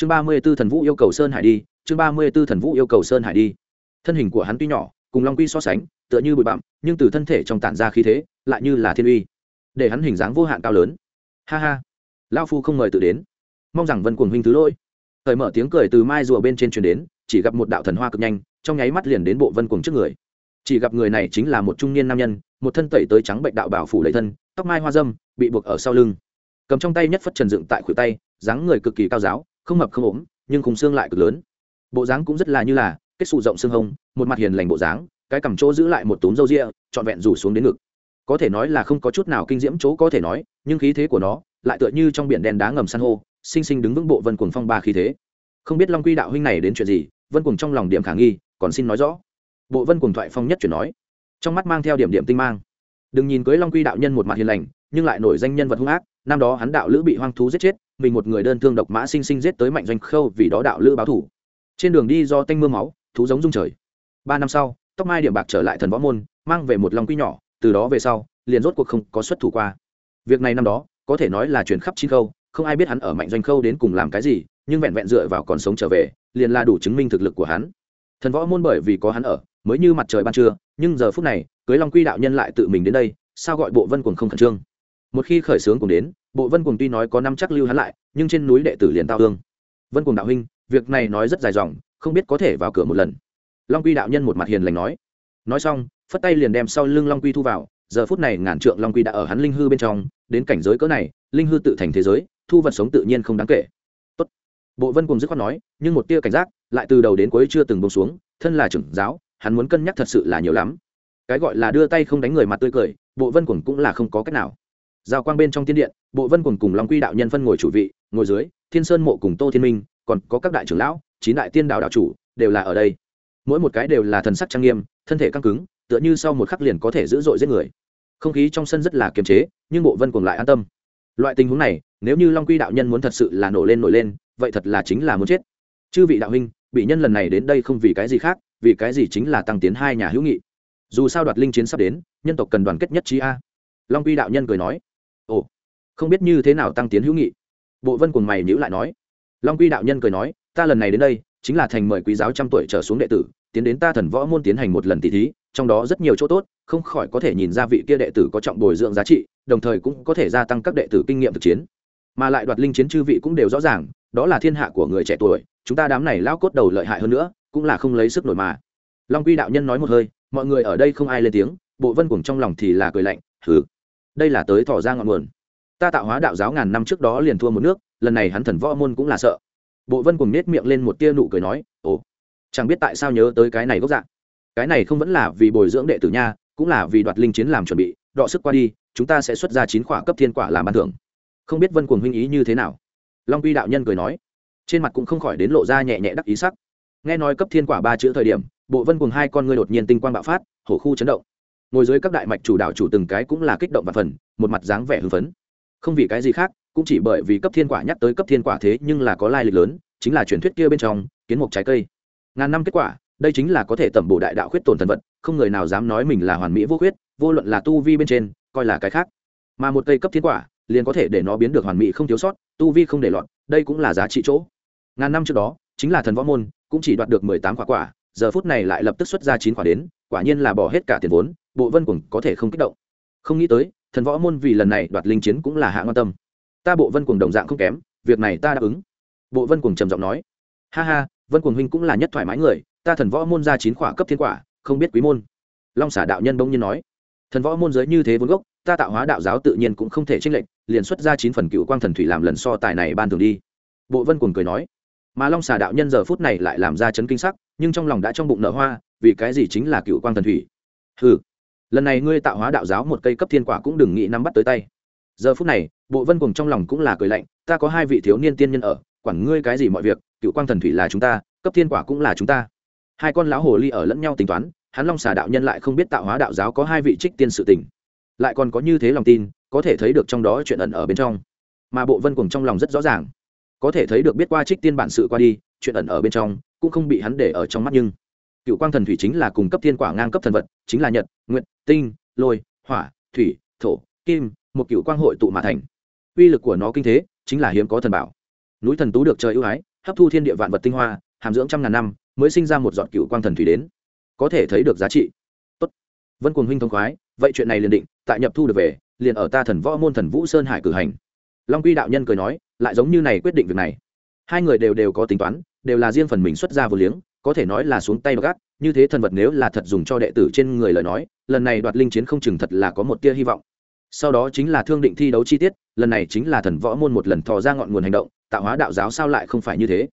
chương ba mươi b ố thần vũ yêu cầu sơn hải đi, chương ba mươi b ố thần vũ yêu cầu sơn hải đi. Thân hình của hắn tuy nhỏ, cùng long quy so sánh, tựa như bụi bặm, nhưng từ thân thể trong tản ra khí thế, lại như là thiên uy, để hắn hình dáng vô hạn cao lớn. Ha ha lao phu không mời tự đến. Mong rằng vân cuồng huynh thứ lỗi. Thời mở tiếng cười từ mai rùa bên trên truyền đến, chỉ gặp một đạo thần hoa cực nhanh, trong nháy mắt liền đến bộ vân cuồng trước người. Chỉ gặp người này chính là một trung niên nam nhân, một thân tẩy tới trắng bệnh đạo bảo phủ lấy thân, tóc mai hoa dâm, bị buộc ở sau lưng. Cầm trong tay nhất phất trần dựng tại khuỷu tay, dáng người cực kỳ cao giáo không mập không ốm, nhưng khung xương lại cực lớn. Bộ dáng cũng rất là như là, kết xù rộng xương hông, một mặt hiền lành bộ dáng, cái cằm chỗ giữ lại một túm râu ria, trọn vẹn rủ xuống đến ngực. Có thể nói là không có chút nào kinh diễm chỗ có thể nói, nhưng khí thế của nó lại tựa như trong biển đen đá ngầm san hô sinh sinh đứng vững bộ vân cuồng phong ba khí thế. Không biết long quy đạo huynh này đến chuyện gì, vân cuồng trong lòng điểm khả nghi, còn xin nói rõ. Bộ vân cuồng thoại phong nhất chuyển nói, trong mắt mang theo điểm điểm tinh mang. Đừng nhìn cưới long quy đạo nhân một mặt hiền lành, nhưng lại nổi danh nhân vật hung ác, năm đó hắn đạo lữ bị hoang thú giết chết mình một người đơn thương độc mã sinh sinh giết tới mạnh doanh khâu vì đó đạo lữ báo thủ. Trên đường đi do tanh mưa máu, thú giống rung trời. Ba năm sau, tóc mai điểm bạc trở lại thần võ môn, mang về một long quy nhỏ, từ đó về sau, liền rốt cuộc không có xuất thủ qua. Việc này năm đó, có thể nói là chuyển khắp chín khâu, không ai biết hắn ở mạnh doanh khâu đến cùng làm cái gì, nhưng vẹn vẹn dựa vào còn sống trở về, liền là đủ chứng minh thực lực của hắn. Thần võ môn bởi vì có hắn ở, mới như mặt trời ban trưa, nhưng giờ phút này, cưới long quy đạo nhân lại tự mình đến đây, sao gọi bộ vân quần không khẩn trương? Một khi khởi xướng cùng đến bộ vân cùng tuy nói có năm chắc lưu hắn lại, nhưng trên núi đệ tử liền tao thương. Vân cùng đạo huynh, việc này nói rất dài dòng, không biết có thể vào cửa một lần. Long quy đạo nhân một mặt hiền lành nói. Nói xong, phất tay liền đem sau lưng long quy thu vào, giờ phút này ngàn trượng long quy đã ở hắn linh hư bên trong, đến cảnh giới cỡ này, linh hư tự thành thế giới, thu vật sống tự nhiên không đáng kể. Tốt. bộ vân cùng dứt khoát nói, nhưng một tia cảnh giác lại từ đầu đến cuối chưa từng bông xuống, thân là trưởng giáo, hắn muốn cân nhắc thật sự là nhiều lắm. Cái gọi là đưa tay không đánh người mặt tươi cười, bộ vân cùng cũng là không có cách nào. Giao quang bên trong tiên điện bộ vân cùng cùng long quy đạo nhân phân ngồi chủ vị, ngồi dưới, thiên sơn mộ cùng tô thiên minh, còn có các đại trưởng lão, chín đại tiên đạo đạo chủ, đều là ở đây. Mỗi một cái đều là thần sắc trang nghiêm, thân thể căng cứng, tựa như sau một khắc liền có thể dữ dội giết người. Không khí trong sân rất là kiềm chế, nhưng bộ vân cùng lại an tâm. Loại tình huống này, nếu như long quy đạo nhân muốn thật sự là nổ lên nổi lên, vậy thật là chính là muốn chết. Chư vị đạo huynh, bị nhân lần này đến đây không vì cái gì khác, vì cái gì chính là tăng tiến hai nhà hữu nghị. Dù sao đoạt linh chiến sắp đến, nhân tộc cần đoàn kết nhất trí a. Long quy đạo nhân cười nói, ồ không biết như thế nào tăng tiến hữu nghị. Bộ vân cùng mày nhữ lại nói, long quy đạo nhân cười nói, ta lần này đến đây, chính là thành mời quý giáo trăm tuổi trở xuống đệ tử, tiến đến ta thần võ môn tiến hành một lần tỷ thí, trong đó rất nhiều chỗ tốt, không khỏi có thể nhìn ra vị kia đệ tử có trọng bồi dưỡng giá trị, đồng thời cũng có thể gia tăng các đệ tử kinh nghiệm thực chiến. Mà lại đoạt linh chiến chư vị cũng đều rõ ràng, đó là thiên hạ của người trẻ tuổi, chúng ta đám này lao cốt đầu lợi hại hơn nữa, cũng là không lấy sức nổi mà. Long quy đạo nhân nói một hơi, mọi người ở đây không ai lên tiếng, bộ vân cùng trong lòng thì là cười lạnh, hừ, đây là tới thỏ ra ngọn nguồn ta tạo hóa đạo giáo ngàn năm trước đó liền thua một nước, lần này hắn thần võ môn cũng là sợ. Bộ vân cùng nết miệng lên một tia nụ cười nói, ồ, chẳng biết tại sao nhớ tới cái này gốc dạng cái này không vẫn là vì bồi dưỡng đệ tử nha, cũng là vì đoạt linh chiến làm chuẩn bị, đọ sức qua đi, chúng ta sẽ xuất ra chín quả cấp thiên quả làm ban thưởng. Không biết vân cuồng huynh ý như thế nào. Long quy đạo nhân cười nói, trên mặt cũng không khỏi đến lộ ra nhẹ nhẹ đắc ý sắc. Nghe nói cấp thiên quả ba chữ thời điểm, bộ vân cùng hai con ngươi đột nhiên tinh quang bạo phát, hổ khu chấn động. Ngồi dưới các đại mạch chủ đạo chủ từng cái cũng là kích động và phần, một mặt dáng vẻ hưng phấn không vì cái gì khác, cũng chỉ bởi vì cấp thiên quả nhắc tới cấp thiên quả thế nhưng là có lai lịch lớn, chính là truyền thuyết kia bên trong, kiến mục trái cây. Ngàn năm kết quả, đây chính là có thể tẩm bổ đại đạo khuyết tồn thần vật, không người nào dám nói mình là hoàn mỹ vô khuyết, vô luận là tu vi bên trên, coi là cái khác. Mà một cây cấp thiên quả, liền có thể để nó biến được hoàn mỹ không thiếu sót, tu vi không để lọt, đây cũng là giá trị chỗ. Ngàn năm trước đó, chính là thần võ môn, cũng chỉ đoạt được mười tám quả quả, giờ phút này lại lập tức xuất ra chín quả đến, quả nhiên là bỏ hết cả tiền vốn, bộ vân cùng có thể không kích động. Không nghĩ tới thần võ môn vì lần này đoạt linh chiến cũng là hạ ngon tâm. Ta bộ vân cùng đồng dạng không kém, việc này ta đáp ứng. Bộ vân cùng trầm giọng nói. Ha ha, vân cùng huynh cũng là nhất thoải mái người, ta thần võ môn ra chín quả cấp thiên quả, không biết quý môn. Long xả đạo nhân bỗng nhiên nói. Thần võ môn giới như thế vốn gốc, ta tạo hóa đạo giáo tự nhiên cũng không thể tranh lệch, liền xuất ra chín phần cựu quang thần thủy làm lần so tài này ban thường đi. Bộ vân cùng cười nói. Mà long xà đạo nhân giờ phút này lại làm ra chấn kinh sắc, nhưng trong lòng đã trong bụng nở hoa, vì cái gì chính là cựu quang thần thủy? Hừ lần này ngươi tạo hóa đạo giáo một cây cấp thiên quả cũng đừng nghĩ nắm bắt tới tay. Giờ phút này, bộ vân cùng trong lòng cũng là cười lạnh, ta có hai vị thiếu niên tiên nhân ở, quản ngươi cái gì mọi việc, cựu quang thần thủy là chúng ta, cấp thiên quả cũng là chúng ta. Hai con lão hồ ly ở lẫn nhau tính toán, hắn long xà đạo nhân lại không biết tạo hóa đạo giáo có hai vị trích tiên sự tình. Lại còn có như thế lòng tin, có thể thấy được trong đó chuyện ẩn ở bên trong. Mà bộ vân cùng trong lòng rất rõ ràng. Có thể thấy được biết qua trích tiên bản sự qua đi, chuyện ẩn ở bên trong, cũng không bị hắn để ở trong mắt nhưng cựu quang thần thủy chính là cùng cấp thiên quả ngang cấp thần vật, chính là nhật nguyện tinh, lôi, hỏa, thủy, thổ, kim, một cựu quang hội tụ mà thành. Uy lực của nó kinh thế, chính là hiếm có thần bảo. Núi thần tú được trời ưu ái, hấp thu thiên địa vạn vật tinh hoa, hàm dưỡng trăm ngàn năm, mới sinh ra một giọt cựu quang thần thủy đến. Có thể thấy được giá trị. Tốt. Vân cuồng huynh thông khoái, vậy chuyện này liền định, tại nhập thu được về, liền ở ta thần võ môn thần vũ sơn hải cử hành. Long quy đạo nhân cười nói, lại giống như này quyết định việc này. Hai người đều đều có tính toán đều là riêng phần mình xuất ra vô liếng, có thể nói là xuống tay gác như thế thần vật nếu là thật dùng cho đệ tử trên người lời nói, lần này đoạt linh chiến không chừng thật là có một tia hy vọng. Sau đó chính là thương định thi đấu chi tiết, lần này chính là thần võ môn một lần thò ra ngọn nguồn hành động, tạo hóa đạo giáo sao lại không phải như thế?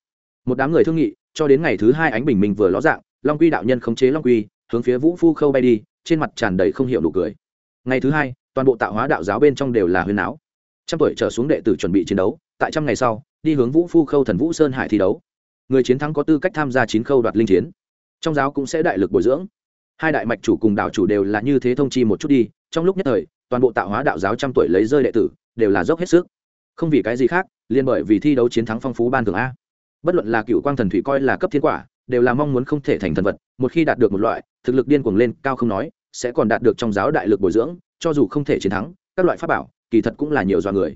Một đám người thương nghị, cho đến ngày thứ hai ánh bình minh vừa ló dạng, long quy đạo nhân khống chế long quy, hướng phía vũ phu khâu bay đi, trên mặt tràn đầy không hiểu nụ cười. Ngày thứ hai, toàn bộ tạo hóa đạo giáo bên trong đều là huyền áo trăm tuổi trở xuống đệ tử chuẩn bị chiến đấu, tại trăm ngày sau, đi hướng vũ phu khâu thần vũ sơn hải thi đấu người chiến thắng có tư cách tham gia chín khâu đoạt linh chiến. Trong giáo cũng sẽ đại lực bồi dưỡng. Hai đại mạch chủ cùng đạo chủ đều là như thế thông chi một chút đi, trong lúc nhất thời, toàn bộ tạo hóa đạo giáo trăm tuổi lấy rơi đệ tử, đều là dốc hết sức. Không vì cái gì khác liên bởi vì thi đấu chiến thắng phong phú ban thường a. Bất luận là cựu quang thần thủy coi là cấp thiên quả, đều là mong muốn không thể thành thần vật, một khi đạt được một loại, thực lực điên cuồng lên, cao không nói, sẽ còn đạt được trong giáo đại lực bồi dưỡng, cho dù không thể chiến thắng, các loại pháp bảo, kỳ thật cũng là nhiều do người.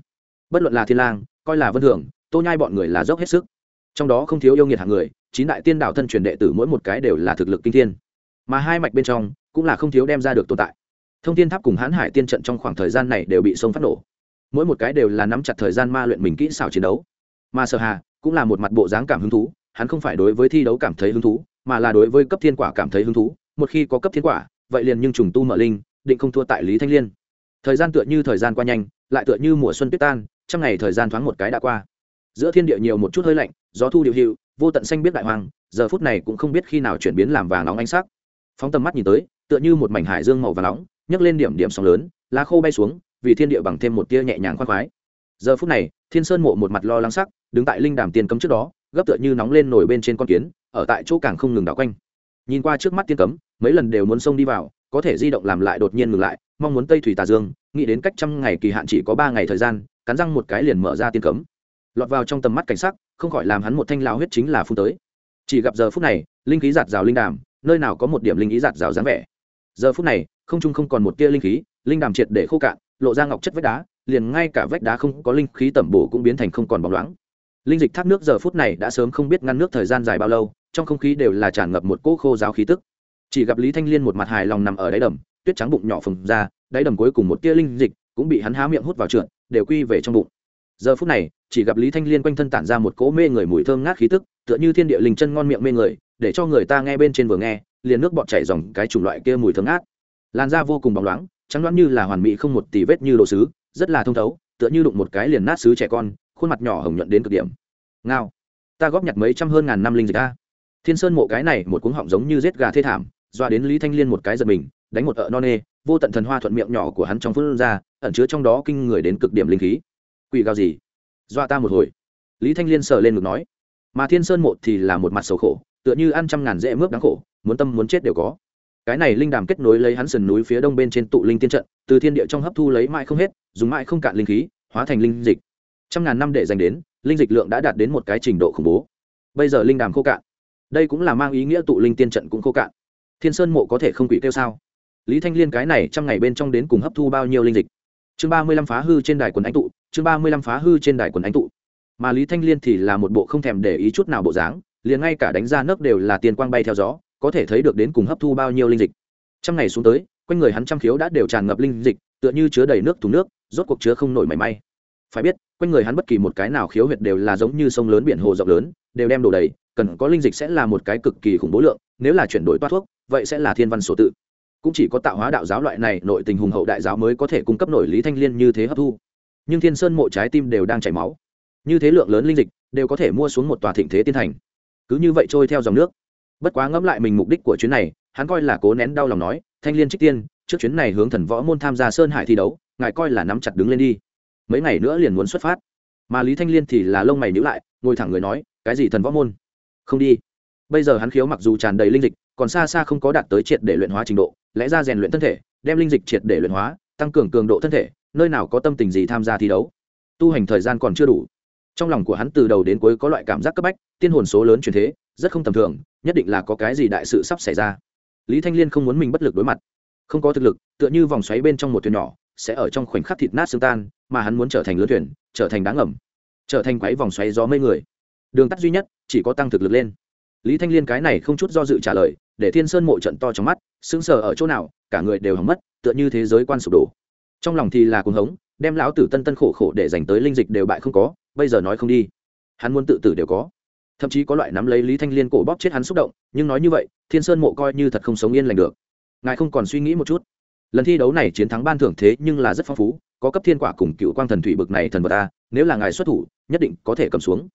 Bất luận là thiên lang, coi là vân thường, tô nhai bọn người là dốc hết sức trong đó không thiếu yêu nghiệt hạng người, chín đại tiên đạo thân truyền đệ tử mỗi một cái đều là thực lực kinh thiên. Mà hai mạch bên trong cũng là không thiếu đem ra được tồn tại. Thông thiên tháp cùng hãn hải tiên trận trong khoảng thời gian này đều bị sông phát nổ. Mỗi một cái đều là nắm chặt thời gian ma luyện mình kỹ xảo chiến đấu. Mà sở hà cũng là một mặt bộ dáng cảm hứng thú, hắn không phải đối với thi đấu cảm thấy hứng thú, mà là đối với cấp thiên quả cảm thấy hứng thú. Một khi có cấp thiên quả, vậy liền nhưng trùng tu mở linh, định không thua tại lý thanh liên. Thời gian tựa như thời gian qua nhanh, lại tựa như mùa xuân tuyết tan trong ngày thời gian thoáng một cái đã qua giữa thiên địa nhiều một chút hơi lạnh, gió thu điệu hiệu, vô tận xanh biết đại hoàng, giờ phút này cũng không biết khi nào chuyển biến làm vàng nóng ánh sắc. Phóng tầm mắt nhìn tới, tựa như một mảnh hải dương màu vàng nóng, nhấc lên điểm điểm sóng lớn, lá khô bay xuống, vì thiên địa bằng thêm một tia nhẹ nhàng khoan khoái. Giờ phút này, thiên sơn mộ một mặt lo lắng sắc, đứng tại linh đàm tiên cấm trước đó, gấp tựa như nóng lên nổi bên trên con kiến, ở tại chỗ càng không ngừng đảo quanh. Nhìn qua trước mắt tiên cấm, mấy lần đều muốn xông đi vào, có thể di động làm lại đột nhiên ngừng lại, mong muốn tây thủy tà dương, nghĩ đến cách trăm ngày kỳ hạn chỉ có ba ngày thời gian, cắn răng một cái liền mở ra tiên cấm lọt vào trong tầm mắt cảnh sắc, không khỏi làm hắn một thanh lao huyết chính là phun tới. Chỉ gặp giờ phút này, linh khí giạt rào linh đàm, nơi nào có một điểm linh khí giạt rào dáng vẻ. Giờ phút này, không trung không còn một tia linh khí, linh đàm triệt để khô cạn, lộ ra ngọc chất vách đá, liền ngay cả vách đá không có linh khí tẩm bổ cũng biến thành không còn bóng loáng. Linh dịch thác nước giờ phút này đã sớm không biết ngăn nước thời gian dài bao lâu, trong không khí đều là tràn ngập một cỗ khô giáo khí tức. Chỉ gặp lý thanh liên một mặt hài lòng nằm ở đáy đầm, tuyết trắng bụng nhỏ phồng ra, đáy đầm cuối cùng một tia linh dịch cũng bị hắn há miệng hút vào trượt, đều quy về trong bụng giờ phút này, chỉ gặp lý thanh liên quanh thân tản ra một cỗ mê người mùi thơm ngát khí tức, tựa như thiên địa linh chân ngon miệng mê người, để cho người ta nghe bên trên vừa nghe, liền nước bọt chảy dòng cái chủng loại kia mùi thơm ngát. Làn da vô cùng bóng loáng, trắng loáng như là hoàn mỹ không một tì vết như đồ sứ, rất là thông thấu, tựa như đụng một cái liền nát sứ trẻ con, khuôn mặt nhỏ hồng nhuận đến cực điểm. Ngao, ta góp nhặt mấy trăm hơn ngàn năm linh dịch ta thiên sơn mộ cái này một cuống họng giống như rết gà thê thảm doa đến lý thanh liên một cái giật mình, đánh một ợ non nê, vô tận thần hoa thuận miệng nhỏ của hắn trong phương ra, ẩn chứa trong đó kinh người đến cực điểm linh khí quỷ gào gì? Dọa ta một hồi. Lý thanh liên sờ lên ngực nói. Mà thiên sơn mộ thì là một mặt sầu khổ, tựa như ăn trăm ngàn dễ mướp đáng khổ, muốn tâm muốn chết đều có. Cái này linh đàm kết nối lấy hắn sườn núi phía đông bên trên tụ linh tiên trận, từ thiên địa trong hấp thu lấy mãi không hết, dùng mãi không cạn linh khí, hóa thành linh dịch. Trăm ngàn năm để dành đến, linh dịch lượng đã đạt đến một cái trình độ khủng bố. Bây giờ linh đàm khô cạn. Đây cũng là mang ý nghĩa tụ linh tiên trận cũng khô cạn. Thiên sơn mộ có thể không quỷ kêu sao? Lý thanh liên cái này trăm ngày bên trong đến cùng hấp thu bao nhiêu linh dịch? Chương ba mươi lăm phá hư trên đài quần anh tụ chương ba mươi lăm phá hư trên đài quần ánh tụ. Mà lý thanh liên thì là một bộ không thèm để ý chút nào bộ dáng, liền ngay cả đánh ra nấc đều là tiền quang bay theo gió, có thể thấy được đến cùng hấp thu bao nhiêu linh dịch. Trăm ngày xuống tới, quanh người hắn trăm khiếu đã đều tràn ngập linh dịch, tựa như chứa đầy nước thùng nước, rốt cuộc chứa không nổi mảy may. Phải biết, quanh người hắn bất kỳ một cái nào khiếu huyệt đều là giống như sông lớn biển hồ rộng lớn, đều đem đổ đầy, cần có linh dịch sẽ là một cái cực kỳ khủng bố lượng, nếu là chuyển đổi toát thuốc, vậy sẽ là thiên văn sổ tự. Cũng chỉ có tạo hóa đạo giáo loại này nội tình hùng hậu đại giáo mới có thể cung cấp nổi lý thanh liên như thế hấp thu nhưng thiên sơn mộ trái tim đều đang chảy máu. Như thế lượng lớn linh dịch đều có thể mua xuống một tòa thịnh thế tiên thành. Cứ như vậy trôi theo dòng nước. Bất quá ngẫm lại mình mục đích của chuyến này, hắn coi là cố nén đau lòng nói, thanh liên trích tiên, trước chuyến này hướng thần võ môn tham gia sơn hải thi đấu, ngài coi là nắm chặt đứng lên đi. Mấy ngày nữa liền muốn xuất phát. Mà lý thanh liên thì là lông mày nhữ lại, ngồi thẳng người nói, cái gì thần võ môn? Không đi. Bây giờ hắn khiếu mặc dù tràn đầy linh dịch, còn xa xa không có đạt tới triệt để luyện hóa trình độ, lẽ ra rèn luyện thân thể, đem linh dịch triệt để luyện hóa, tăng cường cường độ thân thể nơi nào có tâm tình gì tham gia thi đấu. Tu hành thời gian còn chưa đủ. Trong lòng của hắn từ đầu đến cuối có loại cảm giác cấp bách, tiên hồn số lớn truyền thế, rất không tầm thường, nhất định là có cái gì đại sự sắp xảy ra. Lý thanh liên không muốn mình bất lực đối mặt. Không có thực lực, tựa như vòng xoáy bên trong một thuyền nhỏ, sẽ ở trong khoảnh khắc thịt nát xương tan, mà hắn muốn trở thành lứa thuyền, trở thành đáng ẩm trở thành quáy vòng xoáy gió mây người. Đường tắt duy nhất, chỉ có tăng thực lực lên. Lý thanh liên cái này không chút do dự trả lời, để thiên sơn mộ trận to trong mắt, sững sờ ở chỗ nào, cả người đều hỏng mất, tựa như thế giới quan sụp đổ trong lòng thì là cuồng hống, đem lão tử tân tân khổ khổ để dành tới linh dịch đều bại không có, bây giờ nói không đi. Hắn muốn tự tử đều có. Thậm chí có loại nắm lấy lý thanh liên cổ bóp chết hắn xúc động, nhưng nói như vậy, thiên sơn mộ coi như thật không sống yên lành được. Ngài không còn suy nghĩ một chút. Lần thi đấu này chiến thắng ban thưởng thế nhưng là rất phong phú, có cấp thiên quả cùng cựu quang thần thủy bực này thần vật ta nếu là ngài xuất thủ, nhất định có thể cầm xuống.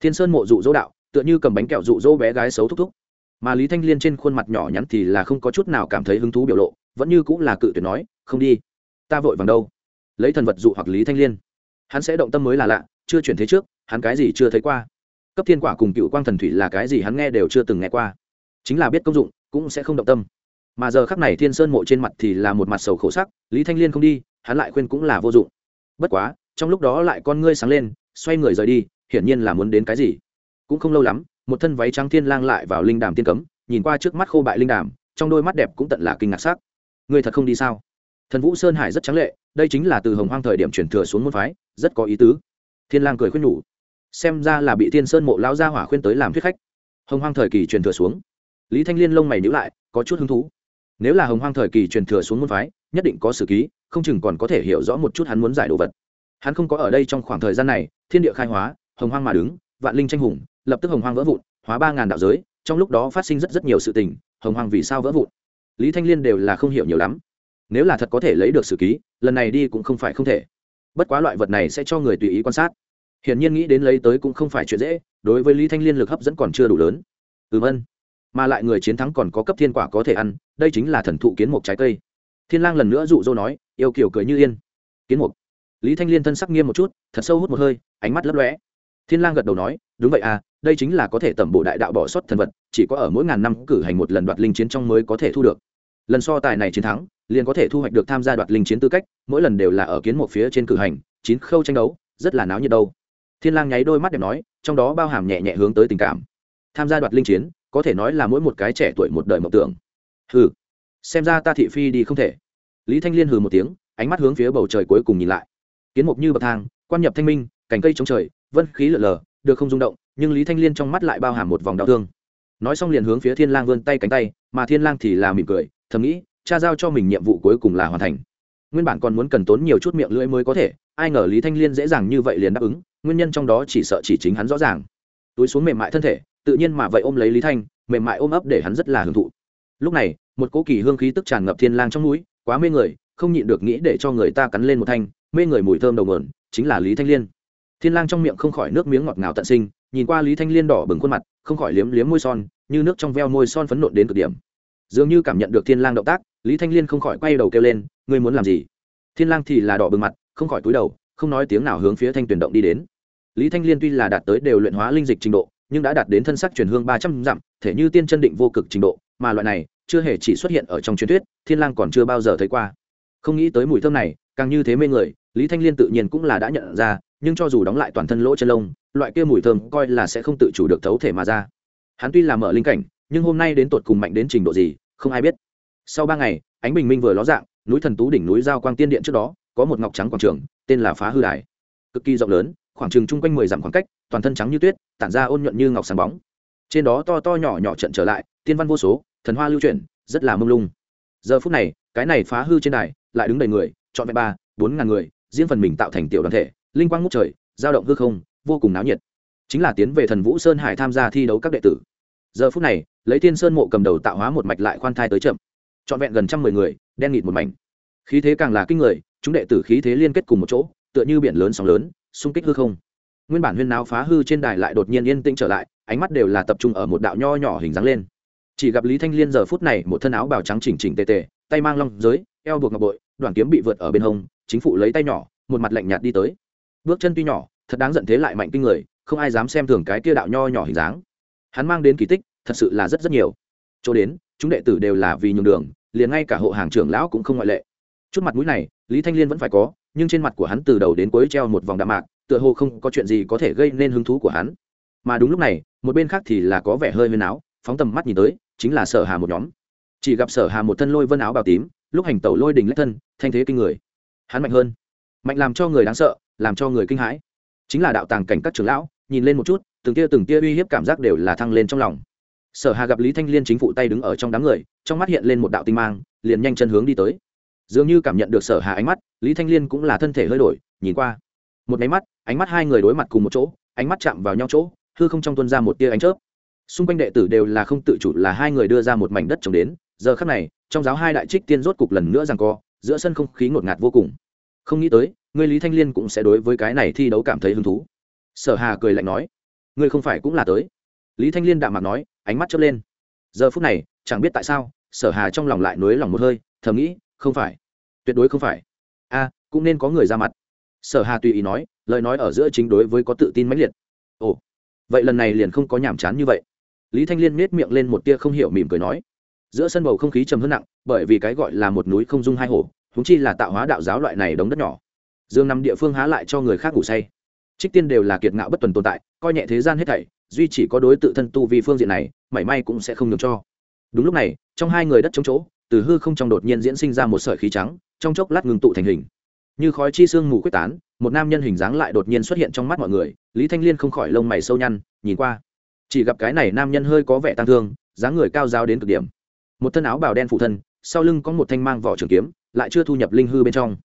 Thiên sơn mộ dụ dỗ đạo, tựa như cầm bánh kẹo dụ dỗ bé gái xấu thúc thúc. Mà lý thanh liên trên khuôn mặt nhỏ nhắn thì là không có chút nào cảm thấy hứng thú biểu lộ, vẫn như cũng là cự tuyệt nói, không đi ta vội vàng đâu? Lấy thần vật dụ hoặc lý thanh liên. Hắn sẽ động tâm mới là lạ, chưa chuyển thế trước, hắn cái gì chưa thấy qua. Cấp thiên quả cùng cựu quang thần thủy là cái gì hắn nghe đều chưa từng nghe qua. Chính là biết công dụng, cũng sẽ không động tâm. Mà giờ khắc này thiên sơn mộ trên mặt thì là một mặt sầu khổ sắc, lý thanh liên không đi, hắn lại khuyên cũng là vô dụng. Bất quá, trong lúc đó lại con ngươi sáng lên, xoay người rời đi, hiển nhiên là muốn đến cái gì. Cũng không lâu lắm, một thân váy trắng thiên lang lại vào linh đàm tiên cấm, nhìn qua trước mắt khô bại linh đàm, trong đôi mắt đẹp cũng tận là kinh ngạc sắc. Ngươi thật không đi sao? Thần vũ sơn hải rất trắng lệ, đây chính là từ hồng hoang thời điểm chuyển thừa xuống môn phái, rất có ý tứ. Thiên lang cười khuyên nhủ, xem ra là bị thiên sơn mộ lão gia hỏa khuyên tới làm thuyết khách. Hồng hoang thời kỳ truyền thừa xuống. Lý thanh liên lông mày nhíu lại, có chút hứng thú. Nếu là hồng hoang thời kỳ truyền thừa xuống môn phái, nhất định có sử ký, không chừng còn có thể hiểu rõ một chút hắn muốn giải đồ vật. Hắn không có ở đây trong khoảng thời gian này, thiên địa khai hóa, hồng hoang mà đứng, vạn linh tranh hùng, lập tức hồng hoang vỡ vụn, hóa ba ngàn đạo giới, trong lúc đó phát sinh rất rất nhiều sự tình, hồng hoang vì sao vỡ vụn? Lý thanh liên đều là không hiểu nhiều lắm nếu là thật có thể lấy được sử ký, lần này đi cũng không phải không thể. Bất quá loại vật này sẽ cho người tùy ý quan sát. Hiển nhiên nghĩ đến lấy tới cũng không phải chuyện dễ, đối với lý thanh liên lực hấp dẫn còn chưa đủ lớn. Ừm ân mà lại người chiến thắng còn có cấp thiên quả có thể ăn, đây chính là thần thụ kiến mục trái cây. Thiên lang lần nữa dụ dỗ nói, yêu kiểu cười như yên. Kiến mục. Lý thanh liên thân sắc nghiêm một chút, thật sâu hút một hơi, ánh mắt lấp lóe. Thiên lang gật đầu nói, đúng vậy à đây chính là có thể tẩm bổ đại đạo bỏ xuất thần vật, chỉ có ở mỗi ngàn năm cử hành một lần đoạt linh chiến trong mới có thể thu được. Lần so tài này chiến thắng liền có thể thu hoạch được tham gia đoạt linh chiến tư cách, mỗi lần đều là ở kiến một phía trên cử hành, chín khâu tranh đấu, rất là náo nhiệt đâu. Thiên lang nháy đôi mắt đẹp nói, trong đó bao hàm nhẹ nhẹ hướng tới tình cảm. Tham gia đoạt linh chiến, có thể nói là mỗi một cái trẻ tuổi một đời mộng tưởng. Hừ, xem ra ta thị phi đi không thể. Lý thanh liên hừ một tiếng, ánh mắt hướng phía bầu trời cuối cùng nhìn lại. Kiến mục như bậc thang, quan nhập thanh minh cành cây trống trời, vân khí lở lờ, được không rung động, nhưng lý thanh liên trong mắt lại bao hàm một vòng đau thương. Nói xong liền hướng phía thiên lang vươn tay cánh tay, mà thiên lang thì là mỉm cười, thầm nghĩ cha giao cho mình nhiệm vụ cuối cùng là hoàn thành. Nguyên bản còn muốn cần tốn nhiều chút miệng lưỡi mới có thể, ai ngờ lý thanh liên dễ dàng như vậy liền đáp ứng, nguyên nhân trong đó chỉ sợ chỉ chính hắn rõ ràng. Túi xuống mềm mại thân thể, tự nhiên mà vậy ôm lấy lý thanh, mềm mại ôm ấp để hắn rất là hưởng thụ. Lúc này, một cỗ kỳ hương khí tức tràn ngập thiên lang trong núi, quá mê người, không nhịn được nghĩ để cho người ta cắn lên một thanh, mê người mùi thơm đầu nguồn, chính là lý thanh liên. Thiên lang trong miệng không khỏi nước miếng ngọt ngào tận sinh, nhìn qua lý thanh liên đỏ bừng khuôn mặt, không khỏi liếm liếm môi son, như nước trong veo môi son phấn nộn đến cực điểm dường như cảm nhận được thiên lang động tác, lý thanh liên không khỏi quay đầu kêu lên, ngươi muốn làm gì? Thiên lang thì là đỏ bừng mặt, không khỏi cúi đầu, không nói tiếng nào hướng phía thanh tuyển động đi đến. Lý thanh liên tuy là đạt tới đều luyện hóa linh dịch trình độ, nhưng đã đạt đến thân sắc truyền hương ba trăm dặm, thể như tiên chân định vô cực trình độ, mà loại này chưa hề chỉ xuất hiện ở trong truyền thuyết, thiên lang còn chưa bao giờ thấy qua. Không nghĩ tới mùi thơm này, càng như thế mê người, lý thanh liên tự nhiên cũng là đã nhận ra, nhưng cho dù đóng lại toàn thân lỗ chân lông, loại kia mùi thơm coi là sẽ không tự chủ được thấu thể mà ra. Hắn tuy là mở linh cảnh nhưng hôm nay đến tột cùng mạnh đến trình độ gì, không ai biết. Sau ba ngày, ánh bình minh vừa ló dạng, núi thần tú đỉnh núi giao quang tiên điện trước đó, có một ngọc trắng quảng trường, tên là phá hư đài. Cực kỳ rộng lớn, khoảng trường chung quanh mười dặm khoảng cách, toàn thân trắng như tuyết, tản ra ôn nhuận như ngọc sáng bóng. Trên đó to to nhỏ nhỏ trận trở lại, tiên văn vô số, thần hoa lưu chuyển, rất là mông lung. Giờ phút này, cái này phá hư trên đài, lại đứng đầy người chọn vẹn ba, bốn ngàn người, riêng phần mình tạo thành tiểu đoàn thể, linh quang ngút trời giao động hư không, vô cùng náo nhiệt. Chính là tiến về thần vũ sơn hải tham gia thi đấu các đệ tử giờ phút này, lấy thiên sơn mộ cầm đầu tạo hóa một mạch lại khoan thai tới chậm. Trọn vẹn gần trăm mười người, đen nghịt một mảnh. Khí thế càng là kinh người, chúng đệ tử khí thế liên kết cùng một chỗ, tựa như biển lớn sóng lớn, xung kích hư không. Nguyên bản huyên náo phá hư trên đài lại đột nhiên yên tĩnh trở lại, ánh mắt đều là tập trung ở một đạo nho nhỏ hình dáng lên. Chỉ gặp lý thanh liên giờ phút này một thân áo bào trắng chỉnh chỉnh tề tề, tay mang long giới, eo buộc ngọc bội đoàn kiếm bị vượt ở bên hông, chính phủ lấy tay nhỏ, một mặt lạnh nhạt đi tới. Bước chân tuy nhỏ, thật đáng giận thế lại mạnh kinh người, không ai dám xem thường cái kia đạo nho nhỏ hình dáng hắn mang đến kỳ tích, thật sự là rất rất nhiều. Chỗ đến, chúng đệ tử đều là vì nhường đường, liền ngay cả hộ hàng trưởng lão cũng không ngoại lệ. Chút mặt mũi này, lý thanh liên vẫn phải có, nhưng trên mặt của hắn từ đầu đến cuối treo một vòng đạm mạc, tựa hồ không có chuyện gì có thể gây nên hứng thú của hắn. Mà đúng lúc này, một bên khác thì là có vẻ hơi huyên áo, phóng tầm mắt nhìn tới, chính là sở hà một nhóm. Chỉ gặp sở hà một thân lôi vân áo bào tím, lúc hành tẩu lôi đình lách thân, thanh thế kinh người. Hắn mạnh hơn. Mạnh làm cho người đáng sợ, làm cho người kinh hãi. Chính là đạo tàng cảnh các trưởng lão, nhìn lên một chút từng tia từng tia uy hiếp cảm giác đều là thăng lên trong lòng. Sở hà gặp lý thanh liên chính phụ tay đứng ở trong đám người, trong mắt hiện lên một đạo tinh mang, liền nhanh chân hướng đi tới. Dường như cảm nhận được sở hà ánh mắt, lý thanh liên cũng là thân thể hơi đổi, nhìn qua. Một máy mắt, ánh mắt hai người đối mặt cùng một chỗ, ánh mắt chạm vào nhau chỗ, hư không trong tuân ra một tia ánh chớp. Xung quanh đệ tử đều là không tự chủ là hai người đưa ra một mảnh đất trồng đến, giờ khắc này, trong giáo hai đại trích tiên rốt cục lần nữa rằng co, giữa sân không khí ngột ngạt vô cùng. Không nghĩ tới, người lý thanh liên cũng sẽ đối với cái này thi đấu cảm thấy hứng thú. Sở hà cười lạnh nói ngươi không phải cũng là tới. Lý thanh liên đạm mặt nói ánh mắt chớp lên. Giờ phút này chẳng biết tại sao sở hà trong lòng lại nối lòng một hơi thầm nghĩ không phải tuyệt đối không phải. A cũng nên có người ra mặt. Sở hà tùy ý nói lời nói ở giữa chính đối với có tự tin mãnh liệt. Ồ vậy lần này liền không có nhàm chán như vậy. Lý thanh liên nết miệng lên một tia không hiểu mỉm cười nói. Giữa sân bầu không khí trầm hơn nặng bởi vì cái gọi là một núi không dung hai hồ, húng chi là tạo hóa đạo giáo loại này đống đất nhỏ. Dương nằm địa phương há lại cho người khác ngủ say. Trích tiên đều là kiệt ngạo bất tuần tồn tại coi nhẹ thế gian hết thảy, duy chỉ có đối tự thân tu vì phương diện này, mảy may cũng sẽ không được cho. Đúng lúc này, trong hai người đất chống chỗ, từ hư không trong đột nhiên diễn sinh ra một sợi khí trắng, trong chốc lát ngừng tụ thành hình. Như khói chi sương mù quyết tán, một nam nhân hình dáng lại đột nhiên xuất hiện trong mắt mọi người, lý thanh liên không khỏi lông mày sâu nhăn, nhìn qua. Chỉ gặp cái này nam nhân hơi có vẻ tang thương, dáng người cao giáo đến cực điểm. Một thân áo bào đen phụ thân, sau lưng có một thanh mang vỏ trường kiếm, lại chưa thu nhập linh hư bên trong.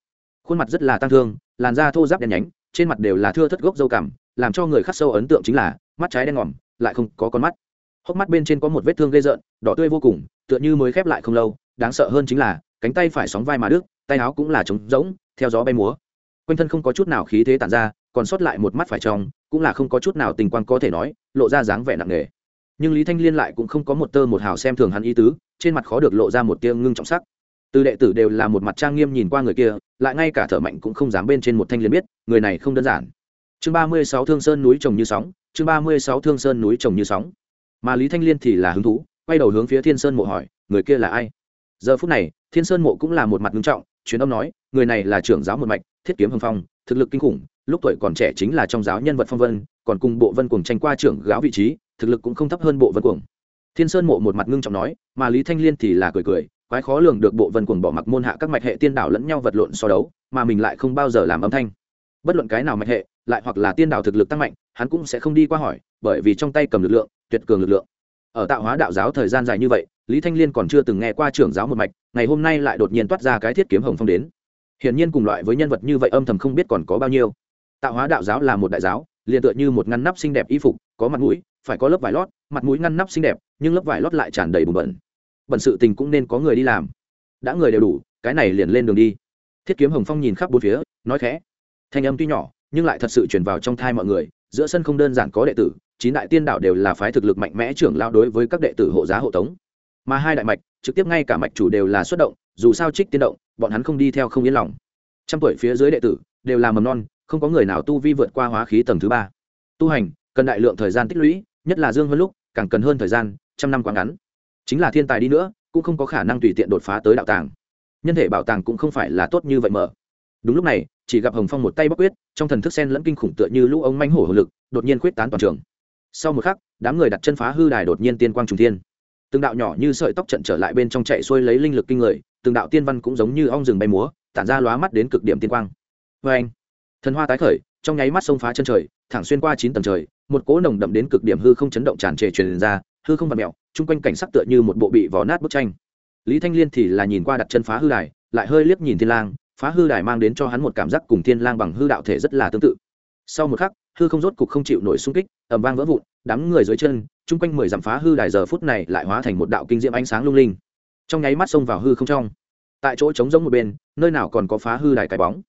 Khuôn mặt rất là tang thương, làn da thô giáp đen nhánh, trên mặt đều là thưa thất gốc dâu cảm làm cho người khắc sâu ấn tượng chính là, mắt trái đen ngòm, lại không có con mắt. Hốc mắt bên trên có một vết thương gây rợn, đỏ tươi vô cùng, tựa như mới khép lại không lâu, đáng sợ hơn chính là, cánh tay phải sóng vai mà đứt, tay áo cũng là trống rỗng, theo gió bay múa. Quanh thân không có chút nào khí thế tản ra, còn sót lại một mắt phải trong, cũng là không có chút nào tình quan có thể nói, lộ ra dáng vẻ nặng nề. Nhưng lý thanh liên lại cũng không có một tơ một hào xem thường hắn ý tứ, trên mặt khó được lộ ra một tia ngưng trọng sắc. Từ đệ tử đều là một mặt trang nghiêm nhìn qua người kia, lại ngay cả thở mạnh cũng không dám bên trên một thanh liền biết, người này không đơn giản chương ba mươi sáu thương sơn núi trồng như sóng, chương ba mươi sáu thương sơn núi trồng như sóng. Mà lý thanh liên thì là hứng thú, quay đầu hướng phía thiên sơn mộ hỏi, người kia là ai? Giờ phút này, thiên sơn mộ cũng là một mặt ngưng trọng, truyền âm nói, người này là trưởng giáo một mạch, thiết kiếm hưng phong, thực lực kinh khủng, lúc tuổi còn trẻ chính là trong giáo nhân vật phong vân, còn cùng bộ vân cuồng tranh qua trưởng giáo vị trí, thực lực cũng không thấp hơn bộ vân cuồng. Thiên sơn mộ một mặt ngưng trọng nói, mà lý thanh liên thì là cười cười, quái khó lường được bộ vân cuồng bỏ mặc môn hạ các mạch hệ tiên đảo lẫn nhau vật lộn so đấu, mà mình lại không bao giờ làm âm thanh bất luận cái nào mạch hệ, lại hoặc là tiên đạo thực lực tăng mạnh, hắn cũng sẽ không đi qua hỏi, bởi vì trong tay cầm lực lượng, tuyệt cường lực lượng. Ở tạo hóa đạo giáo thời gian dài như vậy, lý thanh liên còn chưa từng nghe qua trưởng giáo một mạch, ngày hôm nay lại đột nhiên toát ra cái thiết kiếm hồng phong đến. Hiển nhiên cùng loại với nhân vật như vậy âm thầm không biết còn có bao nhiêu. Tạo hóa đạo giáo là một đại giáo, liền tựa như một ngăn nắp xinh đẹp y phục, có mặt mũi, phải có lớp vải lót, mặt mũi ngăn nắp xinh đẹp, nhưng lớp vải lót lại tràn đầy bùn bẩn. Bẩn sự tình cũng nên có người đi làm. Đã người đều đủ, cái này liền lên đường đi. Thiết kiếm hồng phong nhìn khắp bốn phía, nói khẽ thanh âm tuy nhỏ, nhưng lại thật sự truyền vào trong thai mọi người, giữa sân không đơn giản có đệ tử, chín đại tiên đạo đều là phái thực lực mạnh mẽ trưởng lao đối với các đệ tử hộ giá hộ tống. Mà hai đại mạch, trực tiếp ngay cả mạch chủ đều là xuất động, dù sao trích tiên động, bọn hắn không đi theo không yên lòng. Trăm tuổi phía dưới đệ tử, đều là mầm non, không có người nào tu vi vượt qua hóa khí tầng thứ ba. Tu hành, cần đại lượng thời gian tích lũy, nhất là dương hơn lúc, càng cần hơn thời gian, trăm năm quá ngắn. Chính là thiên tài đi nữa, cũng không có khả năng tùy tiện đột phá tới đạo tàng. Nhân thể bảo tàng cũng không phải là tốt như vậy mở. Đúng lúc này chỉ gặp hồng phong một tay bắc quyết, trong thần thức sen lẫn kinh khủng tựa như lũ ống manh hổ hổ lực, đột nhiên quyết tán toàn trường. Sau một khắc, đám người đặt chân phá hư đài đột nhiên tiên quang trùng thiên. Từng đạo nhỏ như sợi tóc trận trở lại bên trong chạy xuôi lấy linh lực kinh người, từng đạo tiên văn cũng giống như ong rừng bay múa, tản ra lóa mắt đến cực điểm tiên quang. Vê anh, thần hoa tái khởi, trong nháy mắt sông phá chân trời, thẳng xuyên qua chín tầng trời, một cỗ nồng đậm đến cực điểm hư không chấn động tràn trề truyền ra, hư không vặt mẹo chung quanh cảnh sắc tựa như một bộ bị vò nát bức tranh. Lý thanh liên thì là nhìn qua đặt chân phá hư đài, lại hơi liếc nhìn thiên lang phá hư đài mang đến cho hắn một cảm giác cùng thiên lang bằng hư đạo thể rất là tương tự. Sau một khắc, hư không rốt cục không chịu nổi xung kích, ầm vang vỡ vụn, đám người dưới chân, chung quanh mười dặm phá hư đài giờ phút này lại hóa thành một đạo kinh diễm ánh sáng lung linh. Trong nháy mắt xông vào hư không trong. Tại chỗ trống rỗng một bên, nơi nào còn có phá hư đài cái bóng.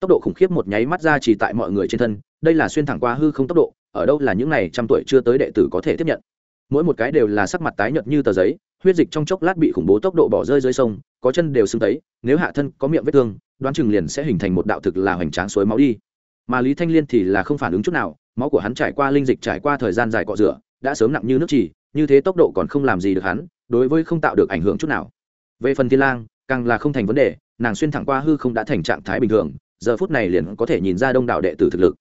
Tốc độ khủng khiếp một nháy mắt ra chỉ tại mọi người trên thân, đây là xuyên thẳng qua hư không tốc độ, ở đâu là những này trăm tuổi chưa tới đệ tử có thể tiếp nhận. Mỗi một cái đều là sắc mặt tái nhợt như tờ giấy huyết dịch trong chốc lát bị khủng bố tốc độ bỏ rơi dưới sông, có chân đều sưng tấy, nếu hạ thân có miệng vết thương, đoán chừng liền sẽ hình thành một đạo thực là hoành tráng suối máu đi. Mà lý thanh liên thì là không phản ứng chút nào, máu của hắn trải qua linh dịch trải qua thời gian dài cọ rửa, đã sớm nặng như nước chỉ như thế tốc độ còn không làm gì được hắn, đối với không tạo được ảnh hưởng chút nào. Về phần thiên lang, càng là không thành vấn đề, nàng xuyên thẳng qua hư không đã thành trạng thái bình thường, giờ phút này liền có thể nhìn ra đông đảo đệ tử thực lực.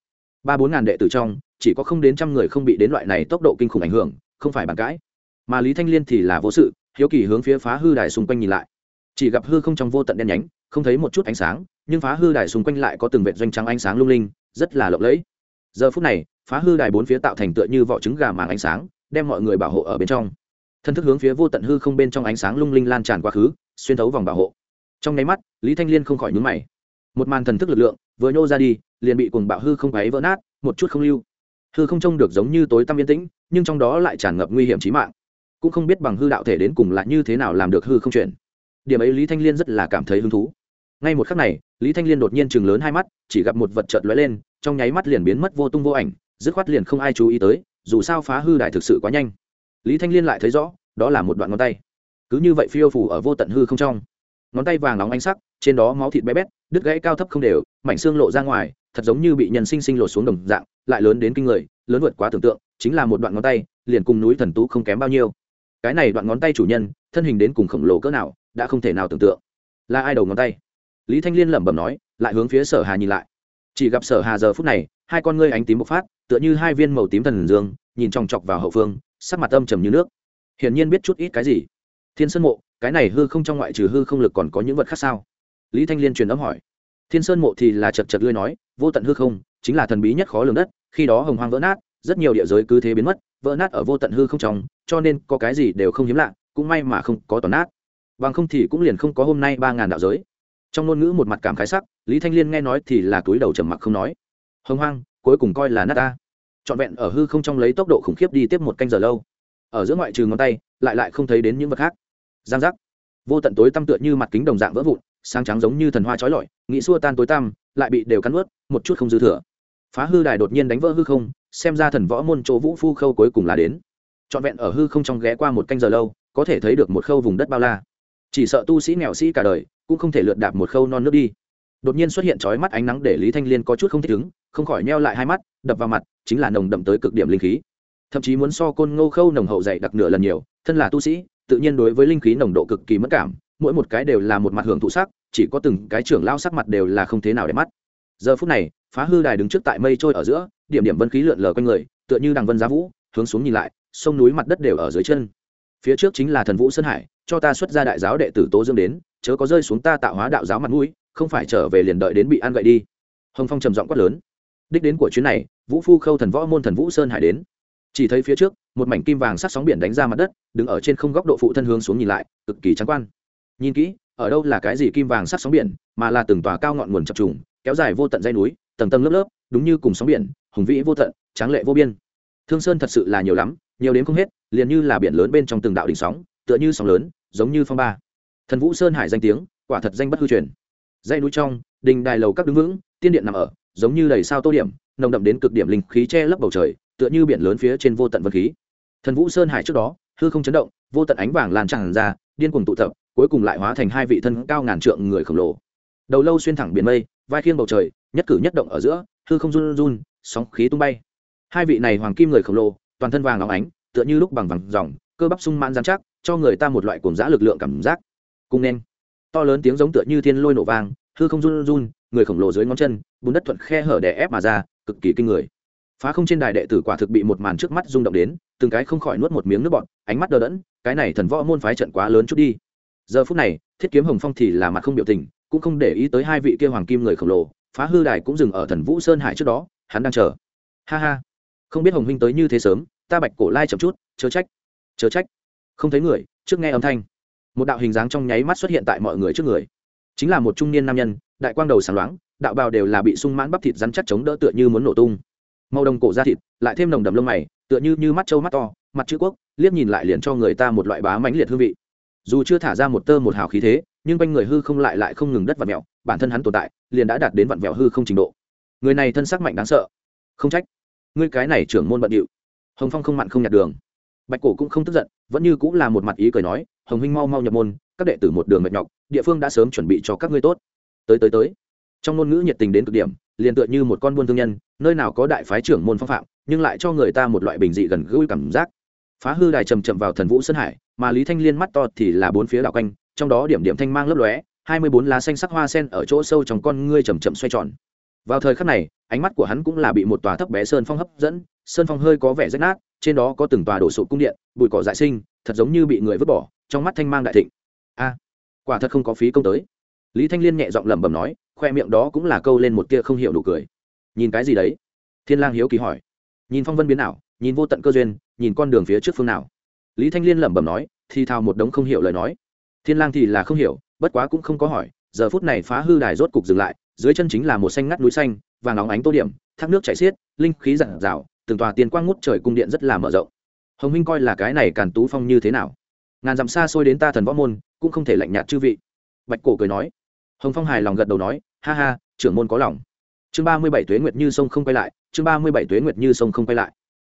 Ba bốn ngàn đệ tử trong, chỉ có không đến trăm người không bị đến loại này tốc độ kinh khủng ảnh hưởng, không phải bàn cãi mà lý thanh liên thì là vô sự, hiếu kỳ hướng phía phá hư đài xung quanh nhìn lại. Chỉ gặp hư không trong vô tận đen nhánh, không thấy một chút ánh sáng, nhưng phá hư đài xung quanh lại có từng vệt doanh trắng ánh sáng lung linh, rất là lộng lẫy. Giờ phút này, phá hư đài bốn phía tạo thành tựa như vỏ trứng gà màng ánh sáng, đem mọi người bảo hộ ở bên trong. Thân thức hướng phía vô tận hư không bên trong ánh sáng lung linh lan tràn quá khứ, xuyên thấu vòng bảo hộ. Trong nháy mắt, lý thanh liên không khỏi nhúng mày. Một màn thần thức lực lượng vừa nhô ra đi, liền bị cuồng bạo hư không ấy vỡ nát, một chút không lưu. Hư không trông được giống như tối tăm yên tĩnh, nhưng trong đó lại tràn ngập nguy hiểm trí mạng cũng không biết bằng hư đạo thể đến cùng là như thế nào làm được hư không chuyển điểm ấy lý thanh liên rất là cảm thấy hứng thú. Ngay một khắc này, lý thanh liên đột nhiên chừng lớn hai mắt, chỉ gặp một vật trợt lóe lên, trong nháy mắt liền biến mất vô tung vô ảnh, dứt khoát liền không ai chú ý tới, dù sao phá hư đại thực sự quá nhanh. Lý thanh liên lại thấy rõ, đó là một đoạn ngón tay. Cứ như vậy phiêu phủ ở vô tận hư không trong. Ngón tay vàng nóng ánh sắc, trên đó máu thịt bé bét, đứt gãy cao thấp không đều, mảnh xương lộ ra ngoài, thật giống như bị nhân sinh sinh lột xuống đồng dạng, lại lớn đến kinh người, lớn vượt quá tưởng tượng, chính là một đoạn ngón tay, liền cùng núi thần tú không kém bao nhiêu cái này đoạn ngón tay chủ nhân, thân hình đến cùng khổng lồ cỡ nào, đã không thể nào tưởng tượng. Là ai đầu ngón tay? Lý thanh liên lẩm bẩm nói, lại hướng phía sở hà nhìn lại. Chỉ gặp sở hà giờ phút này, hai con ngươi ánh tím bộc phát, tựa như hai viên màu tím thần dương, nhìn chòng chọc vào hậu phương, sắc mặt âm trầm như nước. Hiển nhiên biết chút ít cái gì. Thiên sơn mộ, cái này hư không trong ngoại trừ hư không lực còn có những vật khác sao? Lý thanh liên truyền âm hỏi. Thiên sơn mộ thì là chật chật lươi nói, vô tận hư không, chính là thần bí nhất khó lường đất, khi đó hồng hoang vỡ nát, rất nhiều địa giới cứ thế biến mất vỡ nát ở vô tận hư không trong, cho nên có cái gì đều không hiếm lạ, cũng may mà không có toàn nát. Bằng không thì cũng liền không có hôm nay ba ngàn đạo giới. Trong ngôn ngữ một mặt cảm khái sắc, lý thanh liên nghe nói thì là túi đầu trầm mặc không nói. Hồng hoang, cuối cùng coi là nát ta. Trọn vẹn ở hư không trong lấy tốc độ khủng khiếp đi tiếp một canh giờ lâu. Ở giữa ngoại trừ ngón tay, lại lại không thấy đến những vật khác. Giang giác. Vô tận tối tăm tựa như mặt kính đồng dạng vỡ vụn, sáng trắng giống như thần hoa trói lọi, nghĩ xua tan tối tăm, lại bị đều cắn ướt một chút không dư thừa phá hư đài đột nhiên đánh vỡ hư không, xem ra thần võ môn chỗ vũ phu khâu cuối cùng là đến. Trọn vẹn ở hư không trong ghé qua một canh giờ lâu, có thể thấy được một khâu vùng đất bao la. Chỉ sợ tu sĩ nghèo sĩ cả đời, cũng không thể lượt đạp một khâu non nước đi. Đột nhiên xuất hiện trói mắt ánh nắng để lý thanh liên có chút không thích ứng, không khỏi neo lại hai mắt, đập vào mặt, chính là nồng đậm tới cực điểm linh khí. Thậm chí muốn so côn ngô khâu nồng hậu dày đặc nửa lần nhiều, thân là tu sĩ, tự nhiên đối với linh khí nồng độ cực kỳ mất cảm, mỗi một cái đều là một mặt hưởng thụ sắc, chỉ có từng cái trưởng lao sắc mặt đều là không thế nào để mắt giờ phút này, phá hư đài đứng trước tại mây trôi ở giữa, điểm điểm vân khí lượn lờ quanh người, tựa như đằng vân giá vũ, hướng xuống nhìn lại, sông núi mặt đất đều ở dưới chân. Phía trước chính là thần vũ sơn hải, cho ta xuất ra đại giáo đệ tử tố dương đến, chớ có rơi xuống ta tạo hóa đạo giáo mặt mũi, không phải trở về liền đợi đến bị ăn gậy đi. Hồng phong trầm giọng quát lớn. Đích đến của chuyến này, vũ phu khâu thần võ môn thần vũ sơn hải đến. Chỉ thấy phía trước, một mảnh kim vàng sắc sóng biển đánh ra mặt đất, đứng ở trên không góc độ phụ thân hướng xuống nhìn lại, cực kỳ trắng quan. Nhìn kỹ, ở đâu là cái gì kim vàng sắc sóng biển, mà là từng tòa cao ngọn nguồn chập trùng kéo dài vô tận dây núi, tầng tầng lớp lớp, đúng như cùng sóng biển, hùng vĩ vô tận, tráng lệ vô biên. Thương sơn thật sự là nhiều lắm, nhiều đến không hết, liền như là biển lớn bên trong từng đạo đỉnh sóng, tựa như sóng lớn, giống như phong ba. Thần vũ sơn hải danh tiếng, quả thật danh bất hư truyền. Dây núi trong, đình đài lầu các đứng vững, tiên điện nằm ở, giống như đầy sao tô điểm, nồng đậm đến cực điểm linh khí che lấp bầu trời, tựa như biển lớn phía trên vô tận vân khí. Thần vũ sơn hải trước đó, hư không chấn động, vô tận ánh vàng lan tràn ra, điên cuồng tụ tập, cuối cùng lại hóa thành hai vị thân cao ngàn trượng người khổng lồ. Đầu lâu xuyên thẳng biển mây vai khiêng bầu trời, nhất cử nhất động ở giữa, hư không run run, sóng khí tung bay. Hai vị này hoàng kim người khổng lồ, toàn thân vàng óng ánh, tựa như lúc bằng vàng dòng, cơ bắp sung mãn dán chắc, cho người ta một loại cuồng dã lực lượng cảm giác. Cung nên, to lớn tiếng giống tựa như thiên lôi nổ vang, hư không run run, người khổng lồ dưới ngón chân, bùn đất thuận khe hở đè ép mà ra, cực kỳ kinh người. Phá không trên đài đệ tử quả thực bị một màn trước mắt rung động đến, từng cái không khỏi nuốt một miếng nước bọt, ánh mắt đờ đẫn, cái này thần võ môn phái trận quá lớn chút đi. Giờ phút này, thiết kiếm hồng phong thì là mặt không biểu tình cũng không để ý tới hai vị kia hoàng kim người khổng lồ, phá hư đài cũng dừng ở thần vũ sơn hải trước đó, hắn đang chờ. Ha ha. Không biết hồng huynh tới như thế sớm, ta bạch cổ lai chậm chút, chớ trách chớ trách. Không thấy người, trước nghe âm thanh. Một đạo hình dáng trong nháy mắt xuất hiện tại mọi người trước người. Chính là một trung niên nam nhân, đại quang đầu sáng loáng, đạo bào đều là bị sung mãn bắp thịt rắn chắc chống đỡ tựa như muốn nổ tung. Màu đồng cổ da thịt, lại thêm nồng đầm lông mày, tựa như như mắt trâu mắt to, mặt chữ quốc, liếc nhìn lại liền cho người ta một loại bá mãnh liệt hương vị. Dù chưa thả ra một tơ một hào khí thế nhưng quanh người hư không lại lại không ngừng đất vặn mẹo bản thân hắn tồn tại, liền đã đạt đến vặn vẹo hư không trình độ. Người này thân sắc mạnh đáng sợ. Không trách. Ngươi cái này trưởng môn bận điệu. Hồng phong không mặn không nhạt đường. Bạch cổ cũng không tức giận, vẫn như cũng là một mặt ý cười nói, hồng huynh mau mau nhập môn, các đệ tử một đường mệt nhọc, địa phương đã sớm chuẩn bị cho các ngươi tốt. Tới tới tới. Trong ngôn ngữ nhiệt tình đến cực điểm, liền tựa như một con buôn thương nhân, nơi nào có đại phái trưởng môn phong phạm, nhưng lại cho người ta một loại bình dị gần gũi cảm giác. Phá hư đài trầm trầm vào thần vũ sơn hải, mà lý thanh liên mắt to thì là bốn phía đảo quanh trong đó điểm điểm thanh mang lấp lóe, hai mươi bốn lá xanh sắc hoa sen ở chỗ sâu trong con ngươi chầm chậm xoay tròn. Vào thời khắc này, ánh mắt của hắn cũng là bị một tòa thấp bé sơn phong hấp dẫn, sơn phong hơi có vẻ rách nát, trên đó có từng tòa đổ sụp cung điện, bụi cỏ dại sinh, thật giống như bị người vứt bỏ, trong mắt thanh mang đại thịnh. A, quả thật không có phí công tới. Lý thanh liên nhẹ giọng lẩm bẩm nói, khoe miệng đó cũng là câu lên một tia không hiểu đủ cười. Nhìn cái gì đấy? Thiên lang hiếu kỳ hỏi. Nhìn phong vân biến ảo, nhìn vô tận cơ duyên, nhìn con đường phía trước phương nào? Lý thanh liên lẩm bẩm nói, thì thào một đống không hiểu lời nói thiên lang thì là không hiểu, bất quá cũng không có hỏi, giờ phút này phá hư đài rốt cục dừng lại, dưới chân chính là một xanh ngắt núi xanh, vàng óng ánh tô điểm, thác nước chảy xiết, linh khí rạng rào, từng tòa tiền quang ngút trời cung điện rất là mở rộng. Hồng minh coi là cái này càn tú phong như thế nào? Ngàn dặm xa xôi đến ta thần võ môn, cũng không thể lạnh nhạt chư vị. Bạch cổ cười nói. Hồng phong hài lòng gật đầu nói, ha ha, trưởng môn có lòng. Chương ba mươi bảy tuế nguyệt như sông không quay lại, chương ba mươi bảy tuế nguyệt như sông không quay lại.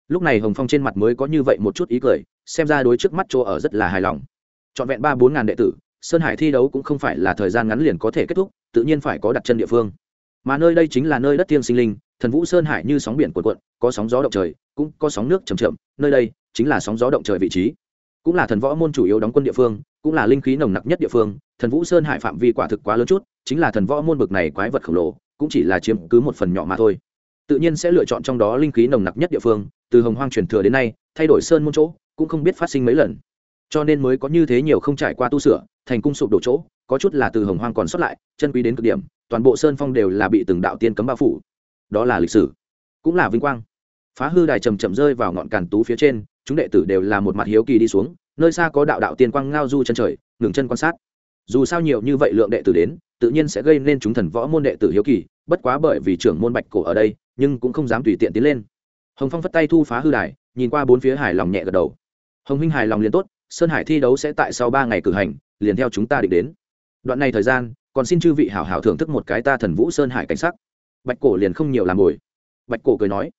Lúc này hồng phong trên mặt mới có như vậy một chút ý cười, xem ra đối trước mắt chỗ ở rất là hài lòng trọn vẹn ba bốn ngàn đệ tử sơn hải thi đấu cũng không phải là thời gian ngắn liền có thể kết thúc tự nhiên phải có đặt chân địa phương. Mà nơi đây chính là nơi đất tiên sinh linh thần vũ sơn hải như sóng biển cuộn cuộn có sóng gió động trời cũng có sóng nước trầm trầm, nơi đây chính là sóng gió động trời vị trí. Cũng là thần võ môn chủ yếu đóng quân địa phương cũng là linh khí nồng nặc nhất địa phương thần vũ sơn hải phạm vi quả thực quá lớn chút chính là thần võ môn bực này quái vật khổng lồ cũng chỉ là chiếm cứ một phần nhỏ mà thôi. Tự nhiên sẽ lựa chọn trong đó linh khí nồng nặc nhất địa phương từ hồng hoang truyền thừa đến nay thay đổi sơn môn chỗ cũng không biết phát sinh mấy lần cho nên mới có như thế nhiều không trải qua tu sửa, thành cung sụp đổ chỗ, có chút là từ hồng hoang còn sót lại, chân quý đến cực điểm, toàn bộ sơn phong đều là bị từng đạo tiên cấm bao phủ. Đó là lịch sử, cũng là vinh quang. Phá hư đài chầm chậm rơi vào ngọn càn tú phía trên, chúng đệ tử đều là một mặt hiếu kỳ đi xuống, nơi xa có đạo đạo tiên quang ngao du chân trời, ngừng chân quan sát. Dù sao nhiều như vậy lượng đệ tử đến, tự nhiên sẽ gây nên chúng thần võ môn đệ tử hiếu kỳ, bất quá bởi vì trưởng môn bạch cổ ở đây, nhưng cũng không dám tùy tiện tiến lên. Hồng phong phất tay thu phá hư đài, nhìn qua bốn phía hài lòng nhẹ gật đầu. Hồng huynh hài lòng liền tốt sơn hải thi đấu sẽ tại sau ba ngày cử hành, liền theo chúng ta định đến. Đoạn này thời gian, còn xin chư vị hảo hảo thưởng thức một cái ta thần vũ sơn hải cảnh sắc. Bạch cổ liền không nhiều làm ngồi. Bạch cổ cười nói,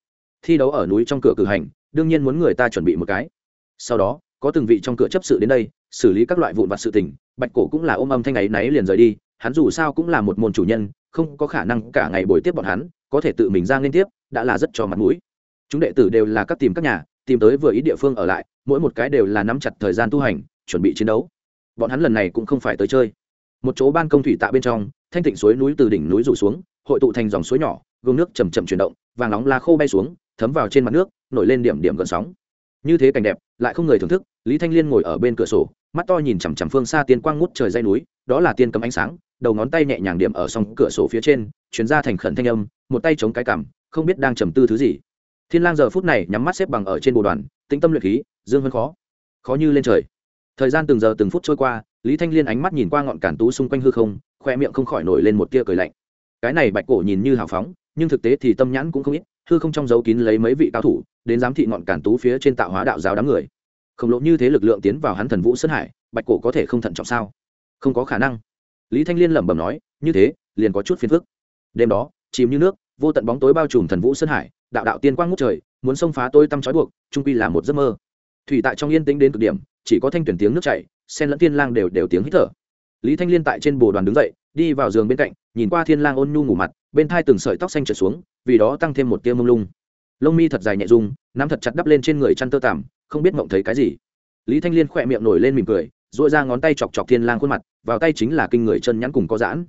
thi đấu ở núi trong cửa cử hành, đương nhiên muốn người ta chuẩn bị một cái. Sau đó, có từng vị trong cửa chấp sự đến đây, xử lý các loại vụn vặt sự tình, bạch cổ cũng là ôm âm thanh ấy náy liền rời đi, hắn dù sao cũng là một môn chủ nhân, không có khả năng cả ngày buổi tiếp bọn hắn, có thể tự mình ra liên tiếp, đã là rất cho mặt mũi. Chúng đệ tử đều là các tìm các nhà, tìm tới vừa ý địa phương ở lại mỗi một cái đều là nắm chặt thời gian tu hành, chuẩn bị chiến đấu. Bọn hắn lần này cũng không phải tới chơi. Một chỗ ban công thủy tạ bên trong, thanh tịnh suối núi từ đỉnh núi rủ xuống, hội tụ thành dòng suối nhỏ, gương nước chầm chậm chuyển động, vàng nóng lá khô bay xuống, thấm vào trên mặt nước, nổi lên điểm điểm gợn sóng. Như thế cảnh đẹp, lại không người thưởng thức, lý thanh liên ngồi ở bên cửa sổ, mắt to nhìn chằm chằm phương xa tiên quang ngút trời dây núi, đó là tiên cấm ánh sáng, đầu ngón tay nhẹ nhàng điểm ở song cửa sổ phía trên chuyển ra thành khẩn thanh âm, một tay chống cái cằm, không biết đang trầm tư thứ gì. Thiên lang giờ phút này nhắm mắt xếp bằng ở trên bồ đoàn tĩnh tâm luyện khí, dương vân khó khó như lên trời. Thời gian từng giờ từng phút trôi qua, lý thanh liên ánh mắt nhìn qua ngọn cản tú xung quanh hư không, khoe miệng không khỏi nổi lên một tia cười lạnh. Cái này bạch cổ nhìn như hào phóng, nhưng thực tế thì tâm nhãn cũng không ít, hư không trong dấu kín lấy mấy vị cao thủ, đến giám thị ngọn cản tú phía trên tạo hóa đạo giáo đám người. Khổng lộ như thế lực lượng tiến vào hắn thần vũ sơn hải, bạch cổ có thể không thận trọng sao? Không có khả năng. Lý thanh liên lẩm bẩm nói, như thế, liền có chút phiền phức. Đêm đó, chìm như nước, vô tận bóng tối bao trùm thần vũ sơn hải, đạo đạo tiên quang ngút trời muốn xông phá tôi tăm trói buộc, trung quy là một giấc mơ. Thủy tại trong yên tĩnh đến cực điểm, chỉ có thanh tuyển tiếng nước chảy, sen lẫn thiên lang đều đều tiếng hít thở. Lý thanh liên tại trên bồ đoàn đứng dậy, đi vào giường bên cạnh, nhìn qua thiên lang ôn nhu ngủ mặt, bên thai từng sợi tóc xanh trượt xuống, vì đó tăng thêm một tia mông lung. Lông mi thật dài nhẹ rung nắm thật chặt đắp lên trên người chăn tơ tằm, không biết mộng thấy cái gì. Lý thanh liên khỏe miệng nổi lên mỉm cười dội ra ngón tay chọc chọc thiên lang khuôn mặt, vào tay chính là kinh người chân nhắn cùng có giãn.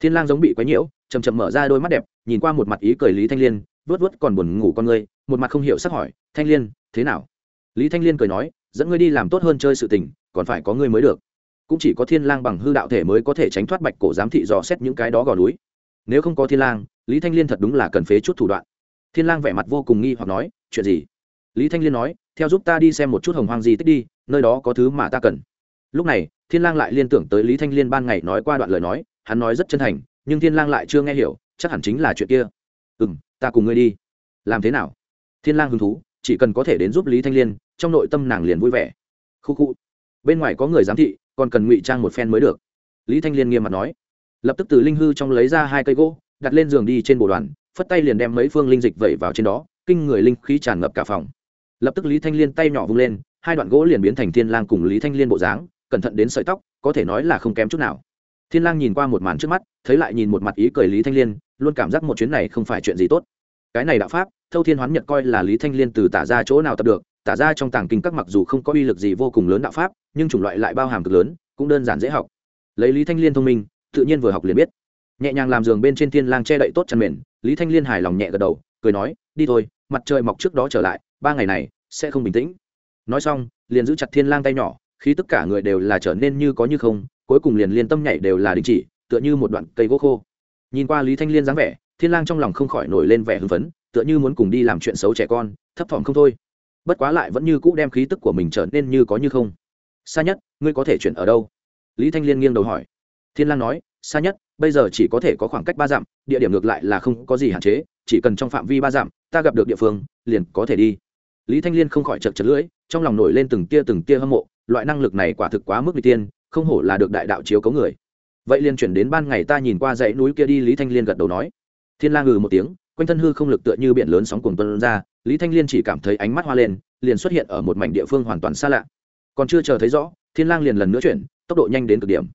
Thiên lang giống bị quấy nhiễu chầm chậm mở ra đôi mắt đẹp, nhìn qua một mặt ý cười lý thanh liên vớt vớt còn buồn ngủ con ngươi một mặt không hiểu sắc hỏi, thanh liên, thế nào? Lý thanh liên cười nói, dẫn ngươi đi làm tốt hơn chơi sự tình, còn phải có ngươi mới được. Cũng chỉ có thiên lang bằng hư đạo thể mới có thể tránh thoát bạch cổ giám thị dò xét những cái đó gò núi. Nếu không có thiên lang, lý thanh liên thật đúng là cần phế chút thủ đoạn. Thiên lang vẻ mặt vô cùng nghi hoặc nói, chuyện gì? Lý thanh liên nói, theo giúp ta đi xem một chút hồng hoang gì tích đi, nơi đó có thứ mà ta cần. Lúc này, thiên lang lại liên tưởng tới lý thanh liên ban ngày nói qua đoạn lời nói, hắn nói rất chân thành, nhưng thiên lang lại chưa nghe hiểu, chắc hẳn chính là chuyện kia. Ừm, ta cùng ngươi đi. Làm thế nào? Thiên lang hứng thú, chỉ cần có thể đến giúp lý thanh liên, trong nội tâm nàng liền vui vẻ. Khu khu. Bên ngoài có người giám thị, còn cần ngụy trang một phen mới được. Lý thanh liên nghiêm mặt nói. Lập tức từ linh hư trong lấy ra hai cây gỗ, đặt lên giường đi trên bộ đoàn, phất tay liền đem mấy phương linh dịch vẩy vào trên đó, kinh người linh khí tràn ngập cả phòng. Lập tức lý thanh liên tay nhỏ vung lên, hai đoạn gỗ liền biến thành thiên lang cùng lý thanh liên bộ dáng, cẩn thận đến sợi tóc, có thể nói là không kém chút nào. Thiên lang nhìn qua một màn trước mắt, thấy lại nhìn một mặt ý cười lý thanh liên, luôn cảm giác một chuyến này không phải chuyện gì tốt. Cái này đạo pháp thâu thiên hoán nhật coi là lý thanh liên từ tả ra chỗ nào tập được, tả ra trong tàng kinh các mặc dù không có uy lực gì vô cùng lớn đạo pháp, nhưng chủng loại lại bao hàm cực lớn, cũng đơn giản dễ học. Lấy lý thanh liên thông minh, tự nhiên vừa học liền biết. Nhẹ nhàng làm giường bên trên thiên lang che đậy tốt chăn mền, lý thanh liên hài lòng nhẹ gật đầu, cười nói, đi thôi, mặt trời mọc trước đó trở lại, ba ngày này sẽ không bình tĩnh. Nói xong, liền giữ chặt thiên lang tay nhỏ khi tất cả người đều là trở nên như có như không, cuối cùng liền liên tâm nhảy đều là đình chỉ, tựa như một đoạn cây gỗ khô. Nhìn qua lý thanh liên dáng vẻ, thiên lang trong lòng không khỏi nổi lên vẻ hưng phấn tựa như muốn cùng đi làm chuyện xấu trẻ con, thấp thỏm không thôi. Bất quá lại vẫn như cũ đem khí tức của mình trở nên như có như không. Xa nhất, ngươi có thể chuyển ở đâu? Lý thanh liên nghiêng đầu hỏi. Thiên lang nói xa nhất, bây giờ chỉ có thể có khoảng cách ba dặm, địa điểm ngược lại là không có gì hạn chế, chỉ cần trong phạm vi ba dặm, ta gặp được địa phương, liền có thể đi. Lý thanh liên không khỏi chật chật lưỡi, trong lòng nổi lên từng tia từng tia hâm mộ, loại năng lực này quả thực quá mức n tiên, không hổ là được đại đạo chiếu cấu người. Vậy liền chuyển đến ban ngày ta nhìn qua dãy núi kia đi, lý thanh liên gật đầu nói. Thiên Lang ngừ một tiếng quanh thân hư không lực tựa như biển lớn sóng cuồng tuân ra, lý thanh liên chỉ cảm thấy ánh mắt hoa lên, liền xuất hiện ở một mảnh địa phương hoàn toàn xa lạ. Còn chưa chờ thấy rõ, thiên lang liền lần nữa chuyển, tốc độ nhanh đến cực điểm.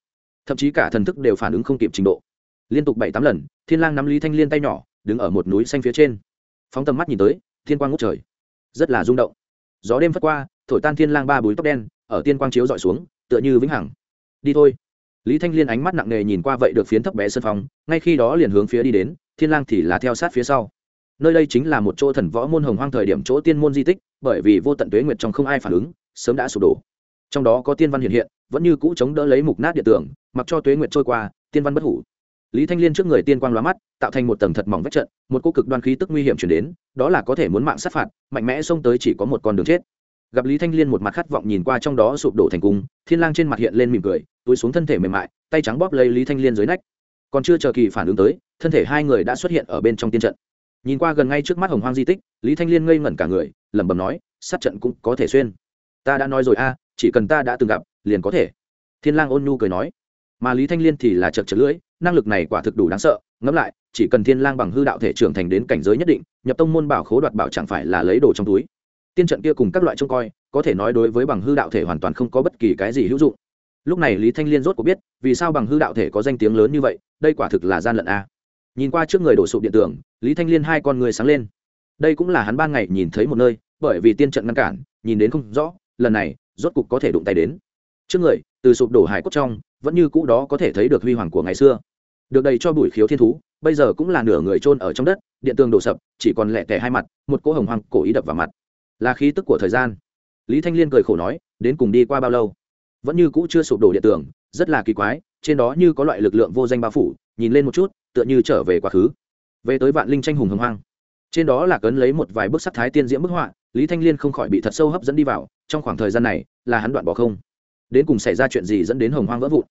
Thậm chí cả thần thức đều phản ứng không kịp trình độ. Liên tục bảy tám lần, thiên lang nắm lý thanh liên tay nhỏ, đứng ở một núi xanh phía trên. Phóng tầm mắt nhìn tới, thiên quang ngút trời. Rất là rung động. Gió đêm phất qua, thổi tan thiên lang ba búi tóc đen, ở tiên quang chiếu dọi xuống, tựa như vĩnh hằng. Đi thôi lý thanh liên ánh mắt nặng nề nhìn qua vậy được phiến thấp bé sân phòng, ngay khi đó liền hướng phía đi đến, thiên lang thì là theo sát phía sau. Nơi đây chính là một chỗ thần võ môn hồng hoang thời điểm chỗ tiên môn di tích, bởi vì vô tận tuế nguyệt trong không ai phản ứng, sớm đã sụp đổ. Trong đó có tiên văn hiện hiện, vẫn như cũ chống đỡ lấy mục nát địa tường mặc cho tuế nguyệt trôi qua, tiên văn bất hủ. Lý thanh liên trước người tiên quang lóa mắt, tạo thành một tầng thật mỏng vách trận, một cô cực đoan khí tức nguy hiểm chuyển đến, đó là có thể muốn mạng sát phạt, mạnh mẽ xông tới chỉ có một con đường chết gặp lý thanh liên một mặt khát vọng nhìn qua trong đó sụp đổ thành cung, thiên lang trên mặt hiện lên mỉm cười, túi xuống thân thể mềm mại, tay trắng bóp lấy lý thanh liên dưới nách. Còn chưa chờ kỳ phản ứng tới, thân thể hai người đã xuất hiện ở bên trong tiên trận. Nhìn qua gần ngay trước mắt hồng hoang di tích, lý thanh liên ngây ngẩn cả người, lẩm bẩm nói, sát trận cũng có thể xuyên. Ta đã nói rồi a, chỉ cần ta đã từng gặp, liền có thể. Thiên lang ôn nhu cười nói. Mà lý thanh liên thì là chật chật lưỡi, năng lực này quả thực đủ đáng sợ. Ngẫm lại, chỉ cần thiên lang bằng hư đạo thể trưởng thành đến cảnh giới nhất định, nhập tông môn bảo khố đoạt bảo chẳng phải là lấy đồ trong túi tiên trận kia cùng các loại trông coi, có thể nói đối với bằng hư đạo thể hoàn toàn không có bất kỳ cái gì hữu dụng. Lúc này lý thanh liên rốt có biết, vì sao bằng hư đạo thể có danh tiếng lớn như vậy, đây quả thực là gian lận a. Nhìn qua trước người đổ sụp điện tưởng, lý thanh liên hai con người sáng lên. Đây cũng là hắn ban ngày nhìn thấy một nơi, bởi vì tiên trận ngăn cản, nhìn đến không rõ, lần này, rốt cục có thể đụng tay đến. Trước người, từ sụp đổ hải cốt trong, vẫn như cũ đó có thể thấy được huy hoàng của ngày xưa. Được đầy cho bụi khiếu thiên thú, bây giờ cũng là nửa người trôn ở trong đất, điện tường đổ sập, chỉ còn lẹ tẻ hai mặt, một cỗ hồng hoàng cổ ý đập vào mặt là khí tức của thời gian. Lý thanh liên cười khổ nói, đến cùng đi qua bao lâu? Vẫn như cũ chưa sụp đổ địa tường rất là kỳ quái, trên đó như có loại lực lượng vô danh bao phủ, nhìn lên một chút, tựa như trở về quá khứ. Về tới vạn linh tranh hùng hồng hoang. Trên đó là cấn lấy một vài bức sắc thái tiên diễm bức họa, lý thanh liên không khỏi bị thật sâu hấp dẫn đi vào, trong khoảng thời gian này, là hắn đoạn bỏ không. Đến cùng xảy ra chuyện gì dẫn đến hồng hoang vỡ vụn?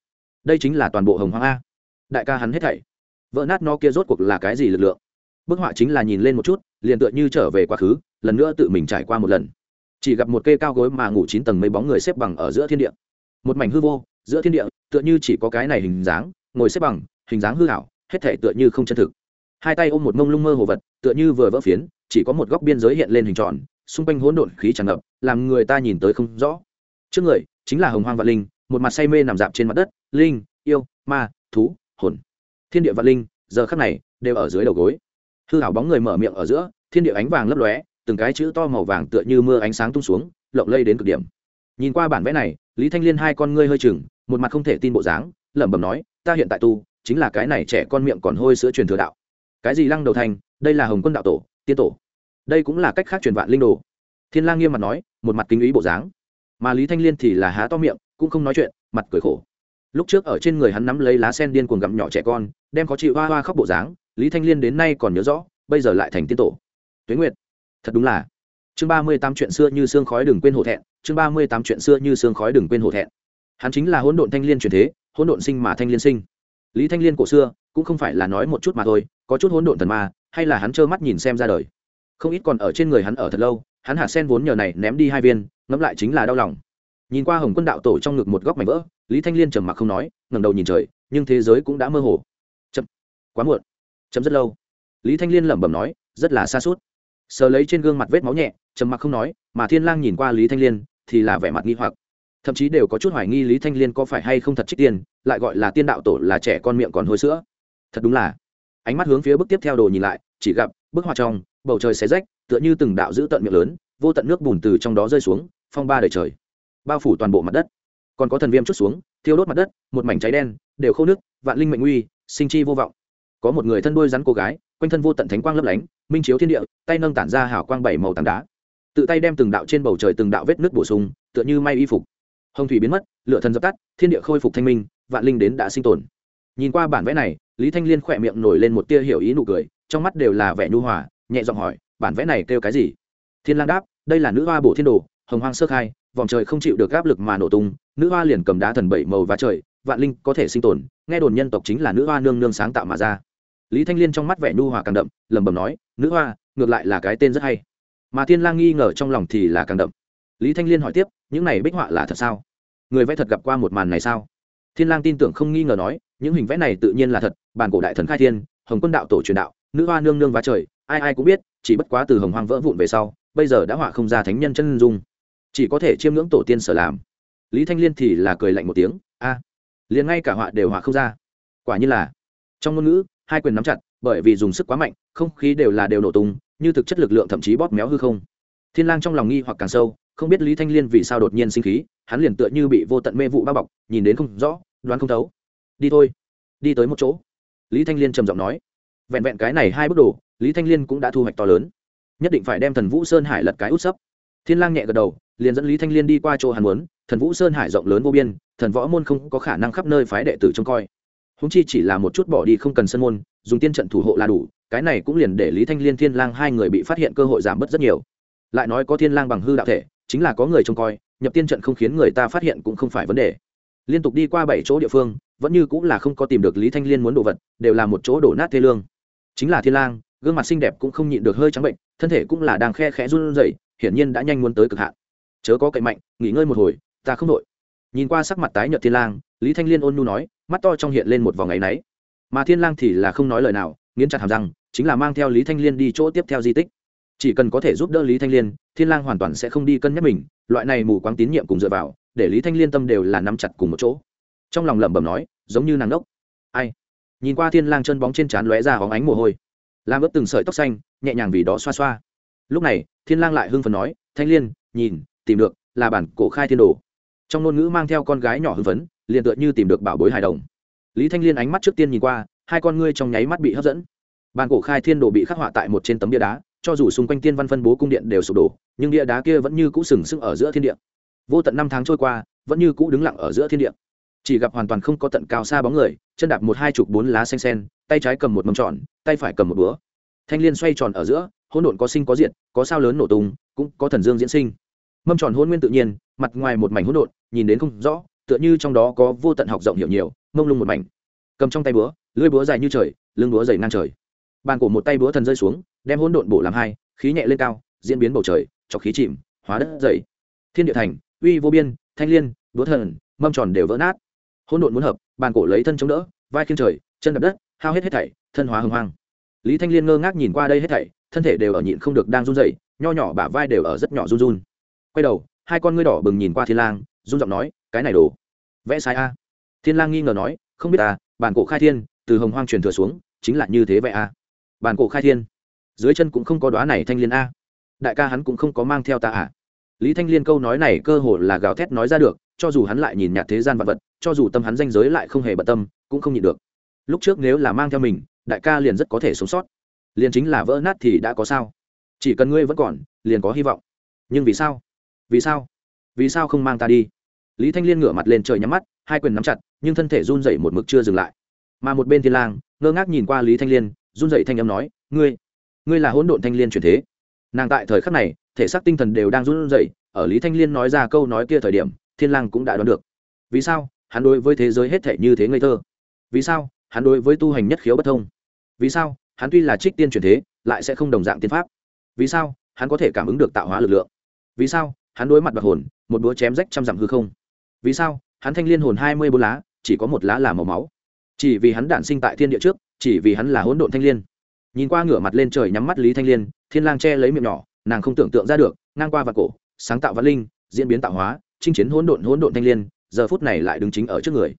Đây chính là toàn bộ hồng hoang a. Đại ca hắn hết thảy. Vỡ nát nó kia rốt cuộc là cái gì lực lượng? Bức họa chính là nhìn lên một chút, liền tựa như trở về quá khứ lần nữa tự mình trải qua một lần. Chỉ gặp một cây cao gối mà ngủ chín tầng mấy bóng người xếp bằng ở giữa thiên địa. Một mảnh hư vô, giữa thiên địa, tựa như chỉ có cái này hình dáng, ngồi xếp bằng, hình dáng hư hảo hết thể tựa như không chân thực. Hai tay ôm một mông lung mơ hồ vật, tựa như vừa vỡ phiến, chỉ có một góc biên giới hiện lên hình tròn, xung quanh hỗn độn khí tràn ngập, làm người ta nhìn tới không rõ. Trước người, chính là hồng hoang vạn linh, một mặt say mê nằm dạp trên mặt đất, linh, yêu, ma, thú, hồn. Thiên địa vạn linh, giờ khắc này, đều ở dưới đầu gối. Hư hảo bóng người mở miệng ở giữa, thiên địa ánh vàng lấp lóe từng cái chữ to màu vàng tựa như mưa ánh sáng tung xuống, lộng lây đến cực điểm. Nhìn qua bản vẽ này, lý thanh liên hai con ngươi hơi chừng, một mặt không thể tin bộ dáng, lẩm bẩm nói, ta hiện tại tu, chính là cái này trẻ con miệng còn hôi sữa truyền thừa đạo. Cái gì lăng đầu thành? Đây là hồng quân đạo tổ, tiên tổ. Đây cũng là cách khác truyền vạn linh đồ. Thiên lang nghiêm mặt nói, một mặt kính ý bộ dáng. Mà lý thanh liên thì là há to miệng, cũng không nói chuyện, mặt cười khổ. Lúc trước ở trên người hắn nắm lấy lá sen điên cuồng gặm nhỏ trẻ con, đem có chịu hoa hoa khóc bộ dáng, lý thanh liên đến nay còn nhớ rõ, bây giờ lại thành tiên tổ. Tuế nguyệt thật đúng là. Chương ba mươi tám chuyện xưa như xương khói đừng quên hổ thẹn, chương ba mươi tám chuyện xưa như xương khói đừng quên hổ thẹn. Hắn chính là hỗn độn thanh liên truyền thế, hỗn độn sinh mà thanh liên sinh. Lý thanh liên cổ xưa, cũng không phải là nói một chút mà thôi, có chút hỗn độn thần ma, hay là hắn trơ mắt nhìn xem ra đời. Không ít còn ở trên người hắn ở thật lâu, hắn hạt sen vốn nhờ này ném đi hai viên, ngẫm lại chính là đau lòng. Nhìn qua hồng quân đạo tổ trong ngực một góc mảnh vỡ, lý thanh liên trầm mặc không nói, ngẩng đầu nhìn trời, nhưng thế giới cũng đã mơ hồ. Chậm. Quá muộn. Chậm rất lâu. Lý thanh liên lẩm bẩm nói, rất là xa suốt sờ lấy trên gương mặt vết máu nhẹ, trầm mặc không nói, mà thiên lang nhìn qua lý thanh liên thì là vẻ mặt nghi hoặc. Thậm chí đều có chút hoài nghi lý thanh liên có phải hay không thật trích tiền, lại gọi là tiên đạo tổ là trẻ con miệng còn hôi sữa. Thật đúng là. Ánh mắt hướng phía bước tiếp theo đồ nhìn lại, chỉ gặp, bức họa trong, bầu trời xé rách, tựa như từng đạo giữ tận miệng lớn, vô tận nước bùn từ trong đó rơi xuống, phong ba đời trời. Bao phủ toàn bộ mặt đất. Còn có thần viêm chút xuống, thiêu đốt mặt đất, một mảnh cháy đen, đều khô nước, vạn linh mệnh nguy sinh chi vô vọng. Có một người thân đuôi rắn cô gái quanh thân vô tận thánh quang lấp lánh, minh chiếu thiên địa, tay nâng tản ra hào quang bảy màu tảng đá. Tự tay đem từng đạo trên bầu trời từng đạo vết nước bổ sung, tựa như may y phục. Hồng thủy biến mất lựa thần dập tắt, thiên địa khôi phục thanh minh, vạn linh đến đã sinh tồn. Nhìn qua bản vẽ này, lý thanh liên khỏe miệng nổi lên một tia hiểu ý nụ cười, trong mắt đều là vẻ nhu hòa, nhẹ giọng hỏi, bản vẽ này kêu cái gì? Thiên lang đáp, đây là nữ hoa bổ thiên đồ, hồng hoang sơ khai, vòng trời không chịu được áp lực mà nổ tung, nữ hoa liền cầm đá thần bảy màu và trời, vạn linh có thể sinh tồn, nghe đồn nhân tộc chính là nữ hoa nương nương sáng tạo mà ra lý thanh liên trong mắt vẻ nhu hòa càng đậm, lẩm bẩm nói, nữ hoa, ngược lại là cái tên rất hay. Mà thiên lang nghi ngờ trong lòng thì là càng đậm. Lý thanh liên hỏi tiếp, những này bích họa là thật sao? Người vẽ thật gặp qua một màn này sao? Thiên lang tin tưởng không nghi ngờ nói, những hình vẽ này tự nhiên là thật, bản cổ đại thần khai thiên, hồng quân đạo tổ truyền đạo, nữ hoa nương nương vá trời, ai ai cũng biết, chỉ bất quá từ hồng hoang vỡ vụn về sau, bây giờ đã họa không ra thánh nhân chân dung. Chỉ có thể chiêm ngưỡng tổ tiên sở làm. Lý thanh liên thì là cười lạnh một tiếng, a, liền ngay cả họa đều họa không ra. Quả như là trong ngôn ngữ, hai quyền nắm chặt, bởi vì dùng sức quá mạnh, không khí đều là đều nổ tung, như thực chất lực lượng thậm chí bóp méo hư không. Thiên lang trong lòng nghi hoặc càng sâu, không biết lý thanh liên vì sao đột nhiên sinh khí, hắn liền tựa như bị vô tận mê vụ bao bọc, nhìn đến không rõ, đoán không thấu. Đi thôi, đi tới một chỗ. Lý thanh liên trầm giọng nói. Vẹn vẹn cái này hai bước đồ, lý thanh liên cũng đã thu hoạch to lớn. Nhất định phải đem thần vũ sơn hải lật cái út sấp. Thiên lang nhẹ gật đầu, liền dẫn lý thanh liên đi qua chỗ hàn muốn, thần vũ sơn hải rộng lớn vô biên, thần võ môn không có khả năng khắp nơi phái đệ tử trông coi húng chi chỉ là một chút bỏ đi không cần sân môn, dùng tiên trận thủ hộ là đủ, cái này cũng liền để lý thanh liên, thiên lang hai người bị phát hiện cơ hội giảm bớt rất nhiều. Lại nói có thiên lang bằng hư đạo thể, chính là có người trông coi, nhập tiên trận không khiến người ta phát hiện cũng không phải vấn đề. Liên tục đi qua bảy chỗ địa phương, vẫn như cũng là không có tìm được lý thanh liên muốn đồ vật, đều là một chỗ đổ nát thê lương. Chính là thiên lang, gương mặt xinh đẹp cũng không nhịn được hơi trắng bệnh, thân thể cũng là đang khe khẽ run rẩy, hiển nhiên đã nhanh muốn tới cực hạn. Chớ có cậy mạnh, nghỉ ngơi một hồi, ta không đội. Nhìn qua sắc mặt tái nhợt thiên lang, lý thanh liên ôn nhu nói mắt to trong hiện lên một vòng ngày nấy mà thiên lang thì là không nói lời nào, nghiến chặt hàm răng, chính là mang theo lý thanh liên đi chỗ tiếp theo di tích. Chỉ cần có thể giúp đỡ lý thanh liên, thiên lang hoàn toàn sẽ không đi cân nhắc mình, loại này mù quáng tín nhiệm cùng dựa vào, để lý thanh liên tâm đều là nắm chặt cùng một chỗ. Trong lòng lẩm bẩm nói, giống như nàng đốc. Ai? Nhìn qua thiên lang chân bóng trên trán lóe ra hóng ánh mồ hôi. Làm ướt từng sợi tóc xanh, nhẹ nhàng vì đó xoa xoa. Lúc này, thiên lang lại hưng phấn nói, thanh liên, nhìn, tìm được, là bản cổ khai thiên đồ. Trong ngôn ngữ mang theo con gái nhỏ hưng phấn liền tựa như tìm được bảo bối hài đồng. Lý thanh liên ánh mắt trước tiên nhìn qua, hai con ngươi trong nháy mắt bị hấp dẫn. Bàn cổ khai thiên đồ bị khắc họa tại một trên tấm bia đá, cho dù xung quanh tiên văn phân bố cung điện đều sụp đổ, nhưng bia đá kia vẫn như cũ sừng sững ở giữa thiên địa. Vô tận năm tháng trôi qua, vẫn như cũ đứng lặng ở giữa thiên địa. Chỉ gặp hoàn toàn không có tận cao xa bóng người, chân đạp một hai chục bốn lá xanh sen, tay trái cầm một mầm tròn, tay phải cầm một búa. Thanh liên xoay tròn ở giữa, hỗn độn có sinh có diện có sao lớn nổ tung, cũng có thần dương diễn sinh. Mâm tròn hôn nguyên tự nhiên, mặt ngoài một mảnh hỗn độn, nhìn đến không rõ tựa như trong đó có vô tận học rộng hiểu nhiều, mông lung một mảnh. Cầm trong tay búa, lưỡi búa dài như trời, lưng búa dày ngang trời. Bàn cổ một tay búa thần rơi xuống, đem hỗn độn bổ làm hai, khí nhẹ lên cao, diễn biến bầu trời, chọc khí chìm, hóa đất dày. Thiên địa thành, uy vô biên, thanh liên, búa thần, mâm tròn đều vỡ nát. Hỗn độn muốn hợp, bàn cổ lấy thân chống đỡ, vai khiêng trời, chân đập đất, hao hết hết thảy, thân hóa hưng hoang. Lý thanh liên ngơ ngác nhìn qua đây hết thảy, thân thể đều ở nhịn không được đang run rẩy, nho nhỏ bả vai đều ở rất nhỏ run run. Quay đầu hai con ngươi đỏ bừng nhìn qua thiên lang, run giọng nói, cái này đồ, vẽ sai a. Thiên lang nghi ngờ nói, không biết à bản cổ khai thiên, từ hồng hoang truyền thừa xuống, chính là như thế vậy a. Bản cổ khai thiên, dưới chân cũng không có đóa này thanh liên a. Đại ca hắn cũng không có mang theo ta à. Lý thanh liên câu nói này cơ hồ là gào thét nói ra được, cho dù hắn lại nhìn nhạt thế gian vật vật, cho dù tâm hắn danh giới lại không hề bận tâm, cũng không nhịn được. Lúc trước nếu là mang theo mình, đại ca liền rất có thể sống sót. Liền chính là vỡ nát thì đã có sao? Chỉ cần ngươi vẫn còn, liền có hy vọng. Nhưng vì sao? Vì sao? Vì sao không mang ta đi? Lý thanh liên ngửa mặt lên trời nhắm mắt, hai quyền nắm chặt, nhưng thân thể run dậy một mực chưa dừng lại. Mà một bên thiên lang, ngơ ngác nhìn qua lý thanh liên, run dậy thanh âm nói, ngươi ngươi là hỗn độn thanh liên truyền thế. Nàng tại thời khắc này, thể xác tinh thần đều đang run dậy ở lý thanh liên nói ra câu nói kia thời điểm, thiên lang cũng đã đoán được. Vì sao? Hắn đối với thế giới hết thể như thế ngây thơ. Vì sao? Hắn đối với tu hành nhất khiếu bất thông. Vì sao? Hắn tuy là trích tiên truyền thế, lại sẽ không đồng dạng tiên pháp. Vì sao? Hắn có thể cảm ứng được tạo hóa lực lượng. Vì sao? Hắn đối mặt bạc hồn, một búa chém rách trăm dặm hư không. Vì sao? Hắn thanh liên hồn hai mươi bốn lá, chỉ có một lá là màu máu. Chỉ vì hắn đản sinh tại thiên địa trước, chỉ vì hắn là hỗn độn thanh liên. Nhìn qua ngửa mặt lên trời nhắm mắt lý thanh liên, thiên lang che lấy miệng nhỏ, nàng không tưởng tượng ra được, ngang qua và cổ, sáng tạo văn linh, diễn biến tạo hóa, chinh chiến hỗn độn hỗn độn thanh liên, giờ phút này lại đứng chính ở trước người.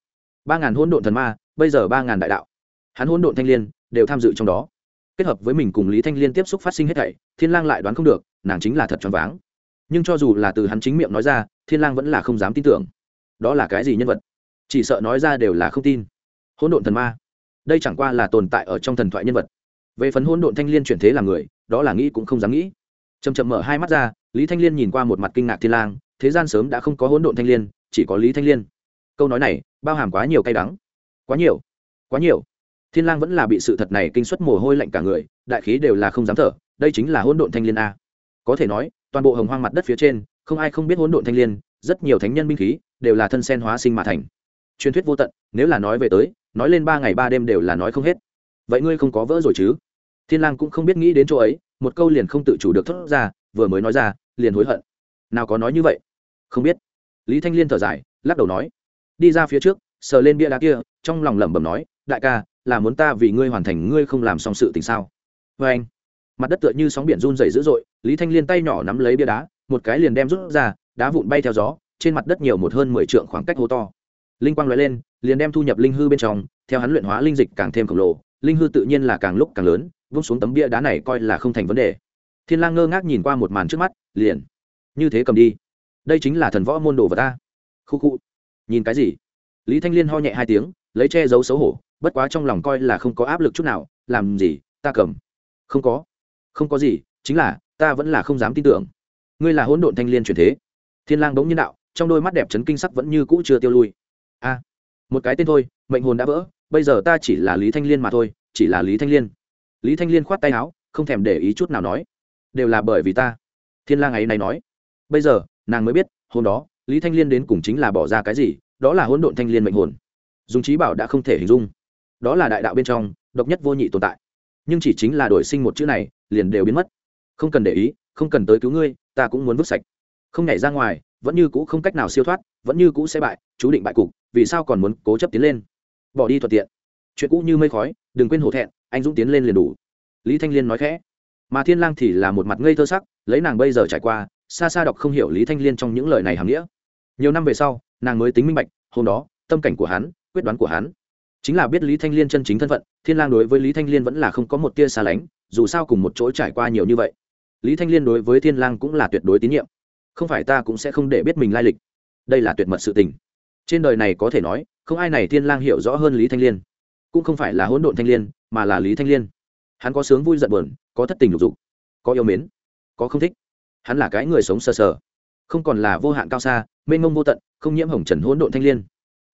Ba ngàn hỗn độn thần ma, bây giờ ba ngàn đại đạo. Hắn hỗn độn thanh liên, đều tham dự trong đó. Kết hợp với mình cùng lý thanh liên tiếp xúc phát sinh hết thảy, thiên lang lại đoán không được, nàng chính là thật choáng váng nhưng cho dù là từ hắn chính miệng nói ra, thiên lang vẫn là không dám tin tưởng. Đó là cái gì nhân vật? Chỉ sợ nói ra đều là không tin. Hỗn độn thần ma. Đây chẳng qua là tồn tại ở trong thần thoại nhân vật. Về phần hỗn độn thanh liên chuyển thế làm người, đó là nghĩ cũng không dám nghĩ. Chầm chậm mở hai mắt ra, lý thanh liên nhìn qua một mặt kinh ngạc thiên lang, thế gian sớm đã không có hỗn độn thanh liên, chỉ có lý thanh liên. Câu nói này, bao hàm quá nhiều cay đắng. Quá nhiều. Quá nhiều. Thiên lang vẫn là bị sự thật này kinh suất mồ hôi lạnh cả người, đại khí đều là không dám thở, đây chính là hỗn độn thanh liên a. Có thể nói toàn bộ hồng hoang mặt đất phía trên, không ai không biết hỗn độn thanh l i ê n rất nhiều thánh nhân binh khí đều là thân sen hóa sinh mà thành. Truyền thuyết vô tận, nếu là nói về tới, nói lên ba ngày ba đêm đều là nói không hết. Vậy ngươi không có vỡ rồi chứ? Thiên lang cũng không biết nghĩ đến chỗ ấy, một câu liền không tự chủ được thốt ra, vừa mới nói ra, liền hối hận. Nào có nói như vậy? Không biết. Lý thanh liên thở dài, lắc đầu nói. Đi ra phía trước, sờ lên bia đá kia, trong lòng lẩm bẩm nói, đại ca, là muốn ta vì ngươi hoàn thành, ngươi không làm xong sự tình sao? Vê anh mặt đất tựa như sóng biển run dày dữ dội, lý thanh liên tay nhỏ nắm lấy bia đá, một cái liền đem rút ra, đá vụn bay theo gió, trên mặt đất nhiều một hơn mười trượng khoảng cách hố to. Linh quang l lên, liền đem thu nhập linh hư bên trong, theo hắn luyện hóa linh dịch càng thêm khổng lồ, linh hư tự nhiên là càng lúc càng lớn, vung xuống tấm bia đá này coi là không thành vấn đề. Thiên lang ngơ ngác nhìn qua một màn trước mắt, liền, như thế cầm đi. Đây chính là thần võ môn đồ vật ta. Khu khu. Nhìn cái gì? Lý thanh liên ho nhẹ hai tiếng, lấy che giấu xấu hổ, bất quá trong lòng coi là không có áp lực chút nào, làm gì, ta cầm. Không có không có gì, chính là, ta vẫn là không dám tin tưởng. Ngươi là hỗn độn thanh liên truyền thế. Thiên lang bỗng nhiên đạo, trong đôi mắt đẹp chấn kinh sắc vẫn như cũ chưa tiêu lui. A, một cái tên thôi, mệnh hồn đã vỡ, bây giờ ta chỉ là lý thanh liên mà thôi, chỉ là lý thanh liên. Lý thanh liên khoát tay áo, không thèm để ý chút nào nói, đều là bởi vì ta. Thiên lang ấy này nói, bây giờ, nàng mới biết, hôm đó, lý thanh liên đến cùng chính là bỏ ra cái gì, đó là hỗn độn thanh liên mệnh hồn. Dùng trí bảo đã không thể hình dung. Đó là đại đạo bên trong, độc nhất vô nhị tồn tại. Nhưng chỉ chính là đổi sinh một chữ này liền đều biến mất. Không cần để ý, không cần tới cứu ngươi, ta cũng muốn vứt sạch. Không nhảy ra ngoài, vẫn như cũ không cách nào siêu thoát, vẫn như cũ sẽ bại, chú định bại cục, vì sao còn muốn cố chấp tiến lên? Bỏ đi thuận tiện. Chuyện cũ như mây khói, đừng quên hổ thẹn, anh dũng tiến lên liền đủ. Lý thanh liên nói khẽ. Mà thiên lang thì là một mặt ngây thơ sắc, lấy nàng bây giờ trải qua, xa xa đọc không hiểu lý thanh liên trong những lời này hàm nghĩa. Nhiều năm về sau, nàng mới tính minh bạch, hôm đó, tâm cảnh của hắn, quyết đoán của hắn chính là biết lý thanh liên chân chính thân phận, thiên lang đối với lý thanh liên vẫn là không có một tia xa lánh, dù sao cùng một chỗ trải qua nhiều như vậy. Lý thanh liên đối với thiên lang cũng là tuyệt đối tín nhiệm. Không phải ta cũng sẽ không để biết mình lai lịch. Đây là tuyệt mật sự tình. Trên đời này có thể nói, không ai này thiên lang hiểu rõ hơn lý thanh liên. Cũng không phải là hỗn độn thanh liên, mà là lý thanh liên. Hắn có sướng vui giận buồn, có thất tình lục dục, có yêu mến, có không thích. Hắn là cái người sống sờ sờ. Không còn là vô hạn cao xa, mênh mông vô tận, không nhiễm hồng trần hỗn độn thanh liên.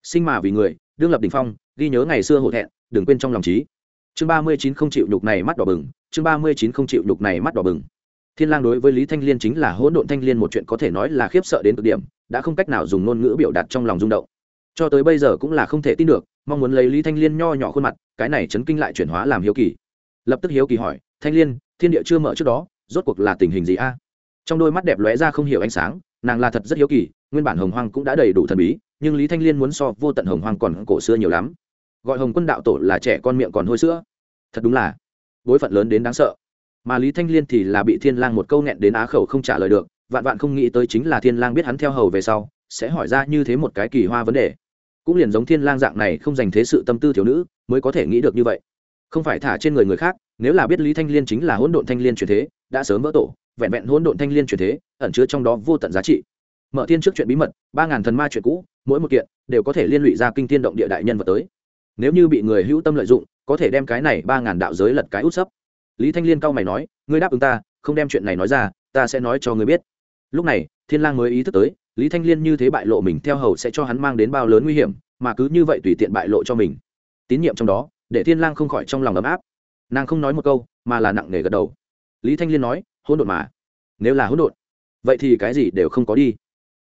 Sinh mà vì người, đương lập đỉnh phong ghi nhớ ngày xưa hổ thẹn, đừng quên trong lòng trí. Chương ba mươi chín không chịu nhục này mắt đỏ bừng, chương ba mươi chín không chịu nhục này mắt đỏ bừng. Thiên lang đối với lý thanh liên chính là hỗn độn thanh liên một chuyện có thể nói là khiếp sợ đến cực điểm, đã không cách nào dùng ngôn ngữ biểu đạt trong lòng rung động. Cho tới bây giờ cũng là không thể tin được, mong muốn lấy lý thanh liên nho nhỏ khuôn mặt, cái này chấn kinh lại chuyển hóa làm hiếu kỳ. Lập tức hiếu kỳ hỏi, thanh liên, thiên địa chưa mở trước đó, rốt cuộc là tình hình gì a? Trong đôi mắt đẹp lóe ra không hiểu ánh sáng, nàng là thật rất hiếu kỳ, nguyên bản hồng hoang cũng đã đầy đủ thần bí, nhưng lý thanh liên muốn so vô tận hồng hoang còn cổ xưa nhiều lắm gọi hồng quân đạo tổ là trẻ con miệng còn hôi sữa. Thật đúng là bối phận lớn đến đáng sợ. Mà lý thanh liên thì là bị thiên lang một câu nghẹn đến á khẩu không trả lời được, vạn vạn không nghĩ tới chính là thiên lang biết hắn theo hầu về sau, sẽ hỏi ra như thế một cái kỳ hoa vấn đề. Cũng liền giống thiên lang dạng này không dành thế sự tâm tư thiếu nữ, mới có thể nghĩ được như vậy. Không phải thả trên người người khác, nếu là biết lý thanh liên chính là hỗn độn thanh liên truyền thế, đã sớm vỡ tổ, vẹn vẹn hỗn độn thanh liên truyền thế, ẩn chứa trong đó vô tận giá trị. Mở thiên trước chuyện bí mật, ba ngàn thần ma chuyện cũ, mỗi một kiện đều có thể liên lụy ra kinh thiên động địa đại nhân vật tới nếu như bị người hữu tâm lợi dụng, có thể đem cái này ba ngàn đạo giới lật cái út sấp. Lý thanh liên cao mày nói, ngươi đáp ứng ta, không đem chuyện này nói ra, ta sẽ nói cho ngươi biết. Lúc này, thiên lang mới ý thức tới, lý thanh liên như thế bại lộ mình theo hầu sẽ cho hắn mang đến bao lớn nguy hiểm, mà cứ như vậy tùy tiện bại lộ cho mình. Tín nhiệm trong đó, để thiên lang không khỏi trong lòng ấm áp. Nàng không nói một câu, mà là nặng nề gật đầu. Lý thanh liên nói, hỗn độn mà. Nếu là hỗn độn, vậy thì cái gì đều không có đi.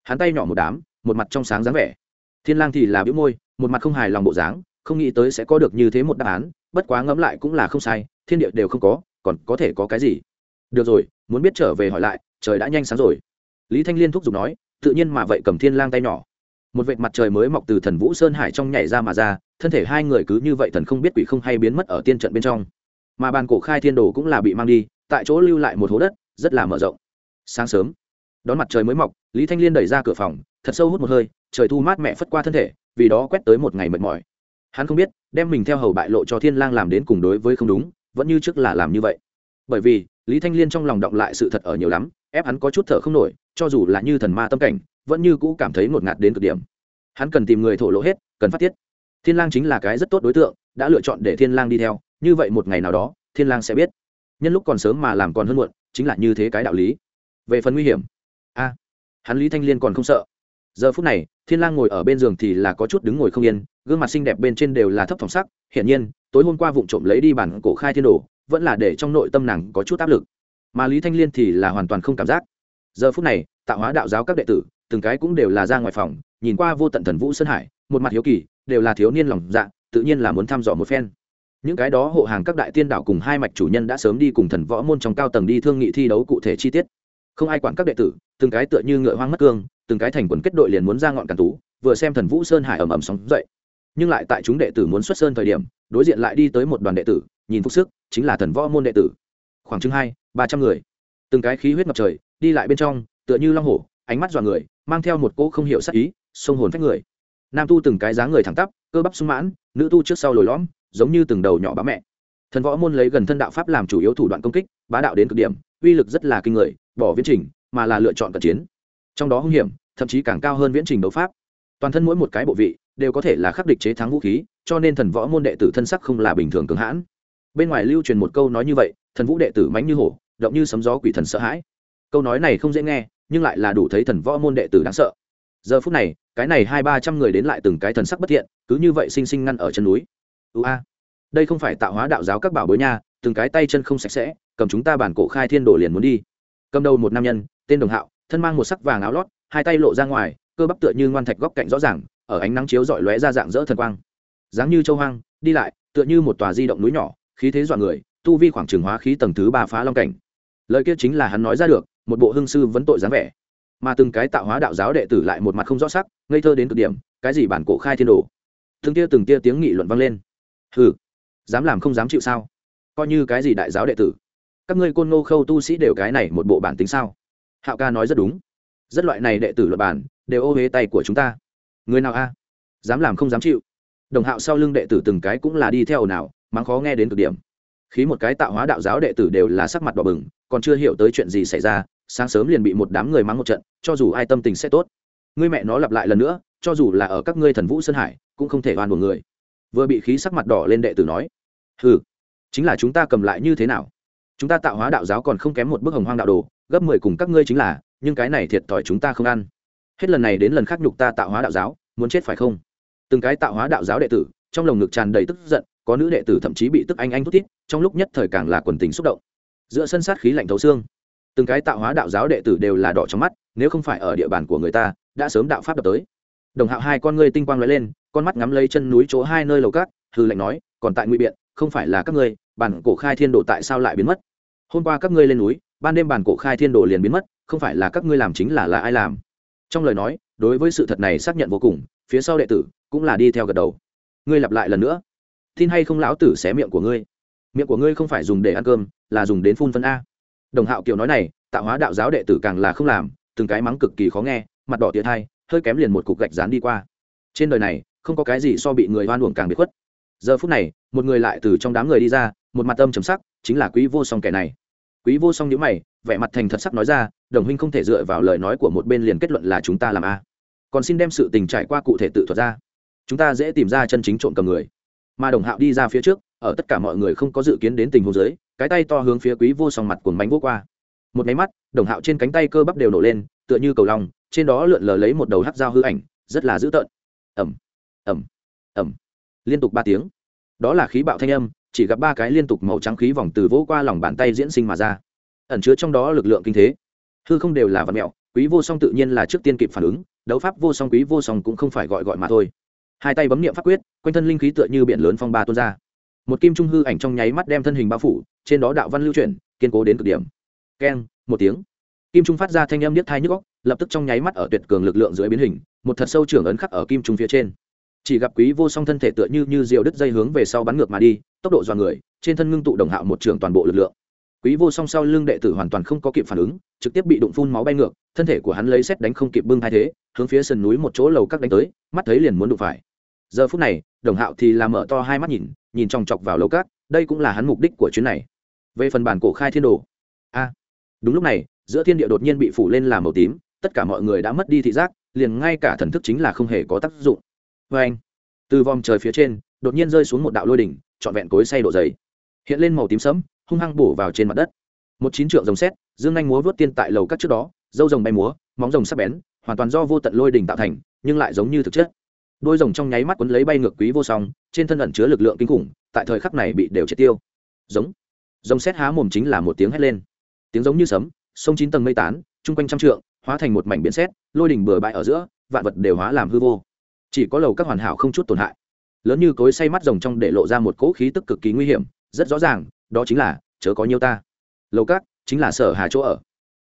Hắn tay nhỏ một đám, một mặt trong sáng dáng vẻ. Thiên lang thì là bĩu môi, một mặt không hài lòng bộ dáng không nghĩ tới sẽ có được như thế một đáp án, bất quá ngẫm lại cũng là không sai, thiên địa đều không có, còn có thể có cái gì? Được rồi, muốn biết trở về hỏi lại, trời đã nhanh sáng rồi. Lý thanh liên thúc giục nói, tự nhiên mà vậy cầm thiên lang tay nhỏ. Một vệt mặt trời mới mọc từ thần vũ sơn hải trong nhảy ra mà ra, thân thể hai người cứ như vậy thần không biết quỷ không hay biến mất ở tiên trận bên trong. Mà bàn cổ khai thiên đồ cũng là bị mang đi, tại chỗ lưu lại một hố đất, rất là mở rộng. Sáng sớm, đón mặt trời mới mọc, lý thanh liên đẩy ra cửa phòng, thật sâu hút một hơi, trời thu mát mẹ phất qua thân thể, vì đó quét tới một ngày mệt mỏi hắn không biết, đem mình theo hầu bại lộ cho thiên lang làm đến cùng đối với không đúng, vẫn như trước là làm như vậy. Bởi vì, lý thanh liên trong lòng động lại sự thật ở nhiều lắm, ép hắn có chút thở không nổi, cho dù là như thần ma tâm cảnh, vẫn như cũ cảm thấy ngột ngạt đến cực điểm. Hắn cần tìm người thổ lộ hết, cần phát tiết. Thiên lang chính là cái rất tốt đối tượng, đã lựa chọn để thiên lang đi theo, như vậy một ngày nào đó, thiên lang sẽ biết. Nhân lúc còn sớm mà làm còn hơn muộn, chính là như thế cái đạo lý. Về phần nguy hiểm, a, hắn lý thanh liên còn không sợ. Giờ phút này, thiên lang ngồi ở bên giường thì là có chút đứng ngồi không yên gương mặt xinh đẹp bên trên đều là thấp phòng sắc, hiển nhiên, tối hôm qua vụng trộm lấy đi bản cổ khai thiên đồ, vẫn là để trong nội tâm nàng có chút áp lực. Mà lý thanh liên thì là hoàn toàn không cảm giác. Giờ phút này, tạo hóa đạo giáo các đệ tử, từng cái cũng đều là ra ngoài phòng, nhìn qua vô tận thần vũ sơn hải, một mặt hiếu kỳ, đều là thiếu niên lòng dạ tự nhiên là muốn thăm dò một phen. Những cái đó hộ hàng các đại tiên đảo cùng hai mạch chủ nhân đã sớm đi cùng thần võ môn trong cao tầng đi thương nghị thi đấu cụ thể chi tiết. Không ai quản các đệ tử, từng cái tựa như ngựa hoang mất cương, từng cái thành quần kết đội liền muốn ra ngọn càn tú, vừa xem thần vũ sơn hải ầm ầm sóng dậy nhưng lại tại chúng đệ tử muốn xuất sơn thời điểm, đối diện lại đi tới một đoàn đệ tử, nhìn phúc sức, chính là thần võ môn đệ tử. Khoảng chừng hai, ba trăm người. Từng cái khí huyết ngập trời, đi lại bên trong, tựa như long hổ, ánh mắt dọa người, mang theo một cỗ không hiểu sắc ý, sông hồn phách người. Nam tu từng cái dáng người thẳng tắp, cơ bắp sung mãn, nữ tu trước sau lồi lõm, giống như từng đầu nhỏ bá mẹ. Thần võ môn lấy gần thân đạo pháp làm chủ yếu thủ đoạn công kích, bá đạo đến cực điểm, uy lực rất là kinh người, bỏ viễn trình, mà là lựa chọn cận chiến. Trong đó hung hiểm, thậm chí càng cao hơn viễn trình đấu pháp. Toàn thân mỗi một cái bộ vị đều có thể là khắc địch chế thắng vũ khí, cho nên thần võ môn đệ tử thân sắc không là bình thường cường hãn. Bên ngoài lưu truyền một câu nói như vậy, thần vũ đệ tử mánh như hổ, động như sấm gió quỷ thần sợ hãi. Câu nói này không dễ nghe, nhưng lại là đủ thấy thần võ môn đệ tử đáng sợ. Giờ phút này, cái này hai ba trăm người đến lại từng cái thần sắc bất thiện, cứ như vậy xinh xinh ngăn ở chân núi. Ưu a, đây không phải tạo hóa đạo giáo các bảo bối nha, từng cái tay chân không sạch sẽ, cầm chúng ta bản cổ khai thiên đồ liền muốn đi. Cầm đầu một nam nhân, tên đồng hạo, thân mang một sắc vàng áo lót, hai tay lộ ra ngoài, cơ bắp tựa như ngoan thạch góc cạnh rõ ràng ở ánh nắng chiếu rọi lóe ra dạng dỡ thần quang. Dáng như châu hoang, đi lại, tựa như một tòa di động núi nhỏ, khí thế dọa người, tu vi khoảng trường hóa khí tầng thứ ba phá long cảnh. Lời kia chính là hắn nói ra được, một bộ hương sư vấn tội dáng vẻ. Mà từng cái tạo hóa đạo giáo đệ tử lại một mặt không rõ sắc, ngây thơ đến cực điểm, cái gì bản cổ khai thiên đồ? Từng tia từng tia tiếng nghị luận vang lên. Hừ, dám làm không dám chịu sao? Coi như cái gì đại giáo đệ tử? Các ngươi côn ngô khâu tu sĩ đều cái này một bộ bản tính sao? Hạo ca nói rất đúng. Rất loại này đệ tử luật bản đều ô huế tay của chúng ta người nào a? Dám làm không dám chịu. Đồng hạo sau lưng đệ tử từng cái cũng là đi theo nào mắng khó nghe đến cực điểm. Khí một cái tạo hóa đạo giáo đệ tử đều là sắc mặt đỏ bừng, còn chưa hiểu tới chuyện gì xảy ra, sáng sớm liền bị một đám người mắng một trận, cho dù ai tâm tình sẽ tốt, ngươi mẹ nó lặp lại lần nữa, cho dù là ở các ngươi thần vũ sơn hải, cũng không thể oan một người. Vừa bị khí sắc mặt đỏ lên đệ tử nói ừ chính là chúng ta cầm lại như thế nào? Chúng ta tạo hóa đạo giáo còn không kém một bức hồng hoang đạo đồ, gấp mười cùng các ngươi chính là, nhưng cái này thiệt thòi chúng ta không ăn hết lần này đến lần khác nhục ta tạo hóa đạo giáo, muốn chết phải không? Từng cái tạo hóa đạo giáo đệ tử, trong lồng ngực tràn đầy tức giận, có nữ đệ tử thậm chí bị tức anh anh thút thít, trong lúc nhất thời càng là quần tình xúc động. Giữa sân sát khí lạnh thấu xương, từng cái tạo hóa đạo giáo đệ tử đều là đỏ trong mắt, nếu không phải ở địa bàn của người ta, đã sớm đạo pháp đập tới. Đồng hạo hai con ngươi tinh quang lóe lên, con mắt ngắm lấy chân núi chỗ hai nơi lầu cát hư lệnh nói, còn tại ngụy biện, không phải là các ngươi, bản cổ khai thiên đồ tại sao lại biến mất? Hôm qua các ngươi lên núi, ban đêm bản cổ khai thiên đồ liền biến mất, không phải là các ngươi làm chính là là ai làm? Trong lời nói, đối với sự thật này xác nhận vô cùng, phía sau đệ tử cũng là đi theo gật đầu. Ngươi lặp lại lần nữa. Tin hay không lão tử xé miệng của ngươi? Miệng của ngươi không phải dùng để ăn cơm, là dùng đến phun phân a. Đồng hạo kiều nói này, tạo hóa đạo giáo đệ tử càng là không làm, từng cái mắng cực kỳ khó nghe, mặt đỏ tiệt hai hơi kém liền một cục gạch dán đi qua. Trên đời này, không có cái gì so bị người hoan uổng càng bị khuất. Giờ phút này, một người lại từ trong đám người đi ra, một mặt âm chấm sắc, chính là quý vô song kẻ này. Quý vô song nhíu mày, vẻ mặt thành thật sắc nói ra đồng huynh không thể dựa vào lời nói của một bên liền kết luận là chúng ta làm a. Còn xin đem sự tình trải qua cụ thể tự thuật ra. Chúng ta dễ tìm ra chân chính trộm cầm người. Mà đồng hạo đi ra phía trước, ở tất cả mọi người không có dự kiến đến tình huống dưới, cái tay to hướng phía quý vô song mặt cuồng bánh vô qua. Một máy mắt, đồng hạo trên cánh tay cơ bắp đều nổ lên, tựa như cầu lòng trên đó lượn lờ lấy một đầu hắc dao hư ảnh, rất là dữ tợn. Ẩm ẩm ẩm liên tục ba tiếng. Đó là khí bạo thanh âm, chỉ gặp ba cái liên tục màu trắng khí vòng từ vỗ qua lòng bàn tay diễn sinh mà ra. Ẩn chứa trong đó lực lượng kinh thế hư không đều là vật mẹo, quý vô song tự nhiên là trước tiên kịp phản ứng, đấu pháp vô song quý vô song cũng không phải gọi gọi mà thôi. Hai tay bấm niệm pháp quyết, quanh thân linh khí tựa như biển lớn phong ba tuôn ra. Một kim trung hư ảnh trong nháy mắt đem thân hình bao phủ, trên đó đạo văn lưu chuyển, kiên cố đến cực điểm. Keng, một tiếng. Kim trung phát ra thanh âm niết thai nhức góc lập tức trong nháy mắt ở tuyệt cường lực lượng dưới biến hình, một thật sâu trưởng ấn khắc ở kim trung phía trên. Chỉ gặp quý vô song thân thể tựa như như diều đứt dây hướng về sau bắn ngược mà đi, tốc độ dọa người, trên thân ngưng tụ đồng hạo một trường toàn bộ lực lượng quý vô song sau lưng đệ tử hoàn toàn không có kịp phản ứng trực tiếp bị đụng phun máu bay ngược thân thể của hắn lấy xét đánh không kịp bưng hai thế hướng phía sườn núi một chỗ lầu các đánh tới mắt thấy liền muốn đụng phải. Giờ phút này đồng hạo thì làm mở to hai mắt nhìn nhìn chòng chọc vào lầu các, đây cũng là hắn mục đích của chuyến này. Về phần bản cổ khai thiên đồ. A đúng lúc này giữa thiên địa đột nhiên bị phủ lên làm màu tím tất cả mọi người đã mất đi thị giác liền ngay cả thần thức chính là không hề có tác dụng. Vê anh từ vòng trời phía trên đột nhiên rơi xuống một đạo lôi đỉnh trọn vẹn cối say độ dày. Hiện lên màu tím sẫm hung hăng bổ vào trên mặt đất. Một chín trượng rồng xét dương anh múa vớt tiên tại lầu các trước đó, dâu rồng bay múa, móng rồng sắc bén, hoàn toàn do vô tận lôi đỉnh tạo thành, nhưng lại giống như thực chất. Đôi rồng trong nháy mắt quấn lấy bay ngược quý vô song, trên thân ẩn chứa lực lượng kinh khủng, tại thời khắc này bị đều triệt tiêu. Giống. Rồng xét há mồm chính là một tiếng hét lên. Tiếng giống như sấm, sông chín tầng mây tán, chung quanh trăm trượng, hóa thành một mảnh biển xét lôi đỉnh bừa bãi ở giữa, vạn vật đều hóa làm hư vô. Chỉ có lầu các hoàn hảo không chút tổn hại. Lớn như cối say mắt rồng trong để lộ ra một cỗ khí tức cực kỳ nguy hiểm, rất rõ ràng đó chính là, chớ có nhiêu ta. Lầu cát, chính là sở hà chỗ ở.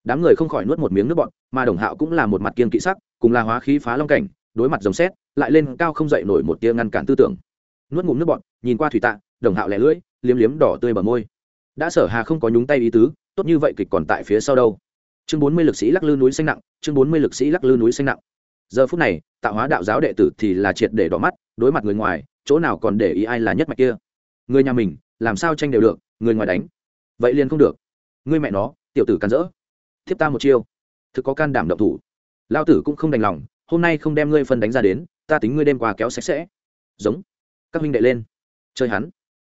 Đám người không khỏi nuốt một miếng nước bọn mà đồng hạo cũng là một mặt kiên kỵ sắc, cùng là hóa khí phá long cảnh, đối mặt dòng xét lại lên cao không dậy nổi một tia ngăn cản tư tưởng. Nuốt ngụm nước bọn nhìn qua thủy tạ, đồng hạo lẻ lưỡi, liếm liếm đỏ tươi bờ môi. Đã sở hà không có nhúng tay ý tứ, tốt như vậy kịch còn tại phía sau đâu. Chương bốn mươi lực sĩ lắc lư núi xanh nặng, chương bốn mươi lực sĩ lắc lư núi xanh nặng. Giờ phút này, tạo hóa đạo giáo đệ tử thì là triệt để đỏ mắt, đối mặt người ngoài, chỗ nào còn để ý ai là nhất mạch kia? Người nhà mình làm sao tranh đều được, người ngoài đánh. Vậy liền không được. Ngươi mẹ nó, tiểu tử can rỡ. Thiếp ta một chiêu. Thực có can đảm động thủ. Lao tử cũng không đành lòng, hôm nay không đem ngươi phân đánh ra đến, ta tính ngươi đêm qua kéo sạch sẽ. Giống. Các huynh đệ lên. Chơi hắn.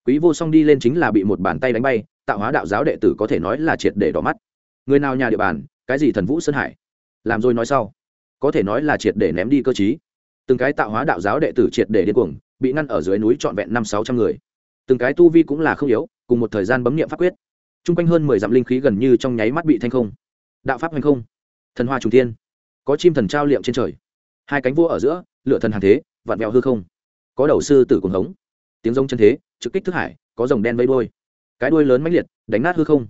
Quý vô song đi lên chính là bị một bàn tay đánh bay, tạo hóa đạo giáo đệ tử có thể nói là triệt để đỏ mắt. Người nào nhà địa bàn, cái gì thần vũ sơn hải? Làm rồi nói sau. Có thể nói là triệt để ném đi cơ chí từng cái tạo hóa đạo giáo đệ tử triệt để điên cuồng, bị ngăn ở dưới núi trọn vẹn năm sáu trăm người từng cái tu vi cũng là không yếu, cùng một thời gian bấm nghiệm pháp quyết. T r u n g quanh hơn mười dặm linh khí gần như trong nháy mắt bị thanh không. Đạo pháp hành không. Thần hoa trùng thiên. Có chim thần trao liệm trên trời. Hai cánh vua ở giữa lựa thần hàng thế vặn vẹo hư không. Có đầu sư tử cuồng hống. Tiếng rông chân thế, trực kích thức hải, có rồng đen vây đôi cái đuôi lớn mãnh liệt, đánh nát hư không.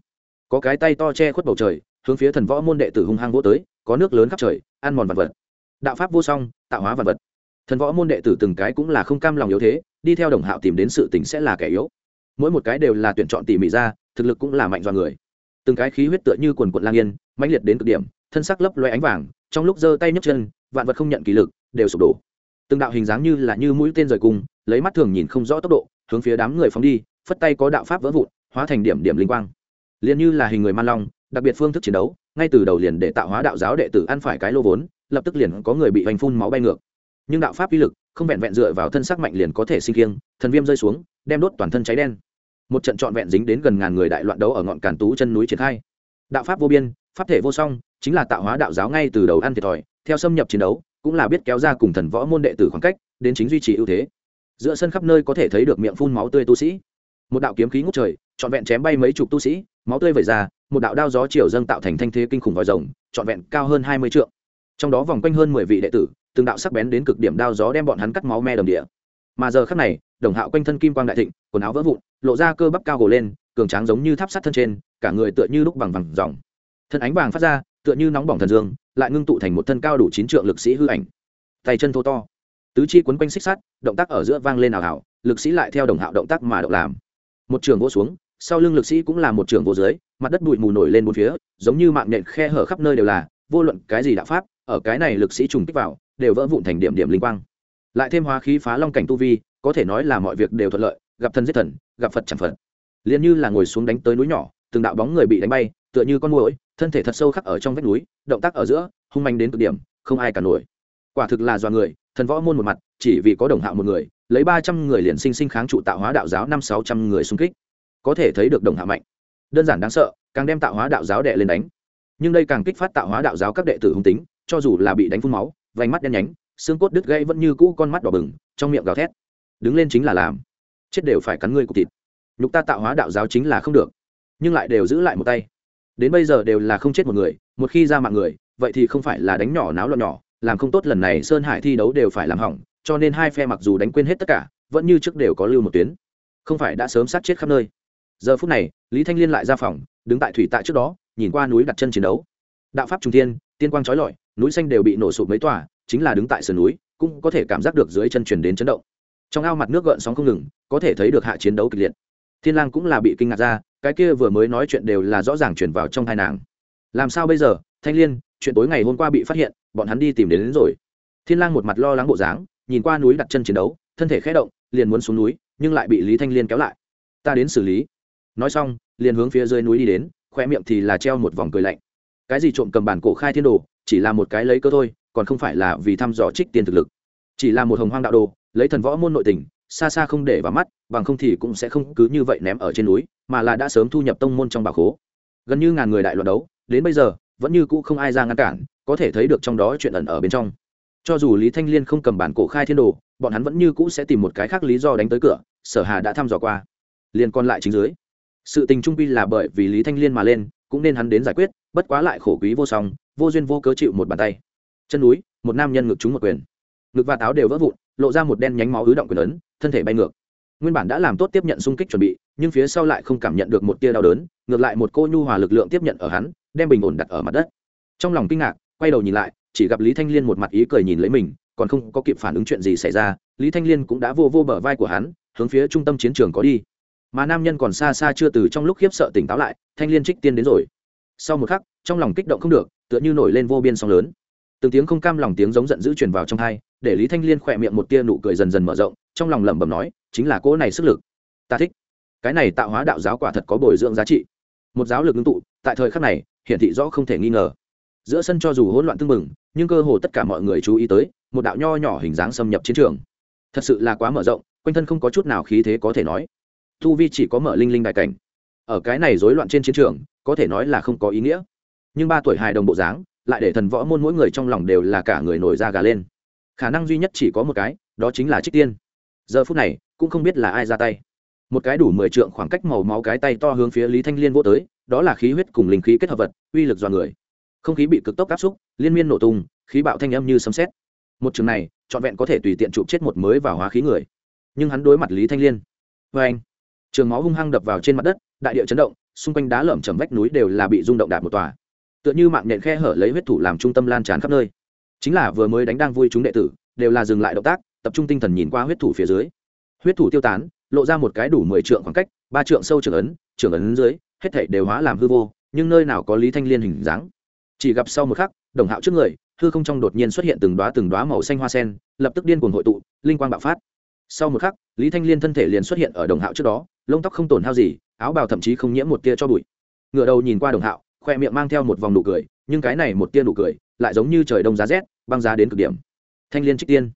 Có cái tay to che khuất bầu trời, hướng phía thần võ môn đệ tử hung hăng vỗ tới, có nước lớn khắp trời, ăn mòn vật vật. Đạo pháp vô song, tạo hóa vật vật. Thần võ môn đệ tử từng cái cũng là không cam lòng yếu thế đi theo đồng hạo tìm đến sự tình sẽ là kẻ yếu. Mỗi một cái đều là tuyển chọn tỉ mỉ ra, thực lực cũng là mạnh do người. Từng cái khí huyết tựa như quần quận lang yên, mãnh liệt đến cực điểm, thân sắc lấp loe ánh vàng, trong lúc giơ tay nhấc chân, vạn vật không nhận kỷ lực, đều sụp đổ. Từng đạo hình dáng như là như mũi tên rời cung, lấy mắt thường nhìn không rõ tốc độ, hướng phía đám người phóng đi, phất tay có đạo pháp vỡ vụn, hóa thành điểm điểm linh quang. Liền như là hình người man long, đặc biệt phương thức chiến đấu, ngay từ đầu liền để tạo hóa đạo giáo đệ tử ăn phải cái lô vốn, lập tức liền có người bị hoành phun máu bay ngược. Nhưng đạo pháp uy lực không vẹn vẹn dựa vào thân sắc mạnh liền có thể sinh kiêng, thần viêm rơi xuống, đem đốt toàn thân cháy đen. Một trận trọn vẹn dính đến gần ngàn người đại loạn đấu ở ngọn càn tú chân núi triển khai. Đạo pháp vô biên, pháp thể vô song, chính là tạo hóa đạo giáo ngay từ đầu ăn thiệt thòi, theo xâm nhập chiến đấu, cũng là biết kéo ra cùng thần võ môn đệ tử khoảng cách, đến chính duy trì ưu thế. Giữa sân khắp nơi có thể thấy được miệng phun máu tươi tu sĩ. Một đạo kiếm khí ngút trời, trọn vẹn chém bay mấy chục tu sĩ, máu tươi vẩy ra, một đạo đao gió chiều dâng tạo thành thanh thế kinh khủng vòi rồng, trọn vẹn cao hơn hai mươi trượng. Trong đó vòng quanh hơn mười vị đệ tử từng đạo sắc bén đến cực điểm đao gió đem bọn hắn cắt máu me đồng địa. Mà giờ khắc này, đồng hạo quanh thân kim quang đại thịnh, quần áo vỡ vụn, lộ ra cơ bắp cao gồ lên, cường tráng giống như tháp sắt thân trên, cả người tựa như lúc bằng vàng dòng. Thân ánh vàng phát ra, tựa như nóng bỏng thần dương, lại ngưng tụ thành một thân cao đủ chín trượng lực sĩ hư ảnh. Tay chân thô to, tứ chi quấn quanh xích sắt, động tác ở giữa vang lên ảo ảo lực sĩ lại theo đồng hạo động tác mà động làm. Một trường vỗ xuống, sau lưng lực sĩ cũng là một trường vô dưới, mặt đất bụi mù nổi lên bốn phía, giống như mạng nhện khe hở khắp nơi đều là, vô luận cái gì đạo pháp, ở cái này lực sĩ trùng kích vào đều vỡ vụn thành điểm điểm linh quang. Lại thêm hóa khí phá long cảnh tu vi, có thể nói là mọi việc đều thuận lợi, gặp thần giết thần, gặp phật chẳng phật. Liền như là ngồi xuống đánh tới núi nhỏ, từng đạo bóng người bị đánh bay, tựa như con muỗi, thân thể thật sâu khắc ở trong vách núi, động tác ở giữa, hung manh đến cực điểm, không ai cả nổi. Quả thực là do người, thần võ môn một mặt, chỉ vì có đồng hạo một người, lấy ba trăm người liền sinh sinh kháng trụ tạo hóa đạo giáo năm sáu trăm người xung kích. Có thể thấy được đồng hạ mạnh. Đơn giản đáng sợ, càng đem tạo hóa đạo giáo đệ lên đánh. Nhưng đây càng kích phát tạo hóa đạo giáo các đệ tử hung tính, cho dù là bị đánh phun máu vành mắt đen nhánh, xương cốt đứt gãy vẫn như cũ con mắt đỏ bừng, trong miệng gào thét. Đứng lên chính là làm. Chết đều phải cắn ngươi cục thịt. Nhục ta tạo hóa đạo giáo chính là không được. Nhưng lại đều giữ lại một tay. Đến bây giờ đều là không chết một người, một khi ra mạng người, vậy thì không phải là đánh nhỏ náo loạn nhỏ, làm không tốt lần này sơn hải thi đấu đều phải làm hỏng, cho nên hai phe mặc dù đánh quên hết tất cả, vẫn như trước đều có lưu một tuyến. Không phải đã sớm sát chết khắp nơi. Giờ phút này, lý thanh liên lại ra phòng, đứng tại thủy tạ trước đó, nhìn qua núi đặt chân chiến đấu. Đạo pháp trung thiên, tiên quang trói lọi núi xanh đều bị nổ sụp mấy tòa chính là đứng tại sườn núi cũng có thể cảm giác được dưới chân truyền đến chấn động. Trong ao mặt nước gợn sóng không ngừng có thể thấy được hạ chiến đấu kịch liệt. Thiên lang cũng là bị kinh ngạc ra cái kia vừa mới nói chuyện đều là rõ ràng truyền vào trong hai nàng. Làm sao bây giờ thanh liên chuyện tối ngày hôm qua bị phát hiện bọn hắn đi tìm đến, đến rồi. Thiên lang một mặt lo lắng bộ dáng nhìn qua núi đặt chân chiến đấu thân thể khẽ động liền muốn xuống núi nhưng lại bị lý thanh liên kéo lại. Ta đến xử lý. Nói xong liền hướng phía dưới núi đi đến khoe miệng thì là treo một vòng cười lạnh. Cái gì trộm cầm bản cổ khai thiên đồ chỉ là một cái lấy cơ thôi, còn không phải là vì thăm dò trích tiền thực lực. Chỉ là một hồng hoang đạo đồ, lấy thần võ môn nội tình, xa xa không để vào mắt, bằng không thì cũng sẽ không cứ như vậy ném ở trên núi, mà là đã sớm thu nhập tông môn trong bà khố. Gần như ngàn người đại loạt đấu, đến bây giờ, vẫn như cũ không ai ra ngăn cản, có thể thấy được trong đó chuyện ẩn ở bên trong. Cho dù lý thanh liên không cầm bản cổ khai thiên đồ, bọn hắn vẫn như cũ sẽ tìm một cái khác lý do đánh tới cửa, sở hà đã thăm dò qua. Liền còn lại chính dưới. Sự tình trung pi là bởi vì lý thanh liên mà lên, cũng nên hắn đến giải quyết, bất quá lại khổ quý vô song vô duyên vô cớ chịu một bàn tay. Chân núi, một nam nhân ngực trúng một quyền. Ngực và táo đều vỡ vụn, lộ ra một đen nhánh máu ứ động quyền ấn thân thể bay ngược. Nguyên bản đã làm tốt tiếp nhận xung kích chuẩn bị, nhưng phía sau lại không cảm nhận được một tia đau đớn, ngược lại một cô nhu hòa lực lượng tiếp nhận ở hắn, đem bình ổn đặt ở mặt đất. Trong lòng kinh ngạc, quay đầu nhìn lại, chỉ gặp lý thanh liên một mặt ý cười nhìn lấy mình, còn không có kịp phản ứng chuyện gì xảy ra, lý thanh liên cũng đã vô vô bờ vai của hắn, hướng phía trung tâm chiến trường có đi. Mà nam nhân còn xa xa chưa từ trong lúc khiếp sợ tỉnh táo lại, thanh liên trích tiên đến rồi. Sau một khắc, trong lòng kích động không được tựa như nổi lên vô biên sóng lớn. Từng tiếng không cam lòng tiếng giống giận dữ truyền vào trong hai, để lý thanh liên khỏe miệng một tia nụ cười dần dần mở rộng, trong lòng lẩm bẩm nói, chính là cỗ này sức lực. Ta thích. Cái này tạo hóa đạo giáo quả thật có bồi dưỡng giá trị. Một giáo lực ngưng tụ, tại thời khắc này, hiển thị rõ không thể nghi ngờ. Giữa sân cho dù hỗn loạn tưng bừng, nhưng cơ hồ tất cả mọi người chú ý tới, một đạo nho nhỏ hình dáng xâm nhập chiến trường. Thật sự là quá mở rộng, quanh thân không có chút nào khí thế có thể nói. Thu vi chỉ có mở linh linh đại cảnh. Ở cái này rối loạn trên chiến trường, có thể nói là không có ý nghĩa nhưng ba tuổi hài đồng bộ dáng, lại để thần võ môn mỗi người trong lòng đều là cả người nổi da gà lên. Khả năng duy nhất chỉ có một cái, đó chính là trích tiên. Giờ phút này, cũng không biết là ai ra tay. Một cái đủ mười trượng khoảng cách màu máu cái tay to hướng phía lý thanh liên vô tới, đó là khí huyết cùng linh khí kết hợp vật, uy lực do người. Không khí bị cực tốc áp xúc, liên miên nổ tung, khí bạo thanh âm như sấm xét một trường này, trọn vẹn có thể tùy tiện chụp chết một mới vào hóa khí người. Nhưng hắn đối mặt lý thanh liên. Vê anh, trường máu hung hăng đập vào trên mặt đất, đại địa chấn động, xung quanh đá lởm chầm vách núi đều là bị rung động đạt một tòa tựa như mạng nhện khe hở lấy huyết thủ làm trung tâm lan tràn khắp nơi. Chính là vừa mới đánh đang vui chúng đệ tử, đều là dừng lại động tác, tập trung tinh thần nhìn qua huyết thủ phía dưới. Huyết thủ tiêu tán, lộ ra một cái đủ mười trượng khoảng cách, ba trượng sâu trưởng ấn trưởng ấn dưới, hết thảy đều hóa làm hư vô, nhưng nơi nào có lý thanh liên hình dáng. Chỉ gặp sau một khắc, đồng hạo trước người, hư không trong đột nhiên xuất hiện từng đoá từng đoá màu xanh hoa sen, lập tức điên cuồng hội tụ, linh quang bạo phát. Sau một khắc, lý thanh liên thân thể liền xuất hiện ở đồng hạo trước đó, lông tóc không tổn hao gì, áo bào thậm chí không nhiễm một tia cho bụi. Ngựa đầu nhìn qua đồng hạo khoe miệng mang theo một vòng nụ cười, nhưng cái này một tia nụ cười lại giống như trời đông giá rét, băng giá đến cực điểm. Thanh liên trích tiên,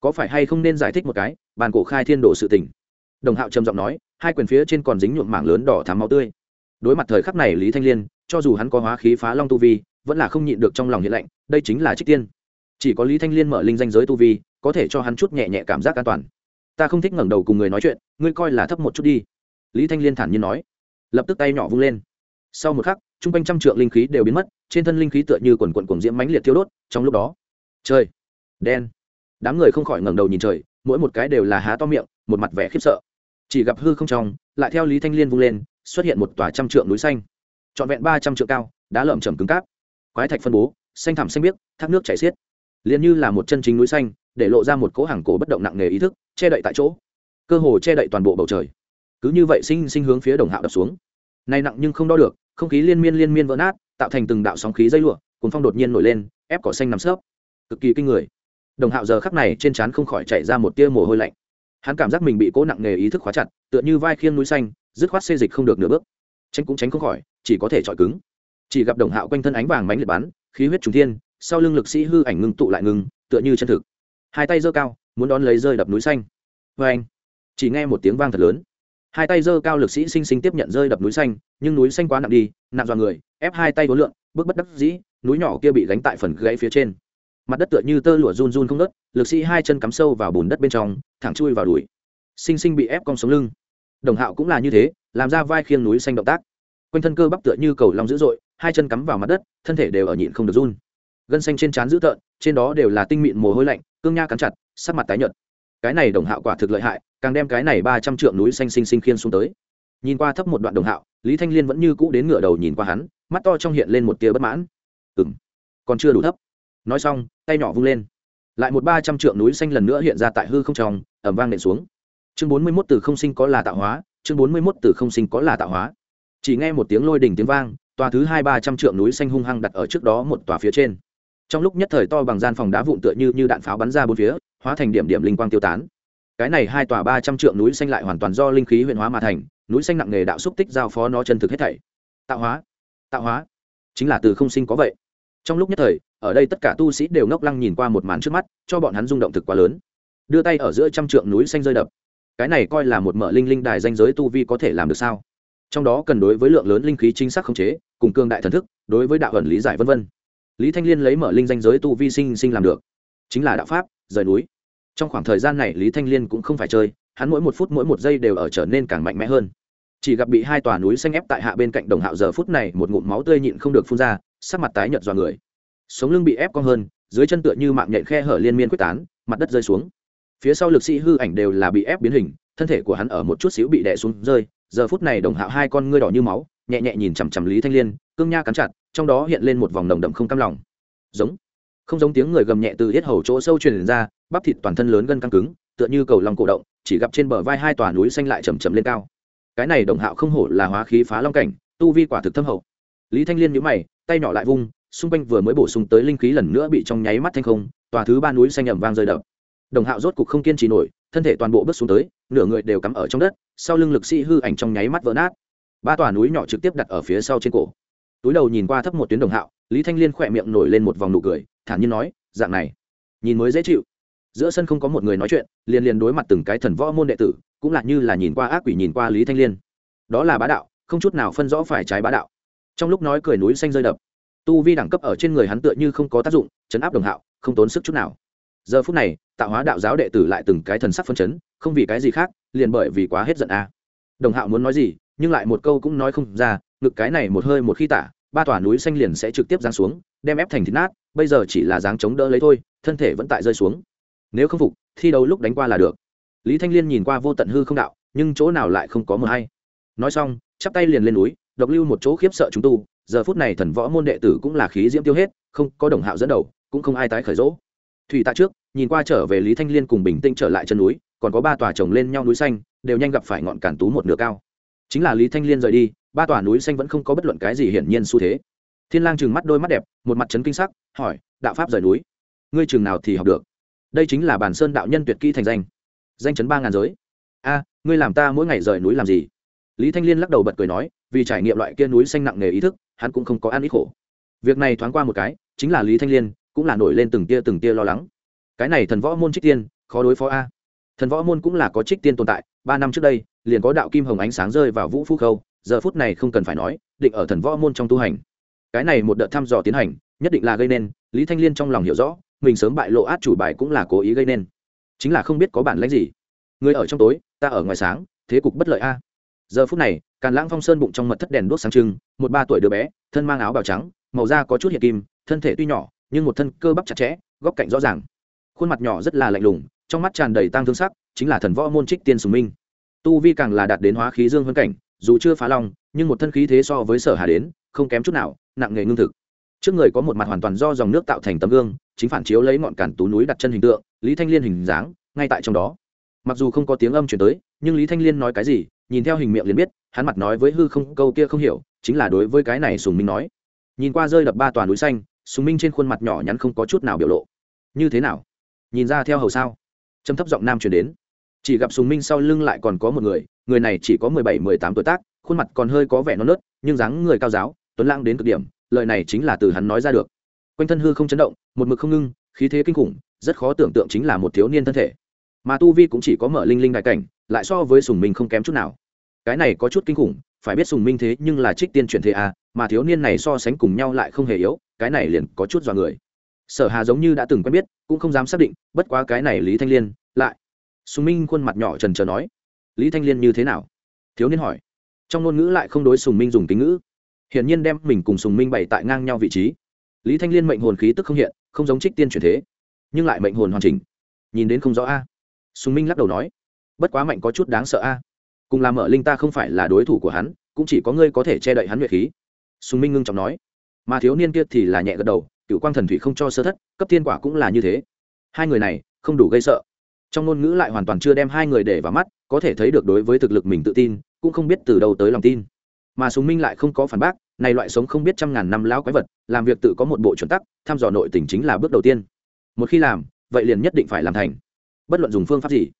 có phải hay không nên giải thích một cái, bàn cổ khai thiên đồ sự tình? Đồng hạo trầm giọng nói, hai quyền phía trên còn dính nhuộm mảng lớn đỏ thám máu tươi. Đối mặt thời khắc này lý thanh liên, cho dù hắn có hóa khí phá long tu vi, vẫn là không nhịn được trong lòng hiện lạnh, đây chính là trích tiên. Chỉ có lý thanh liên mở linh danh giới tu vi, có thể cho hắn chút nhẹ nhẹ cảm giác an toàn. Ta không thích ngẩng đầu cùng người nói chuyện, ngươi coi là thấp một chút đi. Lý thanh liên thản nhiên nói, lập tức tay nhỏ vung lên. Sau một khắc Trung quanh trăm trượng linh khí đều biến mất, trên thân linh khí tựa như quần quần cuồng diễm mãnh liệt thiêu đốt, trong lúc đó, trời, đen, đám người không khỏi ngẩng đầu nhìn trời, mỗi một cái đều là há to miệng, một mặt vẻ khiếp sợ. Chỉ gặp hư không trong, lại theo lý thanh liên vung lên, xuất hiện một tòa trăm trượng núi xanh, trọn vẹn ba trăm trượng cao, đá lởm chầm cứng cáp, quái thạch phân bố, xanh thẳm xanh biếc, thác nước chảy xiết, liền như là một chân chính núi xanh, để lộ ra một cỗ hàng cổ bất động nặng nề ý thức, che đậy tại chỗ, cơ hồ che đậy toàn bộ bầu trời. Cứ như vậy sinh sinh hướng phía đồng hạo đập xuống nay nặng nhưng không đo được, không khí liên miên liên miên vỡ nát, tạo thành từng đạo sóng khí dây lụa cuốn phong đột nhiên nổi lên, ép cỏ xanh nằm sấp. Cực kỳ kinh người. Đồng hạo giờ khắc này trên trán không khỏi chạy ra một tia mồ hôi lạnh. Hắn cảm giác mình bị cỗ nặng nề ý thức khóa chặt, tựa như vai khiêng núi xanh, dứt khoát xê dịch không được nửa bước. Tránh cũng tránh không khỏi, chỉ có thể chọi cứng. Chỉ gặp đồng hạo quanh thân ánh vàng mánh liệt bắn, khí huyết trùng thiên, sau lưng lực sĩ hư ảnh ngưng tụ lại ngưng tựa như chân thực. Hai tay giơ cao, muốn đón lấy rơi đập núi xanh. Vê anh chỉ nghe một tiếng vang thật lớn hai tay giơ cao lực sĩ sinh sinh tiếp nhận rơi đập núi xanh, nhưng núi xanh quá nặng đi, nặng dọa người, ép hai tay vốn lượn bước bất đắc dĩ, núi nhỏ kia bị gánh tại phần gãy phía trên. Mặt đất tựa như tơ lụa run run không đất lực sĩ hai chân cắm sâu vào bùn đất bên trong, thẳng chui vào đùi. Sinh sinh bị ép cong sống lưng. Đồng hạo cũng là như thế, làm ra vai khiêng núi xanh động tác. Quanh thân cơ bắp tựa như cầu long dữ dội, hai chân cắm vào mặt đất, thân thể đều ở nhịn không được run. Gân xanh trên trán dữ tợn, trên đó đều là tinh mịn mồ hôi lạnh, cương nha cắn chặt, sắc mặt tái nhợt cái này đồng hạo quả thực lợi hại, càng đem cái này ba trăm trượng núi xanh sinh sinh khiên xuống tới. Nhìn qua thấp một đoạn đồng hạo, lý thanh liên vẫn như cũ đến ngựa đầu nhìn qua hắn, mắt to trong hiện lên một tia bất mãn. Ừ m còn chưa đủ thấp. Nói xong, tay nhỏ vung lên. Lại một ba trăm trượng núi xanh lần nữa hiện ra tại hư không tròng ẩm vang nện xuống. Chương bốn mươi mốt từ không sinh có là tạo hóa, chương bốn mươi mốt từ không sinh có là tạo hóa. Chỉ nghe một tiếng lôi đỉnh tiếng vang, tòa thứ hai ba trăm trượng núi xanh hung hăng đặt ở trước đó một tòa phía trên. Trong lúc nhất thời to bằng gian phòng đá vụn tựa như như đạn pháo bắn ra bốn phía hóa thành điểm điểm linh quang tiêu tán. Cái này hai tòa ba trăm trượng núi xanh lại hoàn toàn do linh khí huyện hóa mà thành, núi xanh nặng nghề đạo xúc tích giao phó nó chân thực hết thảy. Tạo hóa tạo hóa, chính là từ không sinh có vậy. Trong lúc nhất thời, ở đây tất cả tu sĩ đều ngốc lăng nhìn qua một màn trước mắt, cho bọn hắn rung động thực quá lớn. Đưa tay ở giữa trăm trượng núi xanh rơi đập. Cái này coi là một mở linh linh đài danh giới tu vi có thể làm được sao? Trong đó cần đối với lượng lớn linh khí chính xác khống chế, cùng cương đại thần thức, đối với đạo ẩn lý giải vân vân. Lý thanh liên lấy mở linh danh giới tu vi sinh sinh làm được. Chính là đạo pháp rời núi. Trong khoảng thời gian này, lý thanh liên cũng không phải chơi, hắn mỗi một phút, mỗi một giây đều ở trở nên càng mạnh mẽ hơn. Chỉ gặp bị hai tòa núi xanh ép tại hạ bên cạnh đồng hạo giờ phút này, một ngụm máu tươi nhịn không được phun ra, sắc mặt tái nhợt dọa người. Sống lưng bị ép cong hơn, dưới chân tựa như mạng nhện khe hở liên miên quyết tán, mặt đất rơi xuống. Phía sau lực sĩ hư ảnh đều là bị ép biến hình, thân thể của hắn ở một chút xíu bị đè xuống rơi. Giờ phút này đồng hạo hai con ngươi đỏ như máu, nhẹ nhẹ nhìn chằm chằm lý thanh liên, cương nha cắn chặt, trong đó hiện lên một vòng nồng đậm không cam lòng. Giống không giống tiếng người gầm nhẹ từ hết hầu chỗ sâu truyền ra, bắp thịt toàn thân lớn gân căng cứng, tựa như cầu lòng cổ động, chỉ gặp trên bờ vai hai tòa núi xanh lại chầm chậm lên cao. Cái này đồng hạo không hổ là hóa khí phá long cảnh, tu vi quả thực thâm hậu. Lý thanh liên nhíu mày, tay nhỏ lại vung, xung quanh vừa mới bổ sung tới linh khí lần nữa bị trong nháy mắt thanh không, tòa thứ ba núi xanh ẩm vang rơi đập. Đồng hạo rốt cục không kiên trì nổi, thân thể toàn bộ bước xuống tới, nửa người đều cắm ở trong đất, sau lưng lực sĩ hư ảnh trong nháy mắt vỡ nát. Ba tòa núi nhỏ trực tiếp đặt ở phía sau trên cổ. Túi đầu nhìn qua thấp một tuyến đồng hạo lý thanh liên khỏe miệng nổi lên một vòng nụ cười, thản nhiên nói, dạng này, nhìn mới dễ chịu. Giữa sân không có một người nói chuyện, liền liền đối mặt từng cái thần võ môn đệ tử, cũng là như là nhìn qua ác quỷ nhìn qua lý thanh liên. Đó là bá đạo, không chút nào phân rõ phải trái bá đạo. Trong lúc nói cười núi xanh rơi đập, tu vi đẳng cấp ở trên người hắn tựa như không có tác dụng, chấn áp đồng hạo, không tốn sức chút nào. Giờ phút này, tạo hóa đạo giáo đệ tử lại từng cái thần sắc phân chấn, không vì cái gì khác, liền bởi vì quá hết giận a. Đồng hạo muốn nói gì, nhưng lại một câu cũng nói không ra, ngực cái này một hơi một khi tả ba tòa núi xanh liền sẽ trực tiếp giáng xuống, đem ép thành thịt nát, bây giờ chỉ là dáng chống đỡ lấy thôi, thân thể vẫn tại rơi xuống. Nếu không phục, thi đấu lúc đánh qua là được. Lý thanh liên nhìn qua vô tận hư không đạo, nhưng chỗ nào lại không có mờ hay. Nói xong, chắp tay liền lên núi, độc lưu một chỗ khiếp sợ chúng tu, giờ phút này thần võ môn đệ tử cũng là khí diễm tiêu hết, không có đồng hạo dẫn đầu, cũng không ai tái khởi rỗ thủy tạ trước, nhìn qua trở về lý thanh liên cùng bình tĩnh trở lại chân núi, còn có ba tòa chồng lên nhau núi xanh, đều nhanh gặp phải ngọn cản tú một nửa cao. Chính là lý thanh liên rời đi ba tòa núi xanh vẫn không có bất luận cái gì hiển nhiên xu thế. Thiên lang chừng mắt đôi mắt đẹp, một mặt chấn kinh sắc, hỏi, đạo pháp rời núi, ngươi trường nào thì học được? Đây chính là bản sơn đạo nhân tuyệt kỹ thành danh. Danh chấn ba ngàn giới. A, ngươi làm ta mỗi ngày rời núi làm gì? Lý thanh liên lắc đầu bật cười nói, vì trải nghiệm loại kia núi xanh nặng nề ý thức, hắn cũng không có ăn ít khổ. Việc này thoáng qua một cái, chính là lý thanh liên cũng là nổi lên từng tia từng tia lo lắng. Cái này thần võ môn trích tiên, khó đối phó a. Thần võ môn cũng là có trích tiên tồn tại, ba năm trước đây, liền có đạo kim hồng ánh sáng rơi vào vũ phú khâu giờ phút này không cần phải nói, định ở thần võ môn trong tu hành. Cái này một đợt thăm dò tiến hành, nhất định là gây nên, lý thanh liên trong lòng hiểu rõ, mình sớm bại lộ át chủ bài cũng là cố ý gây nên. Chính là không biết có bản lãnh gì. Người ở trong tối, ta ở ngoài sáng, thế cục bất lợi a. Giờ phút này, càn lãng phong sơn bụng trong mật thất đèn đuốc sáng trưng, một ba tuổi đứa bé, thân mang áo bào trắng, màu da có chút hiện kim, thân thể tuy nhỏ, nhưng một thân cơ bắp chặt chẽ, góc cạnh rõ ràng. Khuôn mặt nhỏ rất là lạnh lùng, trong mắt tràn đầy tang thương sắc, chính là thần võ môn trích tiên sùng minh. Tu vi càng là đạt đến hóa khí dương hơn cảnh dù chưa phá long, nhưng một thân khí thế so với sở hà đến, không kém chút nào, nặng nghề ngưng thực. Trước người có một mặt hoàn toàn do dòng nước tạo thành tấm gương, chính phản chiếu lấy ngọn cản tú núi đặt chân hình tượng, lý thanh liên hình dáng, ngay tại trong đó. Mặc dù không có tiếng âm chuyển tới, nhưng lý thanh liên nói cái gì, nhìn theo hình miệng liền biết, hắn mặt nói với hư không, câu kia không hiểu, chính là đối với cái này sùng minh nói. Nhìn qua rơi đập ba tòa núi xanh, sùng minh trên khuôn mặt nhỏ nhắn không có chút nào biểu lộ. Như thế nào? Nhìn ra theo hầu sao? Trầm thấp giọng nam chuyển đến. Chỉ gặp sùng minh sau lưng lại còn có một người người này chỉ có mười bảy, mười tám tuổi tác, khuôn mặt còn hơi có vẻ non nớt, nhưng dáng người cao giáo, tuấn lãng đến cực điểm, lời này chính là từ hắn nói ra được. Quanh thân hư không chấn động, một mực không ngưng, khí thế kinh khủng, rất khó tưởng tượng chính là một thiếu niên thân thể. Mà tu vi cũng chỉ có mở linh linh đại cảnh, lại so với sùng minh không kém chút nào. Cái này có chút kinh khủng, phải biết sùng minh thế nhưng là trích tiên chuyển thế a, mà thiếu niên này so sánh cùng nhau lại không hề yếu, cái này liền có chút dọa người. Sở hà giống như đã từng quen biết, cũng không dám xác định, bất quá cái này lý thanh liên, lại. Sùng minh khuôn mặt nhỏ trần trờ nói lý thanh liên như thế nào? Thiếu niên hỏi. Trong ngôn ngữ lại không đối sùng minh dùng tính ngữ. Hiển nhiên đem mình cùng sùng minh bày tại ngang nhau vị trí. Lý thanh liên mệnh hồn khí tức không hiện, không giống trích tiên chuyển thế, nhưng lại mệnh hồn hoàn chỉnh. Nhìn đến không rõ a. Sùng minh lắc đầu nói, bất quá mạnh có chút đáng sợ a. Cùng làm mở linh ta không phải là đối thủ của hắn, cũng chỉ có ngươi có thể che đậy hắn nguyệt khí. Sùng minh ngưng trọng nói. Mà thiếu niên kia thì là nhẹ gật đầu, cựu quang thần thủy không cho sơ thất, cấp thiên quả cũng là như thế. Hai người này, không đủ gây sợ trong ngôn ngữ lại hoàn toàn chưa đem hai người để vào mắt, có thể thấy được đối với thực lực mình tự tin, cũng không biết từ đâu tới lòng tin. Mà súng minh lại không có phản bác, này loại sống không biết trăm ngàn năm lão quái vật, làm việc tự có một bộ chuẩn tắc, thăm dò nội tình chính là bước đầu tiên. Một khi làm, vậy liền nhất định phải làm thành. Bất luận dùng phương pháp gì,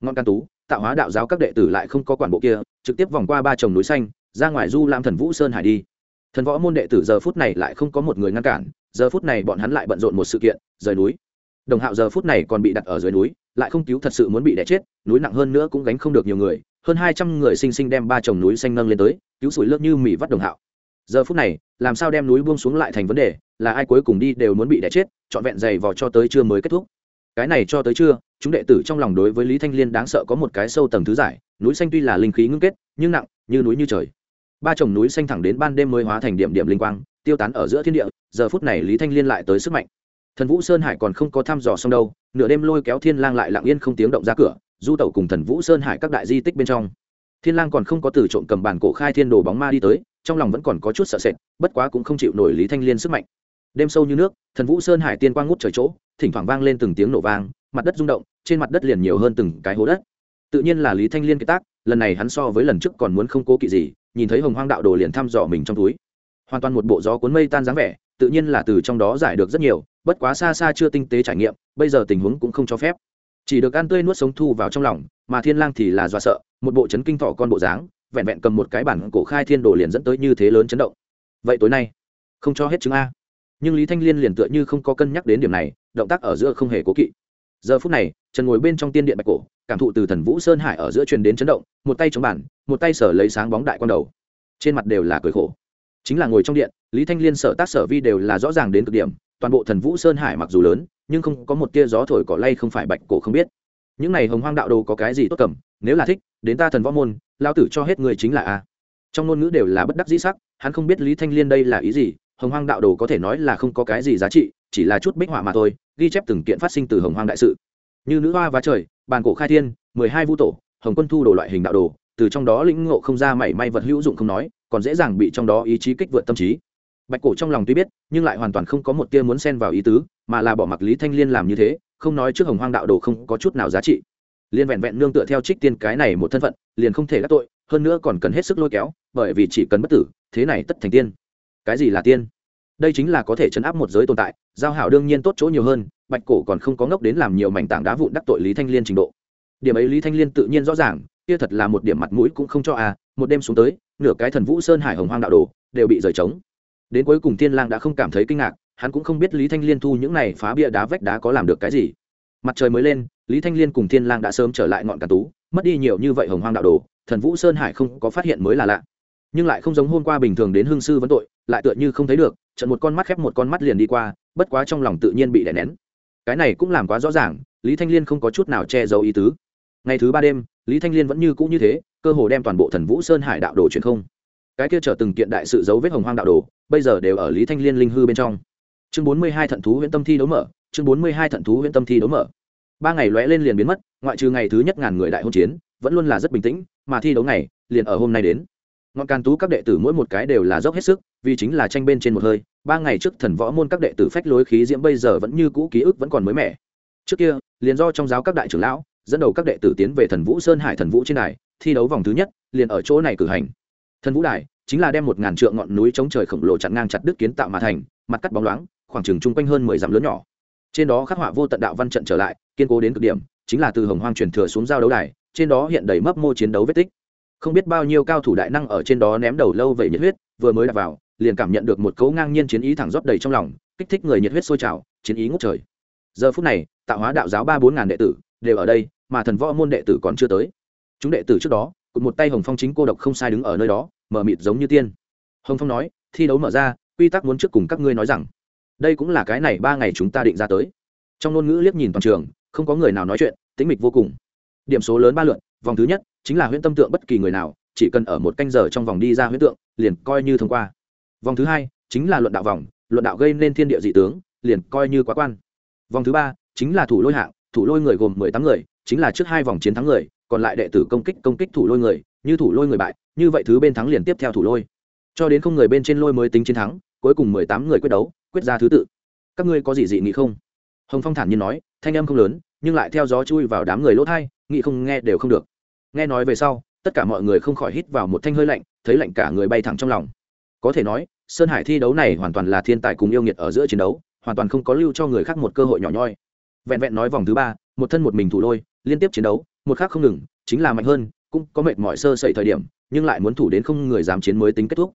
ngọn can tú, tạo hóa đạo giáo các đệ tử lại không có quản bộ kia, trực tiếp vòng qua ba chồng núi xanh, ra ngoài du lam thần vũ sơn hải đi. Thần võ môn đệ tử giờ phút này lại không có một người ngăn cản, giờ phút này bọn hắn lại bận rộn một sự kiện, rời núi. Đồng hạo giờ phút này còn bị đặt ở dưới núi lại không cứu thật sự muốn bị đẻ chết, núi nặng hơn nữa cũng gánh không được nhiều người, hơn hai trăm người sinh sinh đem ba chồng núi xanh nâng lên tới, cứu sủi lớp như mì vắt đồng hạo. Giờ phút này, làm sao đem núi buông xuống lại thành vấn đề, là ai cuối cùng đi đều muốn bị đẻ chết, trọn vẹn dày vò cho tới trưa mới kết thúc. Cái này cho tới trưa, chúng đệ tử trong lòng đối với lý thanh liên đáng sợ có một cái sâu tầng thứ giải, núi xanh tuy là linh khí ngưng kết, nhưng nặng như núi như trời. Ba chồng núi xanh thẳng đến ban đêm mới hóa thành điểm điểm linh quang, tiêu tán ở giữa thiên địa, giờ phút này lý thanh liên lại tới sức mạnh thần vũ sơn hải còn không có thăm dò xong đâu, nửa đêm lôi kéo thiên lang lại lặng yên không tiếng động ra cửa, du tẩu cùng thần vũ sơn hải các đại di tích bên trong. Thiên lang còn không có từ trộm cầm bản cổ khai thiên đồ bóng ma đi tới, trong lòng vẫn còn có chút sợ sệt, bất quá cũng không chịu nổi lý thanh liên sức mạnh. Đêm sâu như nước, thần vũ sơn hải tiên quang ngút trời chỗ, thỉnh thoảng vang lên từng tiếng nổ vang, mặt đất rung động, trên mặt đất liền nhiều hơn từng cái hố đất. Tự nhiên là lý thanh liên kế tác, lần này hắn so với lần trước còn muốn không cố kỵ gì, nhìn thấy hồng hoang đạo đồ liền thăm dò mình trong túi. Hoàn toàn một bộ gió cuốn mây tan dáng vẻ, tự nhiên là từ trong đó giải được rất nhiều bất quá xa xa chưa tinh tế trải nghiệm, bây giờ tình huống cũng không cho phép. Chỉ được ăn tươi nuốt sống thu vào trong lòng, mà thiên lang thì là do sợ, một bộ chấn kinh thọ con bộ dáng, vẹn vẹn cầm một cái bản cổ khai thiên đồ liền dẫn tới như thế lớn chấn động. Vậy tối nay, không cho hết chứng a. Nhưng lý thanh liên liền tựa như không có cân nhắc đến điểm này, động tác ở giữa không hề cố kỵ. Giờ phút này trần ngồi bên trong tiên điện bạch cổ, cảm thụ từ thần vũ sơn hải ở giữa truyền đến chấn động, một tay chống bản, một tay sở lấy sáng bóng đại quan đầu. Trên mặt đều là cười khổ. Chính là ngồi trong điện, lý thanh liên sở tác sở vi đều là rõ ràng đến cực điểm toàn bộ thần vũ sơn hải mặc dù lớn, nhưng không có một tia gió thổi cỏ lay không phải bạch cổ không biết. Những này hồng hoang đạo đồ có cái gì tốt cầm, nếu là thích, đến ta thần võ môn lao tử cho hết người chính là a. Trong ngôn ngữ đều là bất đắc dĩ sắc, hắn không biết lý thanh liên đây là ý gì, hồng hoang đạo đồ có thể nói là không có cái gì giá trị, chỉ là chút bích họa mà thôi, ghi chép từng kiện phát sinh từ hồng hoang đại sự. Như nữ hoa và trời, bàn cổ khai thiên, mười hai vũ tổ, hồng quân thu đồ loại hình đạo đồ, từ trong đó lĩnh ngộ không ra mảy may vật hữu dụng không nói, còn dễ dàng bị trong đó ý chí kích vượt tâm trí bạch cổ trong lòng tuy biết, nhưng lại hoàn toàn không có một tia muốn xen vào ý tứ, mà là bỏ mặc lý thanh liên làm như thế, không nói trước hồng hoang đạo đồ không có chút nào giá trị. Liên vẹn vẹn nương tựa theo trích tiên cái này một thân phận, liền không thể gác tội, hơn nữa còn cần hết sức lôi kéo, bởi vì chỉ cần bất tử, thế này tất thành tiên. Cái gì là tiên? Đây chính là có thể chấn áp một giới tồn tại, giao hảo đương nhiên tốt chỗ nhiều hơn, bạch cổ còn không có ngốc đến làm nhiều mảnh tảng đá vụn đắc tội lý thanh liên trình độ. Điểm ấy lý thanh liên tự nhiên rõ ràng, kia thật là một điểm mặt mũi cũng không cho à một đêm xuống tới, nửa cái thần vũ sơn hải hồng hoang đạo đồ đều bị rời trống đến cuối cùng thiên lang đã không cảm thấy kinh ngạc, hắn cũng không biết lý thanh liên thu những này phá bia đá vách đá có làm được cái gì. Mặt trời mới lên, lý thanh liên cùng thiên lang đã sớm trở lại ngọn cà tú, mất đi nhiều như vậy hồng hoang đạo đồ, thần vũ sơn hải không có phát hiện mới là lạ. Nhưng lại không giống hôm qua bình thường đến hương sư vấn tội, lại tựa như không thấy được, trận một con mắt khép một con mắt liền đi qua, bất quá trong lòng tự nhiên bị đè nén. Cái này cũng làm quá rõ ràng, lý thanh liên không có chút nào che giấu ý tứ. Ngày thứ ba đêm, lý thanh liên vẫn như cũ như thế, cơ hồ đem toàn bộ thần vũ sơn hải đạo đồ truyền không. Cái kia trở từng kiện đại sự dấu vết hồng hoang đạo đồ bây giờ đều ở lý thanh liên linh hư bên trong. Chương bốn mươi hai thận thú Huyễn tâm thi đấu mở, chương bốn mươi hai thận thú Huyễn tâm thi đấu mở. Ba ngày lóe lên liền biến mất, ngoại trừ ngày thứ nhất ngàn người đại hôn chiến, vẫn luôn là rất bình tĩnh, mà thi đấu này liền ở hôm nay đến. Ngọn càn tú các đệ tử mỗi một cái đều là dốc hết sức, vì chính là tranh bên trên một hơi, ba ngày trước thần võ môn các đệ tử phách lối khí diễm bây giờ vẫn như cũ ký ức vẫn còn mới mẻ. Trước kia, liền do trong giáo các đại trưởng lão, dẫn đầu các đệ tử tiến về thần vũ sơn hải thần vũ trên đài, thi đấu vòng thứ nhất, liền ở chỗ này cử hành. Thần vũ đài chính là đem một ngàn trượng ngọn núi chống trời khổng lồ chặn ngang chặt đứt kiến tạo mà thành, mặt cắt bóng loáng, khoảng trừng chung quanh hơn mười dặm lớn nhỏ. Trên đó khắc họa vô tận đạo văn trận trở lại, kiên cố đến cực điểm, chính là từ hồng hoang truyền thừa xuống giao đấu đài, trên đó hiện đầy mấp mô chiến đấu vết tích. Không biết bao nhiêu cao thủ đại năng ở trên đó ném đầu lâu vậy nhiệt huyết, vừa mới đặt vào, liền cảm nhận được một cấu ngang nhiên chiến ý thẳng rót đầy trong lòng, kích thích người nhiệt huyết sôi trào, chiến ý ngút trời. Giờ phút này, tạo hóa đạo giáo ba bốn ngàn đệ tử đều ở đây, mà thần võ môn đệ tử còn chưa tới. Chúng đệ tử trước đó, cùng một tay hồng phong chính cô độc không sai đứng ở nơi đó mở mịt giống như tiên. Hồng phong nói, thi đấu mở ra, quy tắc muốn trước cùng các ngươi nói rằng, đây cũng là cái này ba ngày chúng ta định ra tới. Trong ngôn ngữ liếc nhìn toàn trường, không có người nào nói chuyện, tĩnh mịch vô cùng. Điểm số lớn ba lượt, vòng thứ nhất, chính là huyễn tâm tượng bất kỳ người nào, chỉ cần ở một canh giờ trong vòng đi ra huyễn tượng, liền coi như thông qua. Vòng thứ hai, chính là luận đạo vòng, luận đạo gây nên thiên địa dị tướng, liền coi như quá quan. Vòng thứ ba, chính là thủ lôi hạng, thủ lôi người gồm mười tám người, chính là trước hai vòng chiến thắng người, còn lại đệ tử công kích công kích thủ lôi người như thủ lôi người bại, như vậy thứ bên thắng liền tiếp theo thủ lôi. Cho đến không người bên trên lôi mới tính chiến thắng, cuối cùng mười tám người quyết đấu, quyết ra thứ tự. Các ngươi có gì dị nghị không? Hồng phong thản nhiên nói, thanh âm không lớn, nhưng lại theo gió chui vào đám người lỗ thai, nghị không nghe đều không được. Nghe nói về sau, tất cả mọi người không khỏi hít vào một thanh hơi lạnh, thấy lạnh cả người bay thẳng trong lòng. Có thể nói, sơn hải thi đấu này hoàn toàn là thiên tài cùng yêu nghiệt ở giữa chiến đấu, hoàn toàn không có lưu cho người khác một cơ hội nhỏ nhoi. Vẹn vẹn nói vòng thứ ba, một thân một mình thủ lôi, liên tiếp chiến đấu, một khác không ngừng, chính là mạnh hơn cũng có mệt mỏi sơ sẩy thời điểm, nhưng lại muốn thủ đến không người dám chiến mới tính kết thúc.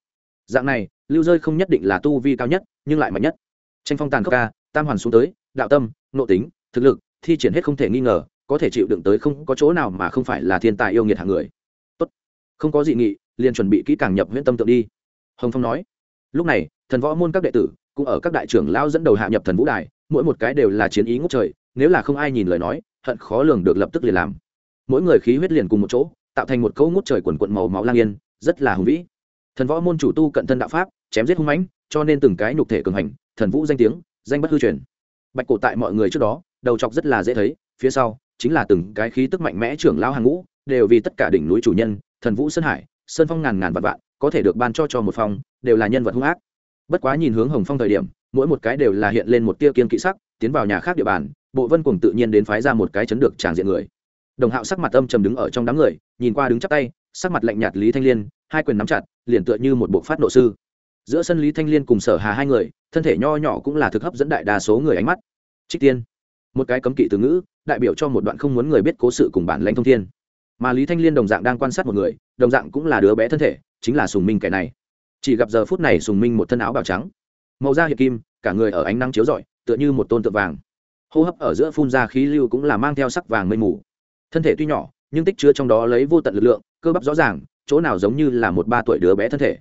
Dạng này, lưu rơi không nhất định là tu vi cao nhất, nhưng lại mạnh nhất. Tranh phong tàn khốc ca, tam hoàn xuống tới, đạo tâm, nộ tính, thực lực, thi triển hết không thể nghi ngờ, có thể chịu đựng tới không có chỗ nào mà không phải là thiên tài yêu nghiệt hạng người. Tốt. Không có dị nghị, liền chuẩn bị kỹ càng nhập huyễn tâm tượng đi. Hồng phong nói. Lúc này, thần võ môn các đệ tử, cũng ở các đại trưởng lao dẫn đầu hạ nhập thần vũ đài, mỗi một cái đều là chiến ý ngốc trời, nếu là không ai nhìn lời nói, hận khó lường được lập tức liền làm. Mỗi người khí huyết liền cùng một chỗ tạo thành một câu ngút trời quần quận màu máu lang yên, rất là hùng vĩ. Thần võ môn chủ tu cận thân đạo pháp, chém giết hung mãnh, cho nên từng cái nhục thể cường hành, thần vũ danh tiếng, danh bất hư truyền. Bạch cổ tại mọi người trước đó, đầu chọc rất là dễ thấy, phía sau chính là từng cái khí tức mạnh mẽ trưởng lão hàng ngũ, đều vì tất cả đỉnh núi chủ nhân, thần vũ sơn hải, sơn phong ngàn ngàn vạn vạn, có thể được ban cho cho một phong, đều là nhân vật hung ác. Bất quá nhìn hướng hồng phong thời điểm, mỗi một cái đều là hiện lên một tia kiên kỵ sắc, tiến vào nhà khác địa bàn, bộ vân cùng tự nhiên đến phái ra một cái chấn được tràng diện người đồng hạo sắc mặt âm trầm đứng ở trong đám người, nhìn qua đứng chắp tay, sắc mặt lạnh nhạt lý thanh liên, hai quyền nắm chặt, liền tựa như một bộ phát nộ sư. Giữa sân lý thanh liên cùng sở hà hai người, thân thể nho nhỏ cũng là thực hấp dẫn đại đa số người ánh mắt. Trích tiên. Một cái cấm kỵ từ ngữ, đại biểu cho một đoạn không muốn người biết cố sự cùng bản lãnh thông thiên. Mà lý thanh liên đồng dạng đang quan sát một người, đồng dạng cũng là đứa bé thân thể, chính là sùng minh kẻ này. Chỉ gặp giờ phút này sùng minh một thân áo bào trắng, màu da hiệp kim, cả người ở ánh nắng chiếu rọi, tựa như một tôn tượng vàng. Hô hấp ở giữa phun ra khí lưu cũng là mang theo sắc vàng mây mù thân thể tuy nhỏ, nhưng tích chứa trong đó lấy vô tận lực lượng, cơ bắp rõ ràng, chỗ nào giống như là một ba tuổi đứa bé thân thể.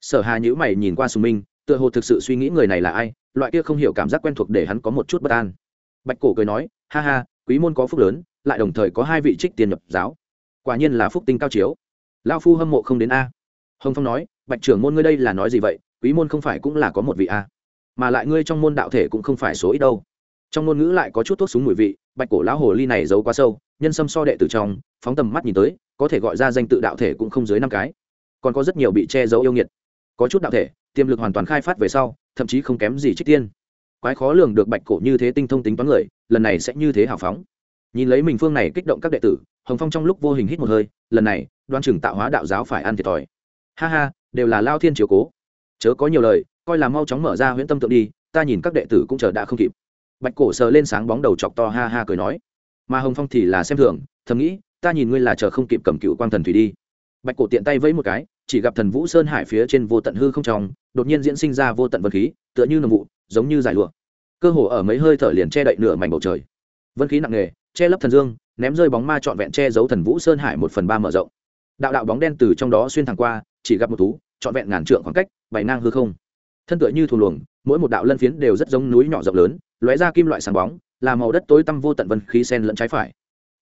Sở hà nhữ mày nhìn qua sùng minh, tựa hồ thực sự suy nghĩ người này là ai, loại kia không hiểu cảm giác quen thuộc để hắn có một chút bất an. Bạch cổ cười nói, ha ha, quý môn có phúc lớn, lại đồng thời có hai vị trích tiền nhập giáo. Quả nhiên là phúc tinh cao chiếu. Lao phu hâm mộ không đến a. Hồng phong nói, bạch trưởng môn ngươi đây là nói gì vậy? Quý môn không phải cũng là có một vị a. Mà lại ngươi trong môn đạo thể cũng không phải số ít đâu. Trong ngôn ngữ lại có chút thuốc súng mùi vị, bạch cổ lão hồ ly này giấu quá sâu nhân sâm so đệ tử trong, phóng tầm mắt nhìn tới, có thể gọi ra danh tự đạo thể cũng không dưới năm cái. Còn có rất nhiều bị che giấu yêu nghiệt. Có chút đạo thể, tiềm lực hoàn toàn khai phát về sau, thậm chí không kém gì trích tiên. Quái khó lường được bạch cổ như thế tinh thông tính toán người, lần này sẽ như thế hào phóng. Nhìn lấy mình phương này kích động các đệ tử, hồng phong trong lúc vô hình hít một hơi, lần này, đoan chừng tạo hóa đạo giáo phải ăn thiệt thòi. Ha ha, đều là lao thiên chiếu cố. Chớ có nhiều lời, coi là mau chóng mở ra huyễn tâm tượng đi, ta nhìn các đệ tử cũng chờ đã không kịp. Bạch cổ sờ lên sáng bóng đầu chọc to ha ha cười nói mà hồng phong thì là xem thường, thầm nghĩ, ta nhìn ngươi là chờ không kịp cầm cựu quang thần thủy đi. Bạch cổ tiện tay vẫy một cái, chỉ gặp thần vũ sơn hải phía trên vô tận hư không trong, đột nhiên diễn sinh ra vô tận vật khí, tựa như nồng vụ, giống như giải lụa. Cơ hồ ở mấy hơi thở liền che đậy nửa mảnh bầu trời. Vân khí nặng nề, che lấp thần dương, ném rơi bóng ma trọn vẹn che giấu thần vũ sơn hải một phần ba mở rộng. Đạo đạo bóng đen từ trong đó xuyên thẳng qua, chỉ gặp một thú, trọn vẹn ngàn trượng khoảng cách bày ngang hư không. Thân tựa như thù luồng, mỗi một đạo lân phiến đều rất giống núi nhỏ rộng lớn, lóe ra kim loại sáng bóng là màu đất tối tăm vô tận vân khí sen lẫn trái phải.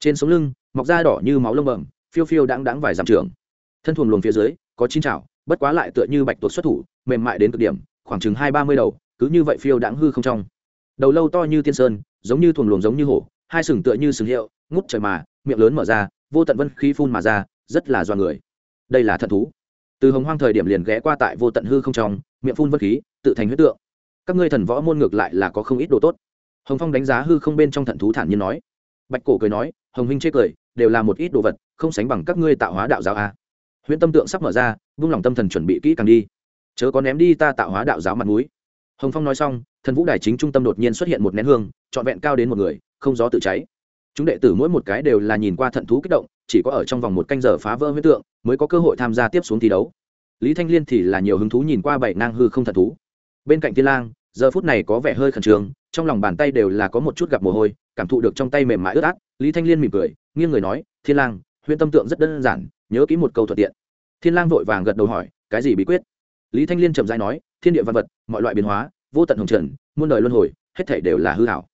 Trên sống lưng, mọc da đỏ như máu lông bẩm, phiêu phiêu đáng đáng vài dặm trường. Thân thuồng luồng phía dưới, có chín chảo, bất quá lại tựa như bạch tuộc xuất thủ, mềm mại đến cực điểm, khoảng chừng hai ba mươi đầu, cứ như vậy phiêu đáng hư không trong. Đầu lâu to như tiên sơn, giống như thuồng luồng giống như hổ, hai sừng tựa như sừng hiệu, ngút trời mà, miệng lớn mở ra, vô tận vân khí phun mà ra, rất là do người. Đây là thần thú. Từ hồng hoang thời điểm liền ghé qua tại vô tận hư không trong, miệng phun vân khí, tự thành huyết tượng. Các ngươi thần võ môn ngược lại là có không ít đồ tốt hồng phong đánh giá hư không bên trong thận thú thản nhiên nói. Bạch cổ cười nói, hồng huynh chê cười, đều là một ít đồ vật, không sánh bằng các ngươi tạo hóa đạo giáo a. À. huyễn tâm tượng sắp mở ra, vung lòng tâm thần chuẩn bị kỹ càng đi. Chớ có ném đi ta tạo hóa đạo giáo mặt núi hồng phong nói xong, thần vũ đài chính trung tâm đột nhiên xuất hiện một nén hương, trọn vẹn cao đến một người, không gió tự cháy. Chúng đệ tử mỗi một cái đều là nhìn qua thận thú kích động, chỉ có ở trong vòng một canh giờ phá vỡ huyễn tượng, mới có cơ hội tham gia tiếp xuống thi đấu. Lý thanh liên thì là nhiều hứng thú nhìn qua bảy nang hư không thận thú. Bên cạnh tiên lang, giờ phút này có vẻ hơi khẩn trương trong lòng bàn tay đều là có một chút gặp mồ hôi, cảm thụ được trong tay mềm mại ướt át, lý thanh liên mỉm cười, nghiêng người nói, thiên lang, huyễn tâm tượng rất đơn giản, nhớ kỹ một câu thuận tiện. Thiên lang vội vàng gật đầu hỏi, cái gì bí quyết? Lý thanh liên trầm dai nói, thiên địa văn vật, mọi loại biến hóa, vô tận hồng trần, muôn đời luân hồi, hết thảy đều là hư hảo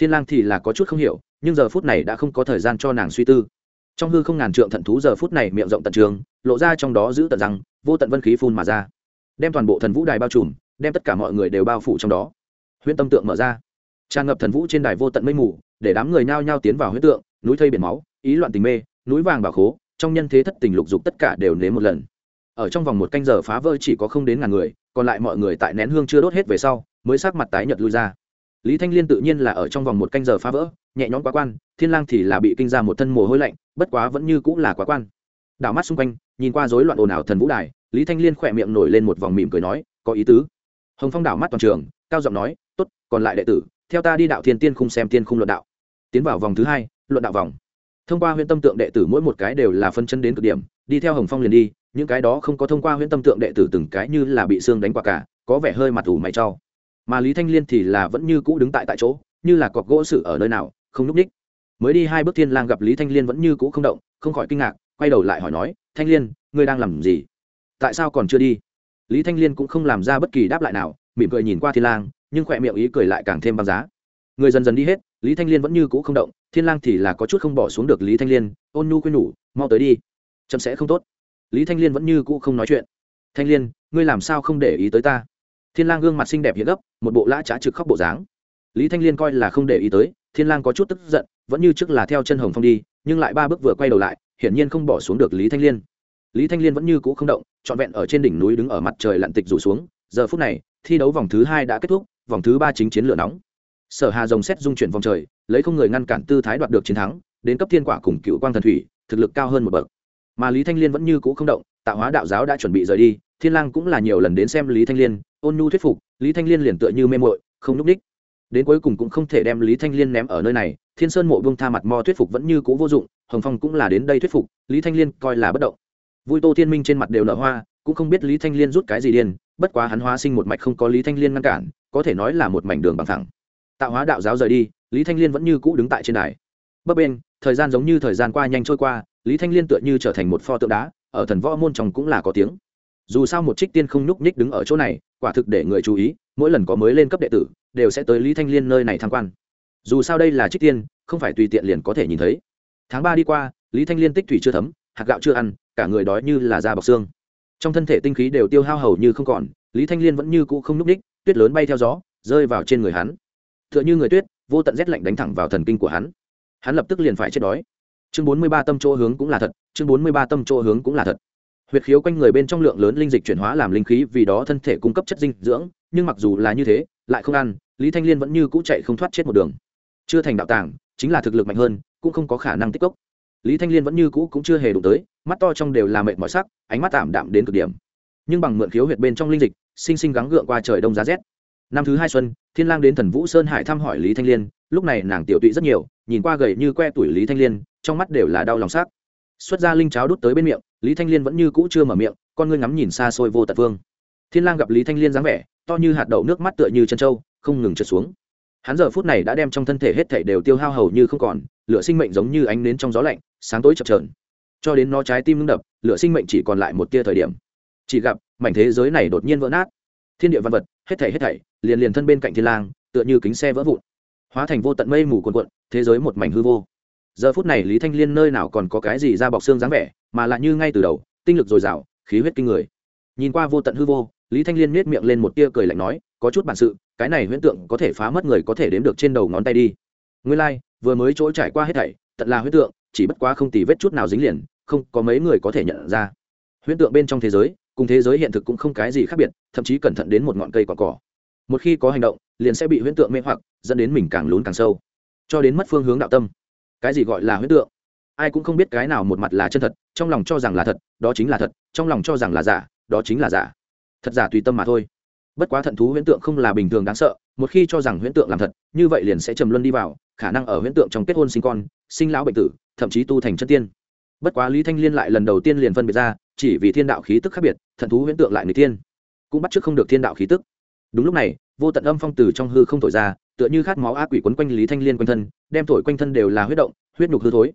thiên lang thì là có chút không hiểu, nhưng giờ phút này đã không có thời gian cho nàng suy tư. Trong hư không ngàn trượng thận thú giờ phút này miệng rộng tận trường, lộ ra trong đó giữ tận răng, vô tận vân khí phun mà ra. Đem toàn bộ thần vũ đài bao trùm, đem tất cả mọi người đều bao phủ trong đó. Huyễn tâm tượng mở ra tràn ngập thần vũ trên đài vô tận mây mù, để đám người nhao nhao tiến vào huyết tượng, núi thây biển máu, ý loạn tình mê, núi vàng bảo khố, trong nhân thế thất tình lục dục tất cả đều nếm một lần. Ở trong vòng một canh giờ phá vỡ chỉ có không đến ngàn người, còn lại mọi người tại nén hương chưa đốt hết về sau, mới sắc mặt tái nhợt lui ra. Lý thanh liên tự nhiên là ở trong vòng một canh giờ phá vỡ, nhẹ nhõm quá quan, thiên lang thì là bị kinh ra một thân mồ hôi lạnh, bất quá vẫn như cũng là quá quan. Đảo mắt xung quanh, nhìn qua rối loạn ồn ào thần vũ đài, lý thanh liên khỏe miệng nổi lên một vòng mỉm cười nói, có ý tứ. Hồng phong đảo mắt toàn trường, cao giọng nói, tốt, còn lại đệ tử theo ta đi đạo thiên tiên khung xem tiên khung luận đạo. Tiến vào vòng thứ hai, luận đạo vòng. Thông qua huyện tâm tượng đệ tử mỗi một cái đều là phân chân đến cực điểm, đi theo hồng phong liền đi, những cái đó không có thông qua huyện tâm tượng đệ tử từng cái như là bị xương đánh qua cả, có vẻ hơi mặt ủ mày trau mà lý thanh liên thì là vẫn như cũ đứng tại tại chỗ, như là cọc gỗ sự ở nơi nào, không núp ních. Mới đi hai bước thiên lang gặp lý thanh liên vẫn như cũ không động, không khỏi kinh ngạc, quay đầu lại hỏi nói, thanh liên, ngươi đang làm gì? Tại sao còn chưa đi? Lý thanh liên cũng không làm ra bất kỳ đáp lại nào, mỉm cười nhìn qua thiên lang nhưng khỏe miệng ý cười lại càng thêm băng giá. Người dần dần đi hết, lý thanh liên vẫn như cũ không động, thiên lang thì là có chút không bỏ xuống được lý thanh liên, ôn nhu khuyên nhủ, mau tới đi, chậm sẽ không tốt. Lý thanh liên vẫn như cũ không nói chuyện. Thanh liên, ngươi làm sao không để ý tới ta? Thiên lang gương mặt xinh đẹp hiện gấp, một bộ lã trá trực khóc bộ dáng. Lý thanh liên coi là không để ý tới, thiên lang có chút tức giận, vẫn như trước là theo chân hồng phong đi, nhưng lại ba bước vừa quay đầu lại, hiển nhiên không bỏ xuống được lý thanh liên. Lý thanh liên vẫn như cũ không động, trọn vẹn ở trên đỉnh núi đứng ở mặt trời lặn tịch rủ xuống. Giờ phút này, thi đấu vòng thứ hai đã kết thúc vòng thứ ba chính chiến lửa nóng. Sở hà rồng xét dung chuyển vòng trời, lấy không người ngăn cản tư thái đoạt được chiến thắng, đến cấp thiên quả cùng cựu quang thần thủy, thực lực cao hơn một bậc. Mà lý thanh liên vẫn như cũ không động, tạo hóa đạo giáo đã chuẩn bị rời đi, thiên lang cũng là nhiều lần đến xem lý thanh liên, ôn nhu thuyết phục, lý thanh liên liền tựa như mê muội, không núp đích đến cuối cùng cũng không thể đem lý thanh liên ném ở nơi này, thiên sơn mộ vương tha mặt mò thuyết phục vẫn như cũ vô dụng, hồng phong cũng là đến đây thuyết phục, lý thanh liên coi là bất động. Vui tô thiên minh trên mặt đều nở hoa, cũng không biết lý thanh liên rút cái gì điên, bất quá hắn hóa sinh một mạch không có lý thanh liên ngăn cản có thể nói là một mảnh đường bằng thẳng. Tạo hóa đạo giáo rời đi, lý thanh liên vẫn như cũ đứng tại trên đài. Bấp bên thời gian giống như thời gian qua nhanh trôi qua, lý thanh liên tựa như trở thành một pho tượng đá, ở thần võ môn trong cũng là có tiếng. Dù sao một trích tiên không nhúc nhích đứng ở chỗ này, quả thực để người chú ý, mỗi lần có mới lên cấp đệ tử, đều sẽ tới lý thanh liên nơi này tham quan. Dù sao đây là trích tiên, không phải tùy tiện liền có thể nhìn thấy. Tháng ba đi qua, lý thanh liên tích thủy chưa thấm, hạt gạo chưa ăn, cả người đói như là da bọc xương. Trong thân thể tinh khí đều tiêu hao hầu như không còn, lý thanh liên vẫn như cũ không n ú ních tuyết lớn bay theo gió, rơi vào trên người hắn. T h ư ợ n h ư người tuyết, vô tận rét lạnh đánh thẳng vào thần kinh của hắn. Hắn lập tức liền phải chết đói. Chương bốn mươi ba tâm chỗ hướng cũng là thật, chương bốn mươi ba tâm chỗ hướng cũng là thật. Huyệt khiếu quanh người bên trong lượng lớn linh dịch chuyển hóa làm linh khí, vì đó thân thể cung cấp chất dinh dưỡng, nhưng mặc dù là như thế, lại không ăn, lý thanh liên vẫn như cũ chạy không thoát chết một đường. Chưa thành đạo tàng, chính là thực lực mạnh hơn, cũng không có khả năng tích cốc. Lý thanh liên vẫn như cũ cũng chưa hề đụng tới, mắt to trong đều là mệt mỏi sắc, ánh mắt tạm đạm đến cực điểm. Nhưng bằng mượn khiếu huyệt bên trong linh dịch sinh sinh gắng gượng qua trời đông giá rét. Năm thứ hai xuân, thiên lang đến thần vũ sơn hải thăm hỏi lý thanh liên, lúc này nàng tiểu tụy rất nhiều, nhìn qua gầy như que tuổi lý thanh liên, trong mắt đều là đau lòng sắc. Xuất ra linh cháo đút tới bên miệng, lý thanh liên vẫn như cũ chưa mở miệng, con ngươi ngắm nhìn xa xôi vô tận vương. Thiên lang gặp lý thanh liên dáng vẻ, to như hạt đậu nước mắt tựa như chân trâu, không ngừng trượt xuống. Hắn giờ phút này đã đem trong thân thể hết thảy đều tiêu hao hầu như không còn, lửa sinh mệnh giống như ánh nến trong gió lạnh, sáng tối chập chờn. Cho đến nó trái tim ngưng đập, lửa sinh mệnh chỉ còn lại một tia thời điểm chỉ gặp mảnh thế giới này đột nhiên vỡ nát. Thiên địa văn vật hết thảy hết thảy liền liền thân bên cạnh thiên lang tựa như kính xe vỡ vụn. Hóa thành vô tận mây mù cuồn cuộn thế giới một mảnh hư vô. Giờ phút này lý thanh liên nơi nào còn có cái gì ra bọc xương dáng vẻ mà lại như ngay từ đầu tinh lực dồi dào khí huyết kinh người. Nhìn qua vô tận hư vô lý thanh liên nết miệng lên một tia cười lạnh nói có chút bản sự cái này huyễn tượng có thể phá mất người có thể đếm được trên đầu ngón tay đi. Nguyên lai like, vừa mới chỗ trải qua hết thảy tận là huyễn tượng chỉ bất quá không tì vết chút nào dính liền không có mấy người có thể nhận ra. Huyễn tượng bên trong thế giới cùng thế giới hiện thực cũng không cái gì khác biệt, thậm chí cẩn thận đến một ngọn cây cỏ cỏ. Một khi có hành động, liền sẽ bị huyễn tượng mê hoặc, dẫn đến mình càng lún càng sâu. Cho đến mất phương hướng đạo tâm. Cái gì gọi là huyễn tượng? Ai cũng không biết cái nào một mặt là chân thật, trong lòng cho rằng là thật, đó chính là thật, trong lòng cho rằng là giả, đó chính là giả. Thật giả tùy tâm mà thôi. Bất quá thận thú huyễn tượng không là bình thường đáng sợ, một khi cho rằng huyễn tượng làm thật, như vậy liền sẽ trầm luân đi vào, khả năng ở huyễn tượng trong kết hôn sinh con, sinh lão bệnh tử, thậm chí tu thành chân tiên. Bất quá lý thanh liên lại lần đầu tiên liền phân biệt ra chỉ vì thiên đạo khí tức khác biệt thần thú huyễn tượng lại người tiên cũng bắt chước không được thiên đạo khí tức. Đúng lúc này, vô tận âm phong từ trong hư không thổi ra, tựa như khát máu ác quỷ quấn quanh lý thanh liên quanh thân, đem thổi quanh thân đều là huyết động, huyết nhục hư thối.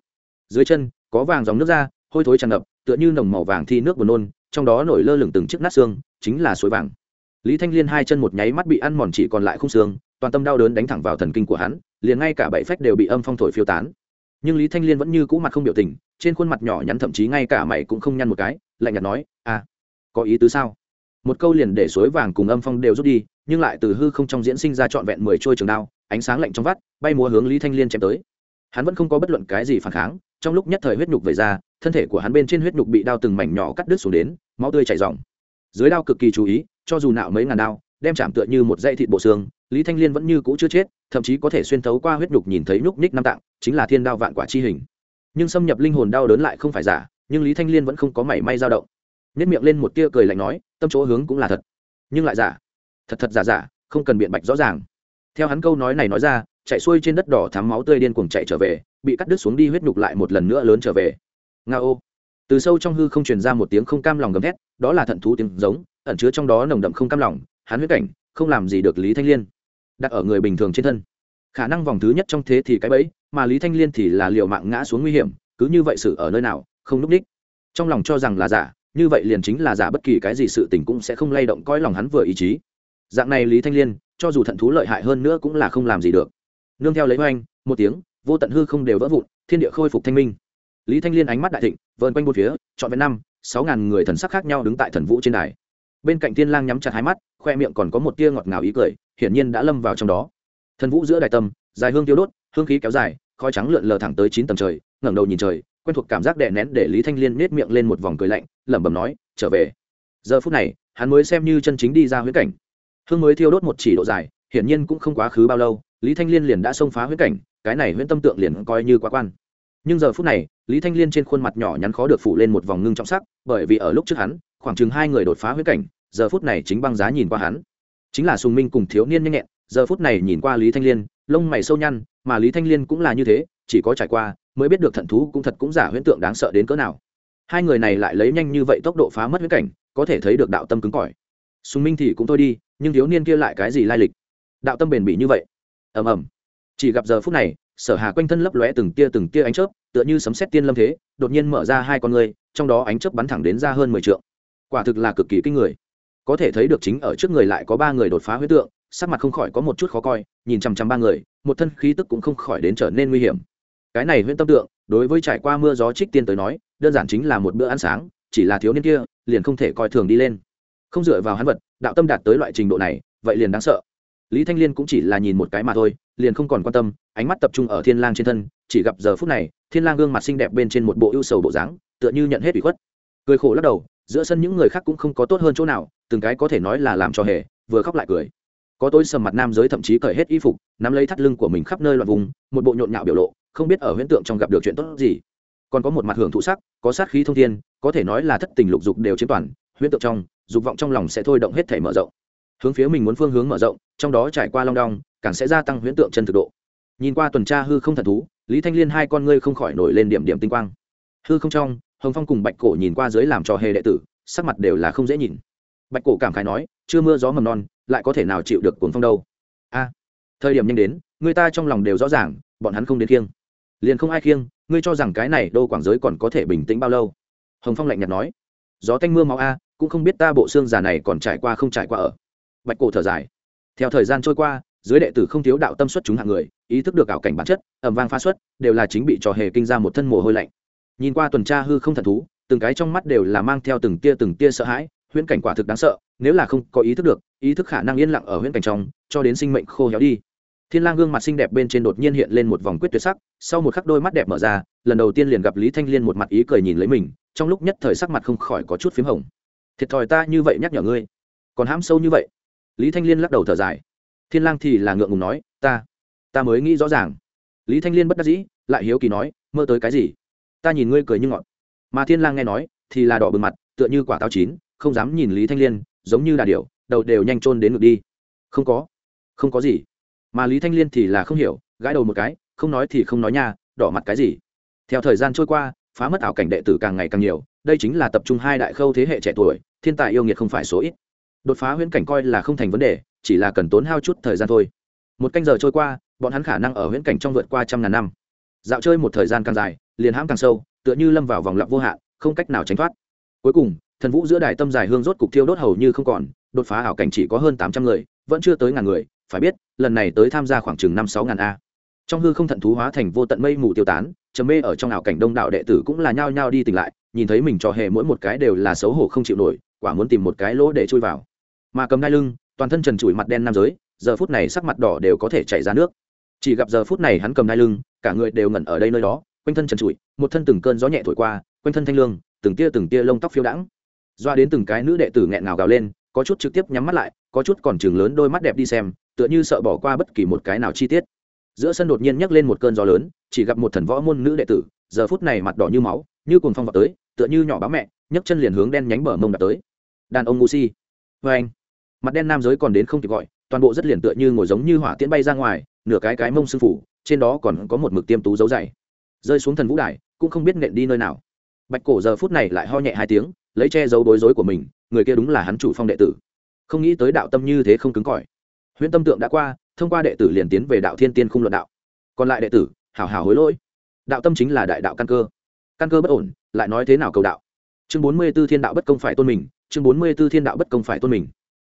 Dưới chân, có vàng dòng nước ra, hôi thối tràn ngập, tựa như nồng màu vàng thi nước buồn nôn, trong đó nổi lơ lửng từng chiếc nát xương, chính là suối vàng. Lý thanh liên hai chân một nháy mắt bị ăn mòn chỉ còn lại khung xương, toàn tâm đau đớn đánh thẳng vào thần kinh của hắn, liền ngay cả bảy phách đều bị âm phong thổi phiêu tán nhưng lý thanh liên vẫn như cũ mặt không biểu tình trên khuôn mặt nhỏ nhắn thậm chí ngay cả mày cũng không nhăn một cái lạnh nhạt nói à có ý tứ sao một câu liền để suối vàng cùng âm phong đều rút đi nhưng lại từ hư không trong diễn sinh ra trọn vẹn mười trôi trường đao ánh sáng lạnh trong vắt bay múa hướng lý thanh liên chém tới hắn vẫn không có bất luận cái gì phản kháng trong lúc nhất thời huyết nhục về ra thân thể của hắn bên trên huyết nhục bị đao từng mảnh nhỏ cắt đứt xuống đến máu tươi chảy dòng dưới đao cực kỳ chú ý cho dù nạo mấy ngàn đao đem chạm tựa như một dây thịt bộ xương lý thanh liên vẫn như cũ chưa chết, thậm chí có thể xuyên thấu qua huyết nhục nhìn thấy nhúc ních năm tạng, chính là thiên đao vạn quả chi hình. Nhưng xâm nhập linh hồn đau đớn lại không phải giả, nhưng lý thanh liên vẫn không có mảy may dao động. Nếp miệng lên một tia cười lạnh nói, tâm chỗ hướng cũng là thật. Nhưng lại giả. Thật thật giả giả, không cần biện bạch rõ ràng. Theo hắn câu nói này nói ra, chạy xuôi trên đất đỏ thắm máu tươi điên cuồng chạy trở về, bị cắt đứt xuống đi huyết nhục lại một lần nữa lớn trở về. Nga ô. Từ sâu trong hư không truyền ra một tiếng không cam lòng gầm thét, đó là thận thú tiếng giống, ẩn chứa trong đó nồng đậm không cam lòng, hắn huyết cảnh, không làm gì được lý thanh liên đặt ở người bình thường trên thân. Khả năng vòng thứ nhất trong thế thì cái bẫy mà lý thanh liên thì là liệu mạng ngã xuống nguy hiểm cứ như vậy xử ở nơi nào không núp đích. Trong lòng cho rằng là giả như vậy liền chính là giả bất kỳ cái gì sự tình cũng sẽ không lay động coi lòng hắn vừa ý chí. Dạng này lý thanh liên cho dù thận thú lợi hại hơn nữa cũng là không làm gì được. Nương theo lấy oanh, một tiếng vô tận hư không đều vỡ vụn thiên địa khôi phục thanh minh. Lý thanh liên ánh mắt đại thịnh vơn quanh bốn phía chọn vẹn năm sáu ngàn người thần sắc khác nhau đứng tại thần vũ trên đài. Bên cạnh thiên lang nhắm chặt hai mắt khoe miệng còn có một tia ngọt ngào ý cười hiển nhiên đã lâm vào trong đó. Thần vũ giữa đại tâm, dài hương tiêu đốt, hương khí kéo dài, khói trắng lượn lờ thẳng tới chín tầng trời, ngẩng đầu nhìn trời, quen thuộc cảm giác đè nén để lý thanh liên nết miệng lên một vòng cười lạnh, lẩm bẩm nói, trở về. Giờ phút này, hắn mới xem như chân chính đi ra huyễn cảnh. Hương mới thiêu đốt một chỉ độ dài, hiển nhiên cũng không quá khứ bao lâu, lý thanh liên liền đã xông phá huyễn cảnh, cái này huyễn tâm tượng liền coi như quá quan. Nhưng giờ phút này, lý thanh liên trên khuôn mặt nhỏ nhắn khó được phủ lên một vòng ngưng trọng sắc, bởi vì ở lúc trước hắn, khoảng chừng hai người đột phá huyễn cảnh, giờ phút này chính băng giá nhìn qua hắn chính là sùng minh cùng thiếu niên nhanh nhẹn, giờ phút này nhìn qua lý thanh liên, lông mày sâu nhăn, mà lý thanh liên cũng là như thế, chỉ có trải qua, mới biết được thận thú cũng thật cũng giả huyễn tượng đáng sợ đến cỡ nào. Hai người này lại lấy nhanh như vậy tốc độ phá mất huyễn cảnh, có thể thấy được đạo tâm cứng cỏi. Sùng minh thì cũng thôi đi, nhưng thiếu niên kia lại cái gì lai lịch? Đạo tâm bền bỉ như vậy. Ầm ầm. Chỉ gặp giờ phút này, sở hà quanh thân lấp lóe từng tia từng tia ánh chớp, tựa như sấm sét tiên lâm thế, đột nhiên mở ra hai con người, trong đó ánh chớp bắn thẳng đến ra hơn mười trượng. Quả thực là cực kỳ kinh người có thể thấy được chính ở trước người lại có ba người đột phá huyết tượng, sắc mặt không khỏi có một chút khó coi, nhìn chằm chằm ba người, một thân khí tức cũng không khỏi đến trở nên nguy hiểm. Cái này huyễn tâm tượng, đối với trải qua mưa gió trích tiên tới nói, đơn giản chính là một bữa ăn sáng, chỉ là thiếu niên kia, liền không thể coi thường đi lên. Không dựa vào hắn vật, đạo tâm đạt tới loại trình độ này, vậy liền đáng sợ. Lý thanh liên cũng chỉ là nhìn một cái mà thôi, liền không còn quan tâm, ánh mắt tập trung ở thiên lang trên thân, chỉ gặp giờ phút này, thiên lang gương mặt xinh đẹp bên trên một bộ ưu sầu bộ dáng, tựa như nhận hết ủy khuất. Cười khổ lắc đầu giữa sân những người khác cũng không có tốt hơn chỗ nào, từng cái có thể nói là làm cho hề, vừa khóc lại cười. Có tôi sầm mặt nam giới thậm chí cởi hết y phục, nắm lấy thắt lưng của mình khắp nơi loạn vùng, một bộ nhộn nhạo biểu lộ, không biết ở huyễn tượng trong gặp được chuyện tốt gì. Còn có một mặt hưởng thụ sắc, có sát khí thông thiên, có thể nói là thất tình lục dục đều chiếm toàn, huyễn tượng trong, dục vọng trong lòng sẽ thôi động hết thể mở rộng. Hướng phía mình muốn phương hướng mở rộng, trong đó trải qua long đong, càng sẽ gia tăng huyễn tượng chân thực độ. Nhìn qua tuần tra hư không thần thú, lý thanh liên hai con ngươi không khỏi nổi lên điểm điểm tinh quang. Hư không trong hồng phong cùng bạch cổ nhìn qua dưới làm trò hề đệ tử, sắc mặt đều là không dễ nhìn. Bạch cổ cảm khái nói, chưa mưa gió mầm non, lại có thể nào chịu được cuốn phong đâu? A, thời điểm nhanh đến, người ta trong lòng đều rõ ràng, bọn hắn không đến khiêng. Liền không ai khiêng, ngươi cho rằng cái này đô quảng giới còn có thể bình tĩnh bao lâu? Hồng phong lạnh nhạt nói, gió tanh mưa máu a, cũng không biết ta bộ xương già này còn trải qua không trải qua ở. Bạch cổ thở dài, theo thời gian trôi qua, dưới đệ tử không thiếu đạo tâm xuất chúng hạng người, ý thức được ảo cảnh bản chất ẩm vang pha xuất, đều là chính bị trò hề kinh ra một thân mồ hôi lạnh nhìn qua tuần tra hư không thần thú, từng cái trong mắt đều là mang theo từng tia từng tia sợ hãi, huyễn cảnh quả thực đáng sợ, nếu là không có ý thức được, ý thức khả năng yên lặng ở huyễn cảnh trong, cho đến sinh mệnh khô héo đi. Thiên lang gương mặt xinh đẹp bên trên đột nhiên hiện lên một vòng quyết tuyệt sắc, sau một khắc đôi mắt đẹp mở ra, lần đầu tiên liền gặp lý thanh liên một mặt ý cười nhìn lấy mình, trong lúc nhất thời sắc mặt không khỏi có chút phím hồng. Thiệt thòi ta như vậy nhắc nhở ngươi, còn hãm sâu như vậy? Lý thanh liên lắc đầu thở dài. Thiên lang thì là ngượng ngùng nói, ta ta mới nghĩ rõ ràng. Lý thanh liên bất đắc dĩ, lại hiếu kỳ nói, mơ tới cái gì? Ta nhìn ngươi cười như ngọt. Mà thiên lang nghe nói, thì là đỏ bừng mặt, tựa như quả táo chín, không dám nhìn lý thanh liên, giống như đà điểu, đầu đều nhanh trôn đến ngược đi. Không có. Không có gì. Mà lý thanh liên thì là không hiểu, gãi đầu một cái, không nói thì không nói nha, đỏ mặt cái gì. Theo thời gian trôi qua, phá mất ảo cảnh đệ tử càng ngày càng nhiều, đây chính là tập trung hai đại khâu thế hệ trẻ tuổi, thiên tài yêu nghiệt không phải số ít. Đột phá huyễn cảnh coi là không thành vấn đề, chỉ là cần tốn hao chút thời gian thôi. Một canh giờ trôi qua, bọn hắn khả năng ở huyễn cảnh trong vượt qua trăm ngàn năm dạo chơi một thời gian càng dài, liền hãm càng sâu, tựa như lâm vào vòng lặp vô hạn, không cách nào tránh thoát. Cuối cùng, thần vũ giữa đài tâm dài hương rốt cục thiêu đốt hầu như không còn, đột phá ảo cảnh chỉ có hơn tám trăm người, vẫn chưa tới ngàn người, phải biết, lần này tới tham gia khoảng chừng năm sáu ngàn a. Trong hư không thận thú hóa thành vô tận mây mù tiêu tán, trầm mê ở trong ảo cảnh đông đảo đệ tử cũng là nhao nhao đi tỉnh lại, nhìn thấy mình trò hề mỗi một cái đều là xấu hổ không chịu nổi, quả muốn tìm một cái lỗ để chui vào. Mà cầm đai lưng, toàn thân trần trụi mặt đen nam giới, giờ phút này sắc mặt đỏ đều có thể chảy ra nước. Chỉ gặp giờ phút này hắn cầm đai lưng cả người đều ngẩn ở đây nơi đó, quanh thân trần trụi, một thân từng cơn gió nhẹ thổi qua, quanh thân thanh lương, từng tia từng tia lông tóc phiêu đãng. Doa đến từng cái nữ đệ tử nghẹn ngào gào lên, có chút trực tiếp nhắm mắt lại, có chút còn chừng lớn đôi mắt đẹp đi xem, tựa như sợ bỏ qua bất kỳ một cái nào chi tiết. Giữa sân đột nhiên nhấc lên một cơn gió lớn, chỉ gặp một thần võ môn nữ đệ tử, giờ phút này mặt đỏ như máu, như cuồng phong vào tới, tựa như nhỏ báo mẹ, nhấc chân liền hướng đen nhánh bờ mông đạp tới. Đàn ông ngu si. Vê anh. Mặt đen nam giới còn đến không kịp gọi, toàn bộ rất liền tựa như ngồi giống như hỏa tiễn bay ra ngoài, nửa cái cái mông sư phủ trên đó còn có một mực tiêm tú dấu dày. Rơi xuống thần vũ đài, cũng không biết nện đi nơi nào. Bạch cổ giờ phút này lại ho nhẹ hai tiếng, lấy che giấu bối rối của mình, người kia đúng là hắn chủ phong đệ tử. Không nghĩ tới đạo tâm như thế không cứng cỏi. Huyễn tâm tượng đã qua, thông qua đệ tử liền tiến về đạo thiên tiên khung luận đạo. Còn lại đệ tử, hảo hảo hối lỗi. Đạo tâm chính là đại đạo căn cơ. Căn cơ bất ổn, lại nói thế nào cầu đạo? Chương bốn mươi b ố thiên đạo bất công phải tôn mình, chương bốn mươi b ố thiên đạo bất công phải tôn mình.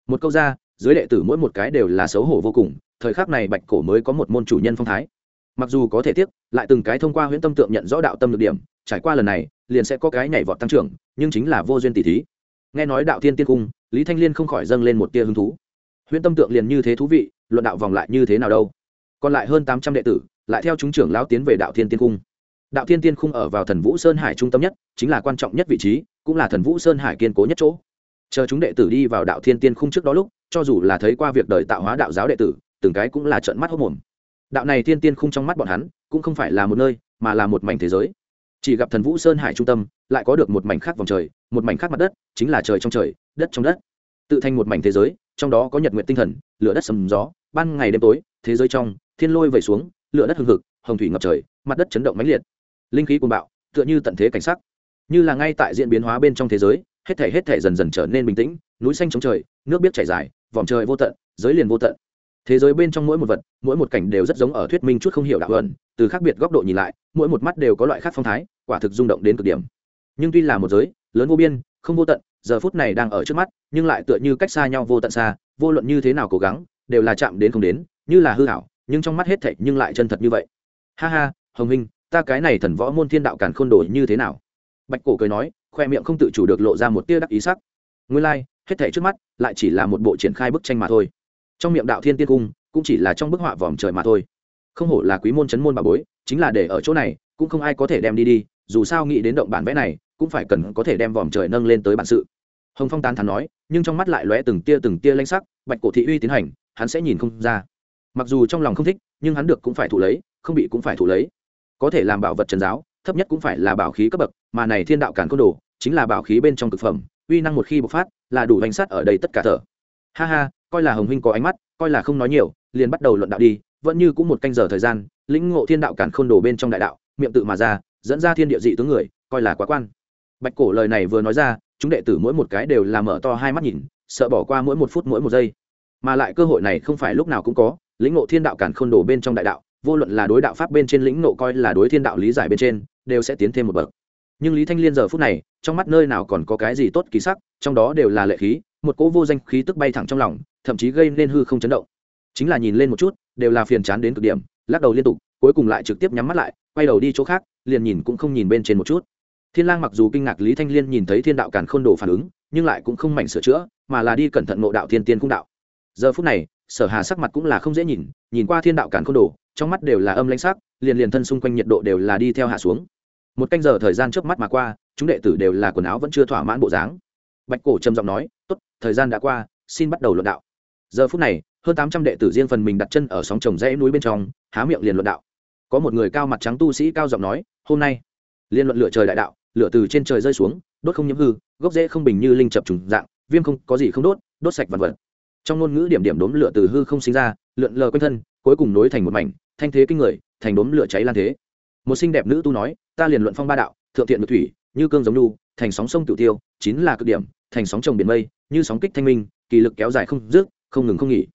Một câu ra, dưới đệ tử mỗi một cái đều là xấu hổ vô cùng, thời khắc này bạch cổ mới có một môn chủ nhân phong thái mặc dù có thể tiếc, lại từng cái thông qua huyễn tâm tượng nhận rõ đạo tâm được điểm, trải qua lần này, liền sẽ có cái nhảy vọt tăng trưởng, nhưng chính là vô duyên tỷ thí. Nghe nói đạo thiên tiên cung, lý thanh liên không khỏi dâng lên một tia hứng thú. Huyễn tâm tượng liền như thế thú vị, luận đạo vòng lại như thế nào đâu? Còn lại hơn tám trăm đệ tử, lại theo chúng trưởng lão tiến về đạo thiên tiên cung. Đạo thiên tiên cung ở vào thần vũ sơn hải trung tâm nhất, chính là quan trọng nhất vị trí, cũng là thần vũ sơn hải kiên cố nhất chỗ. Chờ chúng đệ tử đi vào đạo thiên tiên Cung trước đó lúc, cho dù là thấy qua việc đời tạo hóa đạo giáo đệ tử, từng cái cũng là trợn mắt hốc mồm đạo này thiên tiên khung trong mắt bọn hắn, cũng không phải là một nơi, mà là một mảnh thế giới. Chỉ gặp thần vũ sơn hải trung tâm, lại có được một mảnh khác vòng trời, một mảnh khác mặt đất, chính là trời trong trời, đất trong đất. Tự thành một mảnh thế giới, trong đó có nhật nguyện tinh thần, lửa đất sầm gió, ban ngày đêm tối, thế giới trong, thiên lôi vẩy xuống, lửa đất hừng hực, hồng thủy ngập trời, mặt đất chấn động mãnh liệt. Linh khí cuồng bạo, tựa như tận thế cảnh sắc. Như là ngay tại diễn biến hóa bên trong thế giới, hết thể hết thể dần dần trở nên bình tĩnh, núi xanh chống trời, nước biết chảy dài vòm trời vô tận, giới liền vô tận thế giới bên trong mỗi một vật mỗi một cảnh đều rất giống ở thuyết minh chút không hiểu đạo ẩn từ khác biệt góc độ nhìn lại mỗi một mắt đều có loại khác phong thái quả thực rung động đến cực điểm. Nhưng tuy là một giới lớn vô biên không vô tận giờ phút này đang ở trước mắt nhưng lại tựa như cách xa nhau vô tận xa vô luận như thế nào cố gắng đều là chạm đến không đến như là hư hảo nhưng trong mắt hết thảy nhưng lại chân thật như vậy. Ha ha hồng minh ta cái này thần võ môn thiên đạo càn khôn đổi như thế nào? Bạch cổ cười nói khoe miệng không tự chủ được lộ ra một tia đắc ý sắc. Nguyên lai、like, hết thảy trước mắt lại chỉ là một bộ triển khai bức tranh mà thôi trong miệng đạo thiên tiên cung, cũng chỉ là trong bức họa vòm trời mà thôi. Không hổ là quý môn chấn môn bà bối, chính là để ở chỗ này, cũng không ai có thể đem đi đi, dù sao nghĩ đến động bản vẽ này, cũng phải cần có thể đem vòm trời nâng lên tới bản sự. Hồng phong tán thắn nói, nhưng trong mắt lại lóe từng tia từng tia lanh sắc, bạch cổ thị uy tiến hành, hắn sẽ nhìn không ra. Mặc dù trong lòng không thích, nhưng hắn được cũng phải thụ lấy, không bị cũng phải thụ lấy. Có thể làm bảo vật trần giáo, thấp nhất cũng phải là bảo khí cấp bậc, mà này thiên đạo càn côn đồ, chính là bảo khí bên trong thực phẩm, uy năng một khi bộc phát, là đủ hành sát ở đây tất cả thở. Ha ha coi là hồng huynh có ánh mắt, coi là không nói nhiều, liền bắt đầu luận đạo đi, vẫn như cũng một canh giờ thời gian, lĩnh ngộ thiên đạo cản khôn đồ bên trong đại đạo, miệng tự mà ra, dẫn ra thiên địa dị tướng người, coi là quá quan. Bạch cổ lời này vừa nói ra, chúng đệ tử mỗi một cái đều làm mở to hai mắt nhìn, sợ bỏ qua mỗi một phút mỗi một giây. Mà lại cơ hội này không phải lúc nào cũng có, lĩnh ngộ thiên đạo cản khôn đồ bên trong đại đạo, vô luận là đối đạo pháp bên trên lĩnh ngộ coi là đối thiên đạo lý giải bên trên, đều sẽ tiến thêm một bậc. Nhưng lý thanh liên giờ phút này, trong mắt nơi nào còn có cái gì tốt kỳ sắc, trong đó đều là lệ khí, một cỗ vô danh khí tức bay thẳng trong lòng thậm chí gây nên hư không chấn động. Chính là nhìn lên một chút, đều là phiền chán đến cực điểm, lắc đầu liên tục, cuối cùng lại trực tiếp nhắm mắt lại, quay đầu đi chỗ khác, liền nhìn cũng không nhìn bên trên một chút. Thiên lang mặc dù kinh ngạc lý thanh liên nhìn thấy thiên đạo càn khôn đồ phản ứng, nhưng lại cũng không mảnh sửa chữa, mà là đi cẩn thận ngộ đạo thiên tiên cung đạo. Giờ phút này, sở hà sắc mặt cũng là không dễ nhìn nhìn qua thiên đạo càn khôn đồ, trong mắt đều là âm lãnh sắc, liền liền thân xung quanh nhiệt độ đều là đi theo hạ xuống. Một canh giờ thời gian trước mắt mà qua, chúng đệ tử đều là quần áo vẫn chưa thỏa mãn bộ dáng. Bạch cổ trầm giọng nói, tốt, thời gian đã qua, xin bắt đầu luận đạo giờ phút này, hơn tám trăm đệ tử riêng phần mình đặt chân ở sóng trồng rẽ núi bên trong, há miệng liền luận đạo. Có một người cao mặt trắng tu sĩ cao giọng nói, hôm nay, liên luận lựa trời đại đạo, lửa từ trên trời rơi xuống, đốt không nhiễm hư, gốc rễ không bình như linh chập trùng dạng, viêm không, có gì không đốt đốt sạch vật vật. Trong ngôn ngữ điểm điểm đốm lửa từ hư không sinh ra, lượn lờ quanh thân, cuối cùng nối thành một mảnh, thanh thế kinh người, thành đốm lửa cháy lan thế. Một xinh đẹp nữ tu nói, ta liền luận phong ba đạo, thượng thiện được thủy, như cương giống nu, thành sóng sông cửu tiêu, chín là cực điểm, thành sóng trồng biển mây, như sóng kích thanh minh, kỳ lực kéo dài không dứt không ngừng không nghỉ.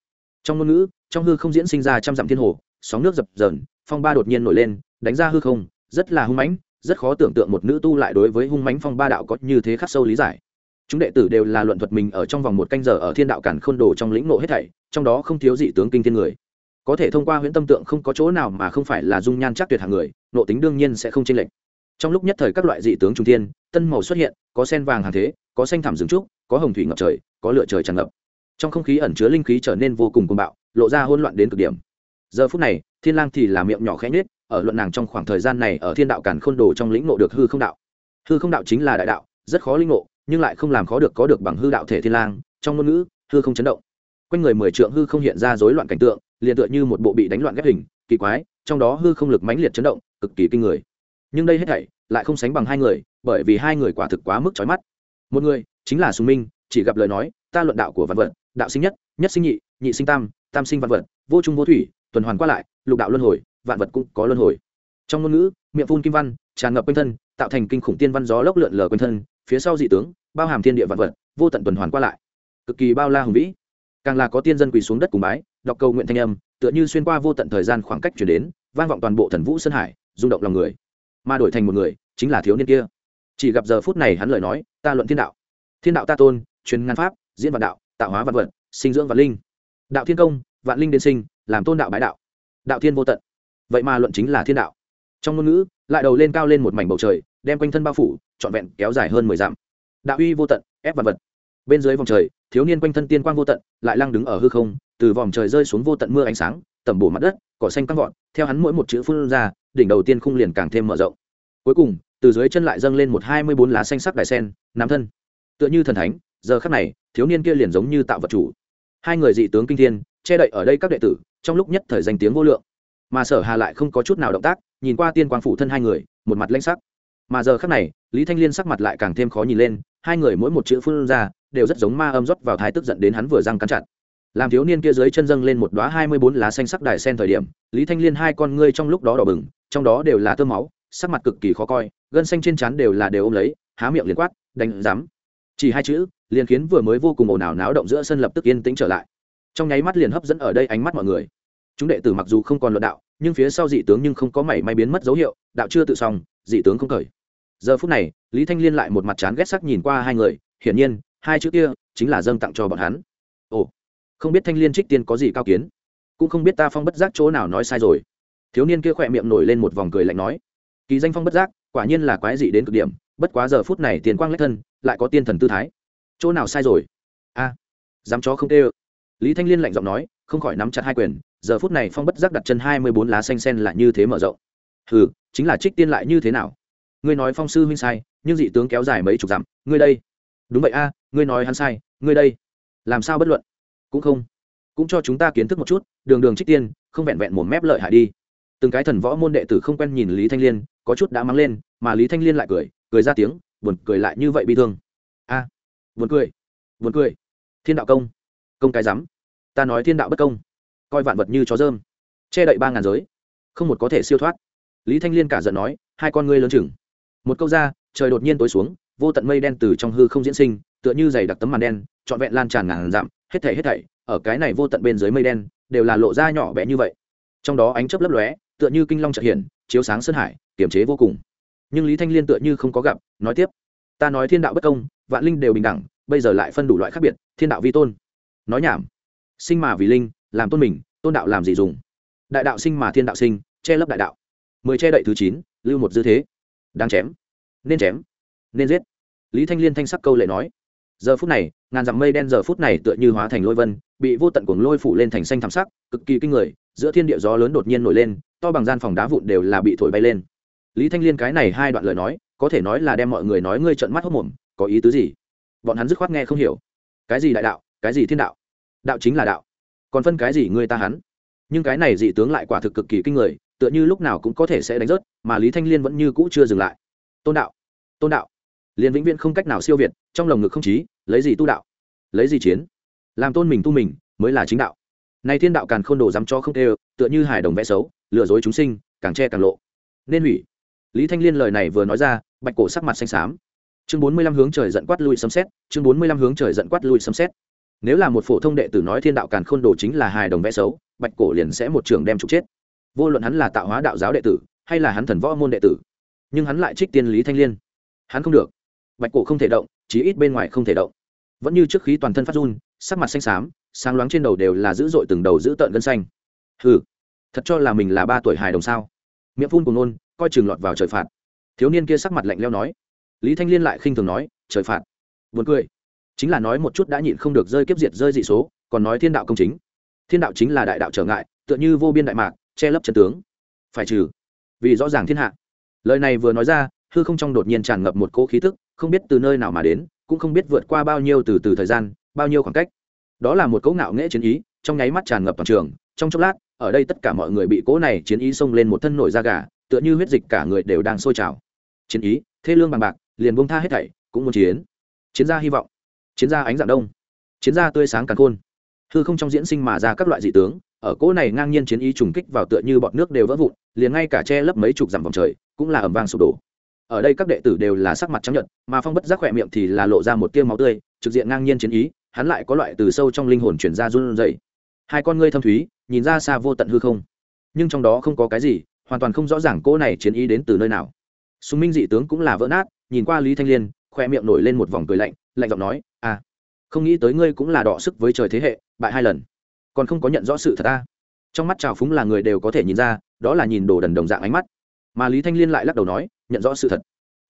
Trong ngôn ngữ, trong hư không diễn sinh ra trăm dặm thiên hồ, sóng nước dập dờn, phong ba đột nhiên nổi lên, đánh ra hư không, rất là hung mãnh, rất khó tưởng tượng một nữ tu lại đối với hung mãnh phong ba đạo có như thế khắc sâu lý giải. Chúng đệ tử đều là luận thuật mình ở trong vòng một canh giờ ở thiên đạo cản khôn đồ trong lĩnh nộ hết thảy, trong đó không thiếu dị tướng kinh thiên người. Có thể thông qua huyễn tâm tượng không có chỗ nào mà không phải là dung nhan chắc tuyệt hàng người, nộ tính đương nhiên sẽ không chênh lệch. Trong lúc nhất thời các loại dị tướng trung thiên, tân màu xuất hiện, có sen vàng hàng thế, có xanh thảm rừng trúc, có hồng thủy ngập trời, có lửa trời tràn ngập trong không khí ẩn chứa linh khí trở nên vô cùng cuồng bạo, lộ ra hỗn loạn đến cực điểm. Giờ phút này, thiên lang thì là miệng nhỏ khẽ nhếch, ở luận nàng trong khoảng thời gian này ở thiên đạo càn khôn đồ trong lĩnh ngộ được hư không đạo. Hư không đạo chính là đại đạo, rất khó lĩnh ngộ, nhưng lại không làm khó được có được bằng hư đạo thể thiên lang, trong ngôn ngữ, hư không chấn động. Quanh người mười trượng hư không hiện ra rối loạn cảnh tượng, liền tựa như một bộ bị đánh loạn ghép hình, kỳ quái, trong đó hư không lực mãnh liệt chấn động, cực kỳ kinh người. Nhưng đây hết thảy, lại không sánh bằng hai người, bởi vì hai người quả thực quá mức chói mắt. Một người chính là sùng minh, chỉ gặp lời nói, ta luận đạo của văn vật đạo sinh nhất nhất sinh nhị nhị sinh tam tam sinh vạn vật, vô trung vô thủy, tuần hoàn qua lại, lục đạo luân hồi, vạn vật cũng có luân hồi. Trong ngôn ngữ, miệng phun kim văn, tràn ngập quanh thân, tạo thành kinh khủng tiên văn gió lốc lượn lờ quanh thân, phía sau dị tướng, bao hàm thiên địa vạn vật, vô tận tuần hoàn qua lại. Cực kỳ bao la hùng vĩ. Càng là có tiên dân quỳ xuống đất cùng bái, đọc cầu nguyện thanh âm, tựa như xuyên qua vô tận thời gian khoảng cách chuyển đến, vang vọng toàn bộ thần vũ sơn hải, rung động lòng người. Mà đổi thành một người, chính là thiếu niên kia. Chỉ gặp giờ phút này hắn lời nói, ta luận thiên đạo. Thiên đạo ta tôn, truyền ngăn pháp, diễn vạn đạo tạo hóa vạn vật, sinh dưỡng vạn linh. Đạo thiên công, vạn linh đến sinh, làm tôn đạo bái đạo. Đạo thiên vô tận. Vậy mà luận chính là thiên đạo. Trong ngôn ngữ, lại đầu lên cao lên một mảnh bầu trời, đem quanh thân bao phủ, trọn vẹn kéo dài hơn mười dặm. Đạo uy vô tận, ép vật vật. Bên dưới vòng trời, thiếu niên quanh thân tiên quang vô tận, lại lăng đứng ở hư không, từ vòng trời rơi xuống vô tận mưa ánh sáng, tẩm bổ mặt đất, cỏ xanh căng vọt, theo hắn mỗi một chữ phun ra, đỉnh đầu tiên khung liền càng thêm mở rộng. Cuối cùng, từ dưới chân lại dâng lên một hai mươi bốn lá xanh sắc đài sen nắm thân. Tựa như thần thánh, giờ khắc này thiếu niên kia liền giống như tạo vật chủ. Hai người dị tướng kinh thiên, che đậy ở đây các đệ tử, trong lúc nhất thời danh tiếng vô lượng. Mà sở hà lại không có chút nào động tác, nhìn qua tiên quang phủ thân hai người, một mặt lãnh sắc. Mà giờ khắc này, lý thanh liên sắc mặt lại càng thêm khó nhìn lên, hai người mỗi một chữ phun ra, đều rất giống ma âm rót vào thái tức giận đến hắn vừa răng cắn chặt. Làm thiếu niên kia dưới chân dâng lên một đóa hai mươi bốn lá xanh sắc đài sen thời điểm, lý thanh liên hai con ngươi trong lúc đó đỏ bừng, trong đó đều là tơ máu, sắc mặt cực kỳ khó coi, gân xanh trên trán đều là đều ôm lấy, há miệng liền quát, đánh dám chỉ hai chữ, liền khiến vừa mới vô cùng ồn ào náo động giữa sân lập tức yên tĩnh trở lại. Trong nháy mắt liền hấp dẫn ở đây ánh mắt mọi người. Chúng đệ tử mặc dù không còn luận đạo, nhưng phía sau dị tướng nhưng không có mảy may biến mất dấu hiệu, đạo chưa tự xong, dị tướng không khởi. Giờ phút này, lý thanh liên lại một mặt chán ghét sắc nhìn qua hai người, hiển nhiên, hai chữ kia chính là dâng tặng cho bọn hắn. Ồ, không biết thanh liên trích tiên có gì cao kiến? Cũng không biết ta phong bất giác chỗ nào nói sai rồi. Thiếu niên kia khỏe miệng nổi lên một vòng cười lạnh nói. Kỳ danh phong bất giác, quả nhiên là quái dị đến cực điểm bất quá giờ phút này tiền quang lách thân, lại có tiên thần tư thái. Chỗ nào sai rồi? A, dám chó không tê ơ. Lý thanh liên lạnh giọng nói, không khỏi nắm chặt hai quyền, giờ phút này phong bất giác đặt chân hai mươi bốn lá xanh sen lại như thế mở rộng. Hừ, chính là trích tiên lại như thế nào? Ngươi nói phong sư huynh sai, nhưng dị tướng kéo dài mấy chục dặm, ngươi đây. Đúng vậy a, ngươi nói hắn sai, ngươi đây. Làm sao bất luận? Cũng không. Cũng cho chúng ta kiến thức một chút, đường đường trích tiên, không vẹn vẹn một mép lợi hại đi. Từng cái thần võ môn đệ tử không quen nhìn lý thanh liên, có chút đã mắng lên, mà lý thanh liên lại cười cười ra tiếng, buồn cười lại như vậy bi thương. A, buồn cười buồn cười. Thiên đạo công công cái rắm. Ta nói thiên đạo bất công, coi vạn vật như chó dơm. Che đậy ba ngàn giới, không một có thể siêu thoát. Lý thanh liên cả giận nói, hai con ngươi lớn chừng. Một câu ra, trời đột nhiên tối xuống, vô tận mây đen từ trong hư không diễn sinh, tựa như dày đặc tấm màn đen, trọn vẹn lan tràn ngàn dặm, hết thảy hết thảy, ở cái này vô tận bên dưới mây đen, đều là lộ ra nhỏ bé như vậy. Trong đó ánh chớp lấp lóe, tựa như kinh long trợ hiển, chiếu sáng sơn hải, kiềm chế vô cùng nhưng lý thanh liên tựa như không có gặp nói tiếp ta nói thiên đạo bất công vạn linh đều bình đẳng bây giờ lại phân đủ loại khác biệt thiên đạo vi tôn nói nhảm sinh mà vì linh làm tôn mình tôn đạo làm gì dùng đại đạo sinh mà thiên đạo sinh che lấp đại đạo mười che đậy thứ chín lưu một dư thế đang chém nên chém nên giết lý thanh liên thanh sắc câu lệ nói giờ phút này ngàn dặm mây đen giờ phút này tựa như hóa thành lôi vân bị vô tận cuồng lôi phủ lên thành xanh thảm sắc cực kỳ kinh người giữa thiên địa gió lớn đột nhiên nổi lên to bằng gian phòng đá vụn đều là bị thổi bay lên lý thanh liên cái này hai đoạn lời nói, có thể nói là đem mọi người nói ngươi trận mắt hốc mồm, có ý tứ gì? Bọn hắn dứt khoát nghe không hiểu. Cái gì đại đạo, cái gì thiên đạo? Đạo chính là đạo. Còn phân cái gì ngươi ta hắn? Nhưng cái này dị tướng lại quả thực cực kỳ kinh người, tựa như lúc nào cũng có thể sẽ đánh rớt, mà lý thanh liên vẫn như cũ chưa dừng lại. Tôn đạo tôn đạo. Liền vĩnh viễn không cách nào siêu việt, trong lồng ngực không chí, lấy gì tu đạo? Lấy gì chiến? Làm tôn mình tu mình, mới là chính đạo. Này thiên đạo càng không đồ dám cho không tê tựa như hài đồng vẽ xấu, lừa dối chúng sinh, càng che càng lộ. Nên hủy lý thanh liên lời này vừa nói ra, bạch cổ sắc mặt xanh xám. Chương bốn mươi lăm hướng trời giận quát lui sấm xét chương bốn mươi lăm hướng trời giận quát lui sấm xét nếu là một phổ thông đệ tử nói thiên đạo càn khôn đồ chính là hài đồng vẽ xấu, bạch cổ liền sẽ một trường đem trục chết. Vô luận hắn là tạo hóa đạo giáo đệ tử, hay là hắn thần võ môn đệ tử, nhưng hắn lại trích tiên lý thanh liên. Hắn không được. Bạch cổ không thể động, chí ít bên ngoài không thể động. Vẫn như trước khí toàn thân phát run, sắc mặt xanh xám, sáng loáng trên đầu đều là dữ dội từng đầu dữ tợn gân xanh. Hừ, thật cho là mình là ba tuổi hài đồng sao? Miệng phun cùng nôn coi chừng lọt vào trời phạt. Thiếu niên kia sắc mặt lạnh leo nói. Lý thanh liên lại khinh thường nói, trời phạt. Vượt cười. Chính là nói một chút đã nhịn không được rơi kiếp diệt rơi dị số, còn nói thiên đạo công chính. Thiên đạo chính là đại đạo trở ngại, tựa như vô biên đại mạc, che lấp chân tướng. Phải trừ. Vì rõ ràng thiên hạ. Lời này vừa nói ra, hư không trong đột nhiên tràn ngập một cỗ khí tức, không biết từ nơi nào mà đến, cũng không biết vượt qua bao nhiêu từ từ thời gian, bao nhiêu khoảng cách. Đó là một cỗ ngạo nghễ chiến ý, trong nháy mắt tràn ngập toàn trường. Trong chốc lát, ở đây tất cả mọi người bị cỗ này chiến ý xông lên một thân nổi da gà tựa như huyết dịch cả người đều đang sôi trào. Chiến ý, thê lương bằng bạc, liền bông tha hết thảy, cũng muốn chiến. Chiến gia hy vọng, chiến gia ánh dạng đông, chiến gia tươi sáng càng khôn. Hư không trong diễn sinh mà ra các loại dị tướng, ở cỗ này ngang nhiên chiến ý trùng kích vào tựa như bọn nước đều vỡ vụn, liền ngay cả che lấp mấy chục dặm vòng trời, cũng là ẩm vang sụp đổ. Ở đây các đệ tử đều là sắc mặt trắng nhợt, mà phong bất giác khỏe miệng thì là lộ ra một tia máu tươi, trực diện ngang nhiên chiến ý, hắn lại có loại từ sâu trong linh hồn chuyển ra run rẩy. Hai con ngươi thâm thúy, nhìn ra xa vô tận hư không. Nhưng trong đó không có cái gì hoàn toàn không rõ ràng cỗ này chiến ý đến từ nơi nào. Sùng minh dị tướng cũng là vỡ nát, nhìn qua lý thanh liên, khoe miệng nổi lên một vòng cười lạnh lạnh giọng nói à không nghĩ tới ngươi cũng là đọ sức với trời thế hệ, bại hai lần. Còn không có nhận rõ sự thật ta. Trong mắt trào phúng là người đều có thể nhìn ra, đó là nhìn đồ đần đồng dạng ánh mắt. Mà lý thanh liên lại lắc đầu nói, nhận rõ sự thật,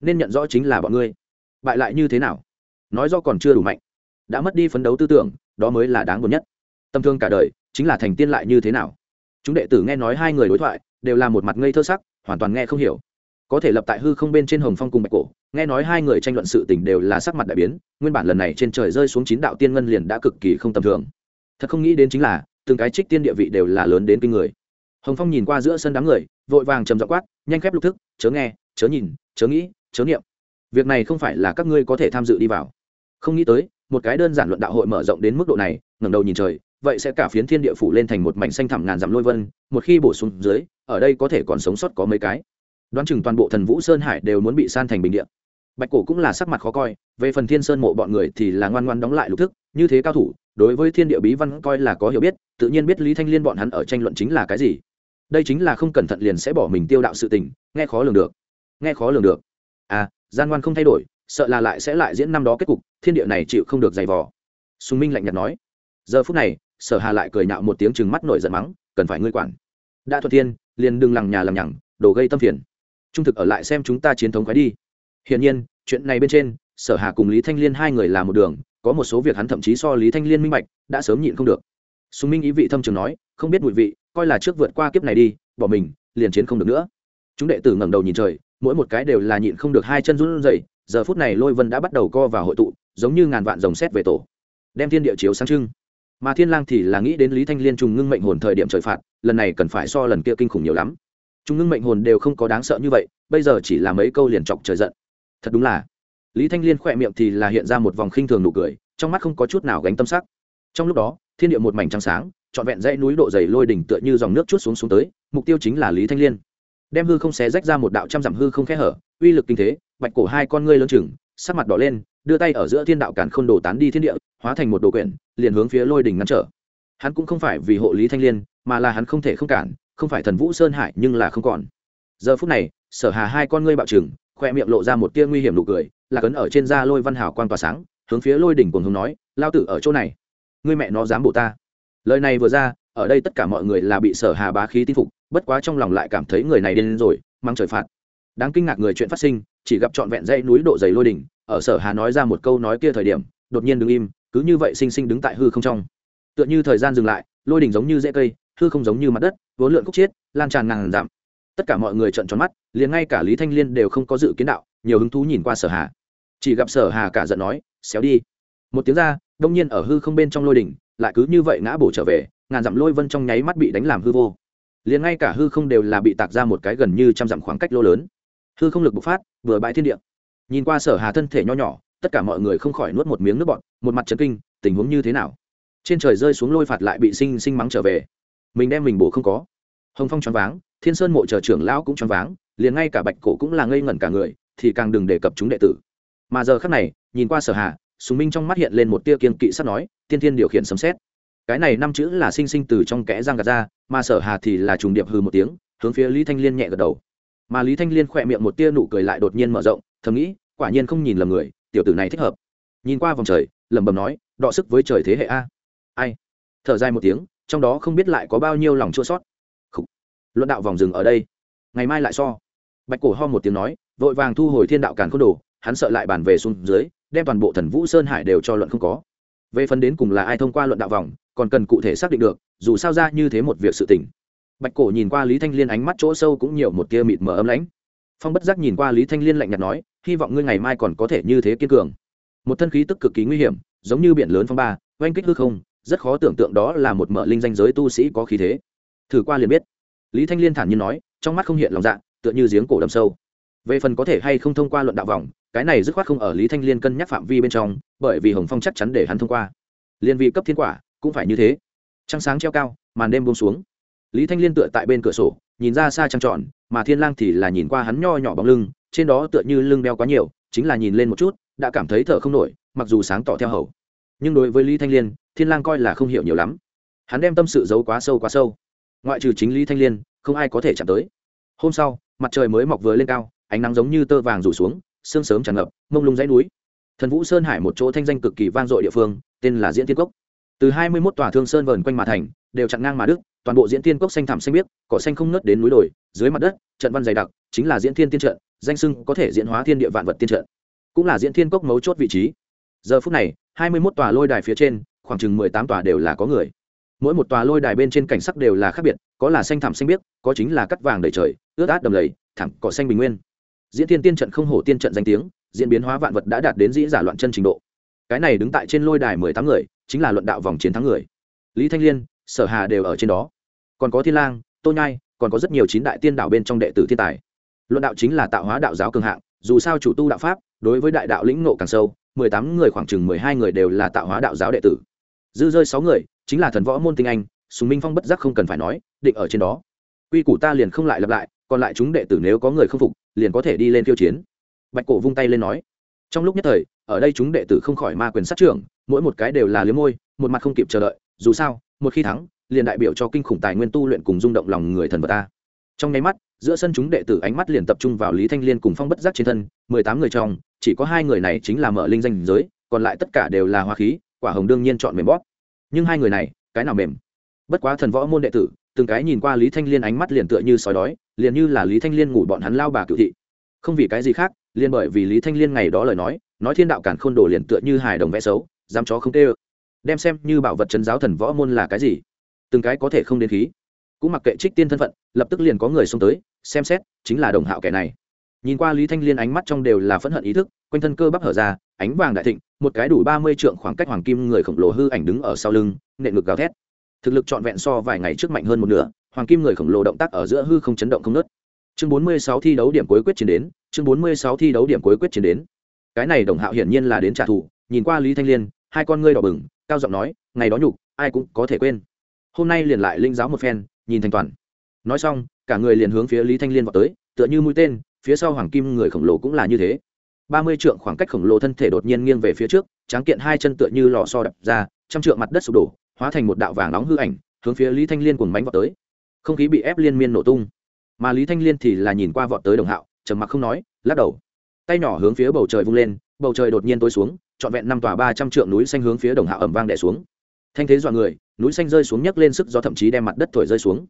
nên nhận rõ chính là bọn ngươi. Bại lại như thế nào? Nói do còn chưa đủ mạnh. Đã mất đi phấn đấu tư tưởng, đó mới là đáng buồn nhất. Tâm thương cả đời, chính là thành tiên lại như thế nào? Chúng đệ tử nghe nói hai người đối thoại đều là một mặt ngây thơ sắc, hoàn toàn nghe không hiểu. Có thể lập tại hư không bên trên hồng phong cùng bạch cổ, nghe nói hai người tranh luận sự tình đều là sắc mặt đại biến, nguyên bản lần này trên trời rơi xuống chín đạo tiên ngân liền đã cực kỳ không tầm thường. Thật không nghĩ đến chính là, từng cái trích tiên địa vị đều là lớn đến kinh người. Hồng phong nhìn qua giữa sân đám người, vội vàng trầm dọ quát, nhanh khép lục thức, chớ nghe, chớ nhìn, chớ nghĩ, chớ niệm. Việc này không phải là các ngươi có thể tham dự đi vào. Không nghĩ tới, một cái đơn giản luận đạo hội mở rộng đến mức độ này, ngẩng đầu nhìn trời vậy sẽ cả phiến thiên địa phủ lên thành một mảnh xanh thẳm ngàn dặm lôi vân, một khi bổ sung dưới, ở đây có thể còn sống sót có mấy cái. Đoán chừng toàn bộ thần vũ sơn hải đều muốn bị san thành bình địa. Bạch cổ cũng là sắc mặt khó coi, về phần thiên sơn mộ bọn người thì là ngoan ngoan đóng lại lục thức, như thế cao thủ, đối với thiên địa bí văn coi là có hiểu biết, tự nhiên biết lý thanh liên bọn hắn ở tranh luận chính là cái gì. Đây chính là không cẩn thận liền sẽ bỏ mình tiêu đạo sự tình, nghe khó lường được. Nghe khó lường được. À gian ngoan không thay đổi, sợ là lại sẽ lại diễn năm đó kết cục, thiên địa này chịu không được giày vò. Sùng minh lạnh nhạt nói. Giờ phút này sở hà lại cười nhạo một tiếng chừng mắt nổi giận mắng, cần phải ngươi quản. Đã thuận thiên, liền đừng lằng nhà làm nhằng, đồ gây tâm phiền. Trung thực ở lại xem chúng ta chiến thống khói đi. Hiển nhiên, chuyện này bên trên, sở hà cùng lý thanh liên hai người là một đường, có một số việc hắn thậm chí so lý thanh liên minh bạch, đã sớm nhịn không được. Sùng minh ý vị thâm trường nói, không biết mùi vị, coi là trước vượt qua kiếp này đi, bỏ mình, liền chiến không được nữa. Chúng đệ tử ngẩng đầu nhìn trời, mỗi một cái đều là nhịn không được hai chân run rẩy, giờ phút này lôi vân đã bắt đầu co vào hội tụ, giống như ngàn vạn dòng xét về tổ, đem thiên địa chiếu sáng trưng mà thiên lang thì là nghĩ đến lý thanh liên trùng ngưng mệnh hồn thời điểm trời phạt, lần này cần phải so lần kia kinh khủng nhiều lắm. Trùng ngưng mệnh hồn đều không có đáng sợ như vậy, bây giờ chỉ là mấy câu liền chọc trời giận. Thật đúng là. Lý thanh liên khỏe miệng thì là hiện ra một vòng khinh thường nụ cười, trong mắt không có chút nào gánh tâm sắc. Trong lúc đó, thiên địa một mảnh trắng sáng, trọn vẹn dãy núi độ dày lôi đỉnh tựa như dòng nước chút xuống xuống tới, mục tiêu chính là lý thanh liên. Đem hư không xé rách ra một đạo trăm dặm hư không khẽ hở, uy lực kinh thế, bạch cổ hai con ngươi lớn chừng, sắc mặt đỏ lên đưa tay ở giữa thiên đạo cản khôn đồ tán đi thiên địa, hóa thành một đồ quyển, liền hướng phía lôi đỉnh ngăn trở. Hắn cũng không phải vì hộ lý thanh liên, mà là hắn không thể không cản, không phải thần vũ sơn hải nhưng là không còn. Giờ phút này, sở hà hai con ngươi bạo trừng, khoe miệng lộ ra một tia nguy hiểm nụ cười, là cấn ở trên da lôi văn hào quan tỏa sáng, hướng phía lôi đỉnh cùng hướng nói, lao tử ở chỗ này, ngươi mẹ nó dám bộ ta. Lời này vừa ra, ở đây tất cả mọi người là bị sở hà bá khí tin phục, bất quá trong lòng lại cảm thấy người này điên rồi mang trời phạt đáng kinh ngạc người chuyện phát sinh, chỉ gặp trọn vẹn dãy núi độ dày lôi đỉnh, ở sở hà nói ra một câu nói kia thời điểm, đột nhiên đứng im, cứ như vậy sinh sinh đứng tại hư không trong. Tựa như thời gian dừng lại, lôi đỉnh giống như rễ cây, hư không giống như mặt đất, vốn lượn khúc chiết, lan tràn ngàn giảm tất cả mọi người trợn tròn mắt, liền ngay cả lý thanh liên đều không có dự kiến đạo, nhiều hứng thú nhìn qua sở hà. Chỉ gặp sở hà cả giận nói, xéo đi. Một tiếng ra, đông nhiên ở hư không bên trong lôi đỉnh, lại cứ như vậy ngã bổ trở về, ngàn dặm lôi vân trong nháy mắt bị đánh làm hư vô. Liền ngay cả hư không đều là bị tạc ra một cái gần như trăm dặm khoảng cách lô lớn hư không lực bộc phát, vừa bãi thiên địa. Nhìn qua sở hà thân thể nho nhỏ, tất cả mọi người không khỏi nuốt một miếng nước bọt, một mặt chấn kinh, tình huống như thế nào? Trên trời rơi xuống lôi phạt lại bị sinh sinh mắng trở về. Mình đem mình bổ không có. Hồng phong choáng váng, thiên sơn mộ chờ trưởng lão cũng choáng váng, liền ngay cả bạch cổ cũng là ngây ngẩn cả người, thì càng đừng đề cập chúng đệ tử. Mà giờ khắc này, nhìn qua sở hà, sùng minh trong mắt hiện lên một tia kiên kỵ sắp nói, tiên thiên điều khiển sấm xét cái này năm chữ là sinh sinh từ trong kẽ răng gạt ra, mà sở hà thì là trùng điệp hư một tiếng, hướng phía lý thanh liên nhẹ gật đầu mà lý thanh liên khỏe miệng một tia nụ cười lại đột nhiên mở rộng, thầm nghĩ, quả nhiên không nhìn lầm người, tiểu tử này thích hợp. Nhìn qua vòng trời, lẩm bẩm nói, đọ sức với trời thế hệ a. Ai? Thở dài một tiếng, trong đó không biết lại có bao nhiêu lòng chua sót Khủ. luận đạo vòng rừng ở đây. Ngày mai lại so. Bạch cổ ho một tiếng nói, vội vàng thu hồi thiên đạo càn khôn đồ, hắn sợ lại bàn về xuống dưới, đem toàn bộ thần vũ sơn hải đều cho luận không có. Về phần đến cùng là ai thông qua luận đạo vòng, còn cần cụ thể xác định được, dù sao ra như thế một việc sự tình bạch cổ nhìn qua lý thanh liên ánh mắt chỗ sâu cũng nhiều một tia mịt mờ âm lãnh. Phong bất giác nhìn qua lý thanh liên lạnh nhạt nói, hy vọng ngươi ngày mai còn có thể như thế kiên cường. Một thân khí tức cực kỳ nguy hiểm, giống như biển lớn phong ba, oanh kích hư không, rất khó tưởng tượng đó là một mợ linh danh giới tu sĩ có khí thế. Thử qua liền biết. Lý thanh liên thản nhiên nói, trong mắt không hiện lòng dạ tựa như giếng cổ đầm sâu. Về phần có thể hay không thông qua luận đạo vòng, cái này dứt khoát không ở lý thanh liên cân nhắc phạm vi bên trong, bởi vì hồng phong chắc chắn để hắn thông qua. Liên vị cấp thiên quả cũng phải như thế. Trăng sáng treo cao, màn đêm buông xuống lý thanh liên tựa tại bên cửa sổ, nhìn ra xa trăng tròn, mà thiên lang thì là nhìn qua hắn nho nhỏ bóng lưng, trên đó tựa như lưng đeo quá nhiều, chính là nhìn lên một chút, đã cảm thấy thở không nổi, mặc dù sáng tỏ theo hầu. Nhưng đối với lý thanh liên, thiên lang coi là không hiểu nhiều lắm. Hắn đem tâm sự giấu quá sâu quá sâu. Ngoại trừ chính lý thanh liên, không ai có thể chạm tới. Hôm sau, mặt trời mới mọc vừa lên cao, ánh nắng giống như tơ vàng rủ xuống, sương sớm tràn ngập, mông lung dãy núi. Thần vũ sơn hải một chỗ thanh danh cực kỳ vang dội địa phương, tên là diễn tiên cốc. Từ hai mươi một tòa thương sơn vờn quanh mà thành, đều chặn ngang mà đức toàn bộ diễn thiên cốc xanh thảm xanh biếc, cỏ xanh không nớt đến núi đồi, dưới mặt đất, trận văn dày đặc, chính là diễn thiên tiên trận, danh sưng có thể diễn hóa thiên địa vạn vật tiên trận. Cũng là diễn thiên cốc mấu chốt vị trí. Giờ phút này, hai mươi mốt tòa lôi đài phía trên, khoảng chừng mười tám tòa đều là có người. Mỗi một tòa lôi đài bên trên cảnh sắc đều là khác biệt, có là xanh thảm xanh biếc, có chính là cắt vàng đầy trời, ướt át đầm lầy thảm cỏ xanh bình nguyên. Diễn thiên tiên trận không hổ tiên trận danh tiếng, diễn biến hóa vạn vật đã đạt đến dĩ giả loạn chân trình độ. Cái này đứng tại trên lôi đài mười tám người, chính là luận đạo vòng chiến thắng người. Lý thanh liên, sở hà đều ở trên đó còn có thiên lang, tô nhai, còn có rất nhiều chín đại tiên đạo bên trong đệ tử thiên tài. Luận đạo chính là tạo hóa đạo giáo cường hạng, dù sao chủ tu đạo pháp, đối với đại đạo lĩnh ngộ càng sâu, mười tám người khoảng chừng mười hai người đều là tạo hóa đạo giáo đệ tử. Dư rơi sáu người, chính là thần võ môn tinh anh, sùng minh phong bất giác không cần phải nói, định ở trên đó. Quy củ ta liền không lại lặp lại, còn lại chúng đệ tử nếu có người không phục, liền có thể đi lên tiêu chiến. Bạch cổ vung tay lên nói. Trong lúc nhất thời, ở đây chúng đệ tử không khỏi ma quyền sát trưởng, mỗi một cái đều là liếm môi, một mặt không kịp chờ đợi, dù sao, một khi thắng liền đại biểu cho kinh khủng tài nguyên tu luyện cùng rung động lòng người thần vật ta. Trong nháy mắt, giữa sân chúng đệ tử ánh mắt liền tập trung vào lý thanh liên cùng phong bất giác trên thân, mười tám người trong, chỉ có hai người này chính là mở linh danh giới, còn lại tất cả đều là hoa khí, quả hồng đương nhiên chọn mềm bóp. Nhưng hai người này, cái nào mềm? Bất quá thần võ môn đệ tử, từng cái nhìn qua lý thanh liên ánh mắt liền tựa như sói đói, liền như là lý thanh liên ngủ bọn hắn lao bà cựu thị. Không vì cái gì khác, liền bởi vì lý thanh liên ngày đó lời nói nói thiên đạo cản khôn đồ liền tựa như hài đồng vẽ xấu, dám chó không tê ơ. Đem xem như bảo vật trấn giáo thần võ môn là cái gì? Từng cái có thể không đến khí. Cũng mặc kệ trích tiên thân phận, lập tức liền có người xông tới, xem xét, chính là đồng hạo kẻ này. Nhìn qua lý thanh liên ánh mắt trong đều là phẫn hận ý thức, quanh thân cơ bắp hở ra, ánh vàng đại thịnh, một cái đủ ba mươi trượng khoảng cách hoàng kim người khổng lồ hư ảnh đứng ở sau lưng, nện ngực gào thét. Thực lực trọn vẹn so vài ngày trước mạnh hơn một nửa, hoàng kim người khổng lồ động tác ở giữa hư không chấn động không nớt chương bốn mươi sáu thi đấu điểm cuối quyết chiến đến, chương bốn mươi sáu thi đấu điểm cuối quyết chiến đến. Cái này đồng hạo hiển nhiên là đến trả thù, nhìn qua lý thanh liên, hai con ngươi đỏ bừng, cao giọng nói, ngày đó nhục, ai cũng có thể quên hôm nay liền lại linh giáo một phen, nhìn thành toàn. Nói xong, cả người liền hướng phía lý thanh liên vào tới, tựa như mũi tên, phía sau hoàng kim người khổng lồ cũng là như thế. Ba mươi trượng khoảng cách khổng lồ thân thể đột nhiên nghiêng về phía trước, tráng kiện hai chân tựa như lò so đập ra, trăm trượng mặt đất sụp đổ, hóa thành một đạo vàng nóng hư ảnh, hướng phía lý thanh liên cùng mánh vào tới. Không khí bị ép liên miên nổ tung. Mà lý thanh liên thì là nhìn qua vọt tới đồng hạo, trầm mặc không nói, lắc đầu. Tay nhỏ hướng phía bầu trời vung lên, bầu trời đột nhiên tối xuống, trọn vẹn năm tòa ba trăm trượng núi xanh hướng phía đồng hạo ẩm vang đẻ xuống. Thanh thế dọa người núi xanh rơi xuống nhấc lên sức gió thậm chí đem mặt đất thổi rơi xuống.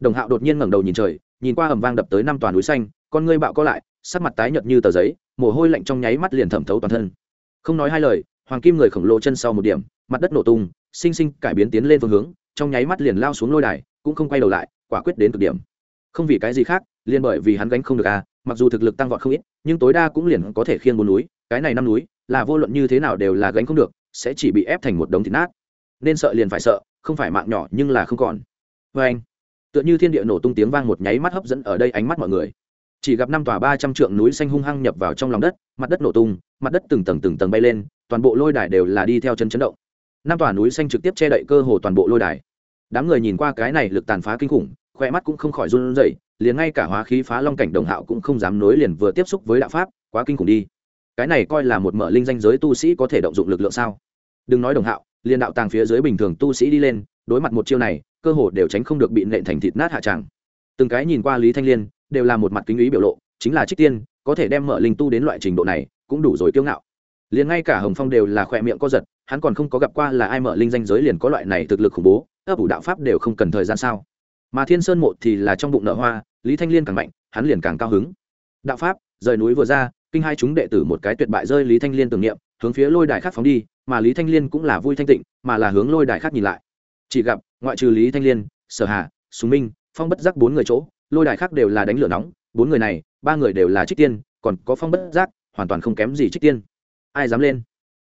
Đồng hạo đột nhiên ngẩng đầu nhìn trời, nhìn qua hầm vang đập tới năm tòa núi xanh, con ngươi bạo có lại, sắc mặt tái nhợt như tờ giấy, mồ hôi lạnh trong nháy mắt liền thẩm thấu toàn thân. Không nói hai lời, hoàng kim người khổng lồ chân sau một điểm, mặt đất nổ tung, sinh sinh cải biến tiến lên phương hướng, trong nháy mắt liền lao xuống lôi đài, cũng không quay đầu lại, quả quyết đến cực điểm. Không vì cái gì khác, liền bởi vì hắn gánh không được à mặc dù thực lực tăng vọt không ít, nhưng tối đa cũng liền có thể khiêng bốn núi, cái này năm núi, là vô luận như thế nào đều là gánh không được, sẽ chỉ bị ép thành một đống thịt nát nên sợ liền phải sợ, không phải mạng nhỏ nhưng là không còn. Vê anh, tựa như thiên địa nổ tung tiếng vang một nháy mắt hấp dẫn ở đây ánh mắt mọi người. Chỉ gặp năm tòa ba trăm trượng núi xanh hung hăng nhập vào trong lòng đất, mặt đất nổ tung, mặt đất từng tầng từng tầng bay lên, toàn bộ lôi đài đều là đi theo chân chấn động. Năm tòa núi xanh trực tiếp che đậy cơ hồ toàn bộ lôi đài. Đám người nhìn qua cái này lực tàn phá kinh khủng, khoe mắt cũng không khỏi run rẩy, liền ngay cả hóa khí phá long cảnh đồng hạo cũng không dám nối liền vừa tiếp xúc với đạo pháp, quá kinh khủng đi. Cái này coi là một mở linh danh giới tu sĩ có thể động dụng lực lượng sao? Đừng nói đồng hạo liền đạo tàng phía dưới bình thường tu sĩ đi lên, đối mặt một chiêu này, cơ hồ đều tránh không được bị nện thành thịt nát hạ tràng. Từng cái nhìn qua lý thanh liên, đều là một mặt kính ý biểu lộ, chính là trích tiên, có thể đem mở linh tu đến loại trình độ này, cũng đủ rồi kiêu ngạo. Liền ngay cả hồng phong đều là khỏe miệng co giật, hắn còn không có gặp qua là ai mở linh danh giới liền có loại này thực lực khủng bố, ấp ủ đạo pháp đều không cần thời gian sao. Mà thiên sơn mộ thì là trong bụng nợ hoa, lý thanh liên càng mạnh, hắn liền càng cao hứng. Đạo pháp, rời núi vừa ra, kinh hai chúng đệ tử một cái tuyệt bại rơi lý thanh liên tưởng niệm, hướng phía lôi đài khác phóng đi mà lý thanh liên cũng là vui thanh tịnh, mà là hướng lôi đài khác nhìn lại. Chỉ gặp, ngoại trừ lý thanh liên, sở hà, sùng minh, phong bất giác bốn người chỗ, lôi đài khác đều là đánh lửa nóng, bốn người này, ba người đều là trích tiên, còn có phong bất giác, hoàn toàn không kém gì trích tiên. Ai dám lên?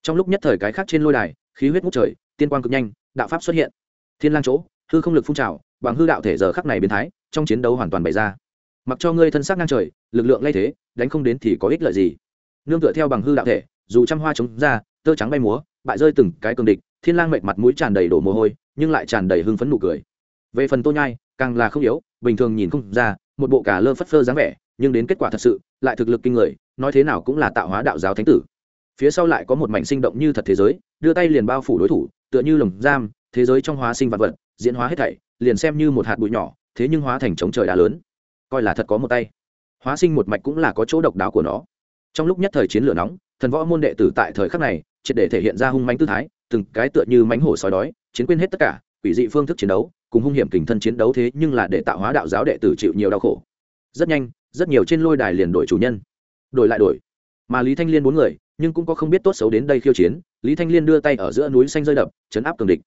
Trong lúc nhất thời cái khác trên lôi đài, khí huyết ngút trời, tiên quang cực nhanh, đạo pháp xuất hiện. Thiên lang chỗ, hư không lực phun trào, bằng hư đạo thể giờ khắc này biến thái, trong chiến đấu hoàn toàn bày ra. Mặc cho ngươi thân xác ngang trời, lực lượng lay thế, đánh không đến thì có ích lợi gì. Nương tựa theo bằng hư đạo thể, dù trăm hoa chống ra tơ trắng bay múa, bại rơi từng cái cường địch, thiên lang mệt mặt mũi tràn đầy đổ mồ hôi, nhưng lại tràn đầy hưng phấn nụ cười. Về phần tô nhai, càng là không yếu, bình thường nhìn không ra, một bộ cả lơ phất phơ dáng vẻ, nhưng đến kết quả thật sự, lại thực lực kinh người, nói thế nào cũng là tạo hóa đạo giáo thánh tử. Phía sau lại có một mảnh sinh động như thật thế giới, đưa tay liền bao phủ đối thủ, tựa như lồng giam, thế giới trong hóa sinh vật vật, diễn hóa hết thảy, liền xem như một hạt bụi nhỏ, thế nhưng hóa thành trống trời đá lớn. Coi là thật có một tay. Hóa sinh một mạch cũng là có chỗ độc đáo của nó. Trong lúc nhất thời chiến lửa nóng, thần võ môn đệ tử tại thời khắc này triệt để thể hiện ra hung mãnh tư thái, từng cái tựa như mãnh hổ sói đói, chiến quên hết tất cả, quỷ dị phương thức chiến đấu, cùng hung hiểm kình thân chiến đấu thế nhưng là để tạo hóa đạo giáo đệ tử chịu nhiều đau khổ. Rất nhanh, rất nhiều trên lôi đài liền đổi chủ nhân, đổi lại đổi. Mà lý thanh liên bốn người, nhưng cũng có không biết tốt xấu đến đây khiêu chiến, lý thanh liên đưa tay ở giữa núi xanh rơi đập, chấn áp cường địch.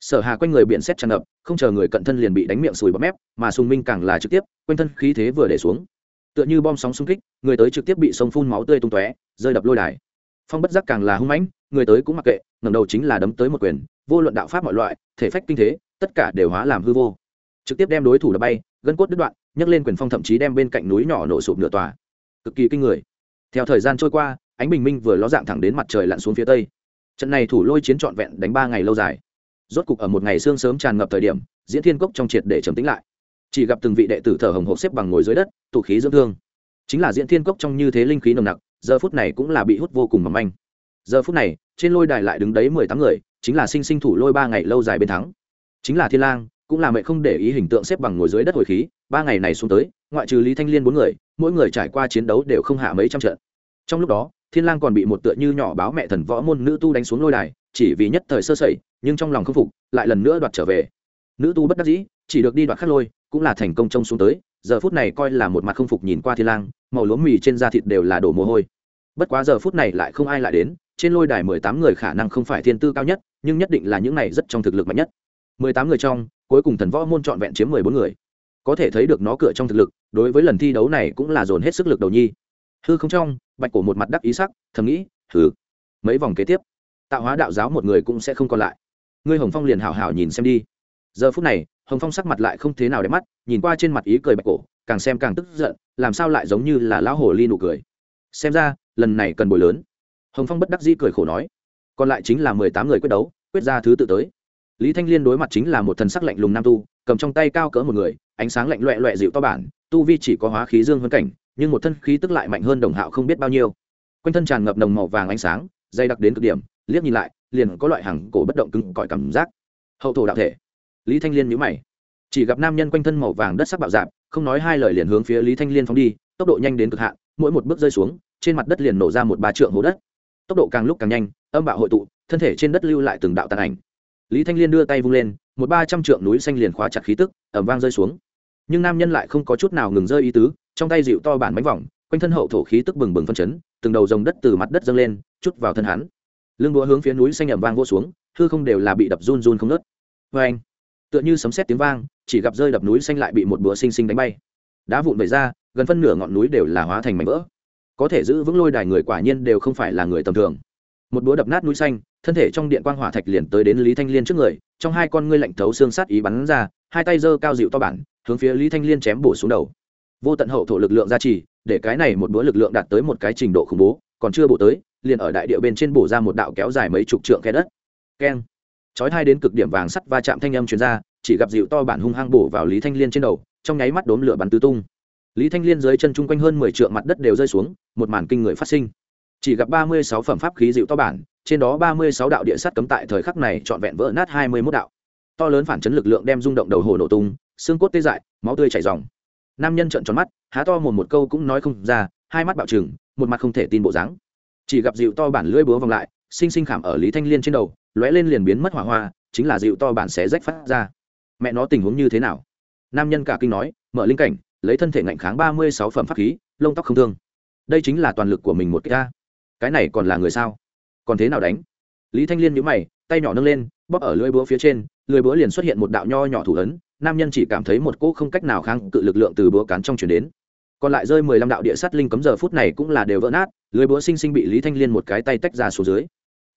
Sở hà quanh người biển xét tràn ngập, không chờ người cận thân liền bị đánh miệng sùi bọt mép, mà sùng minh càng là trực tiếp, quanh thân khí thế vừa để xuống. Tựa như bom sóng xung kích, người tới trực tiếp bị sông phun máu tươi tung tóe, rơi đập lôi đài. Phong bất giác càng là hung mãnh người tới cũng mặc kệ, ngẩng đầu chính là đấm tới một quyền, vô luận đạo pháp mọi loại, thể phách kinh thế, tất cả đều hóa làm hư vô. Trực tiếp đem đối thủ đập bay, gân cốt đứt đoạn, nhấc lên quyền phong thậm chí đem bên cạnh núi nhỏ nổ sụp nửa tòa. Cực kỳ kinh người. Theo thời gian trôi qua, ánh bình minh vừa ló dạng thẳng đến mặt trời lặn xuống phía tây. Trận này thủ lôi chiến trọn vẹn đánh ba ngày lâu dài. Rốt cục ở một ngày sương sớm tràn ngập thời điểm, diễn thiên cốc trong triệt để trầm tĩnh lại. Chỉ gặp từng vị đệ tử thở hồng hộc xếp bằng ngồi dưới đất, tụ khí dưỡng thương. Chính là diễn thiên cốc trong như thế linh khí nồng nặc, giờ phút này cũng là bị hút vô cùng mầm manh giờ phút này, trên lôi đài lại đứng đấy mười tám người, chính là sinh sinh thủ lôi ba ngày lâu dài bên thắng. Chính là thiên lang, cũng là mẹ không để ý hình tượng xếp bằng ngồi dưới đất hồi khí, ba ngày này xuống tới, ngoại trừ lý thanh liên bốn người, mỗi người trải qua chiến đấu đều không hạ mấy trăm trận. Trong lúc đó, thiên lang còn bị một tựa như nhỏ báo mẹ thần võ môn nữ tu đánh xuống lôi đài, chỉ vì nhất thời sơ sẩy, nhưng trong lòng không phục, lại lần nữa đoạt trở về. Nữ tu bất đắc dĩ, chỉ được đi đoạt khắc lôi, cũng là thành công trông xuống tới, giờ phút này coi là một mặt không phục nhìn qua thiên lang, màu lúa mì trên da thịt đều là đổ mồ hôi. Bất quá giờ phút này lại không ai lại đến trên lôi đài mười tám người khả năng không phải thiên tư cao nhất, nhưng nhất định là những này rất trong thực lực mạnh nhất. Mười tám người trong, cuối cùng thần võ môn trọn vẹn chiếm mười bốn người. Có thể thấy được nó cửa trong thực lực, đối với lần thi đấu này cũng là dồn hết sức lực đầu nhi. Hư không trong, bạch cổ một mặt đắc ý sắc, thầm nghĩ thử mấy vòng kế tiếp, tạo hóa đạo giáo một người cũng sẽ không còn lại. Ngươi hồng phong liền hảo hảo nhìn xem đi. Giờ phút này, hồng phong sắc mặt lại không thế nào đẹp mắt, nhìn qua trên mặt ý cười bạch cổ, càng xem càng tức giận, làm sao lại giống như là lão hồ ly nụ cười. Xem ra, lần này cần bồi lớn hồng phong bất đắc dĩ cười khổ nói, còn lại chính là mười tám người quyết đấu, quyết ra thứ tự tới. Lý thanh liên đối mặt chính là một thần sắc lạnh lùng nam tu, cầm trong tay cao cỡ một người, ánh sáng lạnh loẹ loẹ dịu to bản, tu vi chỉ có hóa khí dương hơn cảnh, nhưng một thân khí tức lại mạnh hơn đồng hạo không biết bao nhiêu. Quanh thân tràn ngập nồng màu vàng ánh sáng, dày đặc đến cực điểm, liếc nhìn lại, liền có loại hàng cổ bất động cứng cỏi cảm giác. Hậu thổ đạo thể. Lý thanh liên nhíu mày. Chỉ gặp nam nhân quanh thân màu vàng đất sắc bạo dạp, không nói hai lời liền hướng phía lý thanh liên phóng đi, tốc độ nhanh đến cực hạn, mỗi một bước rơi xuống, trên mặt đất liền nổ ra một ba trượng hố đất tốc độ càng lúc càng nhanh, âm bạo hội tụ, thân thể trên đất lưu lại từng đạo tàn ảnh. Lý thanh liên đưa tay vung lên, một ba trăm trượng núi xanh liền khóa chặt khí tức ẩm vang rơi xuống. Nhưng nam nhân lại không có chút nào ngừng rơi ý tứ, trong tay dịu to bản bánh vòng, quanh thân hậu thổ khí tức bừng bừng phân chấn, từng đầu dòng đất từ mặt đất dâng lên, chút vào thân hắn. Lưng đũa hướng phía núi xanh ẩm vang vô xuống, hư không đều là bị đập run run không nớt vê anh tựa như sấm sét tiếng vang, chỉ gặp rơi đập núi xanh lại bị một búa xinh xinh đánh bay. Đá vụn vẩy ra, gần phân nửa ngọn núi đều là hóa thành mảnh vỡ có thể giữ vững lôi đài người quả nhiên đều không phải là người tầm thường. Một búa đập nát núi xanh, thân thể trong điện quang hỏa thạch liền tới đến lý thanh liên trước người, trong hai con ngươi lạnh thấu xương sát ý bắn ra, hai tay giơ cao dịu to bản, hướng phía lý thanh liên chém bổ xuống đầu. Vô tận hậu thổ lực lượng gia trì, để cái này một búa lực lượng đạt tới một cái trình độ khủng bố, còn chưa bổ tới, liền ở đại địa bên trên bổ ra một đạo kéo dài mấy chục trượng khe đất. Keng. Chói hai đến cực điểm vàng sắt va chạm thanh âm truyền ra, chỉ gặp dịu to bản hung hăng bổ vào lý thanh liên trên đầu, trong nháy mắt đốm lửa bắn tứ tung lý thanh liên dưới chân chung quanh hơn mười trượng mặt đất đều rơi xuống, một màn kinh người phát sinh. Chỉ gặp ba mươi sáu phẩm pháp khí dịu to bản, trên đó ba mươi sáu đạo địa sắt cấm tại thời khắc này trọn vẹn vỡ nát hai mươi mốt đạo. To lớn phản chấn lực lượng đem rung động đầu hồ nổ tung, xương cốt tê dại, máu tươi chảy dòng nam nhân trợn tròn mắt, há to mồm một câu cũng nói không ra, hai mắt bạo trừng, một mặt không thể tin bộ dáng. Chỉ gặp dịu to bản lưỡi búa vòng lại, sinh sinh khảm ở lý thanh liên trên đầu, lóe lên liền biến mất hỏa hoa, chính là dịu to bản xé rách phát ra. Mẹ nó tình huống như thế nào? Nam nhân cả kinh nói, mở linh cảnh lấy thân thể ngạnh kháng ba mươi sáu phẩm pháp khí, lông tóc không thương. Đây chính là toàn lực của mình một cái ca cái này còn là người sao? Còn thế nào đánh? Lý thanh liên nhíu mày, tay nhỏ nâng lên, bóp ở lưỡi búa phía trên, lưỡi búa liền xuất hiện một đạo nho nhỏ thủ ấn, nam nhân chỉ cảm thấy một cỗ không cách nào kháng cự lực lượng từ búa cán trong chuyển đến. Còn lại rơi mười lăm đạo địa sắt linh cấm giờ phút này cũng là đều vỡ nát, lưỡi búa sinh sinh bị lý thanh liên một cái tay tách ra xuống dưới.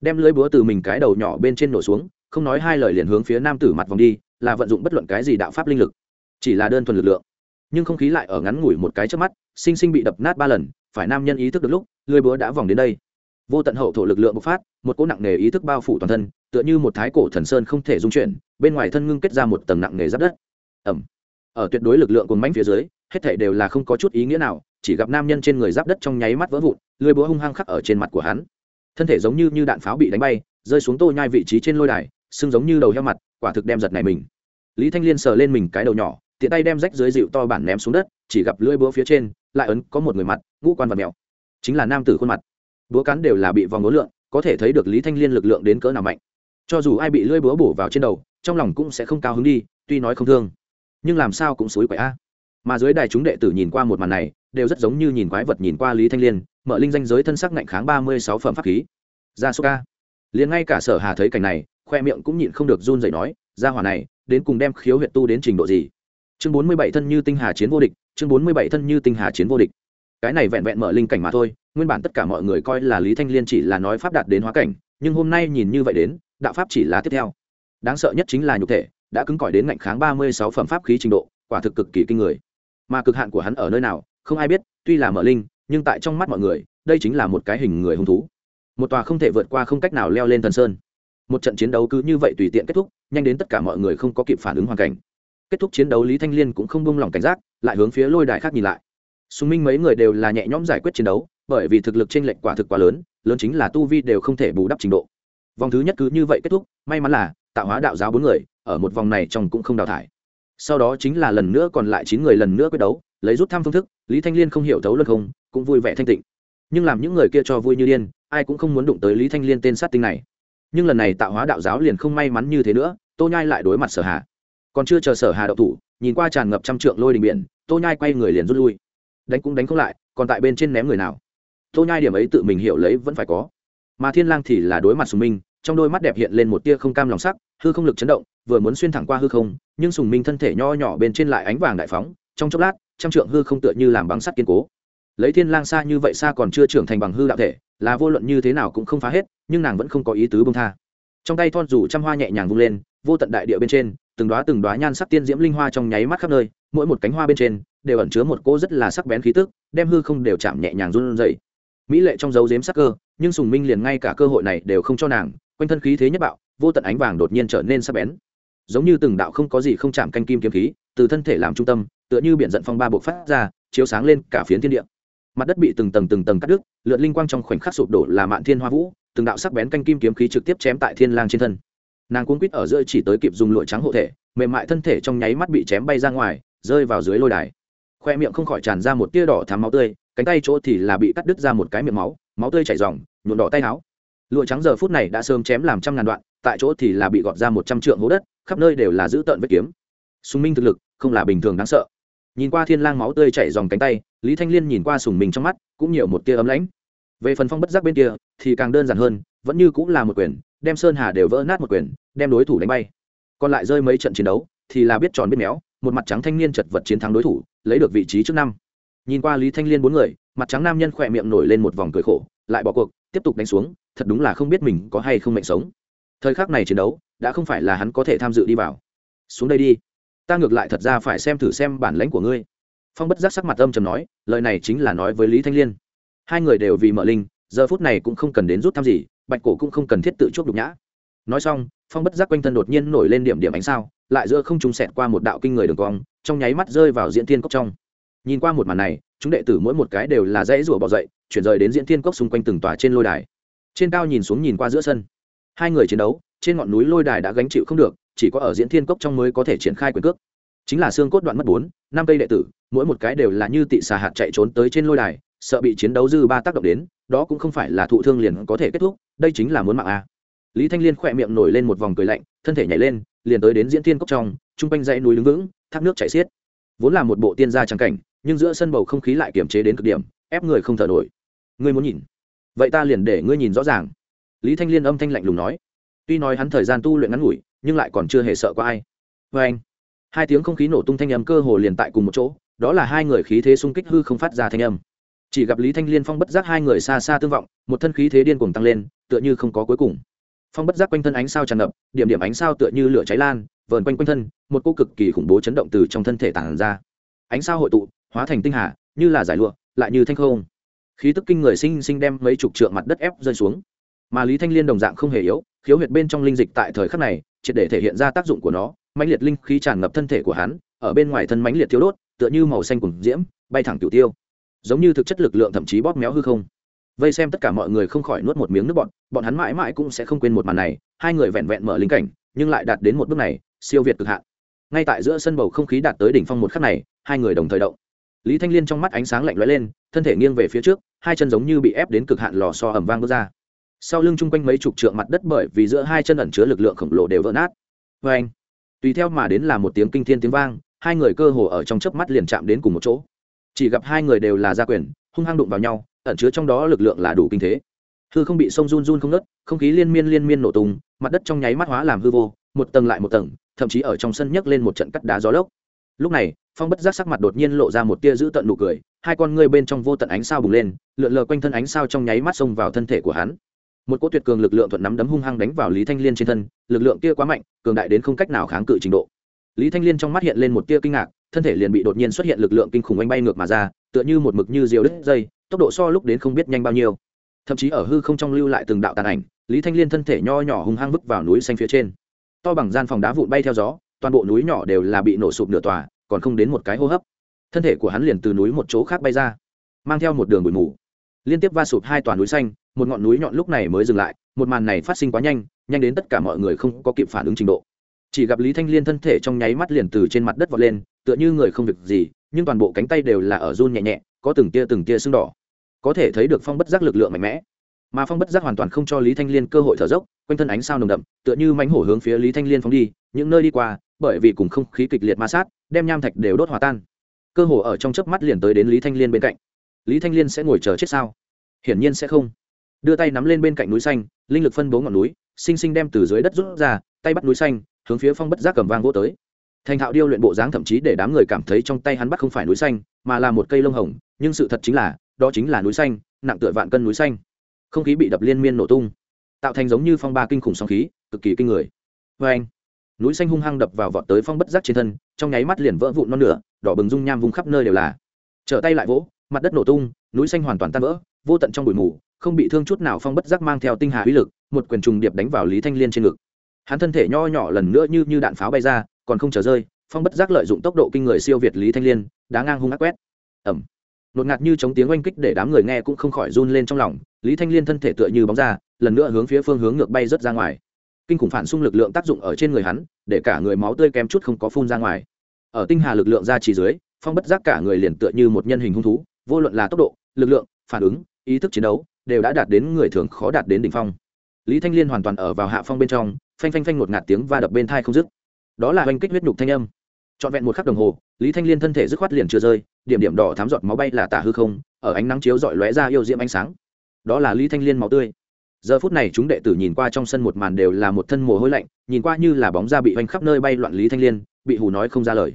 Đem lưỡi búa từ mình cái đầu nhỏ bên trên nổ xuống, không nói hai lời liền hướng phía nam tử mặt vòng đi, là vận dụng bất luận cái gì đạo pháp linh lực. Chỉ là đơn thuần lực lượng nhưng không khí lại ở ngắn ngủi một cái trước mắt, sinh sinh bị đập nát ba lần, phải nam nhân ý thức được lúc, lưới búa đã vòng đến đây. Vô tận hậu thổ lực lượng bộc phát, một cỗ nặng nề ý thức bao phủ toàn thân, tựa như một thái cổ thần sơn không thể dung chuyển, bên ngoài thân ngưng kết ra một tầng nặng nề giáp đất. Ẩm. Ở tuyệt đối lực lượng cồn mánh phía dưới, hết thể đều là không có chút ý nghĩa nào, chỉ gặp nam nhân trên người giáp đất trong nháy mắt vỡ vụn, lưới búa hung hăng khắc ở trên mặt của hắn. Thân thể giống như như đạn pháo bị đánh bay, rơi xuống tô nhai vị trí trên lôi đài sưng giống như đầu heo mặt, quả thực đem giật này mình. Lý thanh liên sờ lên mình cái đầu nhỏ tiện tay đem rách dưới dịu to bản ném xuống đất, chỉ gặp lưỡi búa phía trên lại ấn có một người mặt, ngũ quan và mèo. Chính là nam tử khuôn mặt. Búa cắn đều là bị vòng ngố lượng, có thể thấy được lý thanh liên lực lượng đến cỡ nào mạnh. Cho dù ai bị lưỡi búa bổ vào trên đầu, trong lòng cũng sẽ không cao hứng đi, tuy nói không thương. Nhưng làm sao cũng xối quậy a. Mà dưới đài chúng đệ tử nhìn qua một màn này, đều rất giống như nhìn quái vật nhìn qua lý thanh liên, mở linh danh giới thân sắc ngạnh kháng ba mươi sáu phẩm pháp khí. Ra số ca. Liền ngay cả sở hà thấy cảnh này, khoe miệng cũng nhịn không được run rẩy nói ra hỏa này, đến cùng đem khiếu huyệt tu đến trình độ gì? Chương bốn mươi bảy thân như tinh hà chiến vô địch, chương bốn mươi bảy thân như tinh hà chiến vô địch. Cái này vẹn vẹn mở linh cảnh mà thôi, nguyên bản tất cả mọi người coi là lý thanh liên chỉ là nói pháp đạt đến hóa cảnh, nhưng hôm nay nhìn như vậy đến, đạo pháp chỉ là tiếp theo. Đáng sợ nhất chính là nhục thể, đã cứng cỏi đến ngạnh kháng ba mươi sáu phẩm pháp khí trình độ, quả thực cực kỳ kinh người. Mà cực hạn của hắn ở nơi nào, không ai biết, tuy là mở linh, nhưng tại trong mắt mọi người, đây chính là một cái hình người hung thú. Một tòa không thể vượt qua không cách nào leo lên thần sơn. Một trận chiến đấu cứ như vậy tùy tiện kết thúc, nhanh đến tất cả mọi người không có kịp phản ứng hoàn cảnh kết thúc chiến đấu lý thanh liên cũng không buông lỏng cảnh giác, lại hướng phía lôi đài khác nhìn lại. Sùng minh mấy người đều là nhẹ nhõm giải quyết chiến đấu, bởi vì thực lực t r ê n lệch quả thực quá lớn lớn chính là tu vi đều không thể bù đắp trình độ. Vòng thứ nhất cứ như vậy kết thúc, may mắn là tạo hóa đạo giáo bốn người, ở một vòng này trong cũng không đào thải. Sau đó chính là lần nữa còn lại chín người lần nữa quyết đấu, lấy rút thăm phương thức, lý thanh liên không hiểu thấu luân không, cũng vui vẻ thanh tịnh. Nhưng làm những người kia cho vui như điên, ai cũng không muốn đụng tới lý thanh liên tên sát tinh này. Nhưng lần này tạo hóa đạo giáo liền không may mắn như thế nữa, tô nhai lại đối mặt sở hạ còn chưa chờ sở hà đậu thủ, nhìn qua tràn ngập trăm trượng lôi đình biển, tô nhai quay người liền rút lui. Đánh cũng đánh không lại, còn tại bên trên ném người nào? Tô nhai điểm ấy tự mình hiểu lấy vẫn phải có. Mà thiên lang thì là đối mặt sùng minh, trong đôi mắt đẹp hiện lên một tia không cam lòng sắc, hư không lực chấn động, vừa muốn xuyên thẳng qua hư không, nhưng sùng minh thân thể nho nhỏ bên trên lại ánh vàng đại phóng, trong chốc lát, trăm trượng hư không tựa như làm băng sắt kiên cố. Lấy thiên lang xa như vậy xa còn chưa trưởng thành bằng hư đạo thể, là vô luận như thế nào cũng không phá hết, nhưng nàng vẫn không có ý tứ bông tha. Trong tay thon rủ trăm hoa nhẹ nhàng vung lên, vô tận đại địa bên trên từng đoá từng đoá nhan sắc tiên diễm linh hoa trong nháy mắt khắp nơi, mỗi một cánh hoa bên trên đều ẩn chứa một cô rất là sắc bén khí tức, đem hư không đều chạm nhẹ nhàng run rẩy. mỹ lệ trong dấu dếm sắc cơ, nhưng sùng minh liền ngay cả cơ hội này đều không cho nàng, quanh thân khí thế nhất bạo, vô tận ánh vàng đột nhiên trở nên sắc bén. Giống như từng đạo không có gì không chạm canh kim kiếm khí, từ thân thể làm trung tâm, tựa như biển giận phong ba bộ phát ra, chiếu sáng lên cả phiến thiên địa. Mặt đất bị từng tầng từng tầng cắt đứt, lượn linh quang trong khoảnh khắc sụp đổ là mạn thiên hoa vũ, từng đạo sắc bén canh kim kiếm khí trực tiếp chém tại thiên lang trên thân nàng cuốn quýt ở giữa chỉ tới kịp dùng lụa trắng hộ thể, mềm mại thân thể trong nháy mắt bị chém bay ra ngoài, rơi vào dưới lôi đài. Khoe miệng không khỏi tràn ra một tia đỏ thắm máu tươi, cánh tay chỗ thì là bị cắt đứt ra một cái miệng máu máu tươi chảy ròng, nhuộm đỏ tay áo. Lụa trắng giờ phút này đã sớm chém làm trăm ngàn đoạn, tại chỗ thì là bị gọt ra một trăm trượng hố đất, khắp nơi đều là giữ tợn vết kiếm. Sùng minh thực lực không là bình thường đáng sợ. Nhìn qua thiên lang máu tươi chảy dòng cánh tay, lý thanh liên nhìn qua sùng minh trong mắt, cũng nhiều một tia ấm lãnh. Về phần phong bất giác bên kia, thì càng đơn giản hơn, vẫn như cũng là một quyền đem sơn hà đều vỡ nát một quyền, đem đối thủ đánh bay. Còn lại rơi mấy trận chiến đấu, thì là biết tròn biết méo, một mặt trắng thanh niên chật vật chiến thắng đối thủ, lấy được vị trí trước năm. Nhìn qua lý thanh liên bốn người, mặt trắng nam nhân khỏe miệng nổi lên một vòng cười khổ, lại bỏ cuộc, tiếp tục đánh xuống, thật đúng là không biết mình có hay không mệnh sống. Thời khắc này chiến đấu, đã không phải là hắn có thể tham dự đi vào. Xuống đây đi. Ta ngược lại thật ra phải xem thử xem bản lãnh của ngươi. Phong bất giác sắc mặt âm trầm nói, lời này chính là nói với lý thanh liên. Hai người đều vì mở linh, giờ phút này cũng không cần đến rút thăm gì bạch cổ cũng không cần thiết tự chuốc đục nhã. Nói xong, phong bất giác quanh thân đột nhiên nổi lên điểm điểm ánh sao, lại giữa không trùng xẹt qua một đạo kinh người đường cong, trong nháy mắt rơi vào diễn thiên cốc trong. Nhìn qua một màn này, chúng đệ tử mỗi một cái đều là dãy rủa bỏ dậy, chuyển rời đến diễn thiên cốc xung quanh từng tòa trên lôi đài. Trên cao nhìn xuống nhìn qua giữa sân, hai người chiến đấu, trên ngọn núi lôi đài đã gánh chịu không được, chỉ có ở diễn thiên cốc trong mới có thể triển khai quyền cước chính là xương cốt đoạn mất bốn, năm cây đệ tử, mỗi một cái đều là như tị xà hạt chạy trốn tới trên lôi đài, sợ bị chiến đấu dư ba tác động đến, đó cũng không phải là thụ thương liền có thể kết thúc, đây chính là muốn mạng a. Lý thanh liên khỏe miệng nổi lên một vòng cười lạnh, thân thể nhảy lên, liền tới đến diễn thiên cốc trong chung quanh dãy núi đứng vững, thác nước chảy xiết. Vốn là một bộ tiên gia trắng cảnh, nhưng giữa sân bầu không khí lại kiềm chế đến cực điểm, ép người không thở nổi. Ngươi muốn nhìn? Vậy ta liền để ngươi nhìn rõ ràng. Lý thanh liên âm thanh lạnh lùng nói. Tuy nói hắn thời gian tu luyện ngắn ngủi, nhưng lại còn chưa hề sợ có ai. Vê anh hai tiếng không khí nổ tung thanh âm cơ hồ liền tại cùng một chỗ, đó là hai người khí thế xung kích hư không phát ra thanh âm. Chỉ gặp lý thanh liên phong bất giác hai người xa xa tương vọng, một thân khí thế điên cuồng tăng lên, tựa như không có cuối cùng. Phong bất giác quanh thân ánh sao tràn ngập, điểm điểm ánh sao tựa như lửa cháy lan, vờn quanh quanh thân, một cô cực kỳ khủng bố chấn động từ trong thân thể tản ra. Ánh sao hội tụ, hóa thành tinh hà, như là giải lụa, lại như thanh không. Khí tức kinh người sinh sinh đem mấy chục trượng mặt đất ép rơi xuống. Mà lý thanh liên đồng dạng không hề yếu, khiếu huyệt bên trong linh dịch tại thời khắc này, triệt để thể hiện ra tác dụng của nó mãnh liệt linh khí tràn ngập thân thể của hắn, ở bên ngoài thân mãnh liệt thiếu đốt, tựa như màu xanh cùng diễm, bay thẳng tiểu tiêu. Giống như thực chất lực lượng thậm chí bóp méo hư không. Vây xem tất cả mọi người không khỏi nuốt một miếng nước bọn bọn hắn mãi mãi cũng sẽ không quên một màn này, hai người vẹn vẹn mở linh cảnh, nhưng lại đạt đến một bước này, siêu việt cực hạn. Ngay tại giữa sân bầu không khí đạt tới đỉnh phong một khắc này, hai người đồng thời động. Lý thanh liên trong mắt ánh sáng lạnh lóe lên, thân thể nghiêng về phía trước, hai chân giống như bị ép đến cực hạn lò so ẩm vang bước ra. Sau lưng chung quanh mấy chục trượng mặt đất bởi vì giữa hai chân ẩn chứa lực lượng khổng lồ đều vỡ nát. Vê anh tùy theo mà đến là một tiếng kinh thiên tiếng vang, hai người cơ hồ ở trong chớp mắt liền chạm đến cùng một chỗ. Chỉ gặp hai người đều là gia quyền, hung hăng đụng vào nhau, ẩn chứa trong đó lực lượng là đủ kinh thế. Hư không bị sông run run không nớt không khí liên miên liên miên nổ tung, mặt đất trong nháy mắt hóa làm hư vô, một tầng lại một tầng, thậm chí ở trong sân nhấc lên một trận cắt đá gió lốc. Lúc này, phong bất giác sắc mặt đột nhiên lộ ra một tia giữ tận nụ cười, hai con ngươi bên trong vô tận ánh sao bùng lên, lượn lờ quanh thân ánh sao trong nháy mắt xông vào thân thể của hắn một cỗ tuyệt cường lực lượng thuận nắm đấm hung hăng đánh vào lý thanh liên trên thân, lực lượng kia quá mạnh, cường đại đến không cách nào kháng cự trình độ. Lý thanh liên trong mắt hiện lên một tia kinh ngạc, thân thể liền bị đột nhiên xuất hiện lực lượng kinh khủng oanh bay ngược mà ra, tựa như một mực như diều đứt dây, tốc độ so lúc đến không biết nhanh bao nhiêu. Thậm chí ở hư không trong lưu lại từng đạo tàn ảnh, lý thanh liên thân thể nho nhỏ hung hăng vứt vào núi xanh phía trên. To bằng gian phòng đá vụn bay theo gió, toàn bộ núi nhỏ đều là bị nổ sụp nửa tòa, còn không đến một cái hô hấp. Thân thể của hắn liền từ núi một chỗ khác bay ra, mang theo một đường bụi mù. Liên tiếp va sụp hai tòa núi xanh một ngọn núi nhọn lúc này mới dừng lại, một màn này phát sinh quá nhanh nhanh đến tất cả mọi người không có kịp phản ứng trình độ. Chỉ gặp lý thanh liên thân thể trong nháy mắt liền từ trên mặt đất vọt lên, tựa như người không việc gì, nhưng toàn bộ cánh tay đều là ở run nhẹ nhẹ, có từng tia từng tia sưng đỏ. Có thể thấy được phong bất giác lực lượng mạnh mẽ. Mà phong bất giác hoàn toàn không cho lý thanh liên cơ hội thở dốc, quanh thân ánh sao nồng đậm, tựa như mánh hổ hướng phía lý thanh liên phóng đi, những nơi đi qua, bởi vì cùng không khí kịch liệt ma sát, đem nham thạch đều đốt hòa tan. Cơ hồ ở trong chớp mắt liền tới đến lý thanh liên bên cạnh. Lý thanh liên sẽ ngồi chờ chết sao? Hiển nhiên sẽ không đưa tay nắm lên bên cạnh núi xanh, linh lực phân bố ngọn núi xinh xinh đem từ dưới đất rút ra, tay bắt núi xanh, hướng phía phong bất giác cầm vang vỗ tới. Thành thạo điêu luyện bộ dáng thậm chí để đám người cảm thấy trong tay hắn bắt không phải núi xanh, mà là một cây lông hồng, nhưng sự thật chính là, đó chính là núi xanh, nặng tựa vạn cân núi xanh. Không khí bị đập liên miên nổ tung, tạo thành giống như phong ba kinh khủng sóng khí, cực kỳ kinh người. Vê anh, núi xanh hung hăng đập vào vọt tới phong bất giác trên thân, trong nháy mắt liền vỡ vụn non nửa, đỏ bừng dung nham vùng khắp nơi đều là. Trở tay lại vỗ, mặt đất nổ tung, núi xanh hoàn toàn tan vỡ, vô tận trong bụi mù không bị thương chút nào phong bất giác mang theo tinh hà uy lực, một quyền trùng điệp đánh vào lý thanh liên trên ngực. Hắn thân thể nho nhỏ lần nữa như như đạn pháo bay ra, còn không trở rơi, phong bất giác lợi dụng tốc độ kinh người siêu việt lý thanh liên, đá ngang hung ác quét. Ẩm nột ngạt như chống tiếng oanh kích để đám người nghe cũng không khỏi run lên trong lòng, lý thanh liên thân thể tựa như bóng ra, lần nữa hướng phía phương hướng ngược bay rớt ra ngoài. Kinh khủng phản xung lực lượng tác dụng ở trên người hắn, để cả người máu tươi kém chút không có phun ra ngoài. Ở tinh hà lực lượng ra chỉ dưới, phong bất giác cả người liền tựa như một nhân hình hung thú, vô luận là tốc độ, lực lượng, phản ứng, ý thức chiến đấu đều đã đạt đến người thường khó đạt đến đỉnh phong. Lý thanh liên hoàn toàn ở vào hạ phong bên trong, phanh phanh phanh một ngạt tiếng va đập bên thai không dứt. Đó là oanh kích huyết nhục thanh âm. Trọn vẹn một khắc đồng hồ, lý thanh liên thân thể dứt khoát liền chưa rơi, điểm điểm đỏ thám giọt máu bay là tả hư không, ở ánh nắng chiếu dọi lóe ra yêu diễm ánh sáng. Đó là lý thanh liên máu tươi. Giờ phút này chúng đệ tử nhìn qua trong sân một màn đều là một thân mồ hôi lạnh, nhìn qua như là bóng da bị oanh khắp nơi bay loạn lý thanh liên, bị hù nói không ra lời.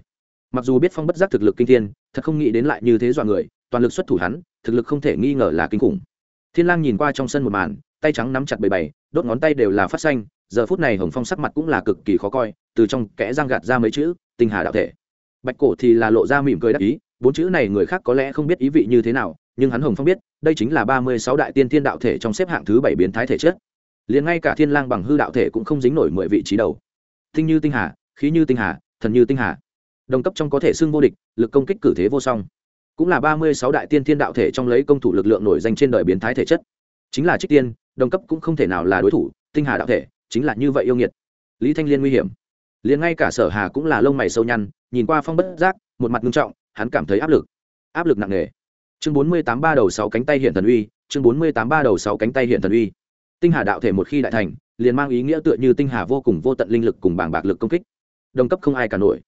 Mặc dù biết phong bất giác thực lực kinh thiên, thật không nghĩ đến lại như thế dọa người, toàn lực xuất thủ hắn, thực lực không thể nghi ngờ là kinh khủng thiên lang nhìn qua trong sân một màn, tay trắng nắm chặt bầy bầy, đốt ngón tay đều là phát xanh, giờ phút này hồng phong sắc mặt cũng là cực kỳ khó coi, từ trong kẽ răng gạt ra mấy chữ, tinh hà đạo thể. Bạch cổ thì là lộ ra mỉm cười đắc ý, bốn chữ này người khác có lẽ không biết ý vị như thế nào, nhưng hắn hồng phong biết, đây chính là ba mươi sáu đại tiên thiên đạo thể trong xếp hạng thứ bảy biến thái thể chất. Liền ngay cả thiên lang bằng hư đạo thể cũng không dính nổi mười vị trí đầu. Tinh như tinh hà, khí như tinh hà, thần như tinh hà. Đồng cấp trong có thể xưng vô địch, lực công kích cử thế vô song cũng là ba mươi sáu đại tiên thiên đạo thể trong lấy công thủ lực lượng nổi danh trên đời biến thái thể chất. Chính là trích tiên, đồng cấp cũng không thể nào là đối thủ, tinh hà đạo thể, chính là như vậy yêu nghiệt. Lý thanh liên nguy hiểm. Liền ngay cả sở hà cũng là lông mày sâu nhăn, nhìn qua phong bất giác, một mặt nghiêm trọng, hắn cảm thấy áp lực. Áp lực nặng nề. Chương bốn mươi tám ba đầu sáu cánh tay hiện thần uy, chương bốn mươi tám ba đầu sáu cánh tay hiện thần uy. Tinh hà đạo thể một khi đại thành, liền mang ý nghĩa tựa như tinh hà vô cùng vô tận linh lực cùng bảng bạc lực công kích. Đồng cấp không ai cả nổi.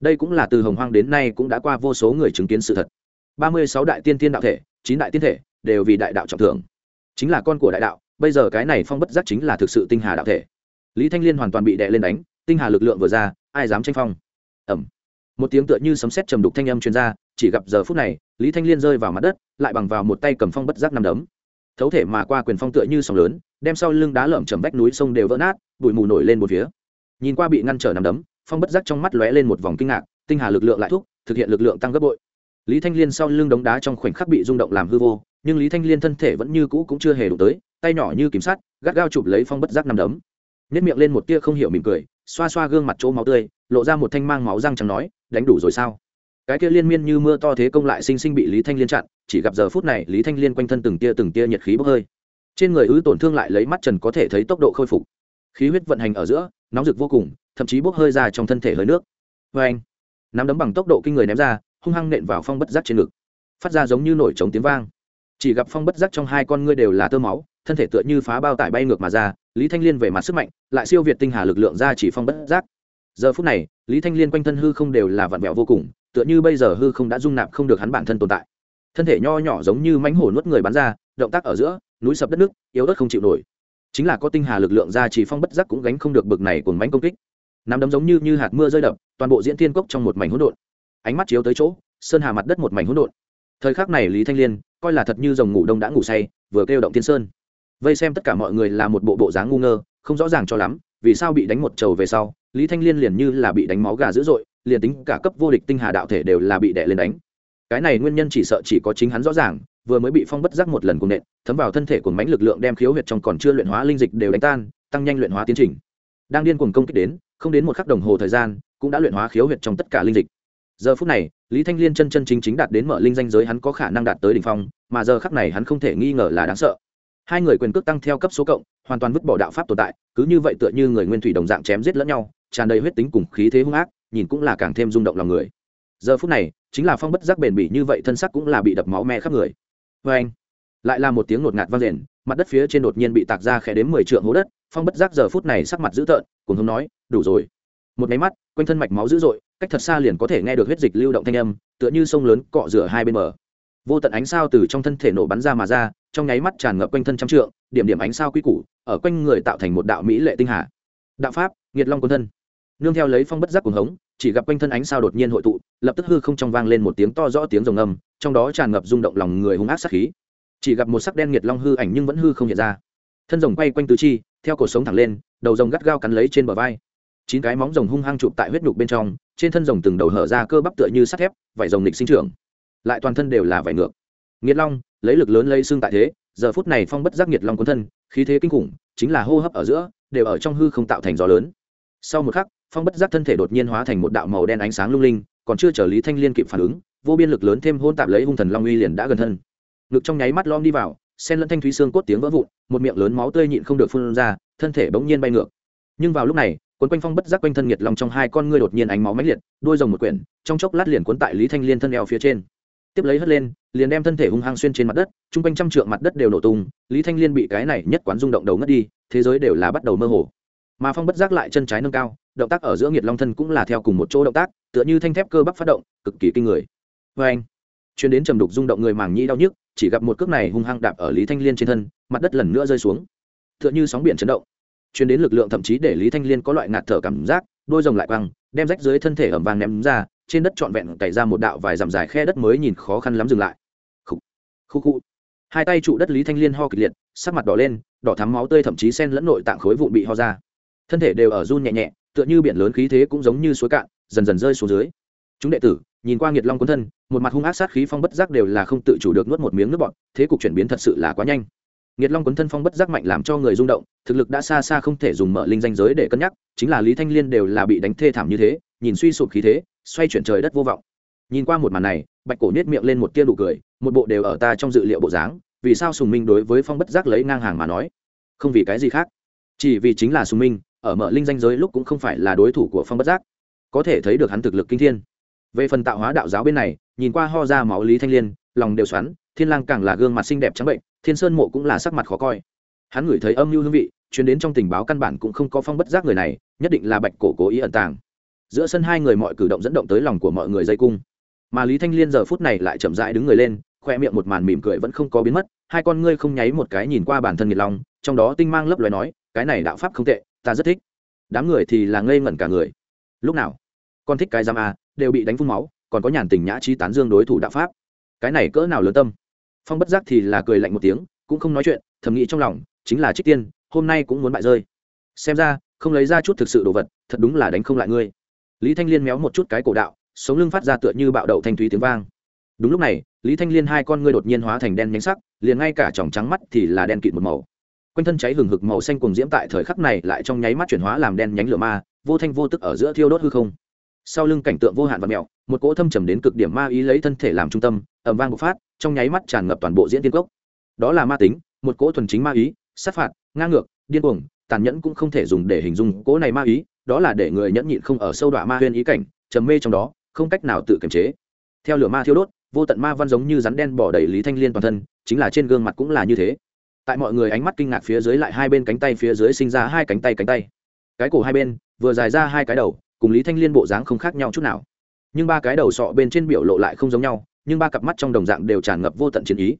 Đây cũng là từ hồng hoang đến nay cũng đã qua vô số người chứng kiến sự thật ba mươi sáu đại tiên tiên đạo thể, chín đại tiên thể, đều vì đại đạo trọng thưởng. Chính là con của đại đạo, bây giờ cái này phong bất giác chính là thực sự tinh hà đạo thể. Lý thanh liên hoàn toàn bị đè lên đánh, tinh hà lực lượng vừa ra, ai dám tranh phong? Ẩm một tiếng tựa như sấm sét trầm đục thanh âm truyền ra, chỉ gặp giờ phút này, lý thanh liên rơi vào mặt đất, lại bằng vào một tay cầm phong bất giác nằm đấm. Thấu thể mà qua quyền phong tựa như sóng lớn, đem sau lưng đá lởm chầm vách núi sông đều vỡ nát, bụi mù nổi lên một phía. Nhìn qua bị ngăn trở nằm đấm, phong bất giác trong mắt lóe lên một vòng kinh ngạc, tinh hà lực lượng lại thúc, thực hiện lực lượng tăng gấp bội lý thanh liên sau lưng đống đá trong khoảnh khắc bị rung động làm hư vô, nhưng lý thanh liên thân thể vẫn như cũ cũng chưa hề đủ tới, tay nhỏ như kiểm sát gắt gao chụp lấy phong bất giác nằm đấm. Nếp miệng lên một tia không hiểu mỉm cười, xoa xoa gương mặt chỗ máu tươi, lộ ra một thanh mang máu răng trắng nói, đánh đủ rồi sao? Cái kia liên miên như mưa to thế công lại sinh sinh bị lý thanh liên chặn, chỉ gặp giờ phút này lý thanh liên quanh thân từng tia từng tia nhiệt khí bốc hơi. Trên người ứ tổn thương lại lấy mắt trần có thể thấy tốc độ khôi phục. Khí huyết vận hành ở giữa, nóng rực vô cùng, thậm chí bốc hơi ra trong thân thể hơi nước. Vê anh nắm đấm bằng tốc độ kinh người ném ra hung hăng nện vào phong bất giác trên ngực. Phát ra giống như nổi trống tiếng vang. Chỉ gặp phong bất giác trong hai con ngươi đều là tơ máu, thân thể tựa như phá bao tải bay ngược mà ra, lý thanh liên về mặt sức mạnh, lại siêu việt tinh hà lực lượng ra chỉ phong bất giác. Giờ phút này, lý thanh liên quanh thân hư không đều là vặn vẹo vô cùng, tựa như bây giờ hư không đã dung nạp không được hắn bản thân tồn tại. Thân thể nho nhỏ giống như mánh hổ nuốt người bắn ra, động tác ở giữa, núi sập đất nước, yếu đất không chịu nổi. Chính là có tinh hà lực lượng ra chỉ phong bất giác cũng gánh không được bực này cùng bánh công kích. Nắm đấm giống như như hạt mưa rơi đập, toàn bộ diễn thiên cốc trong một mảnh hỗn độn ánh mắt chiếu tới chỗ, sơn hà mặt đất một mảnh hỗn độn. Thời khắc này lý thanh liên, coi là thật như dòng ngủ đông đã ngủ say, vừa kêu động tiên sơn. Vây xem tất cả mọi người là một bộ bộ dáng ngu ngơ, không rõ ràng cho lắm, vì sao bị đánh một trầu về sau, lý thanh liên liền như là bị đánh máu gà dữ dội, liền tính cả cấp vô địch tinh hà đạo thể đều là bị đè lên đánh. Cái này nguyên nhân chỉ sợ chỉ có chính hắn rõ ràng, vừa mới bị phong bất giác một lần cùng nện, thấm vào thân thể của mánh lực lượng đem khiếu huyệt trong còn chưa luyện hóa linh dịch đều đánh tan, tăng nhanh luyện hóa tiến trình. Đang điên cuồng công kích đến, không đến một khắc đồng hồ thời gian, cũng đã luyện hóa khiếu huyệt trong tất cả linh dịch giờ phút này, lý thanh liên chân chân chính chính đạt đến mở linh danh giới hắn có khả năng đạt tới đ ỉ n h phong, mà giờ khắc này hắn không thể nghi ngờ là đáng sợ. Hai người quyền cước tăng theo cấp số cộng, hoàn toàn vứt bỏ đạo pháp tồn tại, cứ như vậy tựa như người nguyên thủy đồng dạng chém giết lẫn nhau, tràn đầy huyết tính cùng khí thế hung ác, nhìn cũng là càng thêm rung động lòng người. Giờ phút này, chính là phong bất giác bền bỉ như vậy thân sắc cũng là bị đập máu me khắp người. Vê anh, lại là một tiếng ngột ngạt vang rền mặt đất phía trên đột nhiên bị tạc ra khẽ đến mười trượng hố đất, phong bất giác giờ phút này sắc mặt dữ tợn cùng hông nói, đủ rồi. Một máy mắt, quanh thân mạch máu dữ dội cách thật xa liền có thể nghe được huyết dịch lưu động thanh âm, tựa như sông lớn cọ rửa hai bên bờ. Vô tận ánh sao từ trong thân thể nổ bắn ra mà ra, trong nháy mắt tràn ngập quanh thân trăm trượng, điểm điểm ánh sao quy củ, ở quanh người tạo thành một đạo mỹ lệ tinh hà. Đạo pháp nghiệt long quân thân. Nương theo lấy phong bất giác cuồng hống, chỉ gặp quanh thân ánh sao đột nhiên hội tụ, lập tức hư không trong vang lên một tiếng to rõ tiếng rồng âm trong đó tràn ngập rung động lòng người hung ác sát khí. Chỉ gặp một sắc đen nghiệt long hư ảnh nhưng vẫn hư không hiện ra. Thân rồng quay quanh tứ chi, theo cổ sống thẳng lên, đầu rồng gắt gao cắn lấy trên bờ vai chín cái móng rồng hung hăng chụp tại huyết nhục bên trong, trên thân rồng từng đầu hở ra cơ bắp tựa như sắt thép, vải rồng nịch sinh trưởng. Lại toàn thân đều là vải ngược. Nghiệt long, lấy lực lớn lấy xương tại thế, giờ phút này phong bất giác nghiệt long cuốn thân, khí thế kinh khủng, chính là hô hấp ở giữa, đều ở trong hư không tạo thành gió lớn. Sau một khắc, phong bất giác thân thể đột nhiên hóa thành một đạo màu đen ánh sáng lung linh, còn chưa trở lý thanh liên kịp phản ứng, vô biên lực lớn thêm hôn tạp lấy hung thần long uy liền đã gần thân. Ngực trong nháy mắt lom đi vào, sen lẫn thanh thúy xương cốt tiếng vỡ vụn, một miệng lớn máu tươi nhịn không được phun ra, thân thể bỗng nhiên bay ngược. Nhưng vào lúc này cuốn quanh phong bất giác quanh thân nhiệt long trong hai con ngươi đột nhiên ánh máu mãnh liệt đôi rồng một quyển, trong chốc lát liền cuốn tại lý thanh liên thân eo phía trên. Tiếp lấy hất lên, liền đem thân thể hung hăng xuyên trên mặt đất, chung quanh trăm trượng mặt đất đều nổ tung, lý thanh liên bị cái này nhất quán rung động đầu ngất đi, thế giới đều là bắt đầu mơ hồ. Mà phong bất giác lại chân trái nâng cao, động tác ở giữa nghiệt long thân cũng là theo cùng một chỗ động tác, tựa như thanh thép cơ bắp phát động, cực kỳ kinh người. Vê anh chuyến đến trầm đục rung động người màng nhĩ đau nhức, chỉ gặp một cước này hung hăng đạp ở lý thanh liên trên thân, mặt đất lần nữa rơi xuống. Tựa như sóng biển chấn động chuyến đến lực lượng thậm chí để lý thanh liên có loại ngạt thở cảm giác, đôi rồng lại quăng, đem rách dưới thân thể ẩm vàng ném ra, trên đất trọn vẹn cày ra một đạo vài dặm dài khe đất mới nhìn khó khăn lắm dừng lại. Khúc khúc khu hai tay trụ đất lý thanh liên ho kịch liệt, sắc mặt đỏ lên, đỏ thắm máu tươi thậm chí sen lẫn nội tạng khối vụn bị ho ra. Thân thể đều ở run nhẹ nhẹ, tựa như biển lớn khí thế cũng giống như suối cạn, dần dần rơi xuống dưới. Chúng đệ tử, nhìn qua nghiệt long quân thân, một mặt hung ác sát khí phong bất giác đều là không tự chủ được nuốt một miếng nước bọt, thế cục chuyển biến thật sự là quá nhanh nghiệt long quấn thân phong bất giác mạnh làm cho người rung động, thực lực đã xa xa không thể dùng mở linh danh giới để cân nhắc, chính là lý thanh liên đều là bị đánh thê thảm như thế, nhìn suy sụp khí thế, xoay chuyển trời đất vô vọng. Nhìn qua một màn này, bạch cổ nết miệng lên một tia nụ cười, một bộ đều ở ta trong dự liệu bộ dáng, vì sao sùng minh đối với phong bất giác lấy ngang hàng mà nói? Không vì cái gì khác, chỉ vì chính là sùng minh, ở mở linh danh giới lúc cũng không phải là đối thủ của phong bất giác, có thể thấy được hắn thực lực kinh thiên. Về phần tạo hóa đạo giáo bên này, nhìn qua ho ra máu lý thanh liên, lòng đều xoắn thiên lang càng là gương mặt xinh đẹp trắng bệnh, thiên sơn mộ cũng là sắc mặt khó coi. Hắn ngửi thấy âm mưu hương vị chuyến đến trong tình báo căn bản cũng không có phong bất giác người này, nhất định là bạch cổ cố ý ẩn tàng. Giữa sân hai người mọi cử động dẫn động tới lòng của mọi người dây cung. Mà lý thanh liên giờ phút này lại chậm rãi đứng người lên, khoe miệng một màn mỉm cười vẫn không có biến mất, hai con ngươi không nháy một cái nhìn qua bản thân nhiệt long, trong đó tinh mang lấp loài nói, cái này đạo pháp không tệ, ta rất thích. Đám người thì là ngây ngẩn cả người. Lúc nào? Con thích cái giam a, đều bị đánh phun máu, còn có nhàn tình nhã trí tán dương đối thủ đạo pháp. Cái này cỡ nào lớn tâm? Phong bất giác thì là cười lạnh một tiếng, cũng không nói chuyện, thầm nghĩ trong lòng, chính là trích tiên, hôm nay cũng muốn bại rơi. Xem ra, không lấy ra chút thực sự đồ vật, thật đúng là đánh không lại ngươi. Lý thanh liên méo một chút cái cổ đạo, sống lưng phát ra tựa như bạo đậu thanh thúy tiếng vang. Đúng lúc này, lý thanh liên hai con ngươi đột nhiên hóa thành đen nhánh sắc, liền ngay cả tròng trắng mắt thì là đen kịt một màu. Quanh thân cháy hừng hực màu xanh cùng diễm tại thời khắc này lại trong nháy mắt chuyển hóa làm đen nhánh lửa ma, vô thanh vô tức ở giữa thiêu đốt hư không. Sau lưng cảnh tượng vô hạn và mẹo, một cỗ thâm trầm đến cực điểm ma ý lấy thân thể làm trung tâm ẩm vang bộc phát trong nháy mắt tràn ngập toàn bộ diễn tiên cốc đó là ma tính, một cỗ thuần chính ma ý, sát phạt, ngang ngược, điên cuồng, tàn nhẫn cũng không thể dùng để hình dung cỗ này ma ý, đó là để người nhẫn nhịn không ở sâu đọa ma huyên ý cảnh, trầm mê trong đó, không cách nào tự kiềm chế. Theo lửa ma thiêu đốt, vô tận ma văn giống như rắn đen bỏ đầy lý thanh liên toàn thân, chính là trên gương mặt cũng là như thế. Tại mọi người ánh mắt kinh ngạc phía dưới lại hai bên cánh tay phía dưới sinh ra hai cánh tay cánh tay. Cái cổ hai bên, vừa dài ra hai cái đầu, cùng lý thanh liên bộ dáng không khác nhau chút nào. Nhưng ba cái đầu sọ bên trên biểu lộ lại không giống nhau nhưng ba cặp mắt trong đồng dạng đều tràn ngập vô tận chiến ý.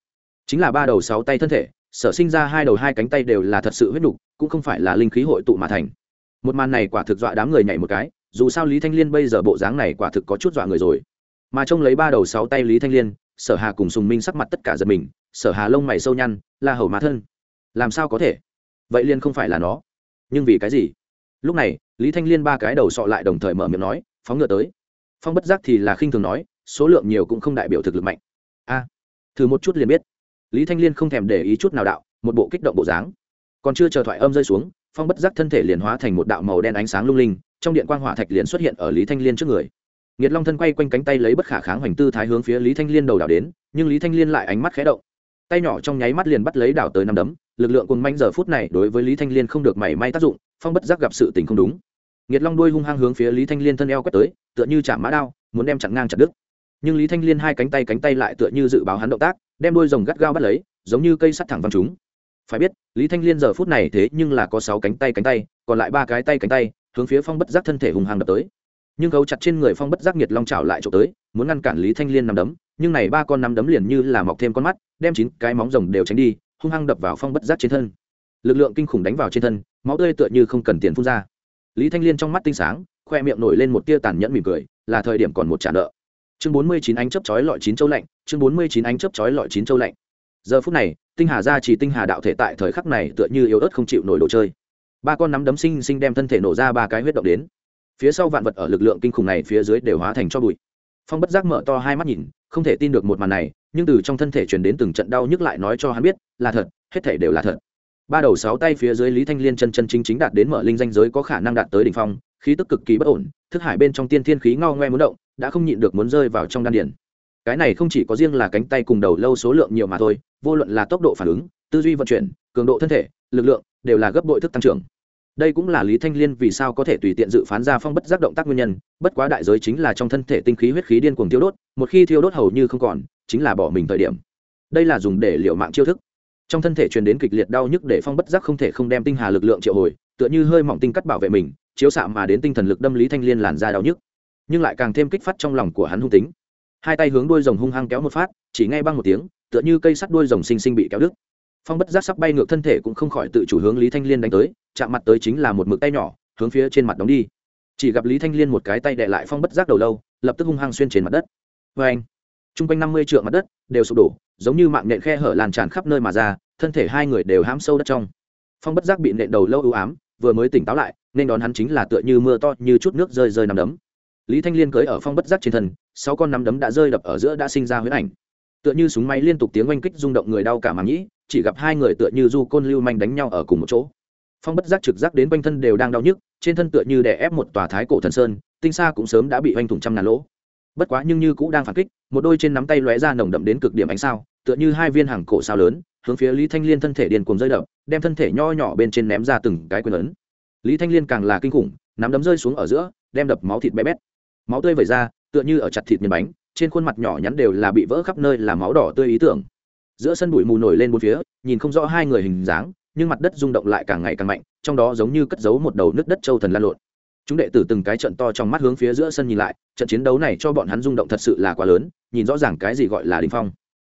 Chính là ba đầu sáu tay thân thể, sở sinh ra hai đầu hai cánh tay đều là thật sự huyết nục cũng không phải là linh khí hội tụ mà thành. Một màn này quả thực dọa đám người nhảy một cái, dù sao lý thanh liên bây giờ bộ dáng này quả thực có chút dọa người rồi. Mà trông lấy ba đầu sáu tay lý thanh liên, sở hà cùng sùng minh sắc mặt tất cả giật mình, sở hà lông mày sâu nhăn, là hầu má thân. Làm sao có thể? Vậy liên không phải là nó. Nhưng vì cái gì? Lúc này, lý thanh liên ba cái đầu sọ lại đồng thời mở miệng nói, phóng ngựa tới. Phong bất giác thì là khinh thường nói số lượng nhiều cũng không đại biểu thực lực mạnh. A, thử một chút liền biết. Lý thanh liên không thèm để ý chút nào đạo, một bộ kích động bộ dáng. Còn chưa chờ thoại âm rơi xuống, phong bất giác thân thể liền hóa thành một đạo màu đen ánh sáng lung linh, trong điện quang hỏa thạch liền xuất hiện ở lý thanh liên trước người. Nghiệt long thân quay quanh cánh tay lấy bất khả kháng hoành tư thái hướng phía lý thanh liên đầu đảo đến, nhưng lý thanh liên lại ánh mắt khé động. Tay nhỏ trong nháy mắt liền bắt lấy đảo tới năm đấm, lực lượng cùng manh giờ phút này đối với lý thanh liên không được mảy may tác dụng, phong bất giác gặp sự tình không đúng. Nghiệt long đuôi hung hăng hướng phía lý thanh liên thân eo quét tới, tựa như chạm mã đao, muốn đem chặn ngang chặt đứt nhưng lý thanh liên hai cánh tay cánh tay lại tựa như dự báo hắn động tác, đem đôi rồng gắt gao bắt lấy, giống như cây sắt thẳng văng chúng. Phải biết, lý thanh liên giờ phút này thế nhưng là có sáu cánh tay cánh tay, còn lại ba cái tay cánh tay, hướng phía phong bất giác thân thể hùng hăng đập tới. Nhưng gấu chặt trên người phong bất giác nhiệt long trào lại trộm tới, muốn ngăn cản lý thanh liên nằm đấm, nhưng này ba con nằm đấm liền như là mọc thêm con mắt, đem chín cái móng rồng đều tránh đi, hung hăng đập vào phong bất giác trên thân. Lực lượng kinh khủng đánh vào trên thân, máu tươi tựa như không cần tiền phun ra. Lý thanh liên trong mắt tinh sáng, khoe miệng nổi lên một tia tàn nhẫn mỉm cười, là thời điểm còn một trả nợ chương bốn mươi chín anh chấp chói lọi chín châu lạnh, chương bốn mươi chín anh chấp chói lọi chín châu lạnh. Giờ phút này, tinh hà ra chỉ tinh hà đạo thể tại thời khắc này tựa như yếu ớt không chịu nổi đồ chơi. Ba con nắm đấm sinh sinh đem thân thể nổ ra ba cái huyết động đến. Phía sau vạn vật ở lực lượng kinh khủng này phía dưới đều hóa thành cho bụi. Phong bất giác mở to hai mắt nhìn, không thể tin được một màn này, nhưng từ trong thân thể truyền đến từng trận đau nhức lại nói cho hắn biết, là thật, hết thể đều là thật. Ba đầu sáu tay phía dưới lý thanh liên chân chân chính chính đạt đến mở linh danh giới có khả năng đạt tới đỉnh phong, khí tức cực kỳ bất ổn, thức hải bên trong tiên thiên khí ngao ngoe muốn động đã không nhịn được muốn rơi vào trong đan điển cái này không chỉ có riêng là cánh tay cùng đầu lâu số lượng nhiều mà thôi, vô luận là tốc độ phản ứng, tư duy vận chuyển, cường độ thân thể, lực lượng, đều là gấp bội thức tăng trưởng. Đây cũng là lý thanh liên vì sao có thể tùy tiện dự phán ra phong bất giác động tác nguyên nhân, bất quá đại giới chính là trong thân thể tinh khí huyết khí điên cuồng tiêu đốt, một khi thiêu đốt hầu như không còn, chính là bỏ mình thời điểm. Đây là dùng để liệu mạng chiêu thức. Trong thân thể truyền đến kịch liệt đau nhức để phong bất giác không thể không đem tinh hà lực lượng triệu hồi, tựa như hơi mỏng tinh cắt bảo vệ mình, chiếu xạ mà đến tinh thần lực đâm lý thanh liên làn ra đau nhức nhưng lại càng thêm kích phát trong lòng của hắn hung tính. Hai tay hướng đuôi rồng hung hăng kéo một phát, chỉ ngay băng một tiếng, tựa như cây sắt đuôi rồng xinh xinh bị kéo đứt. Phong bất giác sắp bay ngược thân thể cũng không khỏi tự chủ hướng lý thanh liên đánh tới, chạm mặt tới chính là một mực tay nhỏ, hướng phía trên mặt đóng đi. Chỉ gặp lý thanh liên một cái tay đệ lại phong bất giác đầu lâu, lập tức hung hăng xuyên trên mặt đất. Vê anh t r u n g quanh năm mươi trượng mặt đất đều sụp đổ, giống như mạng nện khe hở làn tràn khắp nơi mà ra, thân thể hai người đều hãm sâu đất trong. Phong bất giác bị nện đầu lâu ưu ám, vừa mới tỉnh táo lại, nên đón hắn chính là tựa như mưa to, như chút nước rơi rơi nằm đấm lý thanh liên cưới ở phong bất giác trên thân, sáu con nắm đấm đã rơi đập ở giữa đã sinh ra huyết ảnh. Tựa như súng máy liên tục tiếng oanh kích rung động người đau cả màng nhĩ, chỉ gặp hai người tựa như du côn lưu manh đánh nhau ở cùng một chỗ. Phong bất giác trực giác đến quanh thân đều đang đau nhức, trên thân tựa như đè ép một tòa thái cổ thần sơn, tinh xa cũng sớm đã bị oanh thủng trăm ngàn lỗ. Bất quá nhưng như cũ đang phản kích, một đôi trên nắm tay lóe ra nồng đậm đến cực điểm ánh sao, tựa như hai viên hàng cổ sao lớn, hướng phía lý thanh liên thân thể điền cuồng rơi đập, đem thân thể nho nhỏ bên trên ném ra từng cái quyền lớn. lý thanh liên càng là kinh khủng, nắm đấm rơi xuống ở giữa, đem đập máu thịt bé bét máu tươi vẩy ra, tựa như ở chặt thịt nhân bánh, trên khuôn mặt nhỏ nhắn đều là bị vỡ khắp nơi là máu đỏ tươi ý tưởng. Giữa sân bụi mù nổi lên bốn phía, nhìn không rõ hai người hình dáng, nhưng mặt đất rung động lại càng ngày càng mạnh, trong đó giống như cất giấu một đầu nước đất châu thần lan lộn. Chúng đệ tử từng cái trận to trong mắt hướng phía giữa sân nhìn lại, trận chiến đấu này cho bọn hắn rung động thật sự là quá lớn, nhìn rõ ràng cái gì gọi là đình phong.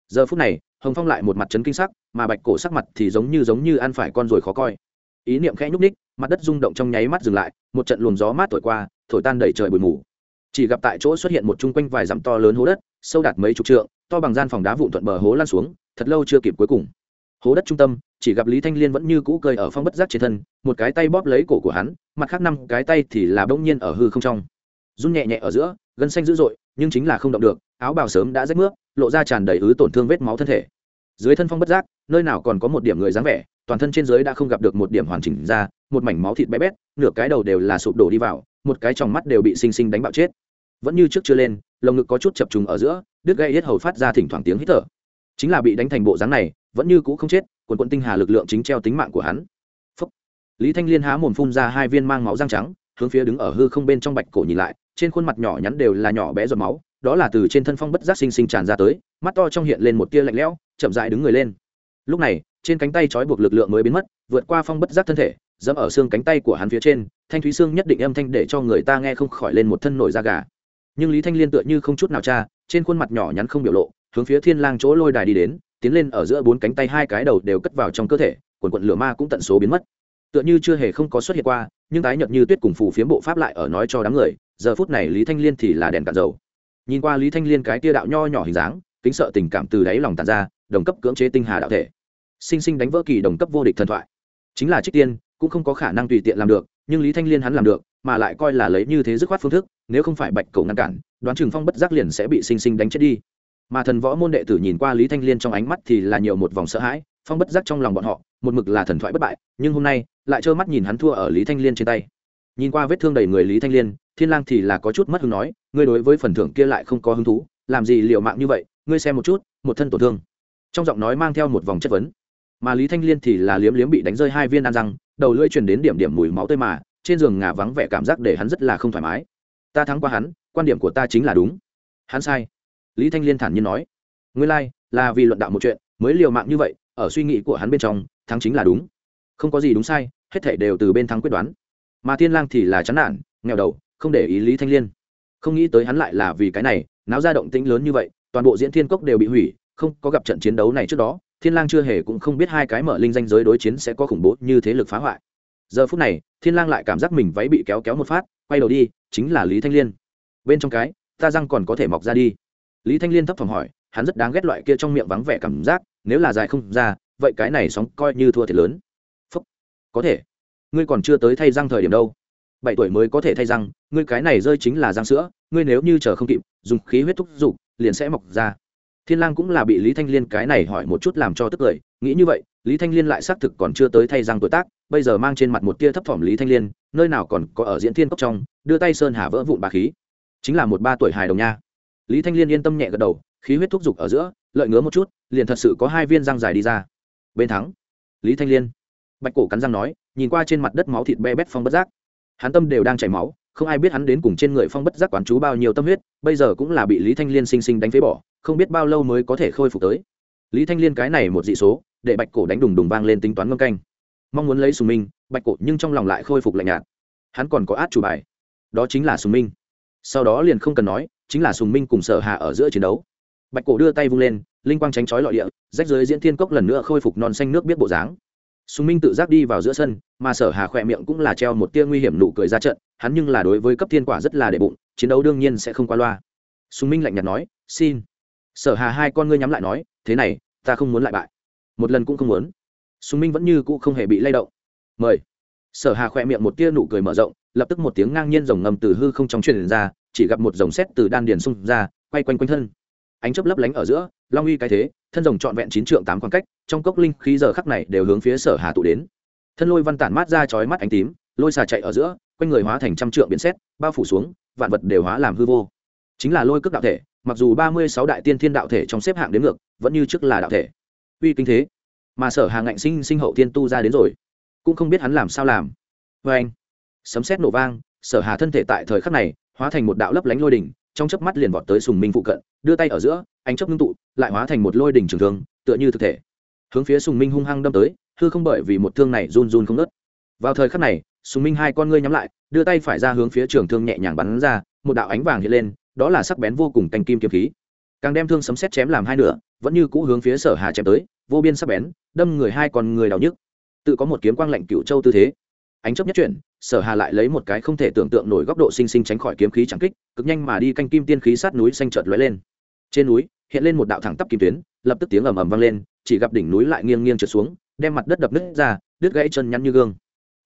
Giờ phút này, hồng phong lại một mặt trấn kinh sắc, mà bạch cổ sắc mặt thì giống như giống như ăn phải con ruồi khó coi. Ý niệm khẽ nhúc ních mặt đất rung động trong nháy mắt dừng lại, một trận luồng gió mát thổi qua, thổi tan đầy trời bụi mù chỉ gặp tại chỗ xuất hiện một chung quanh vài dặm to lớn hố đất, sâu đạt mấy chục trượng, to bằng gian phòng đá vụn thuận bờ hố lan xuống, thật lâu chưa kịp cuối cùng. Hố đất trung tâm, chỉ gặp lý thanh liên vẫn như cũ cơi ở phong bất giác trên thân, một cái tay bóp lấy cổ của hắn, mặt khác năm cái tay thì là bỗng nhiên ở hư không trong. Run nhẹ nhẹ ở giữa, gân xanh dữ dội, nhưng chính là không động được, áo bào sớm đã rách nước lộ ra tràn đầy ứ tổn thương vết máu thân thể. Dưới thân phong bất giác, nơi nào còn có một điểm người dáng vẻ, toàn thân trên dưới đã không gặp được một điểm hoàn chỉnh ra, một mảnh máu thịt bé bét, nửa cái đầu đều là sụp đổ đi vào một cái tròng mắt đều bị sinh sinh đánh bạo chết. Vẫn như trước chưa lên, lồng ngực có chút chập trùng ở giữa, đứt gây hết hầu phát ra thỉnh thoảng tiếng hít thở. Chính là bị đánh thành bộ dáng này, vẫn như cũ không chết, quần quận tinh hà lực lượng chính treo tính mạng của hắn. Phúc. lý thanh liên há mồm phun ra hai viên mang máu răng trắng, hướng phía đứng ở hư không bên trong bạch cổ nhìn lại, trên khuôn mặt nhỏ nhắn đều là nhỏ bé giọt máu, đó là từ trên thân phong bất giác sinh sinh tràn ra tới, mắt to trong hiện lên một tia lạnh lẽo, chậm dại đứng người lên. Lúc này, trên cánh tay trói buộc lực lượng mới biến mất, vượt qua phong bất giác thân thể dẫm ở xương cánh tay của hắn phía trên, thanh thúy xương nhất định âm thanh để cho người ta nghe không khỏi lên một thân nổi da gà. Nhưng lý thanh liên tựa như không chút nào cha trên khuôn mặt nhỏ nhắn không biểu lộ, hướng phía thiên lang chỗ lôi đài đi đến, tiến lên ở giữa bốn cánh tay hai cái đầu đều cất vào trong cơ thể, quần quận lửa ma cũng tận số biến mất. Tựa như chưa hề không có xuất hiện qua, nhưng tái nhợt như tuyết cùng phù phiếm bộ pháp lại ở nói cho đám người, giờ phút này lý thanh liên thì là đèn cạn dầu. Nhìn qua lý thanh liên cái tia đạo nho nhỏ hình dáng, kính sợ tình cảm từ đáy lòng tàn ra, đồng cấp cưỡng chế tinh hà đạo thể. Sinh sinh đánh vỡ kỳ đồng cấp vô địch thần thoại. Chính là trích tiên cũng không có khả năng tùy tiện làm được, nhưng lý thanh liên hắn làm được, mà lại coi là lấy như thế dứt khoát phương thức, nếu không phải bạch cầu ngăn cản, đoán chừng phong bất giác liền sẽ bị sinh sinh đánh chết đi. Mà thần võ môn đệ tử nhìn qua lý thanh liên trong ánh mắt thì là nhiều một vòng sợ hãi, phong bất giác trong lòng bọn họ, một mực là thần thoại bất bại, nhưng hôm nay, lại trơ mắt nhìn hắn thua ở lý thanh liên trên tay. Nhìn qua vết thương đầy người lý thanh liên, thiên lang thì là có chút mất hứng nói, ngươi đối với phần thưởng kia lại không có hứng thú, làm gì liều mạng như vậy, ngươi xem một chút, một thân tổn thương. Trong giọng nói mang theo một vòng chất vấn. Mà lý thanh liên thì là liếm liếm bị đánh rơi hai viên đan răng đầu lưỡi truyền đến điểm điểm mùi máu tươi mà trên giường ngả vắng vẻ cảm giác để hắn rất là không thoải mái. Ta thắng qua hắn quan điểm của ta chính là đúng. Hắn sai. Lý thanh liên thản nhiên nói. Nguyên lai、like, là vì luận đạo một chuyện mới liều mạng như vậy ở suy nghĩ của hắn bên trong thắng chính là đúng. Không có gì đúng sai hết thể đều từ bên thắng quyết đoán. Mà thiên lang thì là chán nản nghèo đầu không để ý lý thanh liên. Không nghĩ tới hắn lại là vì cái này náo ra động tĩnh lớn như vậy toàn bộ diễn thiên cốc đều bị hủy không có gặp trận chiến đấu này trước đó thiên lang chưa hề cũng không biết hai cái mở linh danh giới đối chiến sẽ có khủng bố như thế lực phá hoại. Giờ phút này, thiên lang lại cảm giác mình váy bị kéo kéo một phát, quay đầu đi, chính là lý thanh liên. Bên trong cái, ta răng còn có thể mọc ra đi. Lý thanh liên thấp thỏm hỏi, hắn rất đáng ghét loại kia trong miệng vắng vẻ cảm giác, nếu là dài không ra, vậy cái này sóng coi như thua thiệt lớn. Phúc, có thể. Ngươi còn chưa tới thay răng thời điểm đâu. Bảy tuổi mới có thể thay răng, ngươi cái này rơi chính là răng sữa, ngươi nếu như chờ không kịp, dùng khí huyết thúc giục liền sẽ mọc ra thiên lang cũng là bị lý thanh liên cái này hỏi một chút làm cho tức cười, nghĩ như vậy, lý thanh liên lại xác thực còn chưa tới thay răng tuổi tác, bây giờ mang trên mặt một tia thấp thỏm lý thanh liên, nơi nào còn có ở diễn thiên cốc trong, đưa tay sơn hà vỡ vụn bà khí. Chính là một ba tuổi hài đồng nha. Lý thanh liên yên tâm nhẹ gật đầu, khí huyết thúc giục ở giữa, lợi ngứa một chút, liền thật sự có hai viên răng dài đi ra. Bên thắng, lý thanh liên. Bạch cổ cắn răng nói, nhìn qua trên mặt đất máu thịt be bét phong bất giác. Hắn tâm đều đang chảy máu không ai biết hắn đến cùng trên người phong bất giác quán chú bao nhiêu tâm huyết, bây giờ cũng là bị lý thanh liên sinh sinh đánh phế bỏ, không biết bao lâu mới có thể khôi phục tới. Lý thanh liên cái này một dị số, để bạch cổ đánh đùng đùng vang lên tính toán ngâm canh. Mong muốn lấy sùng minh, bạch cổ nhưng trong lòng lại khôi phục lạnh nhạt. Hắn còn có át chủ bài. Đó chính là sùng minh. Sau đó liền không cần nói, chính là sùng minh cùng sở hạ ở giữa chiến đấu. Bạch cổ đưa tay vung lên, linh quang tránh trói lọi địa, rách giới diễn thiên cốc lần nữa khôi phục non xanh nước biết bộ dáng sùng minh tự giác đi vào giữa sân, mà sở hà khỏe miệng cũng là treo một tia nguy hiểm nụ cười ra trận, hắn nhưng là đối với cấp thiên quả rất là đệ bụng, chiến đấu đương nhiên sẽ không qua loa. Sùng minh lạnh nhạt nói, xin. Sở hà hai con ngươi nhắm lại nói, thế này, ta không muốn lại bại. Một lần cũng không muốn. Sùng minh vẫn như cũ không hề bị lay động. Mời. Sở hà khỏe miệng một tia nụ cười mở rộng, lập tức một tiếng ngang nhiên rồng ngầm từ hư không trong truyền ra, chỉ gặp một dòng xét từ đan điền xung ra, quay quanh quanh thân. Ánh chớp lấp lánh ở giữa, long uy cái thế thân rồng trọn vẹn chín trượng tám khoảng cách, trong cốc linh khí giờ khắc này đều hướng phía sở hà tụ đến. Thân lôi văn tản mát ra chói mắt ánh tím, lôi xà chạy ở giữa, quanh người hóa thành trăm trượng biến xét bao phủ xuống, vạn vật đều hóa làm hư vô. Chính là lôi cước đạo thể, mặc dù ba mươi sáu đại tiên thiên đạo thể trong xếp hạng đến ngược, vẫn như trước là đạo thể. Uy kinh thế, mà sở hà ngạnh sinh sinh hậu tiên tu ra đến rồi, cũng không biết hắn làm sao làm. Vê anh, sấm sét nổ vang, sở hà thân thể tại thời khắc này, hóa thành một đạo lấp lánh lôi đỉnh, trong chớp mắt liền vọt tới sùng minh phụ cận, đưa tay ở giữa ánh chớp ngưng tụ, lại hóa thành một lôi đỉnh trường thương, tựa như thực thể. Hướng phía sùng minh hung hăng đâm tới, hư không bởi vì một thương này run run không ngớt. Vào thời khắc này, sùng minh hai con ngươi nhắm lại, đưa tay phải ra hướng phía trường thương nhẹ nhàng bắn ra, một đạo ánh vàng hiện lên, đó là sắc bén vô cùng canh kim kiếm khí. Càng đem thương sấm sét chém làm hai nửa, vẫn như cũ hướng phía sở hà chém tới, vô biên sắc bén, đâm người hai con người đau nhức. Tự có một kiếm quang lạnh cựu châu tư thế. Ánh chấp nhất chuyển, sở hà lại lấy một cái không thể tưởng tượng nổi góc độ sinh sinh tránh khỏi kiếm khí chẳng kích, cực nhanh mà đi canh kim tiên khí sát núi xanh chợt lóe lên. Trên núi hiện lên một đạo thẳng tắp kim tuyến, lập tức tiếng ầm ầm vang lên, chỉ gặp đỉnh núi lại nghiêng nghiêng trượt xuống, đem mặt đất đập nứt ra, đứt gãy chân nhăn như gương.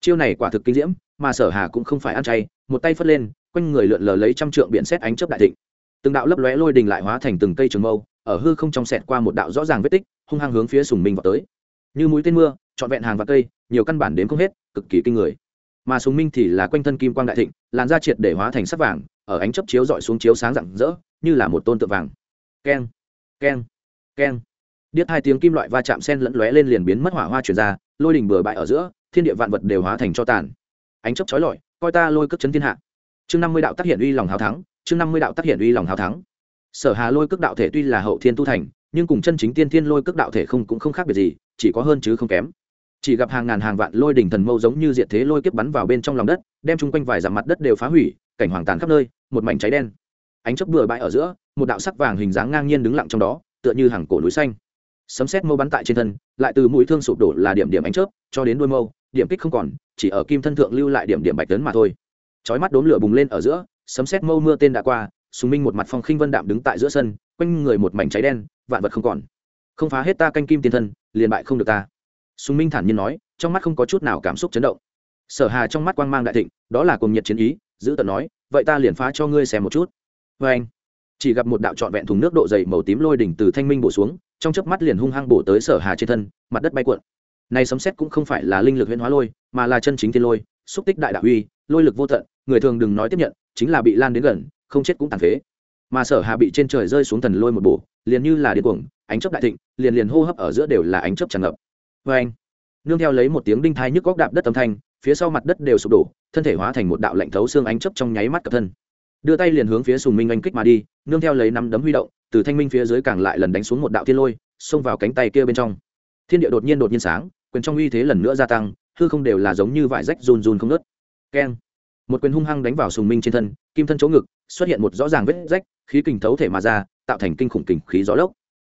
Chiêu này quả thực kinh diễm, mà sở hà cũng không phải ăn chay, một tay phất lên, quanh người lượn lờ lấy trăm trượng biển xét ánh chớp đại thịnh. Từng đạo lấp lóe lôi đình lại hóa thành từng cây trường mâu, ở hư không trong sẹt qua một đạo rõ ràng vết tích, hung hăng hướng phía sùng minh vào tới. Như mũi tên mưa, trọn vẹn hàng và cây, nhiều căn bản đến không hết, cực kỳ kinh người. Mà sùng minh thì là quanh thân kim quang đại thịnh, làn da triệt để hóa thành sắc vàng, ở ánh chấp chiếu dọi xuống chiếu sáng rạng rỡ, như là một tôn tượng vàng keng keng keng. Điếc hai tiếng kim loại va chạm sen lẫn lóe lên liền biến mất hỏa hoa chuyển ra, lôi đỉnh bừa bãi ở giữa, thiên địa vạn vật đều hóa thành cho tàn. Ánh chấp chói lọi, coi ta lôi cước chấn thiên hạ. Chương năm mươi đạo tác hiện uy lòng hào thắng, chương năm mươi đạo tác hiện uy lòng hào thắng. Sở hà lôi cước đạo thể tuy là hậu thiên tu thành, nhưng cùng chân chính tiên thiên lôi cước đạo thể không cũng không khác biệt gì, chỉ có hơn chứ không kém. Chỉ gặp hàng ngàn hàng vạn lôi đỉnh thần mâu giống như diệt thế lôi kiếp bắn vào bên trong lòng đất, đem chung quanh vài dặm mặt đất đều phá hủy, cảnh hoàng tàn khắp nơi, một mảnh cháy đen ánh chớp bừa bãi ở giữa, một đạo sắc vàng hình dáng ngang nhiên đứng lặng trong đó, tựa như hàng cổ núi xanh. Sấm xét mâu bắn tại trên thân, lại từ mũi thương sụp đổ là điểm điểm ánh chớp, cho đến đuôi mâu, điểm kích không còn, chỉ ở kim thân thượng lưu lại điểm điểm bạch tấn mà thôi. Chói mắt đốm lửa bùng lên ở giữa, sấm xét mâu mưa tên đã qua sùng minh một mặt phong khinh vân đạm đứng tại giữa sân, quanh người một mảnh cháy đen, vạn vật không còn. Không phá hết ta canh kim tiên thân, liền bại không được ta. Sùng minh thản nhiên nói, trong mắt không có chút nào cảm xúc chấn động. Sở hà trong mắt quang mang đại thịnh, đó là cùng nhiệt chiến ý, giữ tận nói, vậy ta liền phá cho ngươi xem một chút vê anh, chỉ gặp một đạo trọn vẹn thùng nước độ dày màu tím lôi đỉnh từ thanh minh bổ xuống, trong chớp mắt liền hung hăng bổ tới sở hà trên thân, mặt đất bay cuộn. Này sấm xét cũng không phải là linh lực huyễn hóa lôi, mà là chân chính thiên lôi, xúc tích đại đạo uy, lôi lực vô tận, người thường đừng nói tiếp nhận, chính là bị lan đến gần, không chết cũng tàn phế. Mà sở hà bị trên trời rơi xuống thần lôi một bổ, liền như là điên cuồng, ánh chớp đại thịnh, liền liền hô hấp ở giữa đều là ánh chớp tràn ngập. Vê anh, nương theo lấy một tiếng đinh thai nhức góc đạp đất âm thanh, phía sau mặt đất đều sụp đổ, thân thể hóa thành một đạo lạnh thấu xương ánh chớp trong nháy mắt cập thân đưa tay liền hướng phía sùng minh anh kích mà đi, nương theo lấy năm đấm huy động, từ thanh minh phía dưới càng lại lần đánh xuống một đạo thiên lôi, xông vào cánh tay kia bên trong. Thiên địa đột nhiên đột nhiên sáng, quyền trong uy thế lần nữa gia tăng, hư không đều là giống như vải rách run run không nớt keng! Một quyền hung hăng đánh vào sùng minh trên thân, kim thân chỗ ngực, xuất hiện một rõ ràng vết rách, khí kình thấu thể mà ra, tạo thành kinh khủng kình khí gió lốc.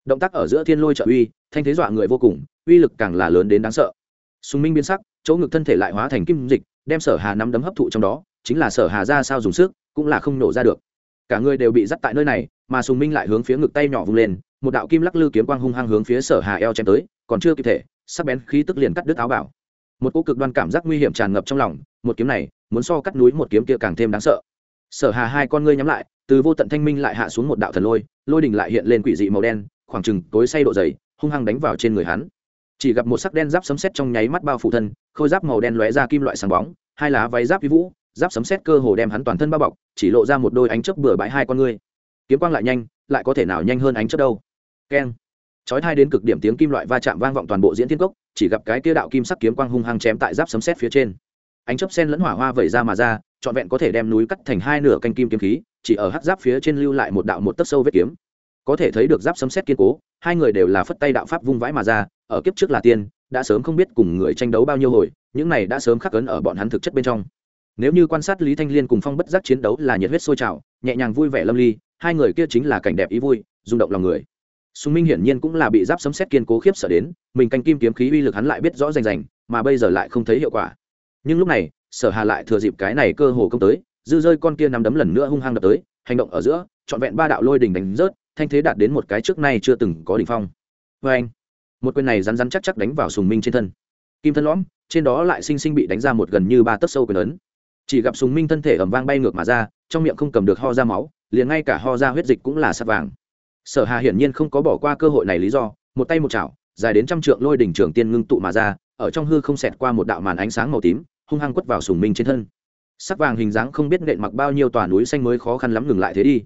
Động tác ở giữa thiên lôi trợ uy, thanh thế dọa người vô cùng, uy lực càng là lớn đến đáng sợ. Sùng minh biến sắc, chỗ ngực thân thể lại hóa thành kim dịch, đem sở hà nắm đấm hấp thụ trong đó, chính là sở hà ra sao dùng sức cũng là không nổ ra được. Cả người đều bị dắt tại nơi này, mà sùng minh lại hướng phía ngực tay nhỏ vung lên, một đạo kim lắc lư kiếm quang hung hăng hướng phía sở hà eo chém tới, còn chưa kịp thể, sắc bén khí tức liền cắt đứt áo bảo. Một cỗ cực đoan cảm giác nguy hiểm tràn ngập trong lòng, một kiếm này, muốn so cắt núi một kiếm kia càng thêm đáng sợ. Sở hà hai con ngươi nhắm lại, từ vô tận thanh minh lại hạ xuống một đạo thần lôi lôi đình lại hiện lên quỷ dị màu đen, khoảng chừng tối say độ dày, hung hăng đánh vào trên người hắn. Chỉ gặp một sắc đen giáp sấm sét trong nháy mắt bao phủ thân, khôi giáp màu đen lóe ra kim loại sáng bóng, hai lá váy giáp vi vũ giáp sấm sét cơ hồ đem hắn toàn thân bao bọc, chỉ lộ ra một đôi ánh chớp bừa bãi hai con ngươi. Kiếm quang lại nhanh, lại có thể nào nhanh hơn ánh chớp đâu? Keng. Chói thai đến cực điểm tiếng kim loại va chạm vang vọng toàn bộ diễn thiên cốc, chỉ gặp cái kia đạo kim sắc kiếm quang hung hăng chém tại giáp sấm sét phía trên. Ánh chớp sen lẫn hỏa hoa vẩy ra mà ra, trọn vẹn có thể đem núi cắt thành hai nửa canh kim kiếm khí, chỉ ở hắc giáp phía trên lưu lại một đạo một tấc sâu vết kiếm. Có thể thấy được giáp sấm sét kiên cố, hai người đều là phất tay đạo pháp vung vãi mà ra, ở kiếp trước là tiên, đã sớm không biết cùng người tranh đấu bao nhiêu hồi, những này đã sớm khắc ấn ở bọn hắn thực chất bên trong nếu như quan sát lý thanh liên cùng phong bất giác chiến đấu là nhiệt huyết sôi trào, nhẹ nhàng vui vẻ lâm ly, hai người kia chính là cảnh đẹp ý vui, rung động lòng người. Sùng minh hiển nhiên cũng là bị giáp sấm xét kiên cố khiếp sợ đến, mình canh kim kiếm khí uy lực hắn lại biết rõ rành rành, mà bây giờ lại không thấy hiệu quả. Nhưng lúc này, sở hà lại thừa dịp cái này cơ hồ công tới, dư rơi con kia nắm đấm lần nữa hung hăng đập tới, hành động ở giữa, trọn vẹn ba đạo lôi đình đánh rớt, thanh thế đạt đến một cái trước nay chưa từng có đỉnh phong. Vê anh, một quyền này rắn rắn chắc chắc đánh vào sùng minh trên thân. Kim thân lõm, trên đó lại sinh sinh bị đánh ra một gần như ba tấc sâu quyền ấn chỉ gặp sùng minh thân thể ẩm vang bay ngược mà ra, trong miệng không cầm được ho ra máu, liền ngay cả ho ra huyết dịch cũng là sắt vàng. Sở hà hiển nhiên không có bỏ qua cơ hội này lý do, một tay một chảo, dài đến trăm trượng lôi đỉnh trường tiên ngưng tụ mà ra, ở trong hư không xẹt qua một đạo màn ánh sáng màu tím, hung hăng quất vào sùng minh trên thân. Sắc vàng hình dáng không biết nện mặc bao nhiêu tòa núi xanh mới khó khăn lắm ngừng lại thế đi.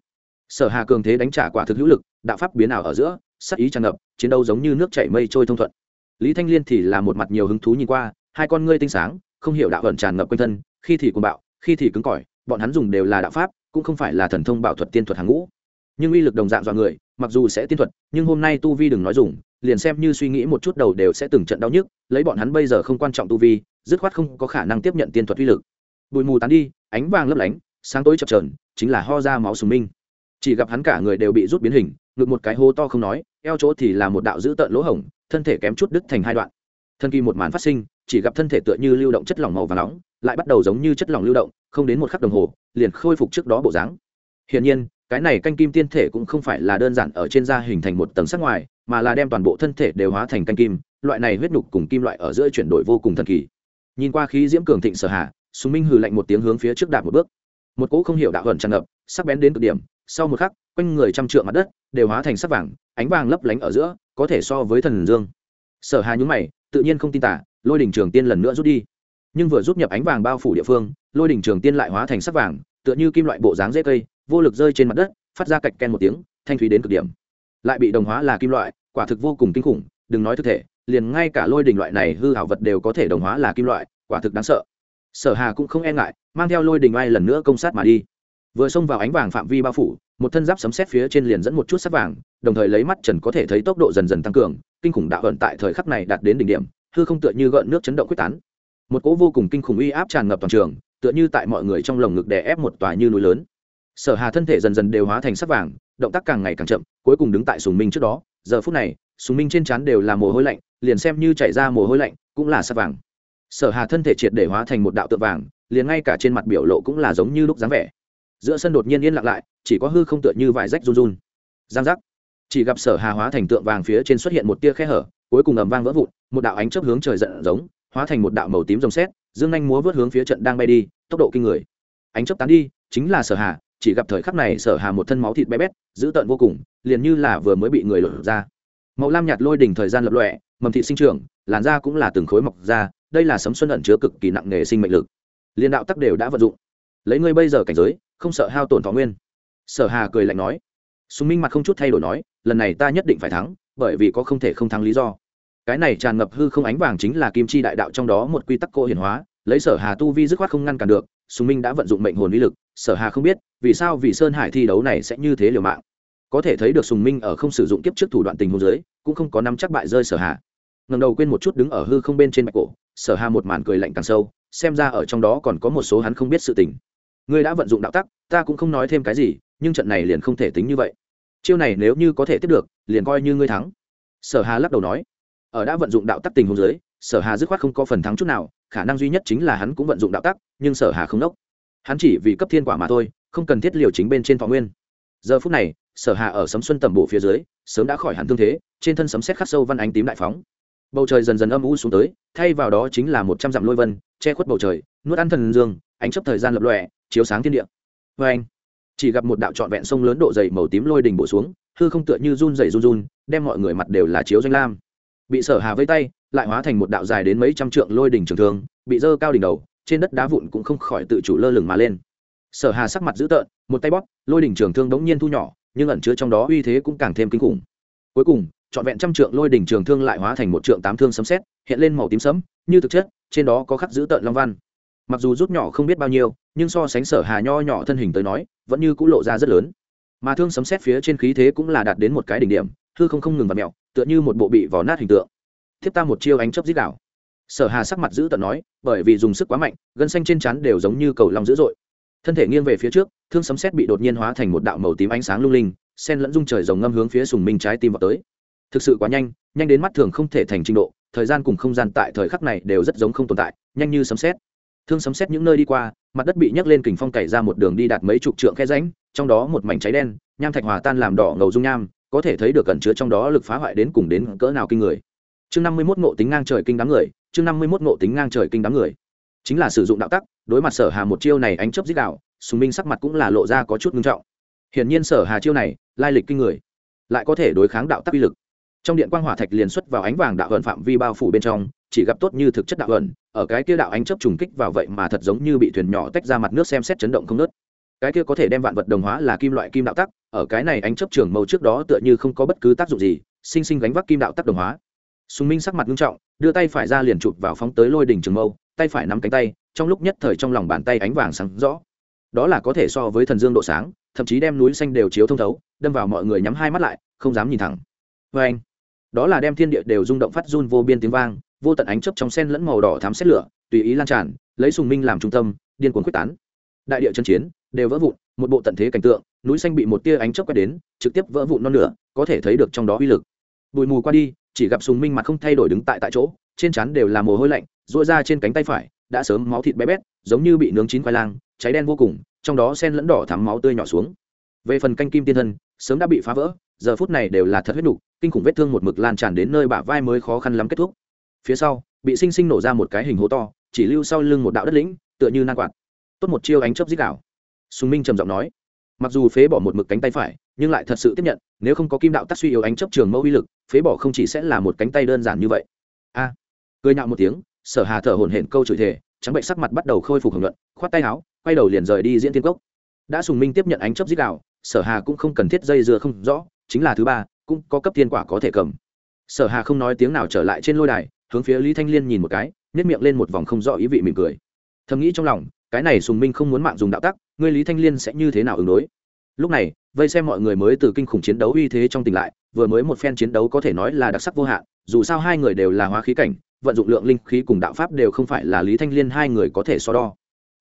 Sở hà cường thế đánh trả quả thực hữu lực, đạo pháp biến ảo ở giữa sắc ý tràn ngập, chiến đấu giống như nước chảy mây trôi thông thuận. Lý thanh liên thì là một mặt nhiều hứng thú nhìn qua, hai con ngươi tinh sáng không hiểu đạo vận tràn ngập quanh thân, khi thì cuồng bạo, khi thì cứng cỏi, bọn hắn dùng đều là đạo pháp, cũng không phải là thần thông bảo thuật tiên thuật hàng ngũ. Nhưng uy lực đồng dạng dọa người, mặc dù sẽ tiên thuật, nhưng hôm nay tu vi đừng nói dùng, liền xem như suy nghĩ một chút đầu đều sẽ từng trận đau nhức, lấy bọn hắn bây giờ không quan trọng tu vi, dứt khoát không có khả năng tiếp nhận tiên thuật uy lực. Bụi mù tán đi, ánh vàng lấp lánh, sáng tối chập trờn chính là ho ra máu sùng minh. Chỉ gặp hắn cả người đều bị rút biến hình, ngực một cái hô to không nói, eo chỗ thì là một đạo dữ tợn lỗ hổng, thân thể kém chút đứt thành hai đoạn. Thân kỳ một màn phát sinh chỉ gặp thân thể tựa như lưu động chất lỏng màu và nóng, lại bắt đầu giống như chất lỏng lưu động, không đến một khắc đồng hồ, liền khôi phục trước đó bộ dáng. Hiển nhiên, cái này canh kim tiên thể cũng không phải là đơn giản ở trên da hình thành một tầng sắc ngoài, mà là đem toàn bộ thân thể đều hóa thành canh kim, loại này huyết nục cùng kim loại ở giữa chuyển đổi vô cùng thần kỳ. Nhìn qua khí diễm cường thịnh sở hạ súng minh hừ lạnh một tiếng hướng phía trước đạp một bước. Một cỗ không hiểu đạo hận tràn ngập, sắc bén đến cực điểm, sau một khắc, quanh người trăm trượng mặt đất đều hóa thành sắc vàng, ánh vàng lấp lánh ở giữa, có thể so với thần dương. Sở hà nhúng mày, tự nhiên không tin tả lôi đỉnh trường tiên lần nữa rút đi. Nhưng vừa rút nhập ánh vàng bao phủ địa phương, lôi đỉnh trường tiên lại hóa thành sắc vàng, tựa như kim loại bộ dáng dễ cây, vô lực rơi trên mặt đất, phát ra cạch ken một tiếng, thanh thúy đến cực điểm. Lại bị đồng hóa là kim loại, quả thực vô cùng kinh khủng, đừng nói thực thể, liền ngay cả lôi đỉnh loại này hư hảo vật đều có thể đồng hóa là kim loại, quả thực đáng sợ. Sở hà cũng không e ngại, mang theo lôi đình ai lần nữa công sát mà đi. Vừa xông vào ánh vàng phạm vi bao phủ, một thân giáp sấm xét phía trên liền dẫn một chút sắc vàng, đồng thời lấy mắt trần có thể thấy tốc độ dần dần tăng cường, kinh khủng đạo ẩn tại thời khắc này đạt đến đỉnh điểm hư không tựa như gợn nước chấn động quyết tán. Một cỗ vô cùng kinh khủng uy áp tràn ngập toàn trường, tựa như tại mọi người trong lồng ngực đè ép một tòa như núi lớn. Sở hà thân thể dần dần đều hóa thành sắc vàng, động tác càng ngày càng chậm, cuối cùng đứng tại sùng minh trước đó. Giờ phút này, sùng minh trên trán đều là mồ hôi lạnh, liền xem như chảy ra mồ hôi lạnh, cũng là sắc vàng. Sở hà thân thể triệt để hóa thành một đạo tượng vàng, liền ngay cả trên mặt biểu lộ cũng là giống như lúc dáng vẻ. Giữa sân đột nhiên yên lặng lại, chỉ có hư không tựa như vài rách run run. Giang giác. Chỉ gặp sở hà hóa thành tượng vàng phía trên xuất hiện một tia khe hở cuối cùng ầm vang vỡ vụn, một đạo ánh chớp hướng trời giận giống, hóa thành một đạo màu tím rồng xét dương anh múa vớt hướng phía trận đang bay đi, tốc độ kinh người. Ánh chớp tán đi, chính là sở hà, chỉ gặp thời khắc này sở hà một thân máu thịt bé bét, dữ tợn vô cùng, liền như là vừa mới bị người lột ra. Màu lam nhạt lôi đỉnh thời gian lập lọe mầm thịt sinh trưởng, làn da cũng là từng khối mọc ra, đây là sấm xuân ẩn chứa cực kỳ nặng nề sinh mệnh lực. Liên đạo tắc đều đã vận dụng. Lấy ngươi bây giờ cảnh giới, không sợ hao tổn thọ nguyên. Sở hà cười lạnh nói. Sùng minh mặt không chút thay đổi nói, lần này ta nhất định phải thắng bởi vì có không thể không thắng lý do. Cái này tràn ngập hư không ánh vàng chính là kim chi đại đạo trong đó một quy tắc cô hiển hóa, lấy sở hà tu vi dứt khoát không ngăn cản được, sùng minh đã vận dụng mệnh hồn uy lực, sở hà không biết, vì sao vì sơn hải thi đấu này sẽ như thế liều mạng. Có thể thấy được sùng minh ở không sử dụng kiếp trước thủ đoạn tình huống giới cũng không có nắm chắc bại rơi sở hà. Ngầm đầu quên một chút đứng ở hư không bên trên bạch cổ, sở hà một màn cười lạnh càng sâu, xem ra ở trong đó còn có một số hắn không biết sự tình. Ngươi đã vận dụng đạo tắc, ta cũng không nói thêm cái gì, nhưng trận này liền không thể tính như vậy chiêu này nếu như có thể tiếp được, liền coi như ngươi thắng. Sở hà lắc đầu nói. Ở đã vận dụng đạo tắc tình huống dưới, sở hà dứt khoát không có phần thắng chút nào, khả năng duy nhất chính là hắn cũng vận dụng đạo tắc, nhưng sở hà không đốc. Hắn chỉ vì cấp thiên quả mà thôi, không cần thiết liều chính bên trên thọ nguyên. Giờ phút này, sở hà ở sấm xuân tầm bộ phía dưới, sớm đã khỏi hẳn thương thế, trên thân sấm xét khắc sâu văn ánh tím đại phóng. Bầu trời dần dần âm u xuống tới, thay vào đó chính là một trăm dặm lôi vân, che khuất bầu trời, nuốt ăn thần dương, ánh chấp thời gian lập lòe, chiếu sáng thiên địa. Vê anh chỉ gặp một đạo trọn vẹn sông lớn độ dày màu tím lôi đỉnh bổ xuống, hư không tựa như run dày run run, đem mọi người mặt đều là chiếu doanh lam. Bị sở hà vây tay, lại hóa thành một đạo dài đến mấy trăm trượng lôi đỉnh trường thương, bị dơ cao đỉnh đầu, trên đất đá vụn cũng không khỏi tự chủ lơ lửng mà lên. Sở hà sắc mặt dữ tợn, một tay bóp, lôi đỉnh trường thương đống nhiên thu nhỏ, nhưng ẩn chứa trong đó uy thế cũng càng thêm kinh khủng. Cuối cùng, trọn vẹn trăm trượng lôi đỉnh trường thương lại hóa thành một trượng tám thương sấm xét hiện lên màu tím sấm như thực chất, trên đó có khắc dữ tợn long văn mặc dù rút nhỏ không biết bao nhiêu, nhưng so sánh sở hà nho nhỏ thân hình tới nói, vẫn như cũng lộ ra rất lớn. Mà thương sấm xét phía trên khí thế cũng là đạt đến một cái đỉnh điểm, hư không không ngừng và mẹo tựa như một bộ bị vỏ nát hình tượng. Thiếp ta một chiêu ánh chấp giết đảo. Sở hà sắc mặt giữ tận nói, bởi vì dùng sức quá mạnh, gân xanh trên chắn đều giống như cầu lòng dữ dội. Thân thể nghiêng về phía trước, thương sấm xét bị đột nhiên hóa thành một đạo màu tím ánh sáng lung linh sen lẫn dung trời rồng ngâm hướng phía sùng minh trái tim vào tới. Thực sự quá nhanh nhanh đến mắt thường không thể thành trình độ, thời gian cùng không gian tại thời khắc này đều rất giống không tồn tại, nhanh như sấm xét thương sấm xét những nơi đi qua, mặt đất bị nhấc lên kình phong cày ra một đường đi đạt mấy chục trượng khe ránh trong đó một mảnh cháy đen, nham thạch hòa tan làm đỏ ngầu dung nham, có thể thấy được cẩn chứa trong đó lực phá hoại đến cùng đến cỡ nào kinh người. Chương năm mươi mốt ngộ tính ngang trời kinh đám người, chương năm mươi mốt ngộ tính ngang trời kinh đám người. Chính là sử dụng đạo tắc, đối mặt sở hà một chiêu này ánh chấp dích đạo, sùng minh sắc mặt cũng là lộ ra có chút ngưng trọng. Hiển nhiên sở hà chiêu này, lai lịch kinh người, lại có thể đối kháng đạo tắc uy lực. Trong điện quang hỏa thạch liền xuất vào ánh vàng đạo hận phạm vi bao phủ bên trong chỉ gặp tốt như thực chất đạo ẩn, ở cái kia đạo ánh chấp trùng kích vào vậy mà thật giống như bị thuyền nhỏ tách ra mặt nước xem xét chấn động không nớt cái kia có thể đem vạn vật đồng hóa là kim loại kim đạo tắc, ở cái này ánh chấp trường màu trước đó tựa như không có bất cứ tác dụng gì, sinh sinh gánh vác kim đạo tắc đồng hóa. Sùng minh sắc mặt nghiêm trọng, đưa tay phải ra liền chụp vào phóng tới lôi đỉnh trường mâu, tay phải nắm cánh tay, trong lúc nhất thời trong lòng bàn tay ánh vàng sáng rõ. Đó là có thể so với thần dương độ sáng, thậm chí đem núi xanh đều chiếu thông thấu, đâm vào mọi người nhắm hai mắt lại, không dám nhìn thẳng. Vê anh đó là đem thiên địa đều rung động phát run vô biên tiếng vang vô tận ánh chớp trong sen lẫn màu đỏ thám xét lửa tùy ý lan tràn lấy sùng minh làm trung tâm điên cuồng quyết tán. Đại địa chân chiến đều vỡ vụn một bộ tận thế cảnh tượng núi xanh bị một tia ánh chớp quét đến trực tiếp vỡ vụn non lửa có thể thấy được trong đó uy lực. Bụi mù qua đi chỉ gặp sùng minh mặt không thay đổi đứng tại tại chỗ trên trán đều là mồ hôi lạnh rỗi ra trên cánh tay phải đã sớm máu thịt bé bét giống như bị nướng chín khoai lang cháy đen vô cùng trong đó sen lẫn đỏ thắm máu tươi nhỏ xuống. Về phần canh kim tiên thân sớm đã bị phá vỡ giờ phút này đều là thật huyết đủ, kinh khủng vết thương một mực lan tràn đến nơi bả vai mới khó khăn lắm kết thúc phía sau bị sinh sinh nổ ra một cái hình hố to chỉ lưu sau lưng một đạo đất lĩnh tựa như nan quạt. Tốt một chiêu ánh chớp dích đạo. Sùng minh trầm giọng nói. Mặc dù phế bỏ một mực cánh tay phải nhưng lại thật sự tiếp nhận nếu không có kim đạo tác suy yếu ánh chấp trường mẫu uy lực phế bỏ không chỉ sẽ là một cánh tay đơn giản như vậy. A. Cười nhạo một tiếng sở hà thở hổn hển câu chửi thề, trắng bệnh sắc mặt bắt đầu khôi phục hưởng luận khoát tay áo quay đầu liền rời đi diễn thiên cốc. Đã sùng minh tiếp nhận ánh chấp dích đạo sở hà cũng không cần thiết dây dưa không rõ chính là thứ ba cũng có cấp thiên quả có thể cầm. Sở hà không nói tiếng nào trở lại trên lôi đài hướng phía lý thanh liên nhìn một cái nhét miệng lên một vòng không rõ ý vị mỉm cười. Thầm nghĩ trong lòng, cái này sùng minh không muốn mạng dùng đạo tắc, ngươi lý thanh liên sẽ như thế nào ứng đối? Lúc này, vây xem mọi người mới từ kinh khủng chiến đấu uy thế trong tỉnh lại, vừa mới một phen chiến đấu có thể nói là đặc sắc vô hạn, dù sao hai người đều là hóa khí cảnh, vận dụng lượng linh khí cùng đạo pháp đều không phải là lý thanh liên hai người có thể so đo.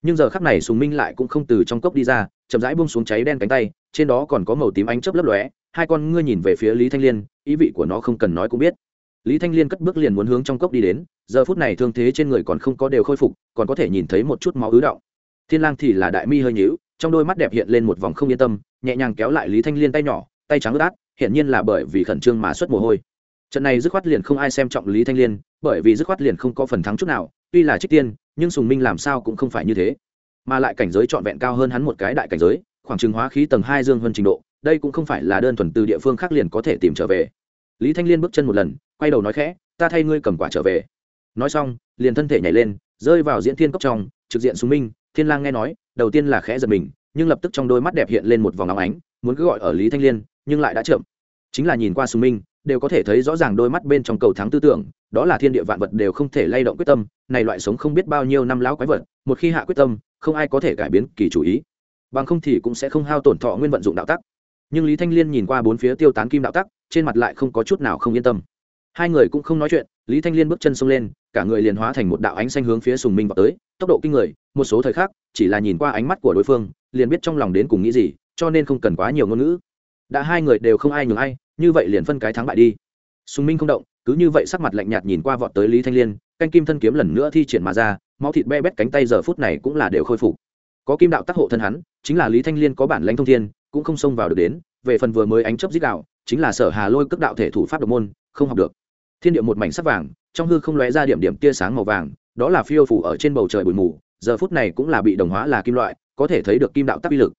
Nhưng giờ khắc này sùng minh lại cũng không từ trong cốc đi ra, chậm rãi buông xuống cháy đen cánh tay, trên đó còn có màu tím ánh chớp lấp lóe, hai con ngươi nhìn về phía lý thanh liên, ý vị của nó không cần nói cũng biết lý thanh liên cất bước liền muốn hướng trong cốc đi đến, giờ phút này thương thế trên người còn không có đều khôi phục, còn có thể nhìn thấy một chút máu ứ động. Thiên lang thì là đại mi hơi nhíu, trong đôi mắt đẹp hiện lên một vòng không yên tâm, nhẹ nhàng kéo lại lý thanh liên tay nhỏ, tay trắng ướt át hiện nhiên là bởi vì khẩn trương mà xuất mồ hôi. Trận này dứt khoát liền không ai xem trọng lý thanh liên, bởi vì dứt khoát liền không có phần thắng chút nào, tuy là trích tiên, nhưng sùng minh làm sao cũng không phải như thế. Mà lại cảnh giới trọn vẹn cao hơn hắn một cái đại cảnh giới, khoảng trừng hóa khí tầng hai dương hơn trình độ, đây cũng không phải là đơn thuần từ địa phương khác liền có thể tìm trở về lý thanh liên bước chân một lần, quay đầu nói khẽ, ta thay ngươi cầm quả trở về. Nói xong, liền thân thể nhảy lên, rơi vào diễn thiên cốc trong, trực diện sùng minh, thiên lang nghe nói, đầu tiên là khẽ giật mình, nhưng lập tức trong đôi mắt đẹp hiện lên một vòng óng ánh, muốn cứ gọi ở lý thanh liên, nhưng lại đã chậm. Chính là nhìn qua sùng minh, đều có thể thấy rõ ràng đôi mắt bên trong cầu thắng tư tưởng, đó là thiên địa vạn vật đều không thể lay động quyết tâm, này loại sống không biết bao nhiêu năm lão quái vật, một khi hạ quyết tâm, không ai có thể cải biến kỳ chủ ý. Bằng không thì cũng sẽ không hao tổn thọ nguyên vận dụng đạo tắc nhưng lý thanh liên nhìn qua bốn phía tiêu tán kim đạo tắc trên mặt lại không có chút nào không yên tâm hai người cũng không nói chuyện lý thanh liên bước chân xông lên cả người liền hóa thành một đạo ánh xanh hướng phía sùng minh vào tới tốc độ kinh người một số thời khắc chỉ là nhìn qua ánh mắt của đối phương liền biết trong lòng đến cùng nghĩ gì cho nên không cần quá nhiều ngôn ngữ đã hai người đều không ai nhường ai như vậy liền phân cái thắng bại đi sùng minh không động cứ như vậy sắc mặt lạnh nhạt nhìn qua vọt tới lý thanh liên canh kim thân kiếm lần nữa thi triển mà ra máu thịt be bét cánh tay giờ phút này cũng là đều khôi phục có kim đạo tác hộ thân hắn chính là lý thanh liên có bản lãnh thông thiên cũng không xông vào được đến, về phần vừa mới ánh chấp dít đạo chính là sở hà lôi cước đạo thể thủ pháp độc môn, không học được. Thiên địa một mảnh sắc vàng, trong hư không lóe ra điểm điểm tia sáng màu vàng, đó là phiêu phủ ở trên bầu trời bụi mù, giờ phút này cũng là bị đồng hóa là kim loại, có thể thấy được kim đạo tác uy lực.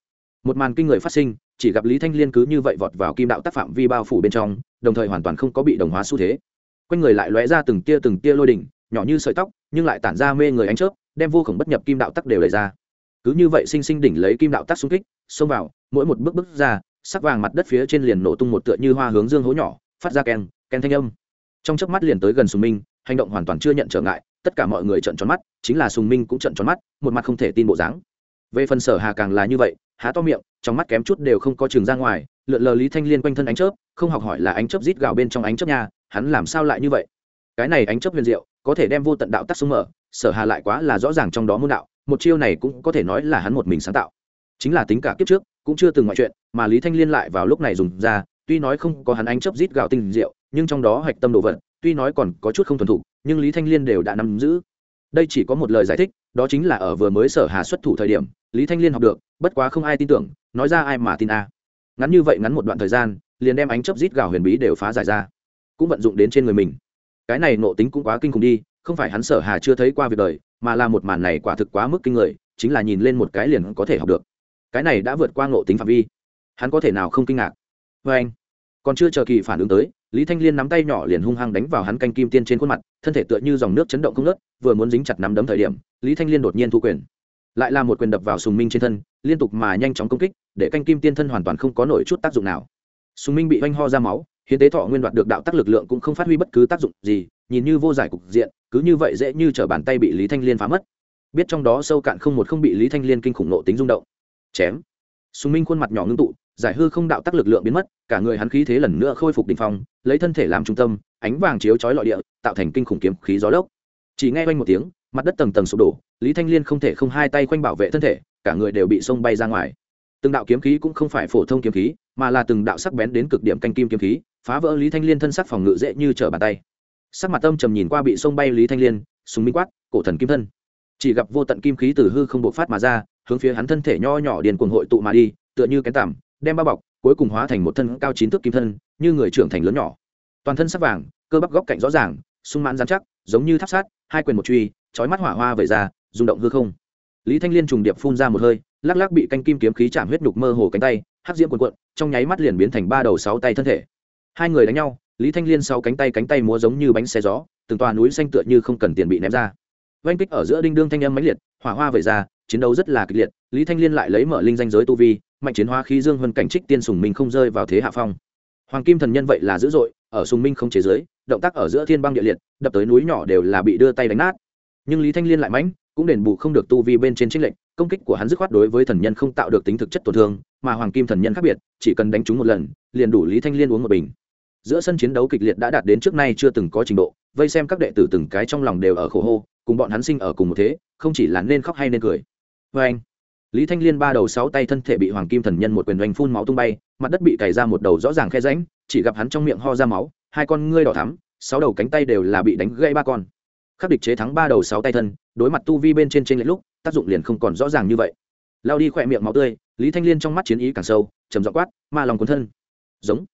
Một màn kinh người phát sinh, chỉ gặp lý thanh liên cứ như vậy vọt vào kim đạo tác phạm vi bao phủ bên trong, đồng thời hoàn toàn không có bị đồng hóa xu thế. Quanh người lại lóe ra từng tia từng tia lôi đỉnh, nhỏ như sợi tóc, nhưng lại tản ra mê người ánh chớp, đem vô khổng bất nhập kim đạo tắc đều lấy ra cứ như vậy sinh sinh đỉnh lấy kim đạo tắc xung kích, xông vào, mỗi một bước bước ra, sắc vàng mặt đất phía trên liền nổ tung một tựa như hoa hướng dương hố nhỏ, phát ra keng keng thanh âm. Trong chớp mắt liền tới gần sùng minh, hành động hoàn toàn chưa nhận trở ngại, tất cả mọi người trận tròn mắt, chính là sùng minh cũng trận tròn mắt, một mặt không thể tin bộ dáng. Về phần sở hà càng là như vậy, há to miệng, trong mắt kém chút đều không có trường ra ngoài, lượn lờ lý thanh liên quanh thân ánh chớp, không học hỏi là ánh chớp rít gào bên trong ánh chớp nha, hắn làm sao lại như vậy? Cái này ánh chớp huyền diệu, có thể đem vô tận đạo tắc xuống mở, sở hà lại quá là rõ ràng trong đó môn đạo một chiêu này cũng có thể nói là hắn một mình sáng tạo. Chính là tính cả kiếp trước, cũng chưa từng ngoại chuyện, mà lý thanh liên lại vào lúc này dùng ra, tuy nói không có hắn ánh chớp rít gào tinh diệu, nhưng trong đó hạch tâm đồ vật, tuy nói còn có chút không thuần thục, nhưng lý thanh liên đều đã nắm giữ. Đây chỉ có một lời giải thích, đó chính là ở vừa mới sở hà xuất thủ thời điểm, lý thanh liên học được, bất quá không ai tin tưởng, nói ra ai mà tin a. À. Ngắn như vậy ngắn một đoạn thời gian, liền đem ánh chấp rít gào huyền bí đều phá giải ra, cũng vận dụng đến trên người mình. Cái này nộ tính cũng quá kinh khủng đi không phải hắn sở hà chưa thấy qua việc đời, mà là một màn này quả thực quá mức kinh người, chính là nhìn lên một cái liền có thể học được. Cái này đã vượt qua ngộ tính phạm vi. Hắn có thể nào không kinh ngạc? Vê anh, còn chưa chờ kỳ phản ứng tới, lý thanh liên nắm tay nhỏ liền hung hăng đánh vào hắn canh kim tiên trên khuôn mặt, thân thể tựa như dòng nước chấn động không nớt vừa muốn dính chặt nắm đấm thời điểm, lý thanh liên đột nhiên thu quyền. Lại là một quyền đập vào sùng minh trên thân, liên tục mà nhanh chóng công kích, để canh kim tiên thân hoàn toàn không có nổi chút tác dụng nào. Sùng minh bị oanh ho ra máu hiến tế thọ nguyên đoạt được đạo tác lực lượng cũng không phát huy bất cứ tác dụng gì, nhìn như vô giải cục diện, cứ như vậy dễ như t r ở bàn tay bị lý thanh liên phá mất. Biết trong đó sâu cạn không một không bị lý thanh liên kinh khủng nộ tính rung động. Chém. Sùng minh khuôn mặt nhỏ ngưng tụ, giải hư không đạo tác lực lượng biến mất, cả người hắn khí thế lần nữa khôi phục đình phong, lấy thân thể làm trung tâm, ánh vàng chiếu chói lọi địa, tạo thành kinh khủng kiếm khí gió lốc. Chỉ nghe quanh một tiếng, mặt đất tầng tầng sụp đổ, lý thanh liên không thể không hai tay quanh bảo vệ thân thể, cả người đều bị sông bay ra ngoài. Từng đạo kiếm khí cũng không phải phổ thông kiếm khí, mà là từng đạo sắc bén đến cực điểm canh kim kiếm khí phá vỡ lý thanh liên thân sắc phòng ngự dễ như trở bàn tay. Sắc mặt tâm trầm nhìn qua bị sông bay lý thanh liên súng minh quát, cổ thần kim thân. Chỉ gặp vô tận kim khí từ hư không bộc phát mà ra, hướng phía hắn thân thể nho nhỏ điền cuồng hội tụ mà đi, tựa như kén tảm đem bao bọc, cuối cùng hóa thành một thân cao chín thước kim thân, như người trưởng thành lớn nhỏ. Toàn thân sắc vàng, cơ bắp góc cạnh rõ ràng, sung mãn dán chắc, giống như tháp sát, hai quyền một truy, chói mắt hỏa hoa vẩy ra, rung động hư không. Lý thanh liên trùng điệp phun ra một hơi, lắc lắc bị canh kim kiếm khí chạm huyết nhục mơ hồ cánh tay, hắc diễm quần quận trong nháy mắt liền biến thành ba đầu sáu tay thân thể hai người đánh nhau, lý thanh liên sau cánh tay cánh tay múa giống như bánh xe gió, từng tòa núi xanh tựa như không cần tiền bị ném ra. Oanh kích ở giữa đinh đương thanh âm mãnh liệt, hỏa hoa vẩy ra, chiến đấu rất là kịch liệt, lý thanh liên lại lấy mở linh danh giới tu vi, mạnh chiến hoa khí dương hơn cảnh trích tiên sùng minh không rơi vào thế hạ phong. Hoàng kim thần nhân vậy là dữ dội, ở sùng minh không chế giới, động tác ở giữa thiên băng địa liệt, đập tới núi nhỏ đều là bị đưa tay đánh nát. Nhưng lý thanh liên lại mãnh, cũng đền bù không được tu vi bên trên trích lệnh công kích của hắn dứt khoát đối với thần nhân không tạo được tính thực chất tổn thương, mà hoàng kim thần nhân khác biệt, chỉ cần đánh trúng một lần, liền đủ lý thanh liên uống một bình giữa sân chiến đấu kịch liệt đã đạt đến trước nay chưa từng có trình độ, vây xem các đệ tử từng cái trong lòng đều ở khổ hô, cùng bọn hắn sinh ở cùng một thế, không chỉ là nên khóc hay nên cười. Vê anh, lý thanh liên ba đầu sáu tay thân thể bị hoàng kim thần nhân một quyền doanh phun máu tung bay, mặt đất bị cày ra một đầu rõ ràng khe ránh chỉ gặp hắn trong miệng ho ra máu, hai con ngươi đỏ thắm, sáu đầu cánh tay đều là bị đánh gãy ba con. Khắc địch chế thắng ba đầu sáu tay thân, đối mặt tu vi bên trên trên lệch lúc, tác dụng liền không còn rõ ràng như vậy. Lao đi khỏe miệng máu tươi, lý thanh liên trong mắt chiến ý càng sâu, trầm dọ quát, ma lòng cuốn thân. Giống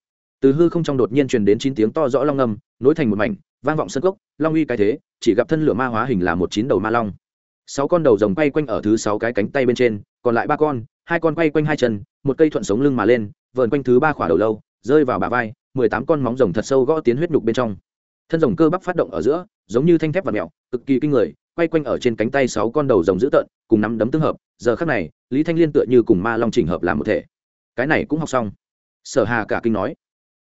từ hư không trong đột nhiên truyền đến chín tiếng to rõ long ngầm nối thành một mảnh, vang vọng sân cốc, long uy cái thế, chỉ gặp thân lửa ma hóa hình là một chín đầu ma long. Sáu con đầu rồng quay quanh ở thứ sáu cái cánh tay bên trên, còn lại ba con, hai con quay quanh hai chân, một cây thuận sống lưng mà lên, vờn quanh thứ ba khỏa đầu lâu, rơi vào bả vai, mười tám con móng rồng thật sâu gõ tiến huyết nhục bên trong. Thân rồng cơ bắp phát động ở giữa, giống như thanh thép và mẹo cực kỳ kinh người, quay quanh ở trên cánh tay sáu con đầu rồng dữ tợn, cùng nắm đấm tương hợp, giờ khắc này, lý thanh liên tựa như cùng ma long chỉnh hợp làm một thể. Cái này cũng học xong. Sở hà cả kinh nói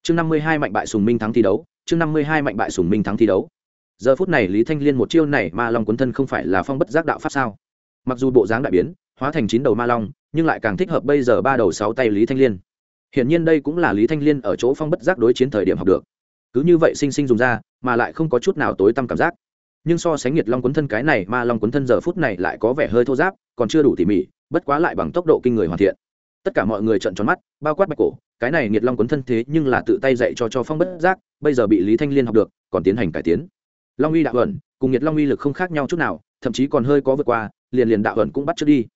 chương năm mươi hai mạnh bại sùng minh thắng thi đấu, chương năm mươi hai mạnh bại sùng minh thắng thi đấu. Giờ phút này lý thanh liên một chiêu này ma long quấn thân không phải là phong bất giác đạo pháp sao? Mặc dù bộ dáng đại biến, hóa thành chín đầu ma long, nhưng lại càng thích hợp bây giờ ba đầu sáu tay lý thanh liên. Hiển nhiên đây cũng là lý thanh liên ở chỗ phong bất giác đối chiến thời điểm học được. Cứ như vậy sinh sinh dùng ra, mà lại không có chút nào tối tăm cảm giác. Nhưng so sánh nhiệt long quấn thân cái này, ma long quấn thân giờ phút này lại có vẻ hơi thô giáp, còn chưa đủ tỉ mỉ, bất quá lại bằng tốc độ kinh người hoàn thiện tất cả mọi người trợn tròn mắt, bao quát bạch cổ, cái này nhiệt long quấn thân thế nhưng là tự tay dạy cho cho phong bất giác, bây giờ bị lý thanh liên học được, còn tiến hành cải tiến. Long uy đạo ẩn cùng nhiệt long uy lực không khác nhau chút nào, thậm chí còn hơi có vượt qua, liền liền đạo ẩn cũng bắt trước đi.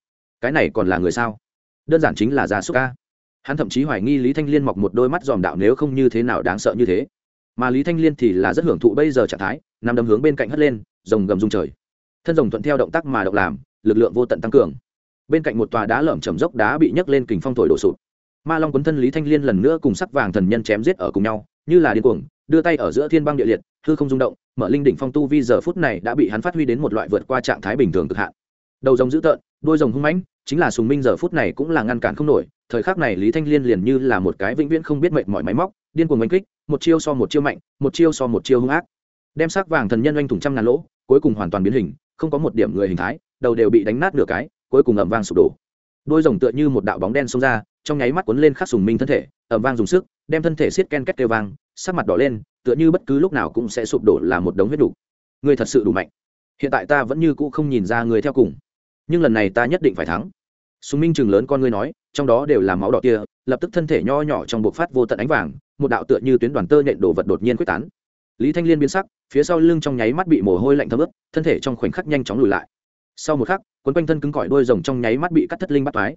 Cái này còn là người sao? Đơn giản chính là gia súc ca. Hắn thậm chí hoài nghi lý thanh liên mọc một đôi mắt dòm đạo nếu không như thế nào đáng sợ như thế. Mà lý thanh liên thì là rất hưởng thụ bây giờ trạng thái, nằm đấm hướng bên cạnh hất lên, rồng gầm rung trời. Thân rồng thuận theo động tác mà động làm, lực lượng vô tận tăng cường bên cạnh một tòa đá lởm chầm dốc đá bị nhấc lên kình phong thổi đổ sụp. Ma long quấn thân lý thanh liên lần nữa cùng sắc vàng thần nhân chém giết ở cùng nhau, như là điên cuồng, đưa tay ở giữa thiên băng địa liệt, hư không rung động, mở linh đỉnh phong tu vi giờ phút này đã bị hắn phát huy đến một loại vượt qua trạng thái bình thường cực hạn. Đầu rồng dữ tợn đôi rồng hung mãnh, chính là sùng minh giờ phút này cũng là ngăn cản không nổi, thời khắc này lý thanh liên liền như là một cái vĩnh viễn không biết mệnh mọi máy móc, điên cuồng đánh kích, một chiêu so một chiêu mạnh, một chiêu so một chiêu hung ác. Đem sắc vàng thần nhân oanh thủng trăm ngàn lỗ, cuối cùng hoàn toàn biến hình, không có một điểm người hình thái, đầu đều bị đánh nát nửa cái cuối cùng ẩm vang sụp đổ. Đôi rồng tựa như một đạo bóng đen xông ra, trong nháy mắt cuốn lên khắc sùng minh thân thể, ẩm vang dùng sức, đem thân thể xiết ken két kêu vang, sắc mặt đỏ lên, tựa như bất cứ lúc nào cũng sẽ sụp đổ là một đống huyết đủ. Người thật sự đủ mạnh. Hiện tại ta vẫn như cũ không nhìn ra người theo cùng. Nhưng lần này ta nhất định phải thắng. Sùng minh chừng lớn con ngươi nói, trong đó đều là máu đỏ kia, lập tức thân thể nho nhỏ trong buộc phát vô tận ánh vàng, một đạo tựa như tuyến đoàn tơ nhện đổ vật đột nhiên quyết tán. Lý thanh liên biến sắc, phía sau lưng trong nháy mắt bị mồ hôi lạnh thấm ướt, thân thể trong khoảnh khắc nhanh chóng lùi lại sau một khắc, quấn quanh thân cứng cỏi đôi rồng trong nháy mắt bị cắt thất linh bắt thoái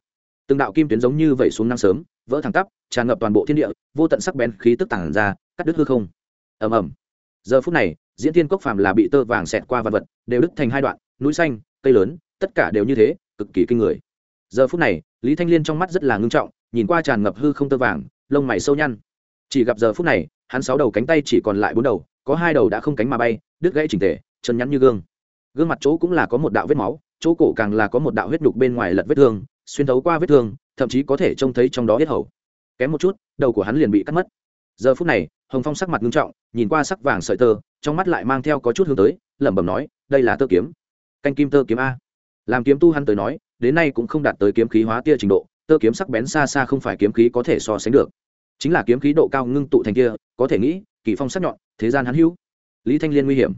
từng đạo kim tuyến giống như vẩy xuống năng sớm, vỡ thẳng tắp, tràn ngập toàn bộ thiên địa, vô tận sắc bén khí tức tản ra, cắt đứt hư không. Ầm ầm. Giờ phút này, diễn thiên cốc phàm là bị tơ vàng xẹt qua vật vật, đều đứt thành hai đoạn, núi xanh, cây lớn, tất cả đều như thế, cực kỳ kinh người. Giờ phút này, lý thanh liên trong mắt rất là ngưng trọng, nhìn qua tràn ngập hư không tơ vàng, lông mày sâu nhăn. Chỉ gặp giờ phút này, hắn sáu đầu cánh tay chỉ còn lại bốn đầu, có hai đầu đã không cánh mà bay, đứt gãy chỉnh tề, chân nhắn như gương gương mặt chỗ cũng là có một đạo vết máu, chỗ cổ càng là có một đạo huyết đục bên ngoài lật vết thương, xuyên thấu qua vết thương, thậm chí có thể trông thấy trong đó hết hầu. Kém một chút, đầu của hắn liền bị cắt mất. Giờ phút này, hồng phong sắc mặt nghiêm trọng, nhìn qua sắc vàng sợi tơ, trong mắt lại mang theo có chút hướng tới, lẩm bẩm nói, đây là tơ kiếm. Canh kim tơ kiếm a. Làm kiếm tu hắn tới nói, đến nay cũng không đạt tới kiếm khí hóa tia trình độ, tơ kiếm sắc bén xa xa không phải kiếm khí có thể so sánh được. Chính là kiếm khí độ cao ngưng tụ thành kia, có thể nghĩ, kỳ phong sắc nhọn, thế gian hắn hữu. Lý thanh liên nguy hiểm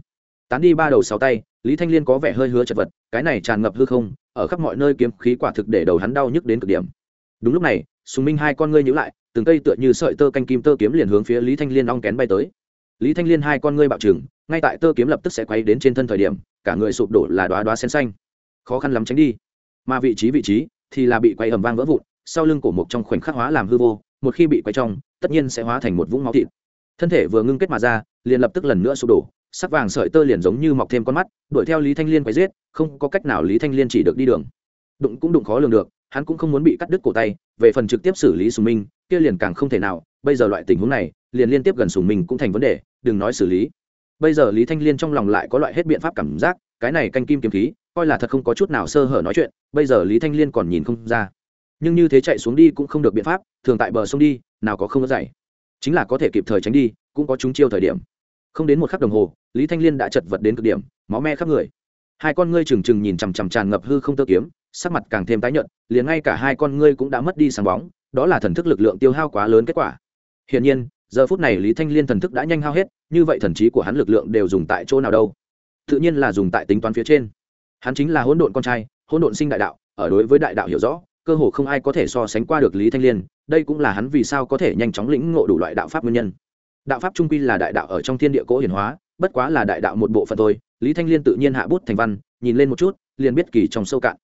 tán đi ba đầu sáu tay, lý thanh liên có vẻ hơi hứa chật vật, cái này tràn ngập hư không, ở khắp mọi nơi kiếm khí quả thực để đầu hắn đau nhức đến cực điểm. Đúng lúc này, sùng minh hai con ngươi nhữ lại, từng cây tựa như sợi tơ canh kim tơ kiếm liền hướng phía lý thanh liên ong kén bay tới. Lý thanh liên hai con ngươi bạo trừng, ngay tại tơ kiếm lập tức sẽ quay đến trên thân thời điểm, cả người sụp đổ là đoá đoá sen xanh. Khó khăn lắm tránh đi. Mà vị trí vị trí thì là bị quay ầm vang vỡ vụn, sau lưng cổ mục trong khoảnh khắc hóa làm hư vô, một khi bị quay trong, tất nhiên sẽ hóa thành một vũng máu thịt. Thân thể vừa ngưng kết mà ra, liền lập tức lần nữa sụp đổ sắc vàng sợi tơ liền giống như mọc thêm con mắt, đuổi theo lý thanh liên quay giết, không có cách nào lý thanh liên chỉ được đi đường. Đụng cũng đụng khó lường được, hắn cũng không muốn bị cắt đứt cổ tay, về phần trực tiếp xử lý sùng minh, kia liền càng không thể nào, bây giờ loại tình huống này, liền liên tiếp gần sùng minh cũng thành vấn đề, đừng nói xử lý. Bây giờ lý thanh liên trong lòng lại có loại hết biện pháp cảm giác, cái này canh kim kiếm khí, coi là thật không có chút nào sơ hở nói chuyện, bây giờ lý thanh liên còn nhìn không ra. Nhưng như thế chạy xuống đi cũng không được biện pháp, thường tại bờ sông đi, nào có không có dày chính là có thể kịp thời tránh đi, cũng có chúng chiêu thời điểm. Không đến một khắc đồng hồ lý thanh liên đã chật vật đến cực điểm, máu me khắp người. Hai con ngươi trừng trừng nhìn chằm chằm tràn ngập hư không tơ kiếm, sắc mặt càng thêm tái nhợt, liền ngay cả hai con ngươi cũng đã mất đi sáng bóng, đó là thần thức lực lượng tiêu hao quá lớn kết quả. Hiển nhiên, giờ phút này lý thanh liên thần thức đã nhanh hao hết, như vậy thần trí của hắn lực lượng đều dùng tại chỗ nào đâu. Tự nhiên là dùng tại tính toán phía trên. Hắn chính là hỗn độn con trai, hỗn độn sinh đại đạo, ở đối với đại đạo hiểu rõ, cơ hồ không ai có thể so sánh qua được lý thanh liên, đây cũng là hắn vì sao có thể nhanh chóng lĩnh ngộ đủ loại đạo pháp nguyên nhân. Đạo pháp trung quy là đại đạo ở trong thiên địa cố hiển hóa bất quá là đại đạo một bộ phận thôi, lý thanh liên tự nhiên hạ bút thành văn, nhìn lên một chút, liền biết kỳ trong sâu cạn.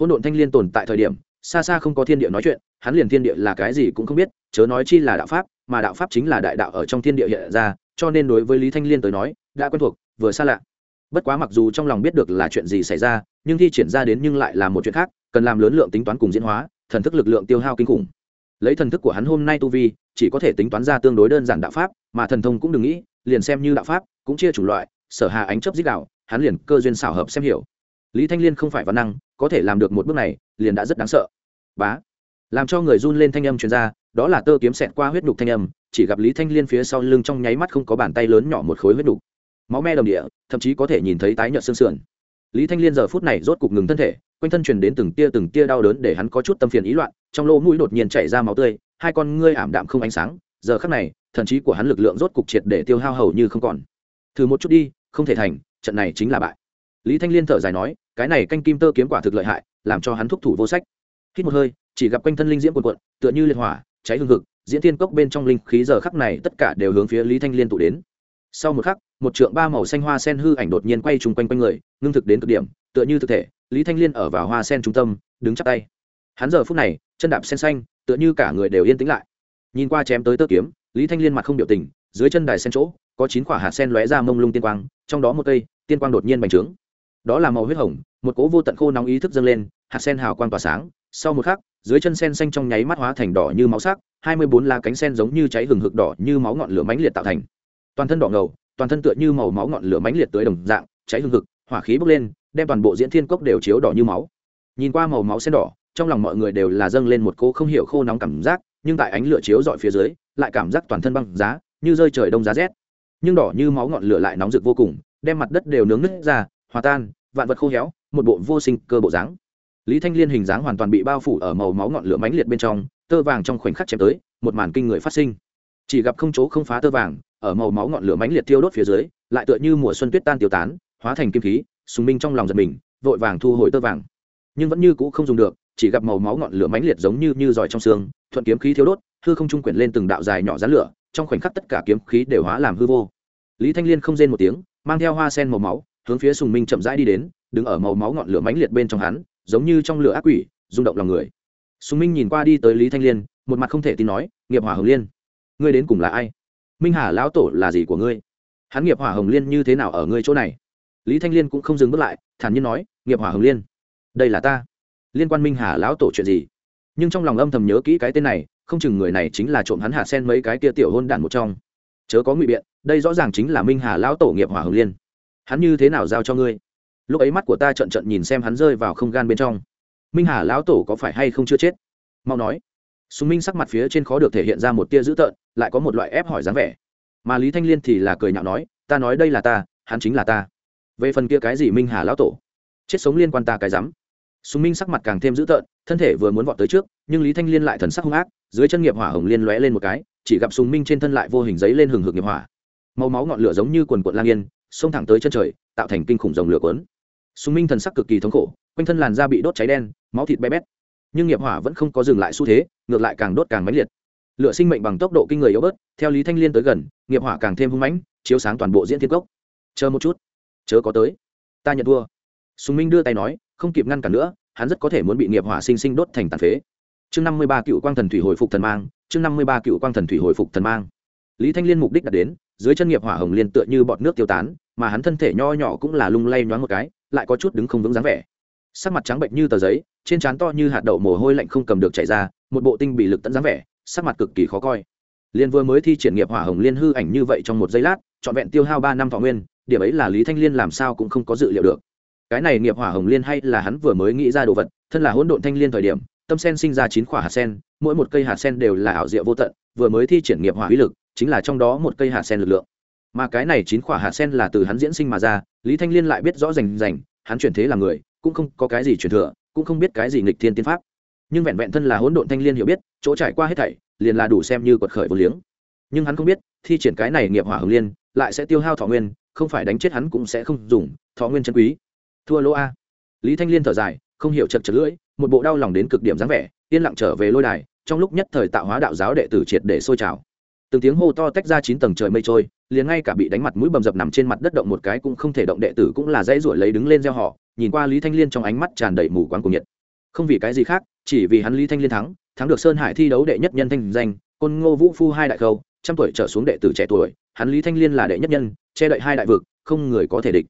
Hỗn độn thanh liên tồn tại thời điểm, xa xa không có thiên địa nói chuyện, hắn liền thiên địa là cái gì cũng không biết, chớ nói chi là đạo pháp, mà đạo pháp chính là đại đạo ở trong thiên địa hiện ra, cho nên đối với lý thanh liên tới nói, đã quen thuộc, vừa xa lạ. Bất quá mặc dù trong lòng biết được là chuyện gì xảy ra, nhưng thi triển ra đến nhưng lại là một chuyện khác, cần làm lớn lượng tính toán cùng diễn hóa, thần thức lực lượng tiêu hao kinh khủng. Lấy thần thức của hắn hôm nay tu vi, chỉ có thể tính toán ra tương đối đơn giản đạo pháp, mà thần thông cũng đừng nghĩ, liền xem như đạo pháp cũng chia chủng loại, sở hà ánh chấp dích đạo, hắn liền cơ duyên xảo hợp xem hiểu. Lý thanh liên không phải văn năng, có thể làm được một bước này, liền đã rất đáng sợ. Bá. Làm cho người run lên thanh âm truyền ra, đó là tơ kiếm xẹt qua huyết đục thanh âm, chỉ gặp lý thanh liên phía sau lưng trong nháy mắt không có bàn tay lớn nhỏ một khối huyết đục máu me đồng địa, thậm chí có thể nhìn thấy tái nhợt xương sườn. Lý thanh liên giờ phút này rốt cục ngừng thân thể, quanh thân truyền đến từng tia từng tia đau đớn để hắn có chút tâm phiền ý loạn, trong lỗ mũi đột nhiên chảy ra máu tươi, hai con ngươi ảm đạm không ánh sáng, giờ khắc này, thần trí của hắn lực lượng rốt cục triệt để tiêu hao hầu như không còn thử một chút đi, không thể thành, trận này chính là bại. Lý thanh liên thở dài nói, cái này canh kim tơ kiếm quả thực lợi hại, làm cho hắn thúc thủ vô sách. Hít một hơi, chỉ gặp quanh thân linh diễm quần quận tựa như liệt hỏa, cháy hương thực diễn thiên cốc bên trong linh khí giờ khắc này tất cả đều hướng phía lý thanh liên tụ đến. Sau một khắc, một trượng ba màu xanh hoa sen hư ảnh đột nhiên quay trùng quanh quanh người, ngưng thực đến cực điểm, tựa như thực thể, lý thanh liên ở vào hoa sen trung tâm, đứng chắp tay. Hắn giờ phút này, chân đạp sen xanh, tựa như cả người đều yên tĩnh lại. Nhìn qua chém tới tơ kiếm, lý thanh liên mặt không biểu tình, dưới chân đài sen chỗ có chín quả hạt sen lóe ra mông lung tiên quang, trong đó một cây, tiên quang đột nhiên bành trướng. Đó là màu huyết hồng, một cỗ vô tận khô nóng ý thức dâng lên, hạt sen hào quang tỏa sáng, sau một khắc, dưới chân sen xanh trong nháy mắt hóa thành đỏ như máu sắc, hai mươi bốn lá cánh sen giống như cháy hừng hực đỏ như máu ngọn lửa mãnh liệt tạo thành. Toàn thân đỏ ngầu, toàn thân tựa như màu máu ngọn lửa mãnh liệt tới đồng dạng, cháy hừng hực, hỏa khí bốc lên, đem toàn bộ diễn thiên cốc đều chiếu đỏ như máu. Nhìn qua màu máu sen đỏ, trong lòng mọi người đều là dâng lên một cô không hiểu khô nóng cảm giác, nhưng tại ánh lửa chiếu dọi phía dưới, lại cảm giác toàn thân băng giá, như rơi trời đông giá rét nhưng đỏ như máu ngọn lửa lại nóng rực vô cùng, đem mặt đất đều nướng nứt ra, hòa tan, vạn vật khô héo, một bộ vô sinh cơ bộ dáng. Lý thanh liên hình dáng hoàn toàn bị bao phủ ở màu máu ngọn lửa mãnh liệt bên trong, tơ vàng trong khoảnh khắc chém tới, một màn kinh người phát sinh. Chỉ gặp không chỗ không phá tơ vàng, ở màu máu ngọn lửa mãnh liệt tiêu đốt phía dưới, lại tựa như mùa xuân tuyết tan tiêu tán, hóa thành kim khí, sùng minh trong lòng giật mình, vội vàng thu hồi tơ vàng. Nhưng vẫn như cũ không dùng được, chỉ gặp màu máu ngọn lửa mãnh liệt giống như như giỏi trong xương, thuận kiếm khí thiếu đốt, hư không trung quyển lên từng đạo dài nhỏ rán lửa trong khoảnh khắc tất cả kiếm khí đều hóa làm hư vô. Lý thanh liên không rên một tiếng, mang theo hoa sen màu máu, hướng phía sùng minh chậm rãi đi đến, đứng ở màu máu ngọn lửa mãnh liệt bên trong hắn, giống như trong lửa ác quỷ, rung động lòng người. Sùng minh nhìn qua đi tới lý thanh liên, một mặt không thể tin nói, nghiệp hỏa hồng liên, ngươi đến cùng là ai? Minh hà lão tổ là gì của ngươi? Hắn nghiệp hỏa hồng liên như thế nào ở ngươi chỗ này? Lý thanh liên cũng không dừng bước lại, thản nhiên nói, nghiệp hỏa hồng liên, đây là ta. Liên quan minh hà lão tổ chuyện gì? Nhưng trong lòng âm thầm nhớ kỹ cái tên này không chừng người này chính là trộm hắn hạ sen mấy cái kia tiểu hôn đản một trong. Chớ có ngụy biện, đây rõ ràng chính là minh hà lão tổ nghiệp hỏa hồng liên. Hắn như thế nào giao cho ngươi? Lúc ấy mắt của ta trận trận nhìn xem hắn rơi vào không gian bên trong. Minh hà lão tổ có phải hay không chưa chết? Mau nói. Sùng minh sắc mặt phía trên khó được thể hiện ra một tia dữ tợn, lại có một loại ép hỏi dáng vẻ. Mà lý thanh liên thì là cười nhạo nói, ta nói đây là ta, hắn chính là ta. Về phần kia cái gì minh hà lão tổ? Chết sống liên quan ta cái rắm. Sùng minh sắc mặt càng thêm dữ tợn thân thể vừa muốn vọt tới trước, nhưng lý thanh liên lại thần sắc hung ác, dưới chân nghiệp hỏa hồng liên lóe lên một cái, chỉ gặp sùng minh trên thân lại vô hình giấy lên hừng hực nghiệp hỏa. Màu máu ngọn lửa giống như quần quận lang yên, xông thẳng tới chân trời, tạo thành kinh khủng dòng lửa cuốn. Sùng minh thần sắc cực kỳ thống khổ, quanh thân làn da bị đốt cháy đen, máu thịt bé bét. Nhưng nghiệp hỏa vẫn không có dừng lại xu thế, ngược lại càng đốt càng mãnh liệt. Lửa sinh mệnh bằng tốc độ kinh người yếu bớt, theo lý thanh liên tới gần, nghiệp hỏa càng thêm hung mãnh, chiếu sáng toàn bộ diễn thiên cốc. Chờ một chút, chớ có tới. Ta nhận thua. Sùng minh đưa tay nói, không kịp ngăn cản nữa hắn rất có thể muốn bị nghiệp hỏa sinh sinh đốt thành tàn phế. Chương năm mươi ba cựu quang thần thủy hồi phục thần mang, chương năm mươi ba cựu quang thần thủy hồi phục thần mang. Lý thanh liên mục đích đạt đến, dưới chân nghiệp hỏa hồng liên tựa như bọt nước tiêu tán, mà hắn thân thể nho nhỏ cũng là lung lay nhoáng một cái, lại có chút đứng không vững dáng vẻ. Sắc mặt trắng bệnh như tờ giấy, trên trán to như hạt đậu mồ hôi lạnh không cầm được chảy ra, một bộ tinh bị lực tận dáng vẻ, sắc mặt cực kỳ khó coi. Liên vừa mới thi triển nghiệp hỏa hồng liên hư ảnh như vậy trong một giây lát, trọn vẹn tiêu hao ba năm thọ nguyên, điểm ấy là lý thanh liên làm sao cũng không có dự liệu được cái này nghiệp hỏa hồng liên hay là hắn vừa mới nghĩ ra đồ vật, thân là hỗn độn thanh liên thời điểm, tâm sen sinh ra chín quả hạt sen, mỗi một cây hạt sen đều là ảo diệu vô tận, vừa mới thi triển nghiệp hỏa uy lực, chính là trong đó một cây hạt sen lực lượng. Mà cái này chín quả hạt sen là từ hắn diễn sinh mà ra, lý thanh liên lại biết rõ rành rành, hắn chuyển thế là người, cũng không có cái gì truyền thừa, cũng không biết cái gì nghịch thiên tiên pháp. Nhưng vẹn vẹn thân là hỗn độn thanh liên hiểu biết, chỗ trải qua hết thảy, liền là đủ xem như quật khởi vô liếng. Nhưng hắn không biết, thi triển cái này nghiệp hỏa hồng liên, lại sẽ tiêu hao thọ nguyên, không phải đánh chết hắn cũng sẽ không dùng, thọ nguyên chân quý thua lỗ a. Lý thanh liên thở dài, không hiểu chật chật lưỡi, một bộ đau lòng đến cực điểm dáng vẻ, yên lặng trở về lôi đài, trong lúc nhất thời tạo hóa đạo giáo đệ tử triệt để sôi trào. Từng tiếng hô to tách ra chín tầng trời mây trôi, liền ngay cả bị đánh mặt mũi bầm dập nằm trên mặt đất động một cái cũng không thể động đệ tử cũng là dãy ruổi lấy đứng lên gieo họ, nhìn qua lý thanh liên trong ánh mắt tràn đầy mù quáng cùng nhiệt. Không vì cái gì khác, chỉ vì hắn lý thanh liên thắng thắng được sơn hải thi đấu đệ nhất nhân thanh danh, côn ngô vũ phu hai đại khâu, trăm tuổi trở xuống đệ tử trẻ tuổi, hắn lý thanh liên là đệ nhất nhân, che đậy hai đại vực, không người có thể địch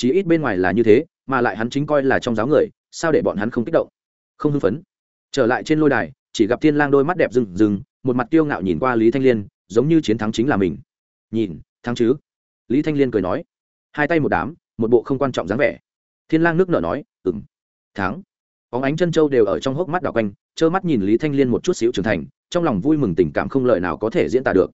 chí ít bên ngoài là như thế, mà lại hắn chính coi là trong giáo người, sao để bọn hắn không kích động? Không hưng phấn. Trở lại trên lôi đài, chỉ gặp thiên lang đôi mắt đẹp rừng rừng một mặt kiêu ngạo nhìn qua lý thanh liên, giống như chiến thắng chính là mình. Nhìn, thắng chứ? Lý thanh liên cười nói. Hai tay một đám, một bộ không quan trọng dáng vẻ. Thiên lang nước nở nói, ừm, thắng. Óng ánh chân châu đều ở trong hốc mắt đảo quanh, trơ mắt nhìn lý thanh liên một chút xíu trưởng thành, trong lòng vui mừng tình cảm không lời nào có thể diễn tả được.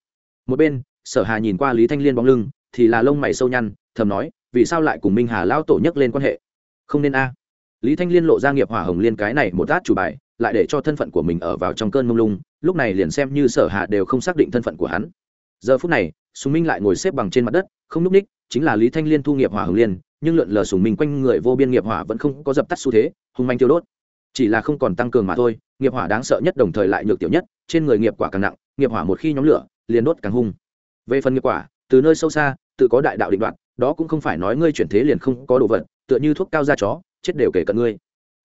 Một bên, sở hà nhìn qua lý thanh liên bóng lưng, thì là lông mày sâu nhăn, thầm nói vì sao lại cùng minh hà lao tổ nhắc lên quan hệ? Không nên a. Lý thanh liên lộ ra nghiệp hỏa hồng liên cái này một át chủ bài, lại để cho thân phận của mình ở vào trong cơn mông lung, lúc này liền xem như sở hạ đều không xác định thân phận của hắn. Giờ phút này, sùng minh lại ngồi xếp bằng trên mặt đất, không n ú c ních, chính là lý thanh liên thu nghiệp hỏa hồng liên, nhưng lượn lờ sùng minh quanh người vô biên nghiệp hỏa vẫn không có dập tắt xu thế, hung manh tiêu đốt. Chỉ là không còn tăng cường mà thôi, nghiệp hỏa đáng sợ nhất đồng thời lại nhược tiểu nhất, trên người nghiệp quả càng nặng, nghiệp hỏa một khi nhóm lửa, liền đốt càng hung. Về phần nghiệp quả, từ nơi sâu xa, tự có đại đạo định đoạn đó cũng không phải nói ngươi chuyển thế liền không có đồ vật, tựa như thuốc cao da chó, chết đều kể cận ngươi.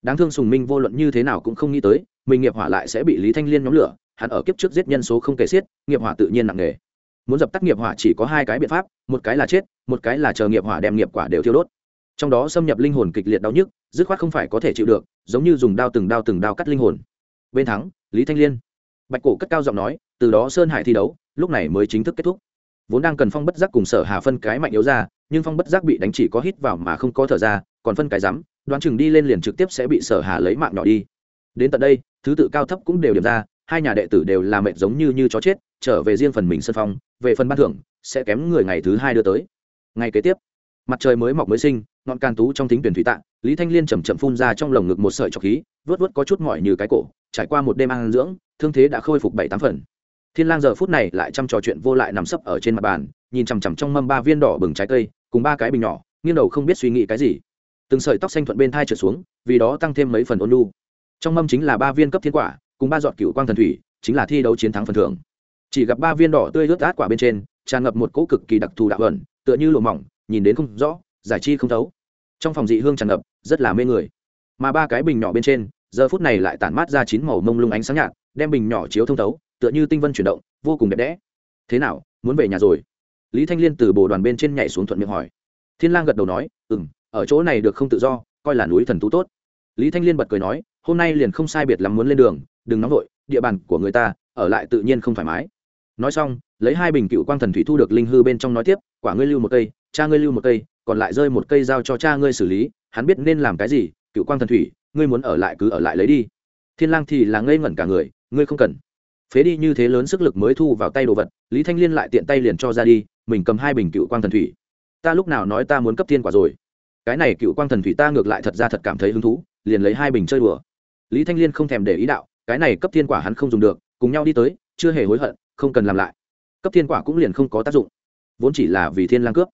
Đáng thương sùng minh vô luận như thế nào cũng không nghĩ tới, mình nghiệp hỏa lại sẽ bị lý thanh liên nhóm lửa, hắn ở kiếp trước giết nhân số không kể xiết, nghiệp hỏa tự nhiên nặng nề. Muốn dập tắt nghiệp hỏa chỉ có hai cái biện pháp, một cái là chết, một cái là chờ nghiệp hỏa đem nghiệp quả đều thiêu đốt. Trong đó xâm nhập linh hồn kịch liệt đau nhức, dứt khoát không phải có thể chịu được, giống như dùng đao từng đao từng đao cắt linh hồn. Bên thắng, lý thanh liên. Bạch cổ cất cao giọng nói, từ đó sơn hải thi đấu, lúc này mới chính thức kết thúc. Vốn đang cần phong bất giác cùng sở hà phân cái mạnh yếu ra nhưng phong bất giác bị đánh chỉ có hít vào mà không có thở ra, còn phân cái rắm, đoán chừng đi lên liền trực tiếp sẽ bị sở hà lấy mạng nhỏ đi. Đến tận đây, thứ tự cao thấp cũng đều điểm ra, hai nhà đệ tử đều là mệnh giống như như chó chết, trở về riêng phần mình sân phong, về phần ban thưởng, sẽ kém người ngày thứ hai đưa tới. Ngày kế tiếp, mặt trời mới mọc mới sinh, ngọn can tú trong thính tuyển thủy tạng lý thanh liên chầm chậm phun ra trong lồng ngực một sợi trọc khí, vớt vớt có chút mỏi như cái cổ, trải qua một đêm ăn dưỡng, thương thế đã khôi phục bảy tám phần. Thiên lang giờ phút này lại chăm trò chuyện vô lại nằm sấp ở trên mặt bàn, nhìn chằm chằm trong mâm ba viên đỏ bừng trái cây cùng ba cái bình nhỏ, nghiêng đầu không biết suy nghĩ cái gì. Từng sợi tóc xanh thuận bên thai trượt xuống, vì đó tăng thêm mấy phần ôn lu trong mâm chính là ba viên cấp thiên quả, cùng ba giọt cựu quang thần thủy, chính là thi đấu chiến thắng phần thưởng. Chỉ gặp ba viên đỏ tươi rớt át quả bên trên, tràn ngập một cỗ cực kỳ đặc thù đạo ẩn, tựa như lụa mỏng, nhìn đến không rõ, giải chi không thấu. Trong phòng dị hương tràn ngập, rất là mê người. Mà ba cái bình nhỏ bên trên, giờ phút này lại tản mát ra chín màu mông lung ánh sáng nhạt, đem bình nhỏ chiếu thông thấu, tựa như tinh vân chuyển động, vô cùng đẹp đẽ. Thế nào, muốn về nhà rồi? Lý thanh liên từ bồ đoàn bên trên nhảy xuống thuận miệng hỏi. Thiên lang gật đầu nói ừ m ở chỗ này được không tự do, coi là núi thần tú tốt. Lý thanh liên bật cười nói, hôm nay liền không sai biệt lắm muốn lên đường, đừng nóng vội, địa bàn của người ta, ở lại tự nhiên không thoải mái. Nói xong, lấy hai bình cựu quang thần thủy thu được linh hư bên trong nói tiếp, quả ngươi lưu một cây, cha ngươi lưu một cây, còn lại rơi một cây giao cho cha ngươi xử lý, hắn biết nên làm cái gì, cựu quang thần thủy, ngươi muốn ở lại cứ ở lại lấy đi. Thiên lang thì là ngây ngẩn cả người, ngươi không cần. Phế đi như thế lớn sức lực mới thu vào tay đồ vật, lý thanh liên lại tiện tay liền cho ra đi mình cầm hai bình cựu quang thần thủy. Ta lúc nào nói ta muốn cấp thiên quả rồi? Cái này cựu quang thần thủy ta ngược lại thật ra thật cảm thấy hứng thú, liền lấy hai bình chơi đùa. Lý thanh liên không thèm để ý đạo, cái này cấp thiên quả hắn không dùng được, cùng nhau đi tới, chưa hề hối hận, không cần làm lại. Cấp thiên quả cũng liền không có tác dụng. Vốn chỉ là vì thiên lang cướp.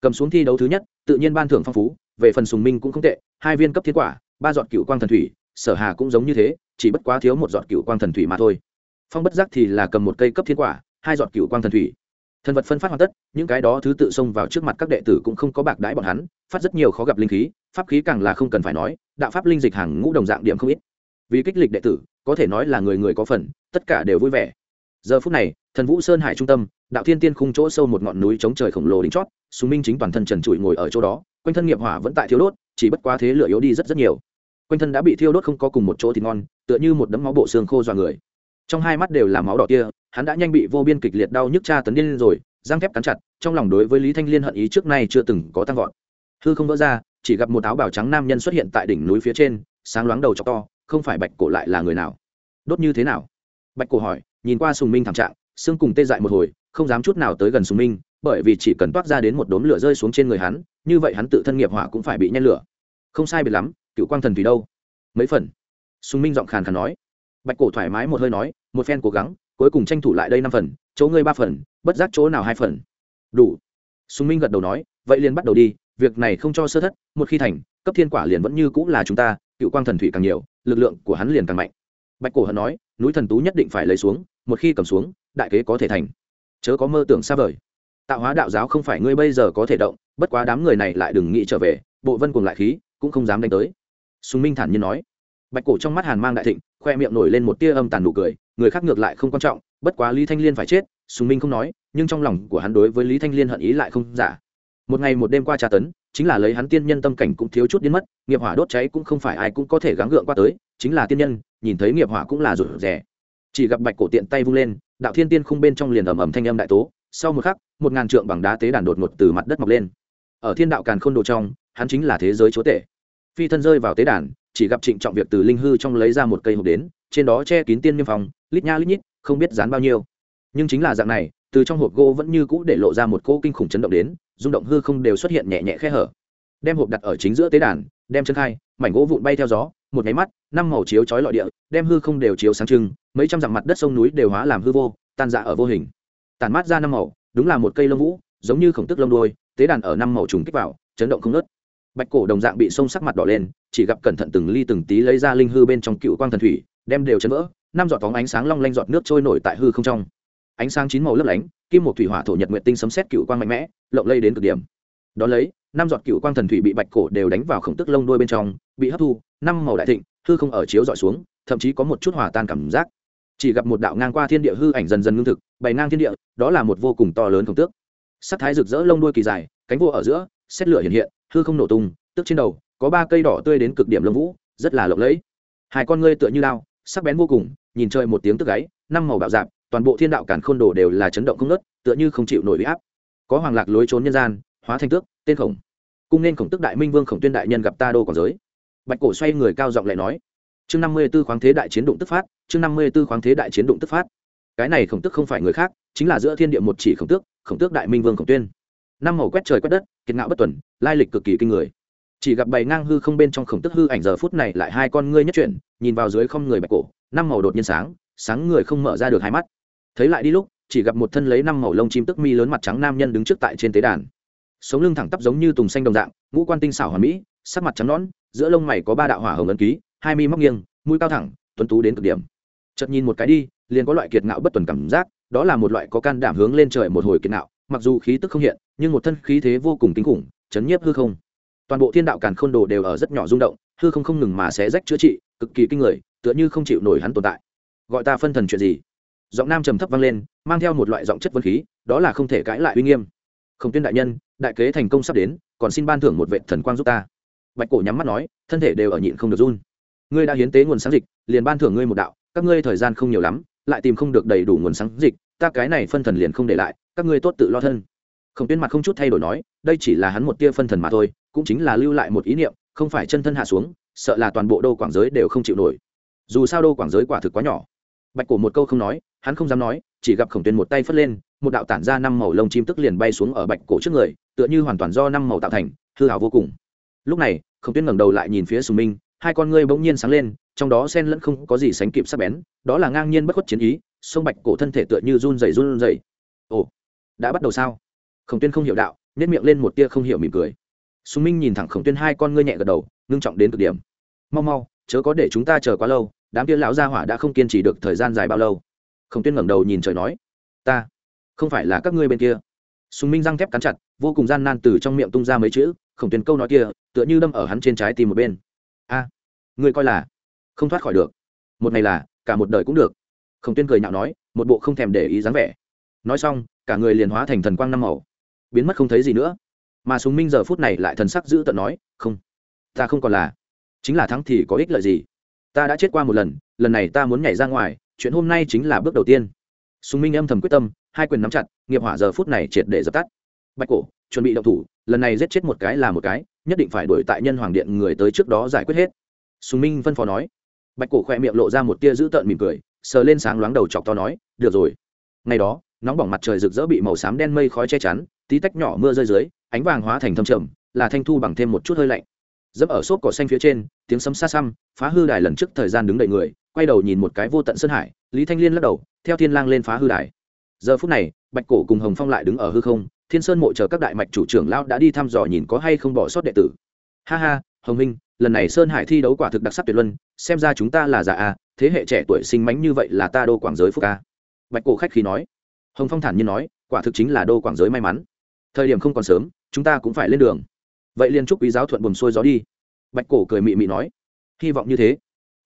Cầm xuống thi đấu thứ nhất, tự nhiên ban thưởng phong phú, về phần sùng minh cũng không tệ, hai viên cấp thiên quả, ba giọt cựu quang thần thủy, sở hà cũng giống như thế, chỉ bất quá thiếu một giọt cựu quang thần thủy mà thôi. Phong bất giác thì là cầm một cây cấp thiên quả, hai giọt cựu quang thần thủy thần vật phân phát hoàn tất, những cái đó thứ tự xông vào trước mặt các đệ tử cũng không có bạc đãi bọn hắn, phát rất nhiều khó gặp linh khí, pháp khí càng là không cần phải nói, đạo pháp linh dịch hàng ngũ đồng dạng điểm không ít. Vì kích lịch đệ tử, có thể nói là người người có phần, tất cả đều vui vẻ. Giờ phút này, thần vũ sơn hải trung tâm, đạo thiên tiên khung chỗ sâu một ngọn núi chống trời khổng lồ đính chót súng minh chính toàn thân trần trụi ngồi ở chỗ đó, quanh thân nghiệp hỏa vẫn tại thiếu đốt, chỉ bất quá thế lửa yếu đi rất rất nhiều. Quanh thân đã bị thiêu đốt không có cùng một chỗ thì ngon, tựa như một đấm máu bộ xương khô dọa người. Trong hai mắt đều là máu đỏ kia hắn đã nhanh bị vô biên kịch liệt đau nhức tra tấn điên rồi, răng thép cắn chặt, trong lòng đối với lý thanh liên hận ý trước nay chưa từng có tăng vọt. Hư không vỡ ra, chỉ gặp một áo bào trắng nam nhân xuất hiện tại đỉnh núi phía trên, sáng loáng đầu chọc to, không phải bạch cổ lại là người nào? Đốt như thế nào? Bạch cổ hỏi, nhìn qua sùng minh thảm trạng, xương cùng tê dại một hồi, không dám chút nào tới gần sùng minh, bởi vì chỉ cần toát ra đến một đốm lửa rơi xuống trên người hắn, như vậy hắn tự thân nghiệp hỏa cũng phải bị nhen lửa. Không sai biệt lắm, cựu quang thần thủy đâu? Mấy phần. Sùng minh giọng khàn khàn nói. Bạch cổ thoải mái một hơi nói, một phen cố gắng cuối cùng tranh thủ lại đây năm phần, chỗ ngươi ba phần, bất giác chỗ nào hai phần. Đủ. Sùng minh gật đầu nói, vậy liền bắt đầu đi, việc này không cho sơ thất, một khi thành, cấp thiên quả liền vẫn như cũng là chúng ta, cựu quang thần thủy càng nhiều, lực lượng của hắn liền càng mạnh. Bạch cổ hận nói, núi thần tú nhất định phải lấy xuống, một khi cầm xuống, đại kế có thể thành. Chớ có mơ tưởng xa vời. Tạo hóa đạo giáo không phải ngươi bây giờ có thể động, bất quá đám người này lại đừng nghĩ trở về, bộ vân cùng lại khí, cũng không dám đánh tới. Sùng minh thản nhiên nói. Bạch cổ trong mắt hàn mang đại thịnh khoe miệng nổi lên một tia âm tàn nụ cười, người khác ngược lại không quan trọng, bất quá lý thanh liên phải chết, sùng minh không nói, nhưng trong lòng của hắn đối với lý thanh liên hận ý lại không giả. Một ngày một đêm qua tra tấn, chính là lấy hắn tiên nhân tâm cảnh cũng thiếu chút biến mất, nghiệp hỏa đốt cháy cũng không phải ai cũng có thể gắng gượng qua tới, chính là tiên nhân, nhìn thấy nghiệp hỏa cũng là rủi rẻ chỉ gặp bạch cổ tiện tay vung lên, đạo thiên tiên khung bên trong liền ầm ầm thanh âm đại tố, sau một khắc, một ngàn trượng bằng đá tế đàn đột ngột từ mặt đất mọc lên. Ở thiên đạo càn khôn đồ trong, hắn chính là thế giới chúa tể. Phi thân rơi vào tế đàn chỉ gặp trịnh trọng việc từ linh hư trong lấy ra một cây hộp đến, trên đó che kín tiên niêm phòng lít nha lít nhít, không biết dán bao nhiêu. Nhưng chính là dạng này, từ trong hộp gỗ vẫn như cũ để lộ ra một cỗ kinh khủng chấn động đến, rung động hư không đều xuất hiện nhẹ nhẹ khe hở. Đem hộp đặt ở chính giữa tế đàn, đem chân khai, mảnh gỗ vụn bay theo gió, một nháy mắt, năm màu chiếu chói lọi địa, đem hư không đều chiếu sáng trưng, mấy trăm dặm mặt đất sông núi đều hóa làm hư vô, tan dạ ở vô hình. Tàn mát ra năm màu, đúng là một cây lông vũ, giống như khổng tức lông đuôi, tế đàn ở năm màu trùng kích vào, chấn động không nớt bạch cổ đồng dạng bị sông sắc mặt đỏ lên chỉ gặp cẩn thận từng ly từng tí lấy ra linh hư bên trong cựu quang thần thủy, đem đều chấn vỡ, năm giọt phóng ánh sáng long lanh giọt nước trôi nổi tại hư không trong. Ánh sáng chín màu lấp lánh, kim một thủy hỏa thổ nhật nguyện tinh sấm xét cựu quang mạnh mẽ, lộng lây đến cực điểm. Đón lấy, năm giọt cựu quang thần thủy bị bạch cổ đều đánh vào khổng tức lông đuôi bên trong, bị hấp thu, năm màu đại thịnh, hư không ở chiếu dọi xuống, thậm chí có một chút hòa tan cảm giác. Chỉ gặp một đạo ngang qua thiên địa hư ảnh dần dần ngưng thực, bày ngang thiên địa, đó là một vô cùng to lớn khổng tước. Sắc thái rực rỡ lông đuôi kỳ dài, cánh vô ở giữa, xét lửa hiện hiện, hư không nổ tung, tức trên đầu có ba cây đỏ tươi đến cực điểm lông vũ, rất là lộng lẫy. Hai con ngươi tựa như lao sắc bén vô cùng, nhìn chơi một tiếng tức gáy, năm màu bạo dạp, toàn bộ thiên đạo cản khôn đồ đều là chấn động không nớt tựa như không chịu nổi bị áp. Có hoàng lạc lối trốn nhân gian, hóa thành tước, tên khổng. Cung nên khổng tức đại minh vương khổng tuyên đại nhân gặp ta đô còn giới. Bạch cổ xoay người cao giọng lại nói, chương năm mươi b ố khoáng thế đại chiến đụng tức phát, chương năm mươi b ố khoáng thế đại chiến đụng tức phát. Cái này khổng tức không phải người khác, chính là giữa thiên địa một chỉ khổng tước khổng tước đại minh vương khổng tuyên. Năm màu quét trời quét đất, kiệt ngạo bất tuần, lai lịch cực kỳ kinh người chỉ gặp bày ngang hư không bên trong khổng tức hư ảnh giờ phút này lại hai con ngươi nhất chuyển, nhìn vào dưới không người bạch cổ, năm màu đột nhiên sáng sáng người không mở ra được hai mắt. Thấy lại đi lúc, chỉ gặp một thân lấy năm màu lông chim tức mi lớn mặt trắng nam nhân đứng trước tại trên tế đàn. Sống lưng thẳng tắp giống như tùng xanh đồng dạng, ngũ quan tinh xảo hoàn mỹ, sắc mặt trắng nõn, giữa lông mày có ba đạo hỏa hồng ấn ký, hai mi móc nghiêng, mũi cao thẳng, tuấn tú đến cực điểm. Chợt nhìn một cái đi, liền có loại kiệt ngạo bất tuần cảm giác, đó là một loại có can đảm hướng lên trời một hồi kiệt ngạo, mặc dù khí tức không hiện, nhưng một thân khí thế vô cùng kinh khủng, chấn nhiếp hư không toàn bộ thiên đạo càn khôn đồ đều ở rất nhỏ rung động, hư không không ngừng mà xé rách chữa trị, cực kỳ kinh người, tựa như không chịu nổi hắn tồn tại. Gọi ta phân thần chuyện gì? Giọng nam trầm thấp vang lên, mang theo một loại giọng chất vân khí, đó là không thể cãi lại uy nghiêm. Không tuyên đại nhân, đại kế thành công sắp đến, còn xin ban thưởng một vệ thần quang giúp ta. Bạch cổ nhắm mắt nói, thân thể đều ở nhịn không được run. Ngươi đã hiến tế nguồn sáng dịch, liền ban thưởng ngươi một đạo, các ngươi thời gian không nhiều lắm, lại tìm không được đầy đủ nguồn sáng dịch, ta cái này phân thần liền không để lại, các ngươi tốt tự lo thân khổng tuyên mặt không chút thay đổi nói, đây chỉ là hắn một tia phân thần mà thôi, cũng chính là lưu lại một ý niệm, không phải chân thân hạ xuống, sợ là toàn bộ đô quảng giới đều không chịu nổi. Dù sao đô quảng giới quả thực quá nhỏ. Bạch cổ một câu không nói, hắn không dám nói, chỉ gặp khổng tuyên một tay phất lên, một đạo tản ra năm màu lông chim tức liền bay xuống ở bạch cổ trước người, tựa như hoàn toàn do năm màu tạo thành, hư hào vô cùng. Lúc này, khổng tuyên ngẩng đầu lại nhìn phía sùng minh, hai con ngươi bỗng nhiên sáng lên, trong đó sen lẫn không có gì sánh kịp sắc bén, đó là ngang nhiên bất khuất chiến ý sông bạch cổ thân thể tựa như run rẩy run rẩy. Ồ, đã bắt đầu sao? Khổng tuyên không hiểu đạo nhét miệng lên một tia không hiểu mỉm cười. Sùng minh nhìn thẳng khổng tuyên hai con ngươi nhẹ gật đầu ngưng trọng đến cực điểm. Mau mau chớ có để chúng ta chờ quá lâu đám kia lão gia hỏa đã không kiên trì được thời gian dài bao lâu. Khổng tuyên ngẩng đầu nhìn trời nói ta không phải là các ngươi bên kia. Sùng minh răng thép cắn chặt vô cùng gian nan từ trong miệng tung ra mấy chữ khổng tuyên câu nói kia tựa như đâm ở hắn trên trái tim một bên. A à, ngươi coi là không thoát khỏi được. Một ngày là cả một đời cũng được. Khổng tuyên cười nhạo nói một bộ không thèm để ý dáng vẻ. Nói xong cả người liền hóa thành thần quang năm màu biến mất không thấy gì nữa. Mà súng minh giờ phút này lại thần sắc giữ tận nói, không, ta không còn là. Chính là thắng thì có ích lợi gì? Ta đã chết qua một lần lần này ta muốn nhảy ra ngoài, chuyện hôm nay chính là bước đầu tiên. Súng minh âm thầm quyết tâm, hai quyền nắm chặt, nghiệp hỏa giờ phút này triệt để dập tắt. Bạch cổ, chuẩn bị động thủ, lần này giết chết một cái là một cái, nhất định phải đuổi tại nhân hoàng điện người tới trước đó giải quyết hết. Sùng minh phân phó nói. Bạch cổ khoe miệng lộ ra một tia dữ tợn mỉm cười, sờ lên sáng loáng đầu chọc to nói, được rồi. Ngày đó nóng bỏng mặt trời rực rỡ bị màu xám đen mây khói che chắn, tí tách nhỏ mưa rơi dưới, ánh vàng hóa thành thâm trầm, là thanh thu bằng thêm một chút hơi lạnh. Dẫm ở xốp cỏ xanh phía trên, tiếng sấm xa xăm, phá hư đài lần trước thời gian đứng đợi người, quay đầu nhìn một cái vô tận sơn hải, lý thanh liên lắc đầu, theo thiên lang lên phá hư đài. Giờ phút này, bạch cổ cùng hồng phong lại đứng ở hư không, thiên sơn mộ chờ các đại mạch chủ trưởng lao đã đi thăm dò nhìn có hay không bỏ sót đệ tử. Ha ha, hồng minh, lần này sơn hải thi đấu quả thực đặc sắc tuyệt luân, xem ra chúng ta là già a, thế hệ trẻ tuổi sinh mánh như vậy là ta đô quảng giới phúc a. Bạch cổ khách khí nói hồng phong thản nhiên nói, quả thực chính là đô quảng giới may mắn. Thời điểm không còn sớm, chúng ta cũng phải lên đường. Vậy liên chúc quý giáo thuận buồm xuôi gió đi. Bạch cổ cười mị mị nói. Hy vọng như thế.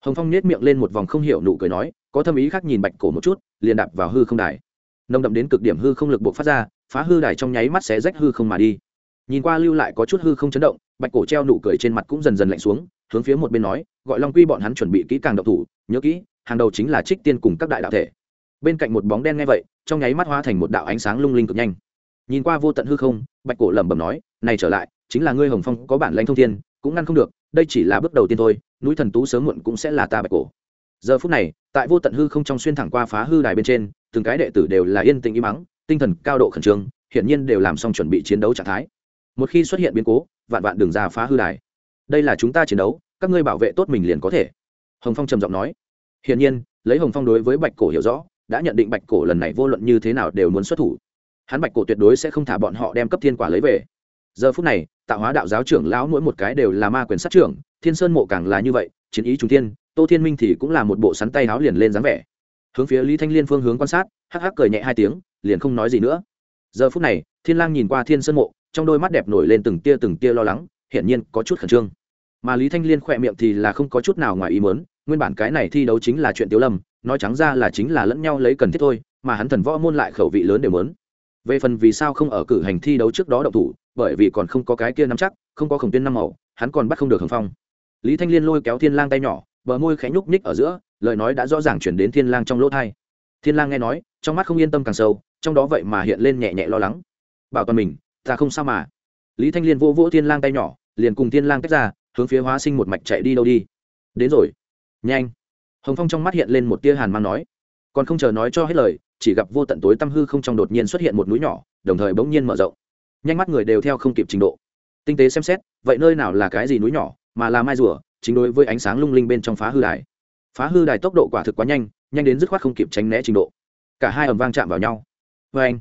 Hồng phong nết miệng lên một vòng không hiểu nụ cười nói, có thâm ý khác nhìn bạch cổ một chút, liền đạp vào hư không đài. Nồng đậm đến cực điểm hư không lực buộc phát ra, phá hư đài trong nháy mắt xé rách hư không mà đi. Nhìn qua lưu lại có chút hư không chấn động, bạch cổ treo nụ cười trên mặt cũng dần dần lạnh xuống, hướng phía một bên nói, gọi long quy bọn hắn chuẩn bị kỹ càng độc thủ, nhớ kỹ, hàng đầu chính là trích tiên cùng các đại đạo thể bên cạnh một bóng đen nghe vậy, trong nháy mắt hóa thành một đạo ánh sáng lung linh cực nhanh. Nhìn qua vô tận hư không, bạch cổ lẩm bẩm nói, này trở lại, chính là ngươi hồng phong có bản lãnh thông thiên, cũng ngăn không được, đây chỉ là bước đầu tiên thôi, núi thần tú sớm muộn cũng sẽ là ta bạch cổ. Giờ phút này, tại vô tận hư không trong xuyên thẳng qua phá hư đài bên trên, từng cái đệ tử đều là yên tĩnh im mắng tinh thần cao độ khẩn trương, hiển nhiên đều làm xong chuẩn bị chiến đấu trạng thái. Một khi xuất hiện biến cố, vạn vạn đường ra phá hư đài. Đây là chúng ta chiến đấu, các ngươi bảo vệ tốt mình liền có thể. Hồng phong trầm giọng nói. Hiển nhiên, lấy hồng phong đối với bạch cổ hiểu rõ đã nhận định bạch cổ lần này vô luận như thế nào đều muốn xuất thủ. Hắn bạch cổ tuyệt đối sẽ không thả bọn họ đem cấp thiên quả lấy về. Giờ phút này, tạo hóa đạo giáo trưởng lão mỗi một cái đều là ma quyền sát trưởng, thiên sơn mộ càng là như vậy, chiến ý trung thiên, tô thiên minh thì cũng là một bộ sắn tay áo liền lên dáng vẻ. Hướng phía lý thanh liên phương hướng quan sát, hắc hắc cười nhẹ hai tiếng, liền không nói gì nữa. Giờ phút này, thiên lang nhìn qua thiên sơn mộ, trong đôi mắt đẹp nổi lên từng tia từng tia lo lắng, hiển nhiên có chút khẩn trương. Mà lý thanh liên khỏe miệng thì là không có chút nào ngoài ý muốn nguyên bản cái này thi đấu chính là chuyện tiếu lâm, nói trắng ra là chính là lẫn nhau lấy cần thiết thôi, mà hắn thần võ môn lại khẩu vị lớn đều muốn. Về phần vì sao không ở cử hành thi đấu trước đó động thủ, bởi vì còn không có cái kia nắm chắc, không có khổng tiên năm màu, hắn còn bắt không được hồng phong. Lý thanh liên lôi kéo thiên lang tay nhỏ, bờ môi khẽ nhúc nhích ở giữa, lời nói đã rõ ràng chuyển đến thiên lang trong lỗ thai thiên lang nghe nói, trong mắt không yên tâm càng sâu, trong đó vậy mà hiện lên nhẹ nhẹ lo lắng. Bảo toàn mình, ta không sao mà. Lý thanh liên vô vỗ thiên lang tay nhỏ, liền cùng thiên lang tách ra, hướng phía hóa sinh một mạch chạy đi đâu đi. Đến rồi nhanh. Hồng phong trong mắt hiện lên một tia hàn mang nói. Còn không chờ nói cho hết lời, chỉ gặp vô tận tối tăm hư không trong đột nhiên xuất hiện một núi nhỏ, đồng thời bỗng nhiên mở rộng. Nhanh mắt người đều theo không kịp trình độ. Tinh tế xem xét, vậy nơi nào là cái gì núi nhỏ, mà là mai rùa, chính đối với ánh sáng lung linh bên trong phá hư đài. Phá hư đài tốc độ quả thực quá nhanh nhanh đến dứt khoát không kịp tránh né trình độ. Cả hai ầm vang chạm vào nhau. Vê anh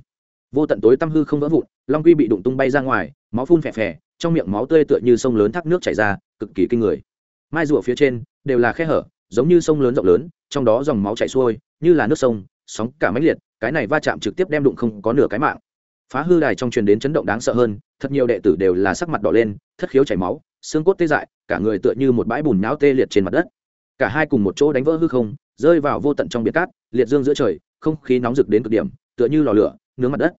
vô tận tối tăm hư không vỡ vụn, long quy bị đụng tung bay ra ngoài, máu phun phè phè, trong miệng máu tươi tựa như sông lớn thác nước chảy ra, cực kỳ kinh người mai rùa phía trên đều là khe hở, giống như sông lớn rộng lớn, trong đó dòng máu chảy xuôi, như là nước sông, sóng cả mãnh liệt, cái này va chạm trực tiếp đem đụng không có nửa cái mạng. Phá hư đài trong truyền đến chấn động đáng sợ hơn, thật nhiều đệ tử đều là sắc mặt đỏ lên, thất khiếu chảy máu, xương cốt tê dại, cả người tựa như một bãi bùn não tê liệt trên mặt đất. Cả hai cùng một chỗ đánh vỡ hư không, rơi vào vô tận trong biển cát, liệt dương giữa trời, không khí nóng rực đến cực điểm, tựa như lò lửa, nướng mặt đất.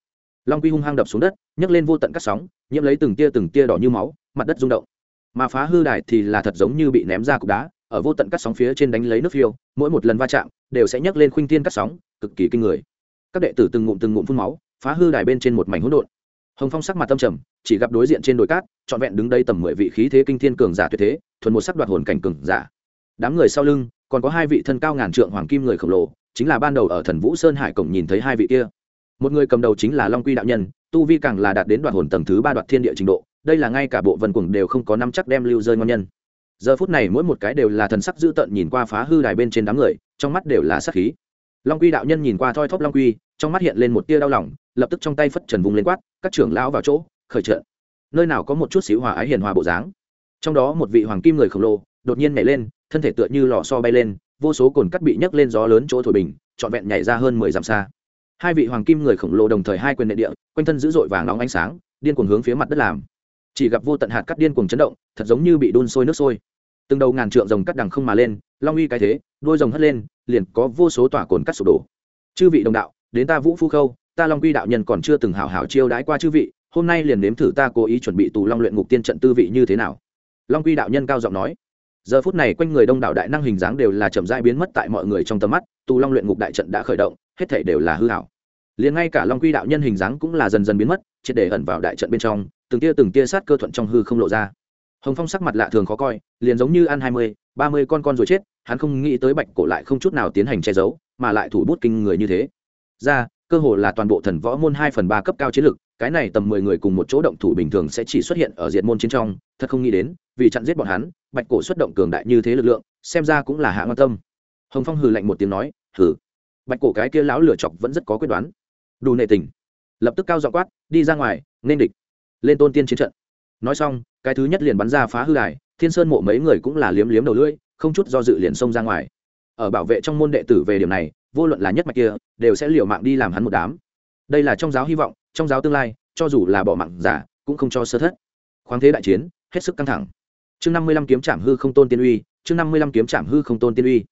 Long quy hung hăng đập xuống đất, nhấc lên vô tận các sóng, nhiễm lấy từng tia từng tia đỏ như máu, mặt đất rung động mà phá hư đài thì là thật giống như bị ném ra cục đá, ở vô tận các sóng phía trên đánh lấy nước phiêu, mỗi một lần va chạm đều sẽ nhấc lên khuynh thiên các sóng, cực kỳ kinh người. Các đệ tử từng ngụm từng ngụm phun máu, phá hư đài bên trên một mảnh hỗn độn. Hồng phong sắc mặt tâm trầm, chỉ gặp đối diện trên đồi cát, trọn vẹn đứng đây tầm mười vị khí thế kinh thiên cường giả tuyệt thế, thuần một sắc đoạt hồn cảnh cường giả. Đám người sau lưng, còn có hai vị thân cao ngàn trượng hoàng kim người khổng lồ, chính là ban đầu ở thần vũ sơn hải cổng nhìn thấy hai vị kia. Một người cầm đầu chính là long quy đạo nhân, tu vi càng là đạt đến đoạt hồn tầng thứ ba đoạt thiên địa trình độ đây là ngay cả bộ vần cuồng đều không có năm chắc đem lưu rơi ngon nhân. Giờ phút này mỗi một cái đều là thần sắc dữ tợn nhìn qua phá hư đài bên trên đám người, trong mắt đều là sắc khí. Long quy đạo nhân nhìn qua thoi thóp long quy, trong mắt hiện lên một tia đau lòng, lập tức trong tay phất trần vùng lên quát, các trưởng lão vào chỗ, khởi trợ nơi nào có một chút xíu hòa ái hiền hòa bộ dáng. Trong đó một vị hoàng kim người khổng lồ đột nhiên nhảy lên, thân thể tựa như lò so bay lên, vô số cồn cắt bị nhấc lên gió lớn chỗ thổi bình, trọn vẹn nhảy ra hơn mười dặm xa. Hai vị hoàng kim người khổng lồ đồng thời hai quyền nệ địa, quanh thân dữ dội vàng nóng ánh sáng, điên cuồng hướng phía mặt đất làm chỉ gặp vô tận hạt cắt điên cuồng chấn động, thật giống như bị đun sôi nước sôi. Từng đầu ngàn trượng rồng cắt đằng không mà lên, long uy cái thế đôi rồng hất lên, liền có vô số tỏa cồn cắt sụp đổ. Chư vị đồng đạo, đến ta vũ phu khâu, ta long quy đạo nhân còn chưa từng hảo hảo chiêu đãi qua chư vị, hôm nay liền nếm thử ta cố ý chuẩn bị tù long luyện ngục tiên trận tư vị như thế nào. Long quy đạo nhân cao giọng nói. Giờ phút này quanh người đông đảo đại năng hình dáng đều là chậm rãi biến mất tại mọi người trong tầm mắt, tù long luyện ngục đại trận đã khởi động, hết thể đều là hư hảo liền ngay cả long quy đạo nhân hình dáng cũng là dần dần biến mất, triệt để ẩn vào đại trận bên trong từng tia từng tia sát cơ thuận trong hư không lộ ra. Hồng phong sắc mặt lạ thường khó coi, liền giống như ăn hai mươi, ba mươi con con rồi chết, hắn không nghĩ tới bạch cổ lại không chút nào tiến hành che giấu, mà lại thủ bút kinh người như thế. Ra, cơ hồ là toàn bộ thần võ môn hai phần ba cấp cao chiến lực, cái này tầm mười người cùng một chỗ động thủ bình thường sẽ chỉ xuất hiện ở diện môn chiến trong, thật không nghĩ đến, vì chặn giết bọn hắn, bạch cổ xuất động cường đại như thế lực lượng, xem ra cũng là hạ ngon tâm. Hồng phong hừ lạnh một tiếng nói, hừ. Bạch cổ cái kia lão lửa chọc vẫn rất có quyết đoán. Đủ nệ tình. Lập tức cao dọ quát, đi ra ngoài, nên địch lên tôn tiên chiến trận. Nói xong, cái thứ nhất liền bắn ra phá hư đài, thiên sơn mộ mấy người cũng là liếm liếm đầu lưỡi, không chút do dự liền xông ra ngoài. Ở bảo vệ trong môn đệ tử về điểm này, vô luận là nhất mạch kia, đều sẽ liều mạng đi làm hắn một đám. Đây là trong giáo hy vọng, trong giáo tương lai, cho dù là bỏ mạng giả, cũng không cho sơ thất. Khoáng thế đại chiến, hết sức căng thẳng. Chương năm mươi lăm kiếm trảm hư không tôn tiên uy, chương năm mươi lăm kiếm trảm hư không tôn tiên uy.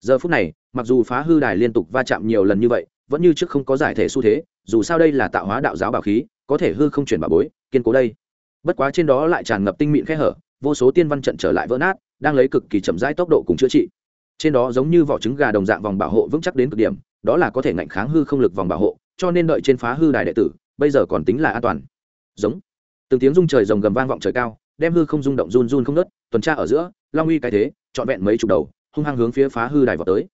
Giờ phút này, mặc dù phá hư đài liên tục va chạm nhiều lần như vậy, vẫn như trước không có giải thể xu thế, dù sao đây là tạo hóa đạo giáo bảo khí có thể hư không chuyển bảo bối, kiên cố đây. Bất quá trên đó lại tràn ngập tinh mịn khe hở, vô số tiên văn trận trở lại vỡ nát, đang lấy cực kỳ chậm rãi tốc độ cùng chữa trị. Trên đó giống như vỏ trứng gà đồng dạng vòng bảo hộ vững chắc đến cực điểm, đó là có thể ngạnh kháng hư không lực vòng bảo hộ, cho nên đợi trên phá hư đài đệ tử, bây giờ còn tính là an toàn. Giống. Từng tiếng rung trời rồng gầm vang vọng trời cao, đem hư không rung động run run không nớt tuần tra ở giữa, long uy cái thế, trọn vẹn mấy chục đầu, hung hăng hướng phía phá hư đài vào tới.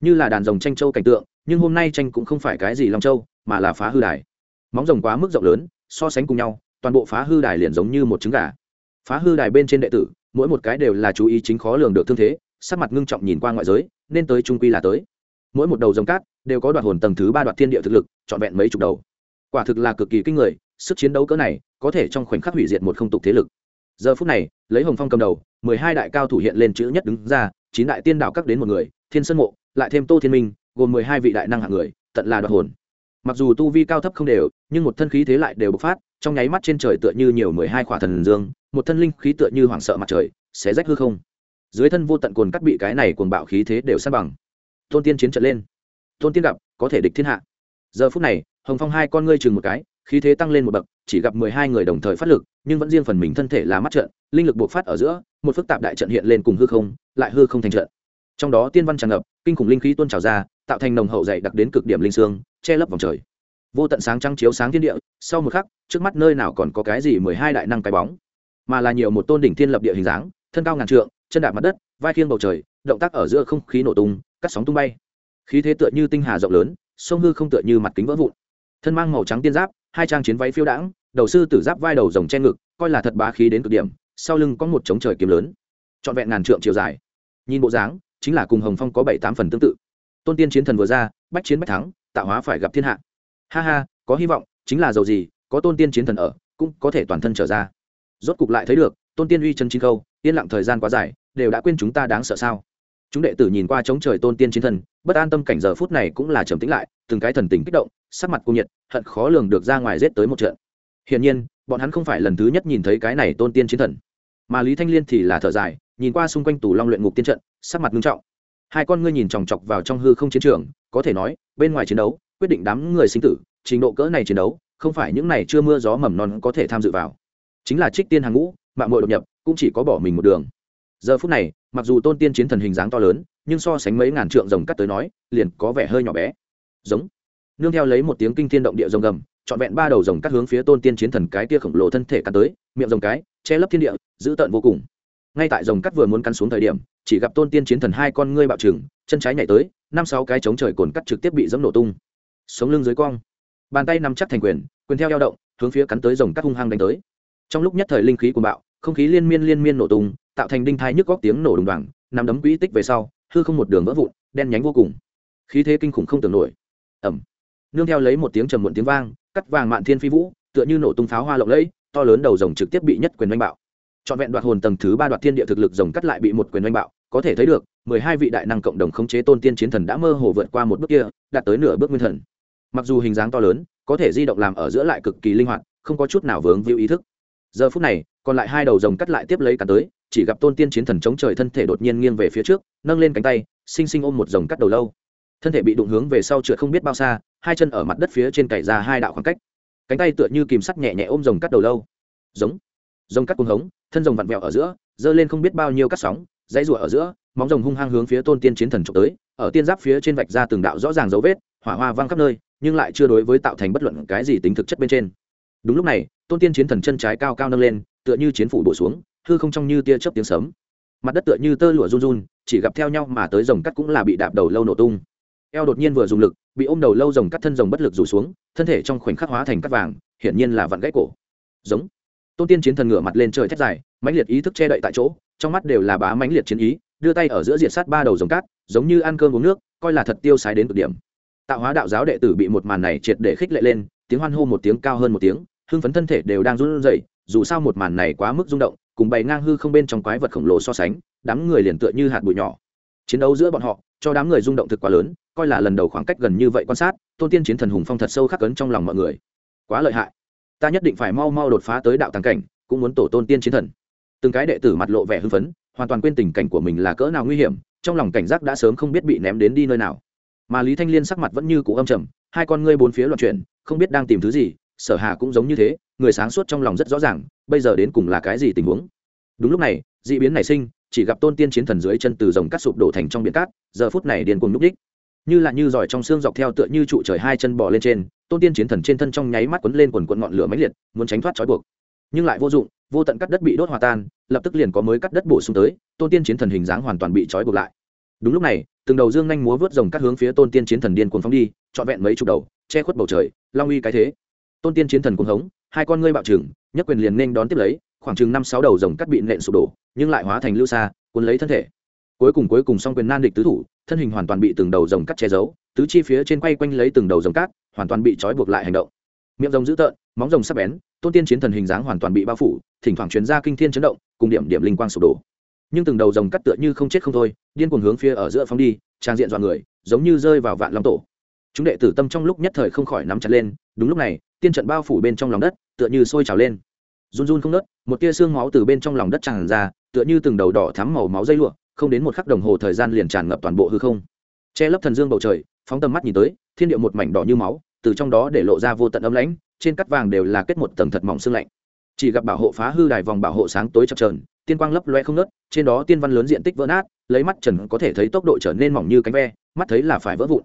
Như là đàn rồng tranh châu cảnh tượng, nhưng hôm nay tranh cũng không phải cái gì long châu, mà là phá hư đài móng rồng quá mức rộng lớn, so sánh cùng nhau, toàn bộ phá hư đài liền giống như một trứng gà. Phá hư đài bên trên đệ tử, mỗi một cái đều là chú ý chính khó lường được thương thế, sắc mặt ngưng trọng nhìn qua ngoại giới, nên tới trung quy là tới. Mỗi một đầu dòng cát đều có đoạt hồn tầng thứ ba đoạt thiên địa thực lực, trọn vẹn mấy chục đầu. Quả thực là cực kỳ kinh người, sức chiến đấu cỡ này, có thể trong khoảnh khắc hủy diệt một không tục thế lực. Giờ phút này, lấy hồng phong cầm đầu, mười hai đại cao thủ hiện lên chữ nhất đứng ra, chín đại tiên đạo các đến một người, thiên sơn mộ, lại thêm tô thiên minh, gồm mười hai vị đại năng hạng người, tận là đoạt hồn mặc dù tu vi cao thấp không đều, nhưng một thân khí thế lại đều bộc phát, trong nháy mắt trên trời tựa như nhiều mười hai khỏa thần dương, một thân linh khí tựa như hoảng sợ mặt trời, sẽ rách hư không. Dưới thân vô tận cồn cắt bị cái này cuồng bạo khí thế đều san bằng. Tôn tiên chiến trận lên. Tôn tiên gặp, có thể địch thiên hạ. Giờ phút này, hồng phong hai con ngươi chừng một cái, khí thế tăng lên một bậc, chỉ gặp mười hai người đồng thời phát lực, nhưng vẫn riêng phần mình thân thể là mắt trận linh lực buộc phát ở giữa, một phức tạp đại trận hiện lên cùng hư không, lại hư không thành trận. Trong đó tiên văn tràn ngập, kinh khủng linh khí tuôn trào ra, tạo thành nồng hậu dày đặc đến cực điểm linh xương che lấp vòng trời. Vô tận sáng trăng chiếu sáng thiên địa, sau một khắc, trước mắt nơi nào còn có cái gì mười hai đại năng cái bóng? Mà là nhiều một tôn đỉnh thiên lập địa hình dáng, thân cao ngàn trượng, chân đạp mặt đất, vai khiêng bầu trời, động tác ở giữa không khí nổ tung, cắt sóng tung bay. Khí thế tựa như tinh hà rộng lớn, sông hư không tựa như mặt kính vỡ vụn. Thân mang màu trắng tiên giáp, hai trang chiến váy phiêu đãng, đầu sư tử giáp vai đầu rồng che ngực, coi là thật bá khí đến cực điểm, sau lưng có một trống trời kiếm lớn, trọn vẹn ngàn trượng chiều dài. Nhìn bộ dáng, chính là cùng hồng phong có bảy tám phần tương tự. Tôn tiên chiến thần vừa ra, bách chiến bách thắng tạo hóa phải gặp thiên hạ. Ha ha, có hy vọng, chính là giàu gì, có tôn tiên chiến thần ở, cũng có thể toàn thân trở ra. Rốt cục lại thấy được, tôn tiên uy chân chính câu yên lặng thời gian quá dài, đều đã quên chúng ta đáng sợ sao. Chúng đệ tử nhìn qua chống trời tôn tiên chiến thần, bất an tâm cảnh giờ phút này cũng là trầm tĩnh lại, từng cái thần tình kích động, sắc mặt cung nhiệt, hận khó lường được ra ngoài rết tới một trận. Hiển nhiên, bọn hắn không phải lần thứ nhất nhìn thấy cái này tôn tiên chiến thần. Mà lý thanh liên thì là thở dài, nhìn qua xung quanh tù long luyện ngục tiên trận, sắc mặt nghiêm trọng hai con ngươi nhìn chòng chọc vào trong hư không chiến trường, có thể nói, bên ngoài chiến đấu, quyết định đám người sinh tử, trình độ cỡ này chiến đấu, không phải những này chưa mưa gió mầm non có thể tham dự vào. Chính là trích tiên hàng ngũ, mạng mội đột nhập, cũng chỉ có bỏ mình một đường. Giờ phút này, mặc dù tôn tiên chiến thần hình dáng to lớn, nhưng so sánh mấy ngàn trượng rồng cắt tới nói, liền có vẻ hơi nhỏ bé. Giống. Nương theo lấy một tiếng kinh thiên động địa rồng gầm, trọn vẹn ba đầu rồng cắt hướng phía tôn tiên chiến thần cái tia khổng lồ thân thể cắt tới, miệng rồng cái, che lấp thiên địa giữ tợn vô cùng. Ngay tại rồng cắt vừa muốn cắn xuống thời điểm chỉ gặp tôn tiên chiến thần hai con ngươi bạo trừng, chân trái nhảy tới, năm sáu cái chống trời cồn cắt trực tiếp bị dẫm nổ tung. Sống lưng dưới cong, bàn tay nằm chắc thành quyền quyền theo dao động, hướng phía cắn tới rồng cắt hung hăng đánh tới. Trong lúc nhất thời linh khí của bạo, không khí liên miên liên miên nổ tung, tạo thành đinh thai nhức góc tiếng nổ đùng đoàng nằm đấm quỹ tích về sau, hư không một đường vỡ vụn, đen nhánh vô cùng. Khí thế kinh khủng không tưởng nổi. Ẩm nương theo lấy một tiếng trầm muộn tiếng vang, cắt vàng mạn thiên phi vũ, tựa như nổ tung pháo hoa lộng lẫy, to lớn đầu rồng trực tiếp bị nhất quyền oanh bạo. Trọn vẹn đoạt hồn tầng thứ ba đoạt thiên địa thực lực rồng cắt lại bị một quyền oanh bạo có thể thấy được, mười hai vị đại năng cộng đồng khống chế tôn tiên chiến thần đã mơ hồ vượt qua một bước kia, đạt tới nửa bước nguyên thần. Mặc dù hình dáng to lớn, có thể di động làm ở giữa lại cực kỳ linh hoạt, không có chút nào vướng víu ý thức. Giờ phút này, còn lại hai đầu rồng cắt lại tiếp lấy cả tới, chỉ gặp tôn tiên chiến thần chống trời thân thể đột nhiên nghiêng về phía trước, nâng lên cánh tay, xinh xinh ôm một rồng cắt đầu lâu. Thân thể bị đụng hướng về sau trượt không biết bao xa, hai chân ở mặt đất phía trên cày ra hai đạo khoảng cách. Cánh tay tựa như kìm sắt nhẹ nhẹ ôm rồng cắt đầu lâu. Giống. Rồng cắt cuồng hống, thân rồng vặn vẹo ở giữa giơ lên không biết bao nhiêu cắt sóng, dãy rủa ở giữa, móng rồng hung hăng hướng phía tôn tiên chiến thần trộm tới, ở tiên giáp phía trên vạch ra từng đạo rõ ràng dấu vết, hỏa hoa vang khắp nơi, nhưng lại chưa đối với tạo thành bất luận cái gì tính thực chất bên trên. Đúng lúc này, tôn tiên chiến thần chân trái cao cao nâng lên, tựa như chiến phủ bổ xuống, hư không trong như tia chớp tiếng sấm. Mặt đất tựa như tơ lụa run run, chỉ gặp theo nhau mà tới rồng cắt cũng là bị đạp đầu lâu nổ tung. Eo đột nhiên vừa dùng lực, bị ôm đầu lâu rồng cắt thân rồng bất lực rủ xuống, thân thể trong khoảnh khắc hóa thành cắt vàng, hiển nhiên là vặn gãy cổ. Giống tôn tiên chiến thần ngửa mặt lên trời thét dài, mãnh liệt ý thức che đậy tại chỗ, trong mắt đều là bá mãnh liệt chiến ý, đưa tay ở giữa diệt sát ba đầu rồng cát, giống như ăn cơm uống nước, coi là thật tiêu sái đến cực điểm. Tạo hóa đạo giáo đệ tử bị một màn này triệt để khích lệ lên, tiếng hoan hô một tiếng cao hơn một tiếng, hưng phấn thân thể đều đang run rẩy, dù sao một màn này quá mức rung động, cùng bày ngang hư không bên trong quái vật khổng lồ so sánh, đám người liền tựa như hạt bụi nhỏ. Chiến đấu giữa bọn họ, cho đám người rung động thực quá lớn, coi là lần đầu khoảng cách gần như vậy quan sát, tôn tiên chiến thần hùng phong thật sâu khắc cấn trong lòng mọi người. Quá lợi hại ta nhất định phải mau mau đột phá tới đạo tàng cảnh, cũng muốn tổ tôn tiên chiến thần. Từng cái đệ tử mặt lộ vẻ hưng phấn, hoàn toàn quên tình cảnh của mình là cỡ nào nguy hiểm, trong lòng cảnh giác đã sớm không biết bị ném đến đi nơi nào. Mà lý thanh liên sắc mặt vẫn như cũ âm trầm, hai con ngươi bốn phía loạn chuyển, không biết đang tìm thứ gì, sở hà cũng giống như thế, người sáng suốt trong lòng rất rõ ràng, bây giờ đến cùng là cái gì tình huống. Đúng lúc này d ị biến nảy sinh, chỉ gặp tôn tiên chiến thần dưới chân từ dòng cắt sụp đổ thành trong biển cát, giờ phút này điền cùng núp đích như là như giỏi trong xương dọc theo tựa như trụ trời hai chân bò lên trên tôn tiên chiến thần trên thân trong nháy mắt quấn lên quần quận ngọn lửa máy liệt, muốn tránh thoát trói buộc. Nhưng lại vô dụng, vô tận cắt đất bị đốt hòa tan, lập tức liền có mới cắt đất bổ sung tới, tôn tiên chiến thần hình dáng hoàn toàn bị trói buộc lại. Đúng lúc này, từng đầu dương nhanh múa vớt rồng cắt hướng phía tôn tiên chiến thần điên cuồng phóng đi, trọn vẹn mấy chục đầu, che khuất bầu trời, long uy cái thế. Tôn tiên chiến thần cuồng hống, hai con ngươi bạo trừng, nhất quyền liền nên đón tiếp lấy, khoảng chừng năm sáu đầu rồng cắt bị nện sụp đổ, nhưng lại hóa thành lưu xa cuốn lấy thân thể. Cuối cùng cuối cùng song quyền nan địch tứ thủ, thân hình hoàn toàn bị từng đầu rồng cắt che giấu tứ chi phía trên quay quanh lấy từng đầu rồng cát, hoàn toàn bị trói buộc lại hành động. Miệng rồng dữ tợn, móng rồng sắp bén, tôn tiên chiến thần hình dáng hoàn toàn bị bao phủ, thỉnh thoảng chuyến ra kinh thiên chấn động, cùng điểm điểm linh quang sụp đổ. Nhưng từng đầu rồng cắt tựa như không chết không thôi, điên cuồng hướng phía ở giữa phóng đi, trang diện dọa người, giống như rơi vào vạn long tổ. Chúng đệ tử tâm trong lúc nhất thời không khỏi nắm chặt lên, đúng lúc này, tiên trận bao phủ bên trong lòng đất, tựa như sôi trào lên. Run run không nớt một tia xương máu từ bên trong lòng đất tràn ra, tựa như từng đầu đỏ thắm màu máu dây lụa, không đến một khắc đồng hồ thời gian liền tràn ngập toàn bộ hư không. Che lấp thần dương bầu trời phóng tầm mắt nhìn tới, thiên địa một mảnh đỏ như máu, từ trong đó để lộ ra vô tận âm lãnh, trên cắt vàng đều là kết một tầng thật mỏng xương lạnh. Chỉ gặp bảo hộ phá hư đài vòng bảo hộ sáng tối chập trờn tiên quang lấp loe không nớt trên đó tiên văn lớn diện tích vỡ nát, lấy mắt trần có thể thấy tốc độ trở nên mỏng như cánh ve, mắt thấy là phải vỡ vụn.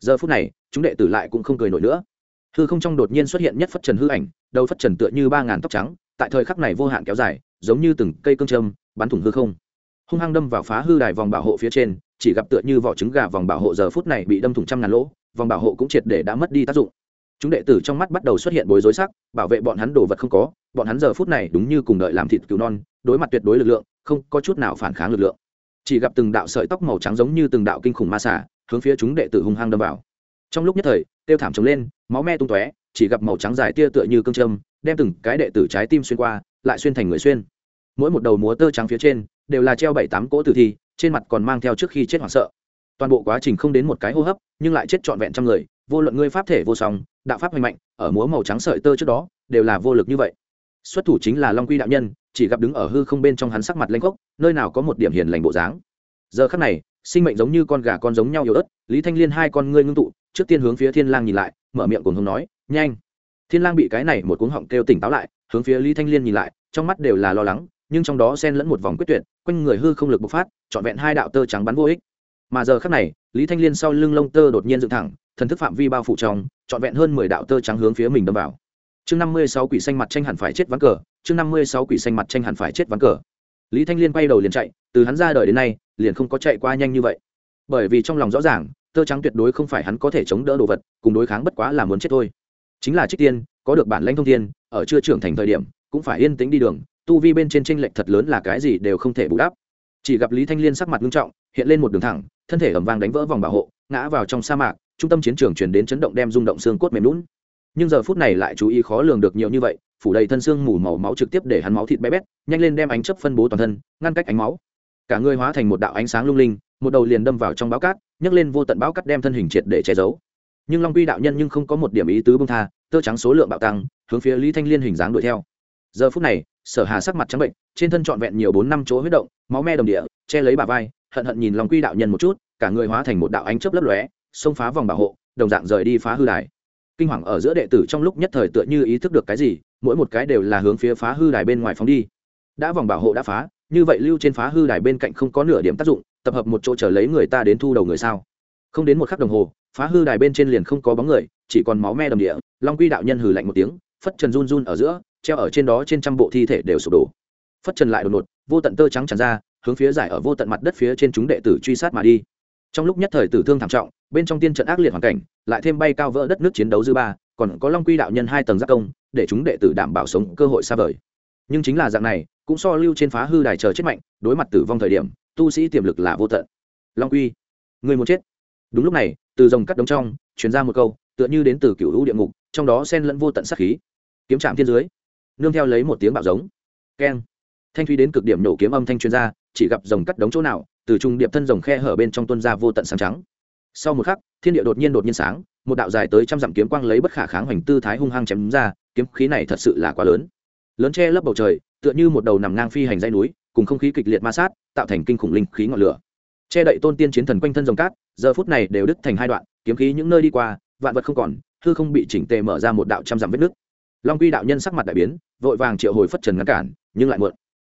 Giờ phút này, chúng đệ tử lại cũng không cười nổi nữa. Hư không trong đột nhiên xuất hiện nhất phất trần hư ảnh, đầu phất trần tựa như ba ngàn tóc trắng, tại thời khắc này vô hạn kéo dài, giống như từng cây cương châm, bắn thủng hư không. Hung hăng đâm vào phá hư đài vòng bảo hộ phía trên chỉ gặp tựa như vỏ trứng gà vòng bảo hộ giờ phút này bị đâm thủng trăm ngàn lỗ, vòng bảo hộ cũng triệt để đã mất đi tác dụng. Chúng đệ tử trong mắt bắt đầu xuất hiện bối rối sắc, bảo vệ bọn hắn đồ vật không có, bọn hắn giờ phút này đúng như cùng đợi làm thịt cứu non, đối mặt tuyệt đối lực lượng, không có chút nào phản kháng lực lượng. Chỉ gặp từng đạo sợi tóc màu trắng giống như từng đạo kinh khủng ma xả hướng phía chúng đệ tử hung hăng đâm vào. Trong lúc nhất thời, tiêu thảm trống lên, máu me tung tóe, chỉ gặp màu trắng dài tia tựa như cương châm, đem từng cái đệ tử trái tim xuyên qua, lại xuyên thành người xuyên. Mỗi một đầu múa tơ trắng phía trên, đều là treo bảy tám cỗ tử thi trên mặt còn mang theo trước khi chết hoảng sợ. Toàn bộ quá trình không đến một cái hô hấp, nhưng lại chết trọn vẹn trăm người, vô luận ngươi pháp thể vô song, đạo pháp mạnh mạnh, ở múa màu trắng sợi tơ trước đó, đều là vô lực như vậy. Xuất thủ chính là long quy đạo nhân, chỉ gặp đứng ở hư không bên trong hắn sắc mặt lanh gốc nơi nào có một điểm hiền lành bộ dáng. Giờ khắc này, sinh mệnh giống như con gà con giống nhau yếu ớt, lý thanh liên hai con ngươi ngưng tụ, trước tiên hướng phía thiên lang nhìn lại, mở miệng cùng hướng nói, nhanh! Thiên lang bị cái này một cuống họng kêu tỉnh táo lại, hướng phía lý thanh liên nhìn lại, trong mắt đều là lo lắng nhưng trong đó xen lẫn một vòng quyết tuyệt quanh người hư không lực bộc phát trọn vẹn hai đạo tơ trắng bắn vô ích. Mà giờ khắc này lý thanh liên sau lưng lông tơ đột nhiên dựng thẳng thần thức phạm vi bao phủ trong trọn vẹn hơn mười đạo tơ trắng hướng phía mình đâm vào. Chương năm mươi sáu quỷ xanh mặt tranh hẳn phải chết ván cờ chương năm mươi sáu quỷ xanh mặt tranh hẳn phải chết ván cờ. Lý thanh liên quay đầu liền chạy từ hắn ra đời đến nay liền không có chạy qua nhanh như vậy. Bởi vì trong lòng rõ ràng tơ trắng tuyệt đối không phải hắn có thể chống đỡ đồ vật cùng đối kháng bất quá là muốn chết thôi. Chính là trích tiên có được bản lãnh thông tiên, ở chưa trưởng thành thời điểm cũng phải yên tĩnh đi đường tu vi bên trên tranh lệch thật lớn là cái gì đều không thể bù đắp. Chỉ gặp lý thanh liên sắc mặt nghiêm trọng, hiện lên một đường thẳng, thân thể ẩm vang đánh vỡ vòng bảo hộ, ngã vào trong sa mạc, trung tâm chiến trường chuyển đến chấn động đem rung động xương cốt mềm lún nhưng giờ phút này lại chú ý khó lường được nhiều như vậy, phủ đầy thân xương mù màu máu trực tiếp để hắn máu thịt bé bét, nhanh lên đem ánh chấp phân bố toàn thân, ngăn cách ánh máu. Cả người hóa thành một đạo ánh sáng lung linh, một đầu liền đâm vào trong báo cát, nhấc lên vô tận báo cát đem thân hình triệt để che giấu. Nhưng long quy đạo nhân nhưng không có một điểm ý tứ bông tha, tơ trắng số lượng bạo tăng, hướng phía lý thanh liên hình dáng đuổi theo. Giờ phút này sở hà sắc mặt trắng bệnh, trên thân trọn vẹn nhiều bốn năm chỗ huyết động, máu me đồng địa, che lấy bà vai, hận hận nhìn long quy đạo nhân một chút, cả người hóa thành một đạo ánh chớp lấp lóe, xông phá vòng bảo hộ, đồng dạng rời đi phá hư đài. Kinh hoàng ở giữa đệ tử trong lúc nhất thời tựa như ý thức được cái gì, mỗi một cái đều là hướng phía phá hư đài bên ngoài phóng đi. Đã vòng bảo hộ đã phá, như vậy lưu trên phá hư đài bên cạnh không có nửa điểm tác dụng, tập hợp một chỗ chờ lấy người ta đến thu đầu người sao? Không đến một khắc đồng hồ, phá hư đài bên trên liền không có bóng người, chỉ còn máu me đầm địa, long quy đạo nhân hừ lạnh một tiếng, phất trần run run ở giữa treo ở trên đó trên trăm bộ thi thể đều sụp đổ. Phất trần lại đột ngột, vô tận tơ trắng tràn ra, hướng phía giải ở vô tận mặt đất phía trên chúng đệ tử truy sát mà đi. Trong lúc nhất thời tử thương thảm trọng, bên trong tiên trận ác liệt hoàn cảnh, lại thêm bay cao vỡ đất nước chiến đấu dư ba, còn có long quy đạo nhân hai tầng giác công, để chúng đệ tử đảm bảo sống cơ hội xa vời. Nhưng chính là dạng này, cũng so lưu trên phá hư đài chờ chết mạnh, đối mặt tử vong thời điểm, tu sĩ tiềm lực là vô tận. Long quy, người muốn chết. Đúng lúc này, từ dòng cắt đống trong chuyển ra một câu, tựa như đến từ cựu hữu địa ngục, trong đó xen lẫn vô tận sát khí. Kiếm trạm thiên dưới nương theo lấy một tiếng bạo giống. Keng. Thanh thúy đến cực điểm nổ kiếm âm thanh chuyên gia, chỉ gặp rồng cắt đống chỗ nào, từ trung điệp thân rồng khe hở bên trong tuân ra vô tận sáng trắng. Sau một khắc, thiên địa đột nhiên đột nhiên sáng, một đạo dài tới trăm dặm kiếm quang lấy bất khả kháng hoành tư thái hung hăng chém ra, kiếm khí này thật sự là quá lớn. Lớn che lấp bầu trời, tựa như một đầu nằm ngang phi hành dây núi, cùng không khí kịch liệt ma sát, tạo thành kinh khủng linh khí ngọn lửa. Che đậy tôn tiên chiến thần quanh thân rồng cát, giờ phút này đều đứt thành hai đoạn, kiếm khí những nơi đi qua, vạn vật không còn, hư không bị chỉnh tề mở ra một đạo trăm dặm vết nước long quy đạo nhân sắc mặt đại biến vội vàng triệu hồi phất trần ngăn cản, nhưng lại muộn.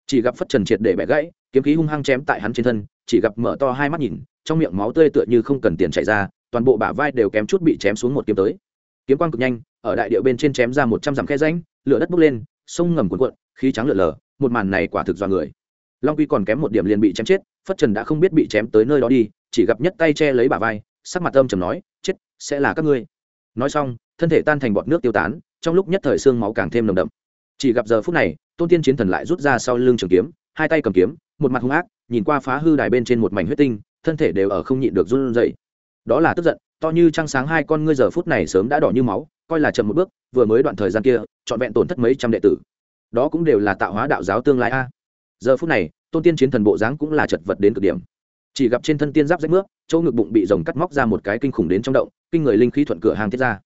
Chỉ gặp phất trần triệt để bẻ gãy, kiếm khí hung hăng chém tại hắn trên thân, chỉ gặp mở to hai mắt nhìn, trong miệng máu tươi tựa như không cần tiền chảy ra, toàn bộ bả vai đều kém chút bị chém xuống một kiếm tới. Kiếm quang cực nhanh, ở đại địa bên trên chém ra một trăm dặm khe ránh lửa đất bốc lên, sông ngầm cuộn cuộn, khí trắng lượn lờ, một màn này quả thực do người. Long quy còn kém một điểm liền bị chém chết, phất trần đã không biết bị chém tới nơi đó đi, chỉ gặp nhất tay che lấy bả vai, sắc mặt âm trầm nói, chết, sẽ là các ngươi. Nói xong, thân thể tan thành bọt nước tiêu tán, trong lúc nhất thời xương máu càng thêm nồng đậm chỉ gặp giờ phút này, tôn tiên chiến thần lại rút ra sau lưng trường kiếm, hai tay cầm kiếm, một mặt hung ác, nhìn qua phá hư đài bên trên một mảnh huyết tinh, thân thể đều ở không nhịn được run rẩy. Đó là tức giận, to như trăng sáng hai con ngươi giờ phút này sớm đã đỏ như máu, coi là chậm một bước, vừa mới đoạn thời gian kia, trọn vẹn tổn thất mấy trăm đệ tử. Đó cũng đều là tạo hóa đạo giáo tương lai a. Giờ phút này, tôn tiên chiến thần bộ dáng cũng là chật vật đến cực điểm. Chỉ gặp trên thân tiên giáp rách nước, chỗ ngực bụng bị rồng cắt móc ra một cái kinh khủng đến trong động, kinh người linh khí thuận cửa hàng thiết ra.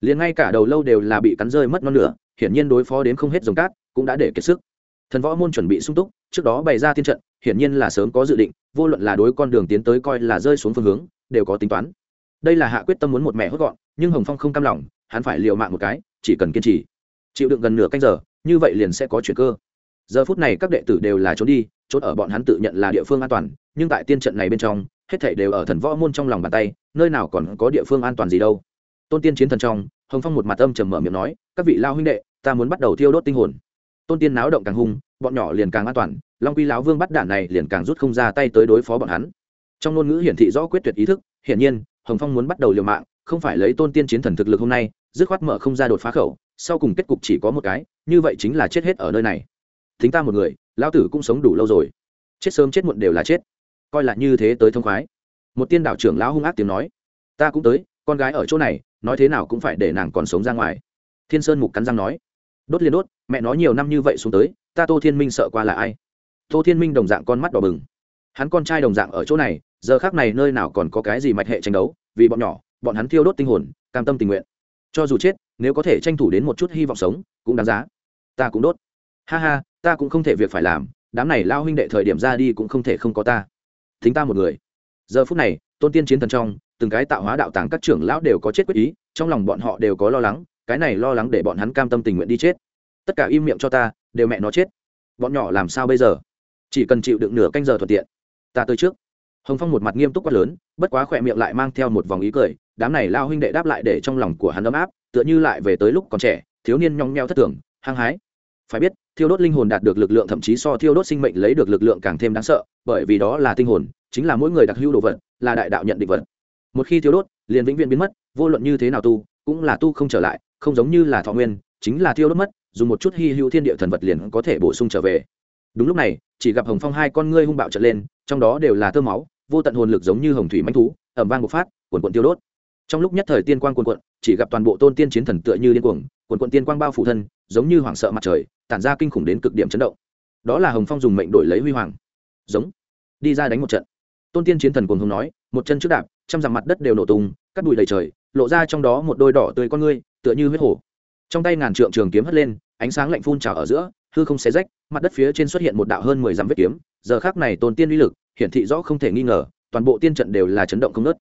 Liền ngay cả đầu lâu đều là bị cắn rơi mất non lửa hiển nhiên đối phó đến không hết rồng cát, cũng đã để kiệt sức. Thần võ môn chuẩn bị sung túc, trước đó bày ra thiên trận, hiển nhiên là sớm có dự định, vô luận là đối con đường tiến tới coi là rơi xuống phương hướng, đều có tính toán. Đây là hạ quyết tâm muốn một mẹ hốt gọn, nhưng hồng phong không cam lòng, hắn phải liều mạng một cái, chỉ cần kiên trì. Chịu đựng gần nửa canh giờ, như vậy liền sẽ có chuyện cơ. Giờ phút này các đệ tử đều là trốn đi, trốn ở bọn hắn tự nhận là địa phương an toàn, nhưng tại tiên trận này bên trong, hết thảy đều ở thần võ môn trong lòng bàn tay, nơi nào còn có địa phương an toàn gì đâu. Tôn tiên chiến thần trong, hồng phong một mặt âm trầm mở miệng nói, các vị lao huynh đệ ta muốn bắt đầu thiêu đốt tinh hồn. Tôn tiên náo động càng hung, bọn nhỏ liền càng an toàn, long quy lão vương bắt đạn này liền càng rút không ra tay tới đối phó bọn hắn. Trong ngôn ngữ hiển thị rõ quyết tuyệt ý thức, hiển nhiên, hồng phong muốn bắt đầu liều mạng, không phải lấy tôn tiên chiến thần thực lực hôm nay, dứt khoát mở không ra đột phá khẩu, sau cùng kết cục chỉ có một cái, như vậy chính là chết hết ở nơi này. Thính ta một người, lão tử cũng sống đủ lâu rồi. Chết sớm chết muộn đều là chết. Coi là như thế tới thông khoái. Một tiên đạo trưởng lão hung ác tiếng nói, ta cũng tới, con gái ở chỗ này, nói thế nào cũng phải để nàng còn sống ra ngoài. Thiên sơn mục cắn răng nói đốt liền đốt, mẹ nói nhiều năm như vậy xuống tới, ta tô thiên minh sợ qua là ai? Tô thiên minh đồng dạng con mắt đỏ bừng. Hắn con trai đồng dạng ở chỗ này, giờ khác này nơi nào còn có cái gì mạch hệ tranh đấu, vì bọn nhỏ, bọn hắn thiêu đốt tinh hồn, cam tâm tình nguyện. Cho dù chết, nếu có thể tranh thủ đến một chút hy vọng sống, cũng đáng giá. Ta cũng đốt. Ha ha, ta cũng không thể việc phải làm, đám này lao huynh đệ thời điểm ra đi cũng không thể không có ta. Thính ta một người. Giờ phút này, tôn tiên chiến thần trong, từng cái tạo hóa đạo tàng các trưởng lão đều có chết quyết ý, trong lòng bọn họ đều có lo lắng cái này lo lắng để bọn hắn cam tâm tình nguyện đi chết. Tất cả im miệng cho ta, đều mẹ nó chết. Bọn nhỏ làm sao bây giờ? Chỉ cần chịu đựng nửa canh giờ thuận tiện. Ta tới trước. Hồng phong một mặt nghiêm túc quá lớn, bất quá khỏe miệng lại mang theo một vòng ý cười, đám này lao huynh đệ đáp lại để trong lòng của hắn ấm áp, tựa như lại về tới lúc còn trẻ, thiếu niên nhong nheo thất thường, hăng hái. Phải biết, thiêu đốt linh hồn đạt được lực lượng thậm chí so thiêu đốt sinh mệnh lấy được lực lượng càng thêm đáng sợ, bởi vì đó là tinh hồn, chính là mỗi người đặc hữu đồ vật, là đại đạo nhận định vật. Một khi thiêu đốt, liền vĩnh viễn biến mất, vô luận như thế nào tu, cũng là tu không trở lại không giống như là thọ nguyên, chính là thiêu đốt mất, dùng một chút hy hữu thiên địa thần vật liền có thể bổ sung trở về. Đúng lúc này, chỉ gặp hồng phong hai con ngươi hung bạo trở lên, trong đó đều là thơ máu, vô tận hồn lực giống như hồng thủy manh thú ẩm vang bộc phát quần quận tiêu đốt. Trong lúc nhất thời tiên quang quần quận chỉ gặp toàn bộ tôn tiên chiến thần tựa như điên cuồng quần quận tiên quang bao phủ thân, giống như hoảng sợ mặt trời, tản ra kinh khủng đến cực điểm chấn động. Đó là hồng phong dùng mệnh đổi lấy huy hoàng. Giống. Đi ra đánh một trận. Tôn tiên chiến thần cuồng hùng nói, một chân trước đạp, trăm dặm mặt đất đều nổ tung, cắt bụi đầy trời, lộ ra trong đó một đôi đỏ tươi con ngươi tựa như huyết hổ. Trong tay ngàn trượng trường kiếm hất lên, ánh sáng lạnh phun trào ở giữa, hư không xé rách, mặt đất phía trên xuất hiện một đạo hơn mười dặm vết kiếm. Giờ khác này tôn tiên uy lực, hiển thị rõ không thể nghi ngờ, toàn bộ tiên trận đều là chấn động không nớt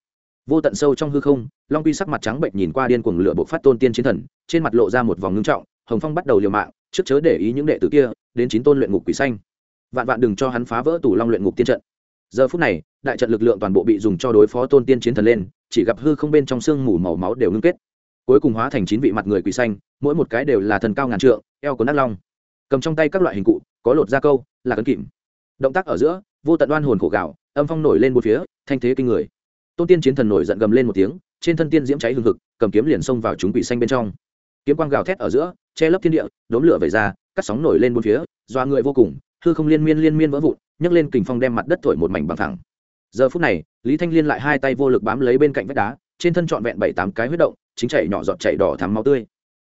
vô tận sâu trong hư không, long quy sắc mặt trắng bệnh nhìn qua điên cuồng lửa bộc phát tôn tiên chiến thần, trên mặt lộ ra một vòng ngưng trọng, hồng phong bắt đầu liều mạng, trước chớ để ý những đệ tử kia, đến chín tôn luyện ngục quỷ xanh. Vạn vạn đừng cho hắn phá vỡ tủ long luyện ngục tiên trận. Giờ phút này, đại trận lực lượng toàn bộ bị dùng cho đối phó tôn tiên chiến thần lên, chỉ gặp hư không bên trong xương mù màu máu đều ngưng kết cuối cùng hóa thành chín vị mặt người quỷ xanh, mỗi một cái đều là thần cao ngàn trượng, eo của nát long. Cầm trong tay các loại hình cụ, có lột da câu, là cấn kìm. Động tác ở giữa, vô tận đoan hồn khổ gạo, âm phong nổi lên một phía, thanh thế kinh người. Tôn tiên chiến thần nổi giận gầm lên một tiếng, trên thân tiên diễm cháy hừng hực, cầm kiếm liền xông vào chúng quỷ xanh bên trong. Kiếm quang gào thét ở giữa, che lấp thiên địa đốn lửa về ra, cắt sóng nổi lên bốn phía, doa người vô cùng, hư không liên miên liên miên vỡ vụn, nhấc lên kình phong đem mặt đất thổi một mảnh bằng thẳng. Giờ phút này, lý thanh liên lại hai tay vô lực bám lấy bên cạnh vách đá, trên thân trọn vẹn bảy tám cái huyết động chính chảy nhỏ giọt chảy đỏ thắm máu tươi.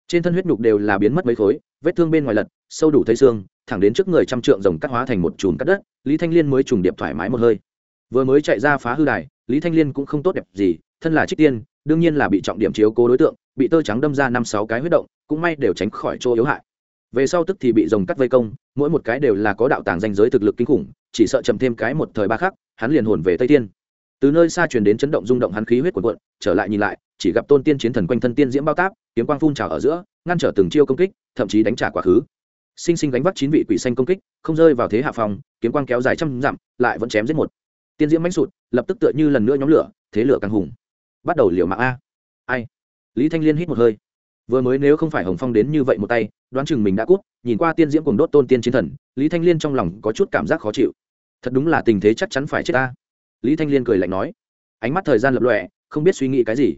Trên thân huyết nhục đều là biến mất mấy khối, vết thương bên ngoài lật, sâu đủ thấy xương, thẳng đến trước người trăm trượng rồng cắt hóa thành một chùm cắt đất, lý thanh liên mới trùng điệp thoải mái một hơi. Vừa mới chạy ra phá hư đài, lý thanh liên cũng không tốt đẹp gì, thân là trích tiên, đương nhiên là bị trọng điểm chiếu cố đối tượng, bị tơ trắng đâm ra năm sáu cái huyết động, cũng may đều tránh khỏi chỗ yếu hại. Về sau tức thì bị rồng cắt vây công, mỗi một cái đều là có đạo tàng danh giới thực lực kinh khủng, chỉ sợ chậm thêm cái một thời ba khắc, hắn liền hồn về tây tiên từ nơi xa truyền đến chấn động rung động hắn khí huyết cuộn cuộn, trở lại nhìn lại, chỉ gặp tôn tiên chiến thần quanh thân tiên diễm bao táp, kiếm quang phun trào ở giữa, ngăn trở từng chiêu công kích, thậm chí đánh trả quá khứ. Sinh sinh gánh vác chín vị quỷ xanh công kích, không rơi vào thế hạ phòng, kiếm quang kéo dài trăm dặm, lại vẫn chém giết một. Tiên diễm mãnh sụt, lập tức tựa như lần nữa nhóm lửa, thế lửa càng hùng. Bắt đầu liều mạng a. Ai? Lý thanh liên hít một hơi. Vừa mới nếu không phải hồng phong đến như vậy một tay, đoán chừng mình đã cút, nhìn qua tiên diễm cùng đốt tôn tiên chiến thần, lý thanh liên trong lòng có chút cảm giác khó chịu. Thật đúng là tình thế chắc chắn phải chết ta lý thanh liên cười lạnh nói, ánh mắt thời gian lập lòe, không biết suy nghĩ cái gì.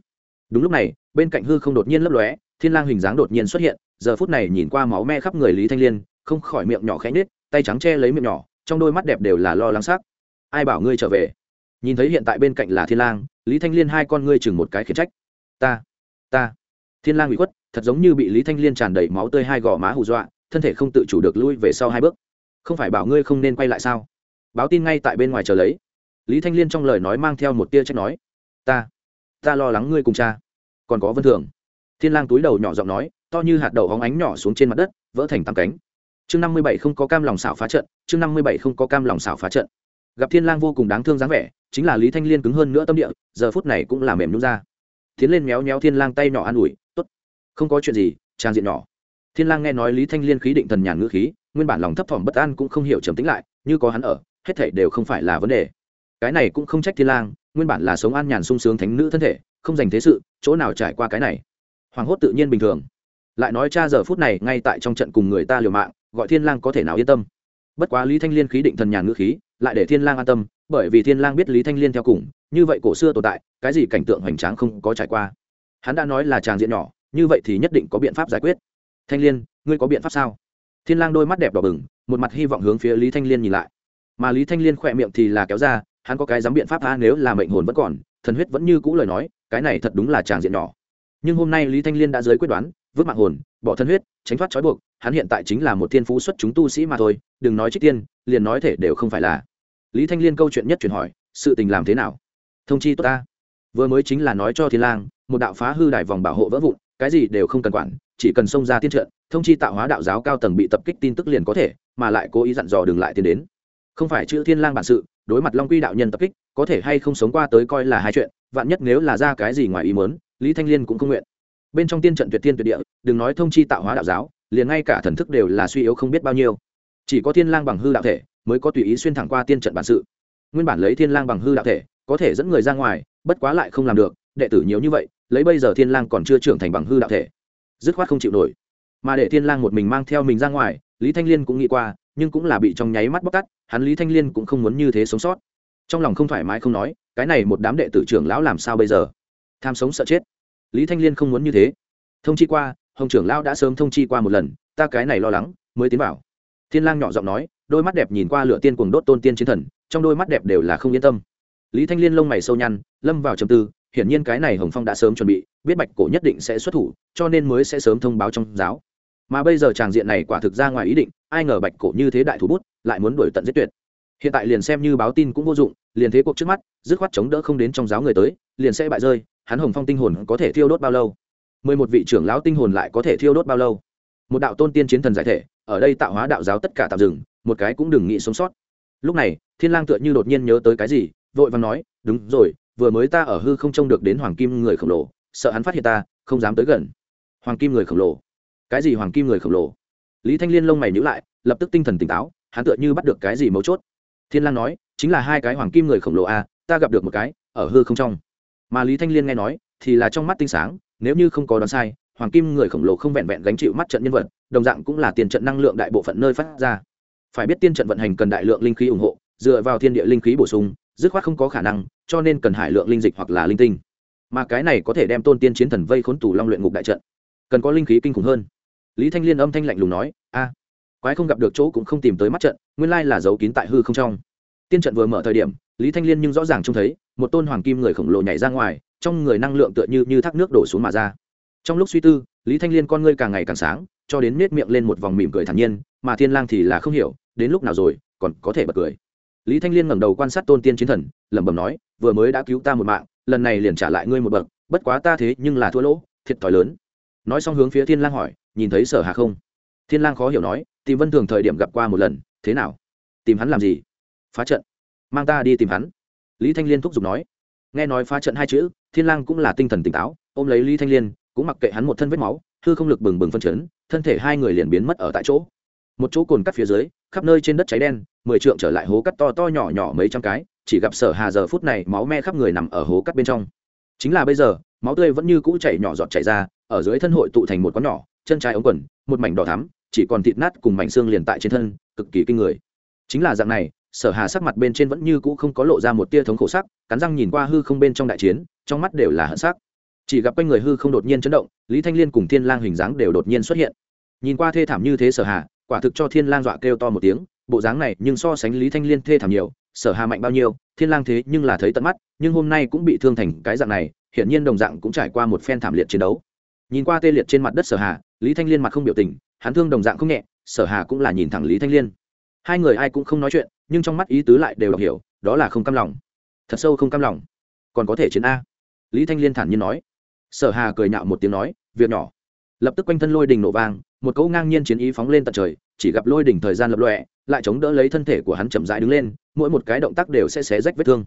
Đúng lúc này, bên cạnh hư không đột nhiên lấp lóe, thiên lang hình dáng đột nhiên xuất hiện, giờ phút này nhìn qua máu me khắp người lý thanh liên, không khỏi miệng nhỏ khẽ nết tay trắng che lấy miệng nhỏ, trong đôi mắt đẹp đều là lo lắng sắc. Ai bảo ngươi trở về? Nhìn thấy hiện tại bên cạnh là thiên lang, lý thanh liên hai con ngươi chừng một cái khiển trách. Ta ta. Thiên lang bị khuất, thật giống như bị lý thanh liên tràn đầy máu tươi hai gò má hù dọa, thân thể không tự chủ được lui về sau hai bước. Không phải bảo ngươi không nên quay lại sao? Báo tin ngay tại bên ngoài chờ lấy lý thanh liên trong lời nói mang theo một tia trách nói, ta ta lo lắng ngươi cùng cha. Còn có vân thường. Thiên lang túi đầu nhỏ giọng nói, to như hạt đậu hóng ánh nhỏ xuống trên mặt đất, vỡ thành tám cánh. Chương năm mươi bảy không có cam lòng xảo phá trận, chương năm mươi bảy không có cam lòng xảo phá trận. Gặp thiên lang vô cùng đáng thương dáng vẻ, chính là lý thanh liên cứng hơn nữa tâm địa, giờ phút này cũng là mềm nhún ra. Tiến lên méo méo thiên lang tay nhỏ an ủi, tốt, không có chuyện gì, trang diện nhỏ. Thiên lang nghe nói lý thanh liên khí định thần nhàn ngữ khí, nguyên bản lòng thấp thỏm bất an cũng không hiểu trầm tĩnh lại, như có hắn ở, hết thảy đều không phải là vấn đề cái này cũng không trách thiên lang, nguyên bản là sống an nhàn sung sướng thánh nữ thân thể, không dành thế sự, chỗ nào trải qua cái này? Hoàng hốt tự nhiên bình thường. Lại nói cha giờ phút này ngay tại trong trận cùng người ta liều mạng, gọi thiên lang có thể nào yên tâm? Bất quá lý thanh liên khí định thần nhàn ngữ khí, lại để thiên lang an tâm, bởi vì thiên lang biết lý thanh liên theo cùng, như vậy cổ xưa tồn tại, cái gì cảnh tượng hoành tráng không có trải qua. Hắn đã nói là tràng diện nhỏ, như vậy thì nhất định có biện pháp giải quyết. Thanh liên, ngươi có biện pháp sao? Thiên lang đôi mắt đẹp đỏ bừng, một mặt hy vọng hướng phía lý thanh liên nhìn lại. Mà lý thanh liên khỏe miệng thì là kéo ra hắn có cái dám biện pháp a nếu là mệnh hồn vẫn còn, thần huyết vẫn như cũ lời nói, cái này thật đúng là tràng diện nhỏ. Nhưng hôm nay lý thanh liên đã giới quyết đoán, vứt mạng hồn, bỏ thân huyết, tránh thoát trói buộc, hắn hiện tại chính là một thiên phú xuất chúng tu sĩ mà thôi, đừng nói trích tiên, liền nói thể đều không phải là. Lý thanh liên câu chuyện nhất chuyển hỏi, sự tình làm thế nào? Thông chi tốt ta. Vừa mới chính là nói cho thiên lang, một đạo phá hư đài vòng bảo hộ vỡ vụn, cái gì đều không cần quản, chỉ cần xông ra tiên trận, thông chi tạo hóa đạo giáo cao tầng bị tập kích tin tức liền có thể, mà lại cố ý dặn dò đừng lại tiến đến. Không phải chữ thiên lang bản sự đối mặt long quy đạo nhân tập kích, có thể hay không sống qua tới coi là hai chuyện, vạn nhất nếu là ra cái gì ngoài ý muốn, lý thanh liên cũng không nguyện. Bên trong tiên trận tuyệt tiên tuyệt địa, đừng nói thông chi tạo hóa đạo giáo, liền ngay cả thần thức đều là suy yếu không biết bao nhiêu. Chỉ có thiên lang bằng hư đạo thể mới có tùy ý xuyên thẳng qua tiên trận bản sự. Nguyên bản lấy thiên lang bằng hư đạo thể, có thể dẫn người ra ngoài, bất quá lại không làm được, đệ tử nhiều như vậy, lấy bây giờ thiên lang còn chưa trưởng thành bằng hư đạo thể, dứt khoát không chịu nổi. Mà để thiên lang một mình mang theo mình ra ngoài, lý thanh liên cũng nghĩ qua nhưng cũng là bị trong nháy mắt bóc tắt hắn lý thanh liên cũng không muốn như thế sống sót. Trong lòng không thoải mái không nói, cái này một đám đệ tử trưởng lão làm sao bây giờ? Tham sống sợ chết. Lý thanh liên không muốn như thế. Thông chi qua, hồng trưởng lão đã sớm thông chi qua một lần, ta cái này lo lắng, mới tiến vào. Thiên lang nhỏ giọng nói, đôi mắt đẹp nhìn qua lửa tiên cuồng đốt tôn tiên chiến thần, trong đôi mắt đẹp đều là không yên tâm. Lý thanh liên lông mày sâu nhăn, lâm vào trầm tư, hiển nhiên cái này hồng phong đã sớm chuẩn bị, biết bạch cổ nhất định sẽ xuất thủ, cho nên mới sẽ sớm thông báo trong giáo. Mà bây giờ tràng diện này quả thực ra ngoài ý định ai ngờ bạch cổ như thế đại thủ bút, lại muốn đuổi tận giết tuyệt. Hiện tại liền xem như báo tin cũng vô dụng, liền thế cuộc trước mắt, dứt khoát chống đỡ không đến trong giáo người tới, liền sẽ bại rơi, hắn hồng phong tinh hồn có thể thiêu đốt bao lâu? Mười một vị trưởng lão tinh hồn lại có thể thiêu đốt bao lâu? Một đạo tôn tiên chiến thần giải thể, ở đây tạo hóa đạo giáo tất cả tạm dừng, một cái cũng đừng nghĩ sống sót. Lúc này, thiên lang tựa như đột nhiên nhớ tới cái gì, vội vàng nói, đúng rồi, vừa mới ta ở hư không trông được đến hoàng kim người khổng lồ, sợ hắn phát hiện ta, không dám tới gần. Hoàng kim người khổng lồ. Cái gì hoàng kim người khổng lồ? Lý thanh liên lông mày nhíu lại, lập tức tinh thần tỉnh táo, hắn tựa như bắt được cái gì mấu chốt. Thiên lang nói, chính là hai cái hoàng kim người khổng lồ a ta gặp được một cái, ở hư không trong. Mà lý thanh liên nghe nói, thì là trong mắt tinh sáng, nếu như không có đoán sai, hoàng kim người khổng lồ không vẹn vẹn gánh chịu mắt trận nhân vật, đồng dạng cũng là tiền trận năng lượng đại bộ phận nơi phát ra. Phải biết tiên trận vận hành cần đại lượng linh khí ủng hộ, dựa vào thiên địa linh khí bổ sung, dứt khoát không có khả năng, cho nên cần hải lượng linh dịch hoặc là linh tinh. Mà cái này có thể đem tôn tiên chiến thần vây khốn tù long luyện ngục đại trận. Cần có linh khí kinh khủng hơn lý thanh liên âm thanh lạnh lùng nói, a, quái không gặp được chỗ cũng không tìm tới mắt trận, nguyên lai là dấu kín tại hư không trong. Tiên trận vừa mở thời điểm, lý thanh liên nhưng rõ ràng trông thấy, một tôn hoàng kim người khổng lồ nhảy ra ngoài, trong người năng lượng tựa như như thác nước đổ xuống mà ra. Trong lúc suy tư, lý thanh liên con ngươi càng ngày càng sáng, cho đến nết miệng lên một vòng mỉm cười thản nhiên, mà thiên lang thì là không hiểu, đến lúc nào rồi, còn có thể bật cười. Lý thanh liên ngẩng đầu quan sát tôn tiên chiến thần, lẩm bẩm nói, vừa mới đã cứu ta một mạng, lần này liền trả lại ngươi một bậc, bất quá ta thế nhưng là thua lỗ, thiệt thòi lớn. Nói xong hướng phía thiên lang hỏi nhìn thấy sở hà không? Thiên lang khó hiểu nói, tìm vân thường thời điểm gặp qua một lần, thế nào? Tìm hắn làm gì? Phá trận. Mang ta đi tìm hắn. Lý thanh liên thúc giục nói. Nghe nói phá trận hai chữ, thiên lang cũng là tinh thần tỉnh táo, ôm lấy lý thanh liên, cũng mặc kệ hắn một thân vết máu, hư không lực bừng bừng phân chấn, thân thể hai người liền biến mất ở tại chỗ. Một chỗ cồn cắt phía dưới, khắp nơi trên đất cháy đen, mười trượng trở lại hố cắt to to nhỏ nhỏ mấy trăm cái, chỉ gặp sở hà giờ phút này máu me khắp người nằm ở hố cắt bên trong. Chính là bây giờ, máu tươi vẫn như cũ chảy nhỏ giọt chảy ra, ở dưới thân hội tụ thành một con nhỏ chân trái ống quần, một mảnh đỏ thắm, chỉ còn thịt nát cùng mảnh xương liền tại trên thân, cực kỳ kinh người. Chính là dạng này, sở hà sắc mặt bên trên vẫn như cũ không có lộ ra một tia thống khổ sắc, cắn răng nhìn qua hư không bên trong đại chiến, trong mắt đều là hận sắc. Chỉ gặp quanh người hư không đột nhiên chấn động, lý thanh liên cùng thiên lang hình dáng đều đột nhiên xuất hiện. Nhìn qua thê thảm như thế sở hà, quả thực cho thiên lang dọa kêu to một tiếng, bộ dáng này nhưng so sánh lý thanh liên thê thảm nhiều, sở hà mạnh bao nhiêu, thiên lang thế nhưng là thấy tận mắt, nhưng hôm nay cũng bị thương thành cái dạng này, hiển nhiên đồng dạng cũng trải qua một phen thảm liệt chiến đấu. Nhìn qua tê liệt trên mặt đất sở hà lý thanh liên mặt không biểu tình, hắn thương đồng dạng không nhẹ, sở hà cũng là nhìn thẳng lý thanh liên. Hai người ai cũng không nói chuyện, nhưng trong mắt ý tứ lại đều đọc hiểu, đó là không cam lòng. Thật sâu không cam lòng. Còn có thể chiến a. Lý thanh liên thản nhiên nói. Sở hà cười nhạo một tiếng nói, việc nhỏ. Lập tức quanh thân lôi đình nổ vang, một cỗ ngang nhiên chiến ý phóng lên tận trời, chỉ gặp lôi đỉnh thời gian lập lọe lại chống đỡ lấy thân thể của hắn chậm rãi đứng lên, mỗi một cái động tác đều sẽ xé rách vết thương.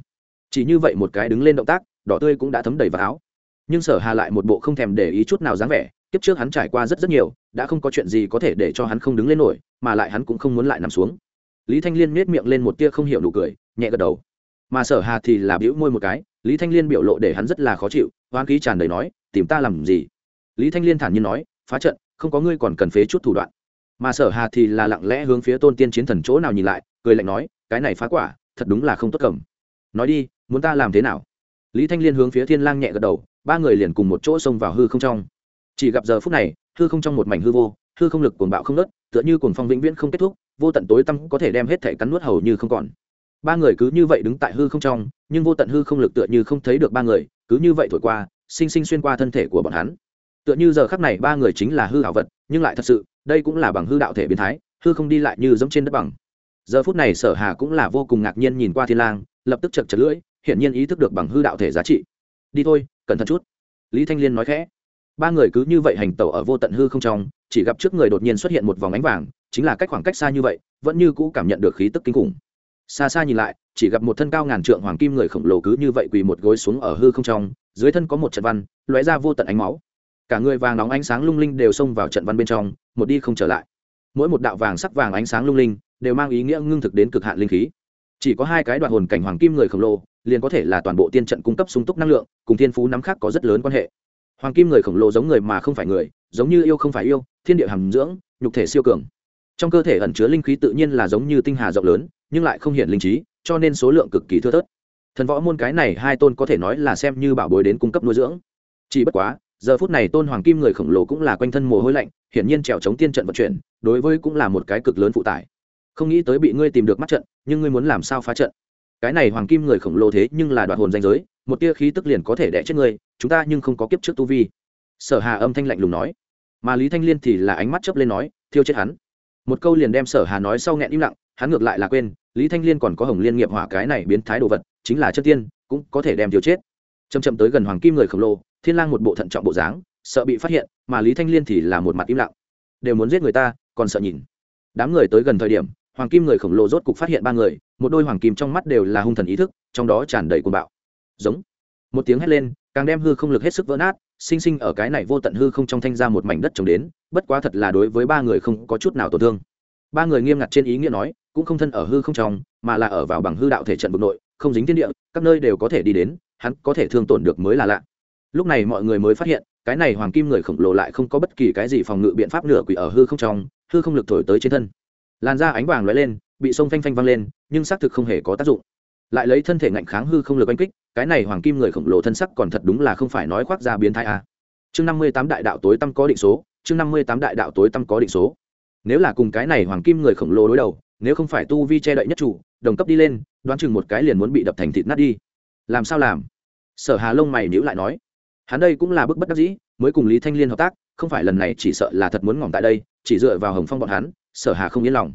Chỉ như vậy một cái đứng lên động tác, đỏ tươi cũng đã thấm đầy vào áo. Nhưng sở hà lại một bộ không thèm để ý chút nào dáng vẻ kiếp trước hắn trải qua rất rất nhiều, đã không có chuyện gì có thể để cho hắn không đứng lên nổi, mà lại hắn cũng không muốn lại nằm xuống. Lý thanh liên miết miệng lên một tia không hiểu nụ cười, nhẹ gật đầu. Mà sở hà thì là bĩu môi một cái, lý thanh liên biểu lộ để hắn rất là khó chịu hoang khí tràn đầy nói, tìm ta làm gì? Lý thanh liên thản nhiên nói, phá trận, không có ngươi còn cần phế chút thủ đoạn. Mà sở hà thì là lặng lẽ hướng phía tôn tiên chiến thần chỗ nào nhìn lại, cười lạnh nói, cái này phá quả, thật đúng là không tốt cầm. Nói đi, muốn ta làm thế nào? Lý thanh liên hướng phía thiên lang nhẹ gật đầu, ba người liền cùng một chỗ xông vào hư không trong chỉ gặp giờ phút này, hư không trong một mảnh hư vô, hư không lực cuồng bạo không nớt tựa như cuồng phong vĩnh viễn không kết thúc, vô tận tối tăm có thể đem hết thể cắn nuốt hầu như không còn. Ba người cứ như vậy đứng tại hư không trong, nhưng vô tận hư không lực tựa như không thấy được ba người, cứ như vậy thổi qua, sinh sinh xuyên qua thân thể của bọn hắn. Tựa như giờ khắc này ba người chính là hư hảo vật, nhưng lại thật sự, đây cũng là bằng hư đạo thể biến thái, hư không đi lại như giống trên đất bằng. Giờ phút này sở hà cũng là vô cùng ngạc nhiên nhìn qua thiên lang, lập tức chật chật lưỡi, hiển nhiên ý thức được bằng hư đạo thể giá trị. Đi thôi, cẩn thận chút. Lý thanh liên nói khẽ ba người cứ như vậy hành tẩu ở vô tận hư không trong, chỉ gặp trước người đột nhiên xuất hiện một vòng ánh vàng, chính là cách khoảng cách xa như vậy, vẫn như cũ cảm nhận được khí tức kinh khủng. Xa xa nhìn lại, chỉ gặp một thân cao ngàn trượng hoàng kim người khổng lồ cứ như vậy quỳ một gối xuống ở hư không trong, dưới thân có một trận văn, lóe ra vô tận ánh máu. Cả người vàng nóng ánh sáng lung linh đều xông vào trận văn bên trong, một đi không trở lại. Mỗi một đạo vàng sắc vàng ánh sáng lung linh, đều mang ý nghĩa ngưng thực đến cực hạn linh khí. Chỉ có hai cái đoạn hồn cảnh hoàng kim người khổng lồ, liền có thể là toàn bộ tiên trận cung cấp sung túc năng lượng, cùng thiên phú nắm khác có rất lớn quan hệ hoàng kim người khổng lồ giống người mà không phải người, giống như yêu không phải yêu, thiên địa hàm dưỡng, nhục thể siêu cường. Trong cơ thể ẩn chứa linh khí tự nhiên là giống như tinh hà rộng lớn, nhưng lại không hiện linh trí, cho nên số lượng cực kỳ thưa thớt. Thần võ môn cái này hai tôn có thể nói là xem như bảo bối đến cung cấp nuôi dưỡng. Chỉ bất quá, giờ phút này tôn hoàng kim người khổng lồ cũng là quanh thân mồ hôi lạnh, hiển nhiên trèo chống tiên trận vận chuyển, đối với cũng là một cái cực lớn phụ tải. Không nghĩ tới bị ngươi tìm được mắt trận, nhưng ngươi muốn làm sao phá trận? Cái này hoàng kim người khổng lồ thế nhưng là đoạn hồn danh giới một tia khí tức liền có thể đẻ chết ngươi, chúng ta nhưng không có kiếp trước tu vi. Sở hà âm thanh lạnh lùng nói. Mà lý thanh liên thì là ánh mắt chớp lên nói, thiêu chết hắn. Một câu liền đem sở hà nói sau nghẹn im lặng, hắn ngược lại là quên, lý thanh liên còn có hồng liên nghiệp hỏa cái này biến thái đồ vật, chính là chất tiên, cũng có thể đem thiêu chết. Chầm chậm tới gần hoàng kim người khổng lồ, thiên lang một bộ thận trọng bộ dáng, sợ bị phát hiện, mà lý thanh liên thì là một mặt im lặng. Đều muốn giết người ta, còn sợ nhìn. Đám người tới gần thời điểm, hoàng kim người khổng lồ rốt cục phát hiện ba người, một đôi hoàng kim trong mắt đều là hung thần ý thức, trong đó tràn đầy cuồng bạo giống. Một tiếng hét lên, càng đem hư không lực hết sức vỡ nát, sinh sinh ở cái này vô tận hư không trong thanh ra một mảnh đất trồng đến, bất quá thật là đối với ba người không có chút nào tổn thương. Ba người nghiêm ngặt trên ý nghĩa nói, cũng không thân ở hư không trong, mà là ở vào bằng hư đạo thể trận vực nội, không dính thiên địa, các nơi đều có thể đi đến, hắn có thể thương tổn được mới là lạ. Lúc này mọi người mới phát hiện, cái này hoàng kim người khổng lồ lại không có bất kỳ cái gì phòng ngự biện pháp nửa quỷ ở hư không trong, hư không lực thổi tới trên thân. Làn da ánh vàng lóe lên, bị sông phanh phanh văng lên, nhưng xác thực không hề có tác dụng. Lại lấy thân thể ngạnh kháng hư không lực oanh kích cái này hoàng kim người khổng lồ thân sắc còn thật đúng là không phải nói khoác ra biến thái a à. chương năm mươi tám đại đạo tối tăm có định số, chương năm mươi tám đại đạo tối tăm có định số. Nếu là cùng cái này hoàng kim người khổng lồ đối đầu, nếu không phải tu vi che đậy nhất chủ, đồng cấp đi lên, đoán chừng một cái liền muốn bị đập thành thịt nát đi. Làm sao làm? Sở hà lông mày nhữ lại nói. Hắn đây cũng là bức bất đắc dĩ, mới cùng lý thanh liên hợp tác, không phải lần này chỉ sợ là thật muốn ngỏm tại đây, chỉ dựa vào hồng phong bọn hắn, sở hà không yên lòng.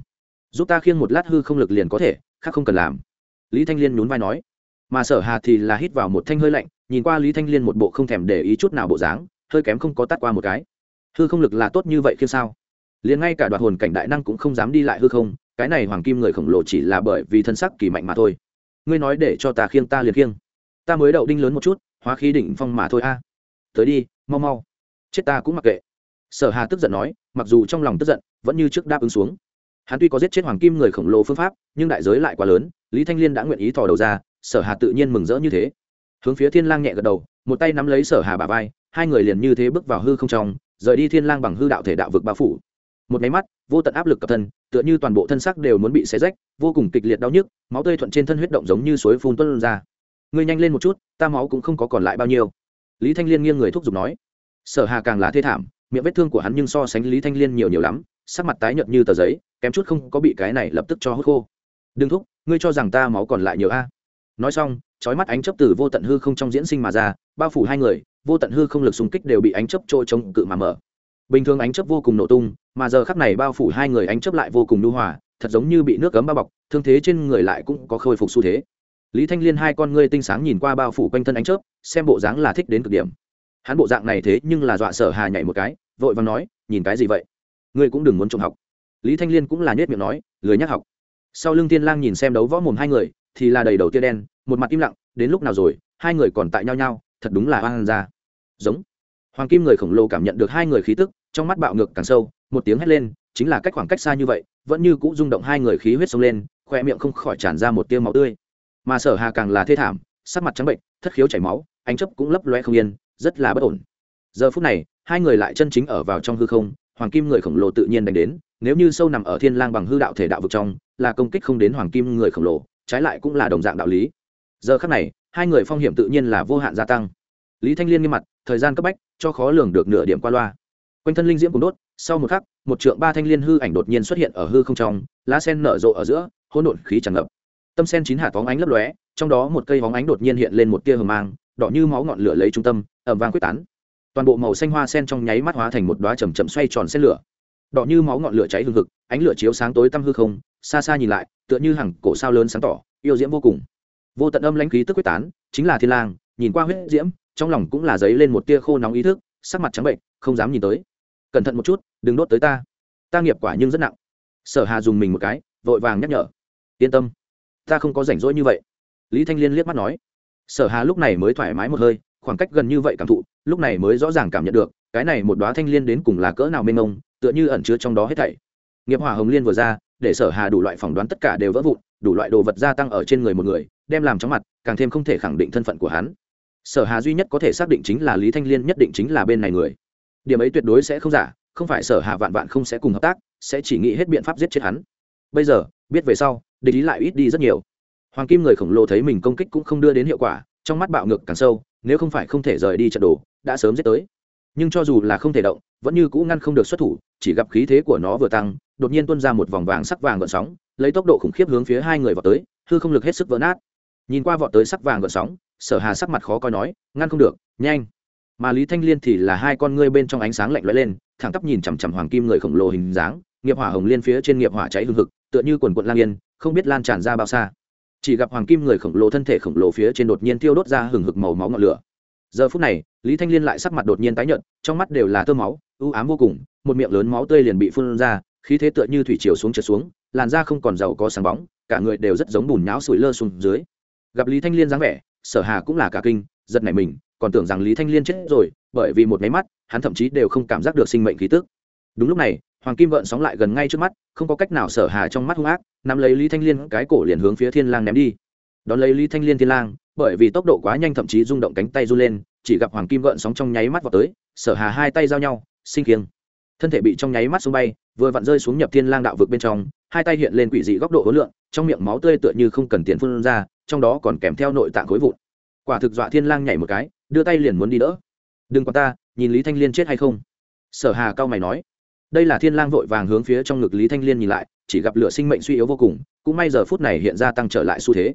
Giúp ta khiêng một lát hư không lực liền có thể, khác không cần làm. Lý thanh liên nhún vai nói mà sở hà thì là hít vào một thanh hơi lạnh, nhìn qua lý thanh liên một bộ không thèm để ý chút nào bộ dáng, hơi kém không có tắt qua một cái. Hư không lực là tốt như vậy khiêm sao? Liền ngay cả đoạt hồn cảnh đại năng cũng không dám đi lại hư không, cái này hoàng kim người khổng lồ chỉ là bởi vì thân sắc kỳ mạnh mà thôi. Ngươi nói để cho ta khiêng ta liền khiêng. Ta mới đậu đinh lớn một chút, hóa khí đỉnh phong mà thôi a. Tới đi, mau mau. Chết ta cũng mặc kệ. Sở hà tức giận nói, mặc dù trong lòng tức giận, vẫn như trước đáp ứng xuống. Hắn tuy có giết chết hoàng kim người khổng lồ phương pháp, nhưng đại giới lại quá lớn, lý thanh liên đã nguyện ý thò đầu ra sở hà tự nhiên mừng rỡ như thế. Hướng phía thiên lang nhẹ gật đầu, một tay nắm lấy sở hà bà vai, hai người liền như thế bước vào hư không trong, rời đi thiên lang bằng hư đạo thể đạo vực bao phủ. Một máy mắt, vô tận áp lực cập thân, tựa như toàn bộ thân xác đều muốn bị xé rách, vô cùng kịch liệt đau nhức, máu tươi thuận trên thân huyết động giống như suối phun tuôn ra. Ngươi nhanh lên một chút, ta máu cũng không có còn lại bao nhiêu. Lý thanh liên nghiêng người thúc giục nói. Sở hà càng là thê thảm, miệng vết thương của hắn nhưng so sánh lý thanh liên nhiều nhiều lắm, sắc mặt tái nhợt như tờ giấy, kém chút không có bị cái này lập tức cho hút khô. Đừng thúc, ngươi cho rằng ta máu còn lại nhiều a? Nói xong trói mắt ánh chấp từ vô tận hư không trong diễn sinh mà ra, bao phủ hai người, vô tận hư không lực xung kích đều bị ánh chấp trôi chống cự mà mở. Bình thường ánh chấp vô cùng nổ tung, mà giờ khắc này bao phủ hai người ánh chấp lại vô cùng nhu hòa, thật giống như bị nước cấm bao bọc, thương thế trên người lại cũng có khôi phục xu thế. Lý thanh liên hai con ngươi tinh sáng nhìn qua bao phủ quanh thân ánh chớp, xem bộ dáng là thích đến cực điểm. Hắn bộ dạng này thế nhưng là dọa sở hà nhảy một cái, vội và nói, nhìn cái gì vậy? Ngươi cũng đừng muốn trộm học. Lý thanh liên cũng là nhét miệng nói, lười nhắc học. Sau lưng tiên lang nhìn xem đấu võ mồm hai người thì là đầy đầu tia đen, một mặt im lặng, đến lúc nào rồi, hai người còn tại nhau nhau, thật đúng là hoang ra giống. Hoàng kim người khổng lồ cảm nhận được hai người khí tức, trong mắt bạo ngược càng sâu, một tiếng hét lên, chính là cách khoảng cách xa như vậy, vẫn như cũng rung động hai người khí huyết sông lên khoe miệng không khỏi tràn ra một tiêu máu tươi. Mà sở hà càng là thê thảm, sắc mặt trắng bệnh, thất khiếu chảy máu, ánh chấp cũng lấp loe không yên, rất là bất ổn. Giờ phút này, hai người lại chân chính ở vào trong hư không, hoàng kim người khổng lồ tự nhiên đánh đến, nếu như sâu nằm ở thiên lang bằng hư đạo thể đạo vực trong, là công kích không đến hoàng kim người khổng lồ trái lại cũng là đồng dạng đạo lý. Giờ khắc này, hai người phong hiểm tự nhiên là vô hạn gia tăng. Lý thanh liên nghiêm mặt, thời gian cấp bách, cho khó lường được nửa điểm qua loa. Quanh thân linh diễm cùng đốt, sau một khắc, một trượng ba thanh liên hư ảnh đột nhiên xuất hiện ở hư không trong, lá sen nở rộ ở giữa, hỗn độn khí tràn ngập. Tâm sen chín hạt phóng ánh lấp lóe, trong đó một cây phóng ánh đột nhiên hiện lên một tia hờ mang, đỏ như máu ngọn lửa lấy trung tâm ẩm vang quyết tán. Toàn bộ màu xanh hoa sen trong nháy mắt hóa thành một đoá chầm chậm xoay tròn sen lửa. Đỏ như máu ngọn lửa cháy hừng hực, ánh lửa chiếu sáng tối tăm hư không xa xa nhìn lại, tựa như hàng cổ sao lớn sáng tỏ, yêu diễm vô cùng. Vô tận âm lãnh khí tức quyết tán, chính là thiên lang, nhìn qua huyết diễm, trong lòng cũng là giấy lên một tia khô nóng ý thức, sắc mặt trắng bệnh, không dám nhìn tới. Cẩn thận một chút, đừng đốt tới ta. Ta nghiệp quả nhưng rất nặng. Sở hà dùng mình một cái, vội vàng nhắc nhở. Yên tâm, ta không có rảnh rỗi như vậy. Lý thanh liên liếc mắt nói. Sở hà lúc này mới thoải mái một hơi, khoảng cách gần như vậy cảm thụ, lúc này mới rõ ràng cảm nhận được, cái này một đóa thanh liên đến cùng là cỡ nào mênh mông, tựa như ẩn chứa trong đó hết thảy. Nghiệp hỏa hồng liên vừa ra để sở hà đủ loại phỏng đoán tất cả đều vỡ vụn, đủ loại đồ vật gia tăng ở trên người một người, đem làm chóng mặt, càng thêm không thể khẳng định thân phận của hắn. Sở hà duy nhất có thể xác định chính là lý thanh liên nhất định chính là bên này người. Điểm ấy tuyệt đối sẽ không giả, không phải sở hà vạn vạn không sẽ cùng hợp tác, sẽ chỉ nghĩ hết biện pháp giết chết hắn. Bây giờ, biết về sau, địch ý lại ít đi rất nhiều. Hoàng kim người khổng lồ thấy mình công kích cũng không đưa đến hiệu quả, trong mắt bạo ngược càng sâu, nếu không phải không thể rời đi trận đồ, đã sớm giết tới. Nhưng cho dù là không thể động, vẫn như cũ ngăn không được xuất thủ chỉ gặp khí thế của nó vừa tăng, đột nhiên tuôn ra một vòng vàng sắc vàng gợn sóng, lấy tốc độ khủng khiếp hướng phía hai người vào tới, hư không lực hết sức vỡ nát. Nhìn qua vọt tới sắc vàng gợn sóng, sở hà sắc mặt khó coi nói, ngăn không được, nhanh. Mà lý thanh liên thì là hai con ngươi bên trong ánh sáng lạnh lẽo lên, thẳng tắp nhìn chằm chằm hoàng kim người khổng lồ hình dáng, nghiệp hỏa hồng liên phía trên nghiệp hỏa cháy hương hực, tựa như quần quận lang yên, không biết lan tràn ra bao xa. Chỉ gặp hoàng kim người khổng lồ thân thể khổng lồ phía trên đột nhiên thiêu đốt ra hừng hực màu máu ngọn lửa. Giờ phút này, lý thanh liên lại sắc mặt đột nhiên tái nhợt, trong mắt đều là tơ máu ưu ám vô cùng một miệng lớn máu tươi liền bị phun ra, khí thế tựa như thủy chiều xuống trượt xuống, làn da không còn giàu có sáng bóng, cả người đều rất giống bùn nháo sủi lơ xuống dưới. Gặp lý thanh liên dáng vẻ, sở hà cũng là cả kinh, giật nảy mình, còn tưởng rằng lý thanh liên chết rồi, bởi vì một máy mắt, hắn thậm chí đều không cảm giác được sinh mệnh khí tức. Đúng lúc này, hoàng kim vợn sóng lại gần ngay trước mắt, không có cách nào sở hà trong mắt hung ác, nắm lấy lý thanh liên cái cổ liền hướng phía thiên lang ném đi. Đón lấy lý thanh liên thiên lang, bởi vì tốc độ quá nhanh thậm chí rung động cánh tay run lên, chỉ gặp hoàng kim gợn sóng trong nháy mắt vào tới, sở hà hai tay giao nhau, sinh kiêng thân thể bị trong nháy mắt xuống bay, vừa vặn rơi xuống nhập thiên lang đạo vực bên trong, hai tay hiện lên quỷ dị góc độ hối lượng trong miệng máu tươi tựa như không cần tiền phun ra, trong đó còn kèm theo nội tạng khối vụn. Quả thực dọa thiên lang nhảy một cái, đưa tay liền muốn đi đỡ. Đừng quan ta, nhìn lý thanh liên chết hay không? Sở hà cao mày nói. Đây là thiên lang vội vàng hướng phía trong ngực lý thanh liên nhìn lại, chỉ gặp lửa sinh mệnh suy yếu vô cùng, cũng may giờ phút này hiện ra tăng trở lại xu thế.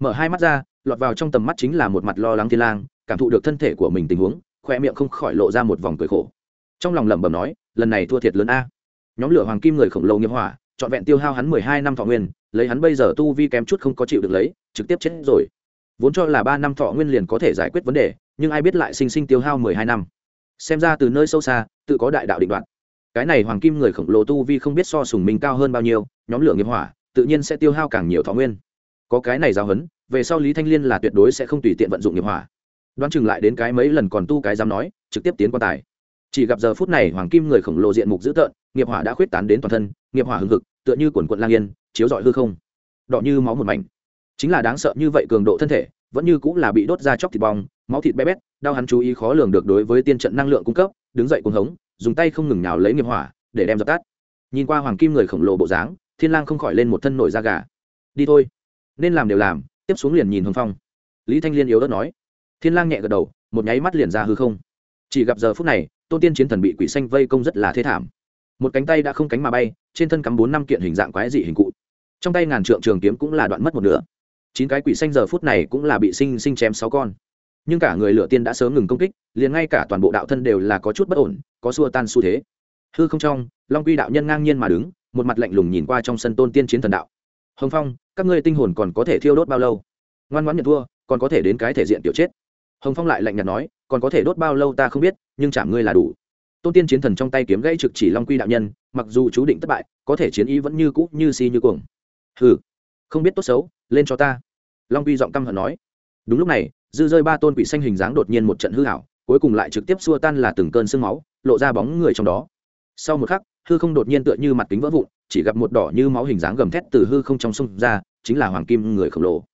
Mở hai mắt ra, lọt vào trong tầm mắt chính là một mặt lo lắng thiên lang, cảm thụ được thân thể của mình tình huống khoe miệng không khỏi lộ ra một vòng cười khổ trong lòng lẩm bẩm nói, lần này thua thiệt lớn a. Nhóm lửa hoàng kim người khổng lồ nghiệp hỏa, trọn vẹn tiêu hao hắn mười hai năm thọ nguyên, lấy hắn bây giờ tu vi kém chút không có chịu được lấy, trực tiếp chết rồi. Vốn cho là ba năm thọ nguyên liền có thể giải quyết vấn đề, nhưng ai biết lại sinh sinh tiêu hao mười hai năm. Xem ra từ nơi sâu xa, tự có đại đạo định đoạn cái này hoàng kim người khổng lồ tu vi không biết so sùng mình cao hơn bao nhiêu, nhóm lửa nghiệp hỏa, tự nhiên sẽ tiêu hao càng nhiều thọ nguyên. Có cái này giao hấn về sau lý thanh liên là tuyệt đối sẽ không tùy tiện vận dụng nghiệp hỏa. Đoán chừng lại đến cái mấy lần còn tu cái dám nói, trực tiếp tiến quan tài chỉ gặp giờ phút này hoàng kim người khổng lồ diện mục dữ tợn, nghiệp hỏa đã khuyết tán đến toàn thân, nghiệp hỏa hưng hực, tựa như quần quận lang yên, chiếu rọi hư không. Đỏ như máu một mảnh. Chính là đáng sợ như vậy cường độ thân thể, vẫn như cũng là bị đốt ra chóc thịt bong, máu thịt bé bét, đau hắn chú ý khó lường được đối với tiên trận năng lượng cung cấp, đứng dậy cuồng hống, dùng tay không ngừng nào lấy nghiệp hỏa, để đem dập tắt. Nhìn qua hoàng kim người khổng lồ bộ dáng, thiên lang không khỏi lên một thân nổi da gà. Đi thôi, nên làm đều làm. Tiếp xuống liền nhìn hồng phong. Lý thanh liên yếu ớt nói. Thiên lang nhẹ gật đầu, một nháy mắt liền ra hư không. Chỉ gặp giờ phút này tôn tiên chiến thần bị quỷ xanh vây công rất là thế thảm. Một cánh tay đã không cánh mà bay, trên thân cắm bốn năm kiện hình dạng quái dị hình cụ. Trong tay ngàn trượng trường kiếm cũng là đoạn mất một nửa. Chín cái quỷ xanh giờ phút này cũng là bị sinh sinh chém sáu con. Nhưng cả người lửa tiên đã sớm ngừng công kích, liền ngay cả toàn bộ đạo thân đều là có chút bất ổn, có xua tan xu thế. Hư không trong, long quy đạo nhân ngang nhiên mà đứng, một mặt lạnh lùng nhìn qua trong sân tôn tiên chiến thần đạo. Hồng phong, các ngươi tinh hồn còn có thể thiêu đốt bao lâu? Ngoan ngoãn nhận thua, còn có thể đến cái thể diện tiểu chết hồng phong lại lạnh nhạt nói, còn có thể đốt bao lâu ta không biết, nhưng chạm ngươi là đủ. Tôn tiên chiến thần trong tay kiếm gãy trực chỉ long quy đạo nhân, mặc dù chú định thất bại, có thể chiến ý vẫn như cũ như si như cuồng. Hừ, không biết tốt xấu, lên cho ta. Long quy giọng căm hận nói. Đúng lúc này, dư rơi ba tôn quỷ xanh hình dáng đột nhiên một trận hư hảo cuối cùng lại trực tiếp xua tan là từng cơn sương máu, lộ ra bóng người trong đó. Sau một khắc, hư không đột nhiên tựa như mặt kính vỡ vụn, chỉ gặp một đỏ như máu hình dáng gầm thét từ hư không trong sông ra, chính là hoàng kim người khổng lồ.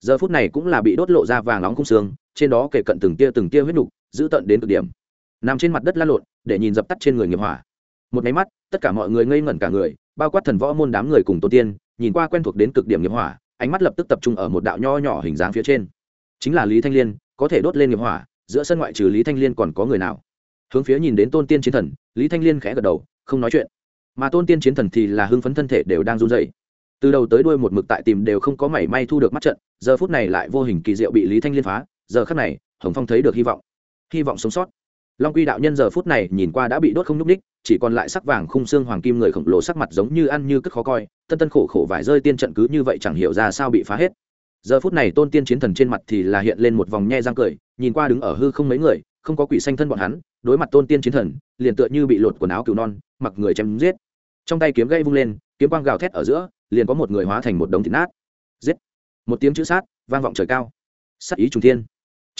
Giờ phút này cũng là bị đốt lộ ra vàng nóng khung xương trên đó kể cận từng tia từng tia huyết nục, giữ tận đến cực điểm. Nằm trên mặt đất la lộn, để nhìn dập tắt trên người nghiệp hỏa. Một máy mắt, tất cả mọi người ngây ngẩn cả người, bao quát thần võ môn đám người cùng tổ tiên, nhìn qua quen thuộc đến cực điểm nghiệp hỏa, ánh mắt lập tức tập trung ở một đạo nho nhỏ hình dáng phía trên. Chính là lý thanh liên, có thể đốt lên nghiệp hỏa, giữa sân ngoại trừ lý thanh liên còn có người nào? Hướng phía nhìn đến tôn tiên chiến thần, lý thanh liên khẽ gật đầu, không nói chuyện. Mà tôn tiên chiến thần thì là hưng phấn thân thể đều đang run dày từ đầu tới đuôi một mực tại tìm đều không có mảy may thu được mắt trận, giờ phút này lại vô hình kỳ diệu bị lý thanh liên phá giờ khắc này, hồng phong thấy được hy vọng. Hy vọng sống sót. Long quy đạo nhân giờ phút này nhìn qua đã bị đốt không nhúc ních chỉ còn lại sắc vàng khung xương hoàng kim người khổng lồ sắc mặt giống như ăn như cất khó coi, tân tân khổ khổ vải rơi tiên trận cứ như vậy chẳng hiểu ra sao bị phá hết. Giờ phút này tôn tiên chiến thần trên mặt thì là hiện lên một vòng nhe răng cười, nhìn qua đứng ở hư không mấy người, không có quỷ xanh thân bọn hắn, đối mặt tôn tiên chiến thần, liền tựa như bị lột quần áo cừu non, mặc người chém giết. Trong tay kiếm gây vung lên, kiếm quang gào thét ở giữa, liền có một người hóa thành một đống thịt nát. Giết! Một tiếng chữ sát, vang vọng trời cao. Sát ý trùng thiên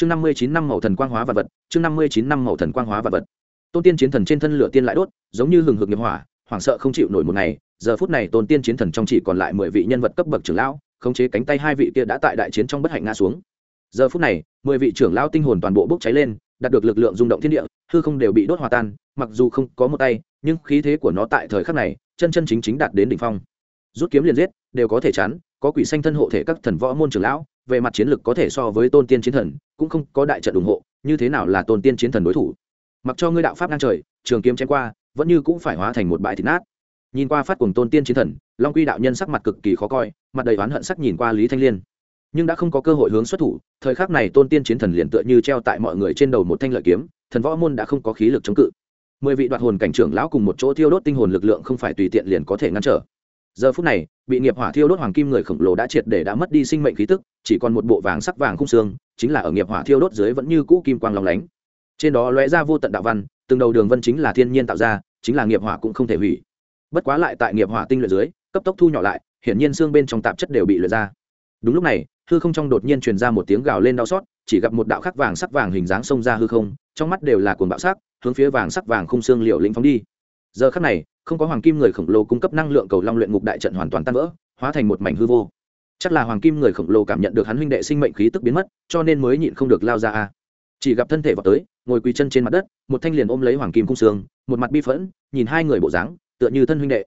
chương năm mươi chín năm màu thần quang hóa vật vật, chương năm mươi chín năm màu thần quang hóa vật vật. Tôn tiên chiến thần trên thân lửa tiên lại đốt, giống như hừng hực nghiệp hỏa, hoảng sợ không chịu nổi một ngày, giờ phút này tôn tiên chiến thần trong chỉ còn lại mười vị nhân vật cấp bậc trưởng lão, khống chế cánh tay hai vị kia đã tại đại chiến trong bất hạnh ngã xuống. Giờ phút này, mười vị trưởng lão tinh hồn toàn bộ bốc cháy lên, đạt được lực lượng rung động thiên địa, hư không đều bị đốt hòa tan, mặc dù không có một tay, nhưng khí thế của nó tại thời khắc này, chân chân chính chính đạt đến đỉnh phong rút kiếm liền giết, đều có thể chắn, có quỷ xanh thân hộ thể các thần võ môn trưởng lão, về mặt chiến lực có thể so với tôn tiên chiến thần, cũng không có đại trận ủng hộ, như thế nào là tôn tiên chiến thần đối thủ? Mặc cho ngươi đạo pháp ngang trời, trường kiếm chém qua, vẫn như cũng phải hóa thành một bãi thịt nát. Nhìn qua phát cùng tôn tiên chiến thần, long quy đạo nhân sắc mặt cực kỳ khó coi, mặt đầy oán hận sắc nhìn qua lý thanh liên. Nhưng đã không có cơ hội hướng xuất thủ, thời khắc này tôn tiên chiến thần liền tựa như treo tại mọi người trên đầu một thanh lợi kiếm, thần võ môn đã không có khí lực chống cự. Mười vị đoạt hồn cảnh trưởng lão cùng một chỗ thiêu đốt tinh hồn lực lượng không phải tùy tiện liền có thể ngăn trở giờ phút này, bị nghiệp hỏa thiêu đốt hoàng kim người khổng lồ đã triệt để đã mất đi sinh mệnh khí tức, chỉ còn một bộ vàng sắc vàng khung xương, chính là ở nghiệp hỏa thiêu đốt dưới vẫn như cũ kim quang lòng lánh. Trên đó lóe ra vô tận đạo văn, từng đầu đường vân chính là thiên nhiên tạo ra, chính là nghiệp hỏa cũng không thể hủy. Bất quá lại tại nghiệp hỏa tinh luyện dưới, cấp tốc thu nhỏ lại, hiển nhiên xương bên trong tạp chất đều bị luyện ra. Đúng lúc này, hư không trong đột nhiên truyền ra một tiếng gào lên đau xót, chỉ gặp một đạo khắc vàng sắc vàng hình dáng xông ra hư không, trong mắt đều là cuồng bạo sắc, hướng phía vàng sắc vàng khung xương liều lĩnh phóng đi giờ khắc này, không có hoàng kim người khổng lồ cung cấp năng lượng cầu long luyện ngục đại trận hoàn toàn tan vỡ, hóa thành một mảnh hư vô. Chắc là hoàng kim người khổng lồ cảm nhận được hắn huynh đệ sinh mệnh khí tức biến mất, cho nên mới nhịn không được lao ra a. Chỉ gặp thân thể vào tới, ngồi quỳ chân trên mặt đất, một thanh liền ôm lấy hoàng kim cung xương một mặt bi phẫn, nhìn hai người bộ dáng, tựa như thân huynh đệ.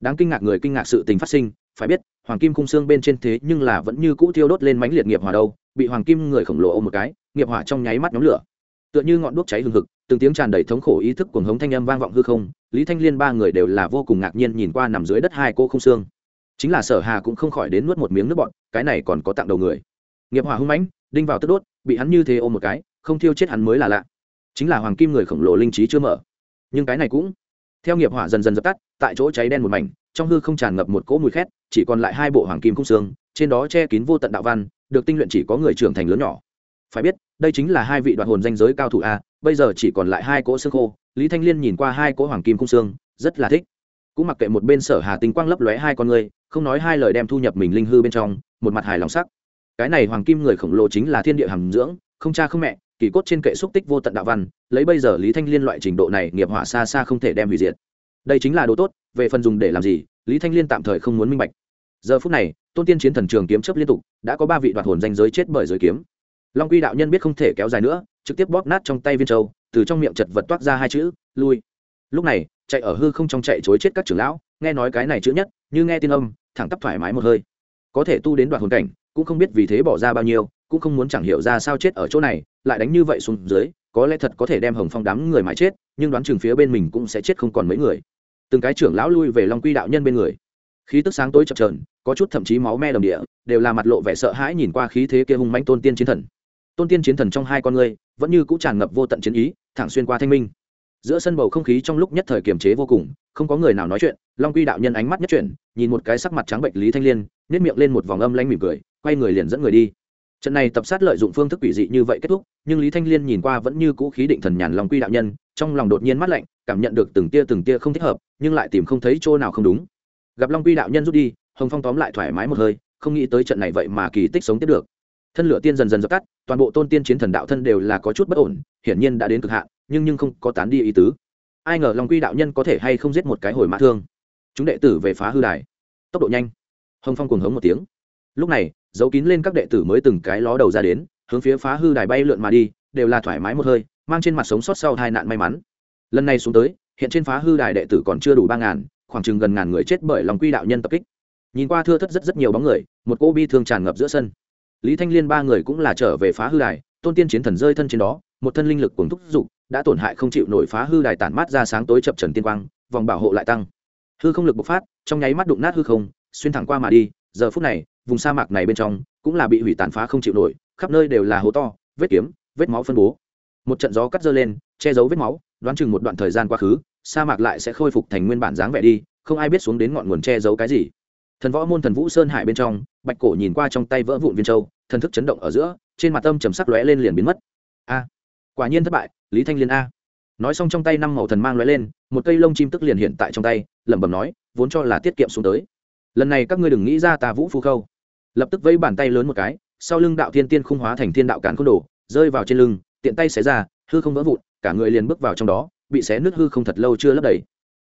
Đáng kinh ngạc người kinh ngạc sự tình phát sinh, phải biết, hoàng kim cung xương bên trên thế nhưng là vẫn như cũ thiêu đốt lên mánh liệt nghiệp hỏa đâu, bị hoàng kim người khổng lồ ôm một cái, nghiệp hỏa trong nháy mắt nhóm lửa. Tựa như ngọn đuốc cháy hừng hực từng tiếng tràn đầy thống khổ ý thức cuồng hống thanh âm vang vọng hư không, lý thanh liên ba người đều là vô cùng ngạc nhiên nhìn qua nằm dưới đất hai cô không xương. Chính là sở hà cũng không khỏi đến nuốt một miếng nước bọn, cái này còn có tặng đầu người. Nghiệp hỏa hung mãnh, đinh vào tức đốt, bị hắn như thế ôm một cái, không thiêu chết hắn mới là lạ. Chính là hoàng kim người khổng lồ linh trí chưa mở. Nhưng cái này cũng, theo nghiệp hỏa dần dần dập tắt, tại chỗ cháy đen một mảnh, trong hư không tràn ngập một cỗ mùi khét, chỉ còn lại hai bộ hoàng kim khung xương, trên đó che kín vô tận đạo văn, được tinh luyện chỉ có người trưởng thành lớn nhỏ. Phải biết, đây chính là hai vị đoạn hồn danh giới cao thủ a bây giờ chỉ còn lại hai cỗ xương khô, lý thanh liên nhìn qua hai cỗ hoàng kim khung xương, rất là thích. Cũng mặc kệ một bên sở hà tinh quang lấp lóe hai con người, không nói hai lời đem thu nhập mình linh hư bên trong, một mặt hài lòng sắc. Cái này hoàng kim người khổng lồ chính là thiên địa hàm dưỡng, không cha không mẹ, kỳ cốt trên kệ xúc tích vô tận đạo văn, lấy bây giờ lý thanh liên loại trình độ này nghiệp hỏa xa xa không thể đem hủy diệt. Đây chính là đồ tốt, về phần dùng để làm gì, lý thanh liên tạm thời không muốn minh bạch. Giờ phút này, tôn tiên chiến thần trường kiếm chấp liên tục, đã có ba vị đoạt hồn danh giới chết bởi giới kiếm. Long quy đạo nhân biết không thể kéo dài nữa trực tiếp bóp nát trong tay viên châu từ trong miệng chật vật toát ra hai chữ, lui. Lúc này, chạy ở hư không trong chạy chối chết các trưởng lão, nghe nói cái này chữ nhất, như nghe tiên âm, thẳng tắp thoải mái một hơi. Có thể tu đến đoạn hồn cảnh, cũng không biết vì thế bỏ ra bao nhiêu, cũng không muốn chẳng hiểu ra sao chết ở chỗ này, lại đánh như vậy xuống dưới, có lẽ thật có thể đem hồng phong đám người mãi chết, nhưng đoán chừng phía bên mình cũng sẽ chết không còn mấy người. Từng cái trưởng lão lui về long quy đạo nhân bên người. Khí tức sáng tối chập trờn có chút thậm chí máu me đồng địa, đều là mặt lộ vẻ sợ hãi nhìn qua khí thế kia hung mãnh tôn tiên chiến thần tôn tiên chiến thần trong hai con ngươi vẫn như cũng tràn ngập vô tận chiến ý, thẳng xuyên qua thanh minh. Giữa sân bầu không khí trong lúc nhất thời kiềm chế vô cùng, không có người nào nói chuyện, long quy đạo nhân ánh mắt nhất chuyển, nhìn một cái sắc mặt trắng bệnh lý thanh liên nếp miệng lên một vòng âm lanh mỉm cười, quay người liền dẫn người đi. Trận này tập sát lợi dụng phương thức quỷ dị như vậy kết thúc, nhưng lý thanh liên nhìn qua vẫn như cũ khí định thần nhàn long quy đạo nhân, trong lòng đột nhiên mắt lạnh, cảm nhận được từng tia từng tia không thích hợp, nhưng lại tìm không thấy chỗ nào không đúng. Gặp long quy đạo nhân rút đi, hồng phong tóm lại thoải mái một hơi, không nghĩ tới trận này vậy mà kỳ tích sống tiếp được thân lửa tiên dần dần dập tắt, toàn bộ tôn tiên chiến thần đạo thân đều là có chút bất ổn, hiển nhiên đã đến cực hạn, nhưng nhưng không có tán đi ý tứ. Ai ngờ long quy đạo nhân có thể hay không giết một cái hồi mã thương. Chúng đệ tử về phá hư đài. Tốc độ nhanh. Hồng phong cuồng hống một tiếng. Lúc này, giấu kín lên các đệ tử mới từng cái ló đầu ra đến, hướng phía phá hư đài bay lượn mà đi, đều là thoải mái một hơi, mang trên mặt sống sót sau hai nạn may mắn. Lần này xuống tới, hiện trên phá hư đài đệ tử còn chưa đủ ba ngàn, khoảng chừng gần ngàn người chết bởi lòng quy đạo nhân tập kích. Nhìn qua thưa thất rất rất nhiều bóng người, một cô bi thương tràn ngập giữa sân lý thanh liên ba người cũng là trở về phá hư đài, tôn tiên chiến thần rơi thân trên đó, một thân linh lực cùng thúc dục, đã tổn hại không chịu nổi phá hư đài tản mát ra sáng tối chập trần tiên quang, vòng bảo hộ lại tăng. Hư không lực bộc phát, trong nháy mắt đụng nát hư không, xuyên thẳng qua mà đi, giờ phút này, vùng sa mạc này bên trong, cũng là bị hủy tàn phá không chịu nổi, khắp nơi đều là hố to, vết kiếm, vết máu phân bố. Một trận gió cắt dơ lên, che giấu vết máu, đoán chừng một đoạn thời gian quá khứ, sa mạc lại sẽ khôi phục thành nguyên bản dáng vẻ đi, không ai biết xuống đến ngọn nguồn che giấu cái gì thần võ môn thần vũ sơn hải bên trong, bạch cổ nhìn qua trong tay vỡ vụn viên châu, thần thức chấn động ở giữa, trên mặt tâm trầm sắc lóe lên liền biến mất. A, quả nhiên thất bại, lý thanh liên a. Nói xong trong tay năm màu thần mang lóe lên, một cây lông chim tức liền hiện tại trong tay, lẩm bẩm nói, vốn cho là tiết kiệm xuống tới. Lần này các ngươi đừng nghĩ ra ta vũ phu khâu. Lập tức vẫy bàn tay lớn một cái, sau lưng đạo thiên tiên khung hóa thành thiên đạo cản khôn đổ rơi vào trên lưng, tiện tay xé ra, hư không vỡ vụn, cả người liền bước vào trong đó, bị xé nứt hư không thật lâu chưa lấp đầy.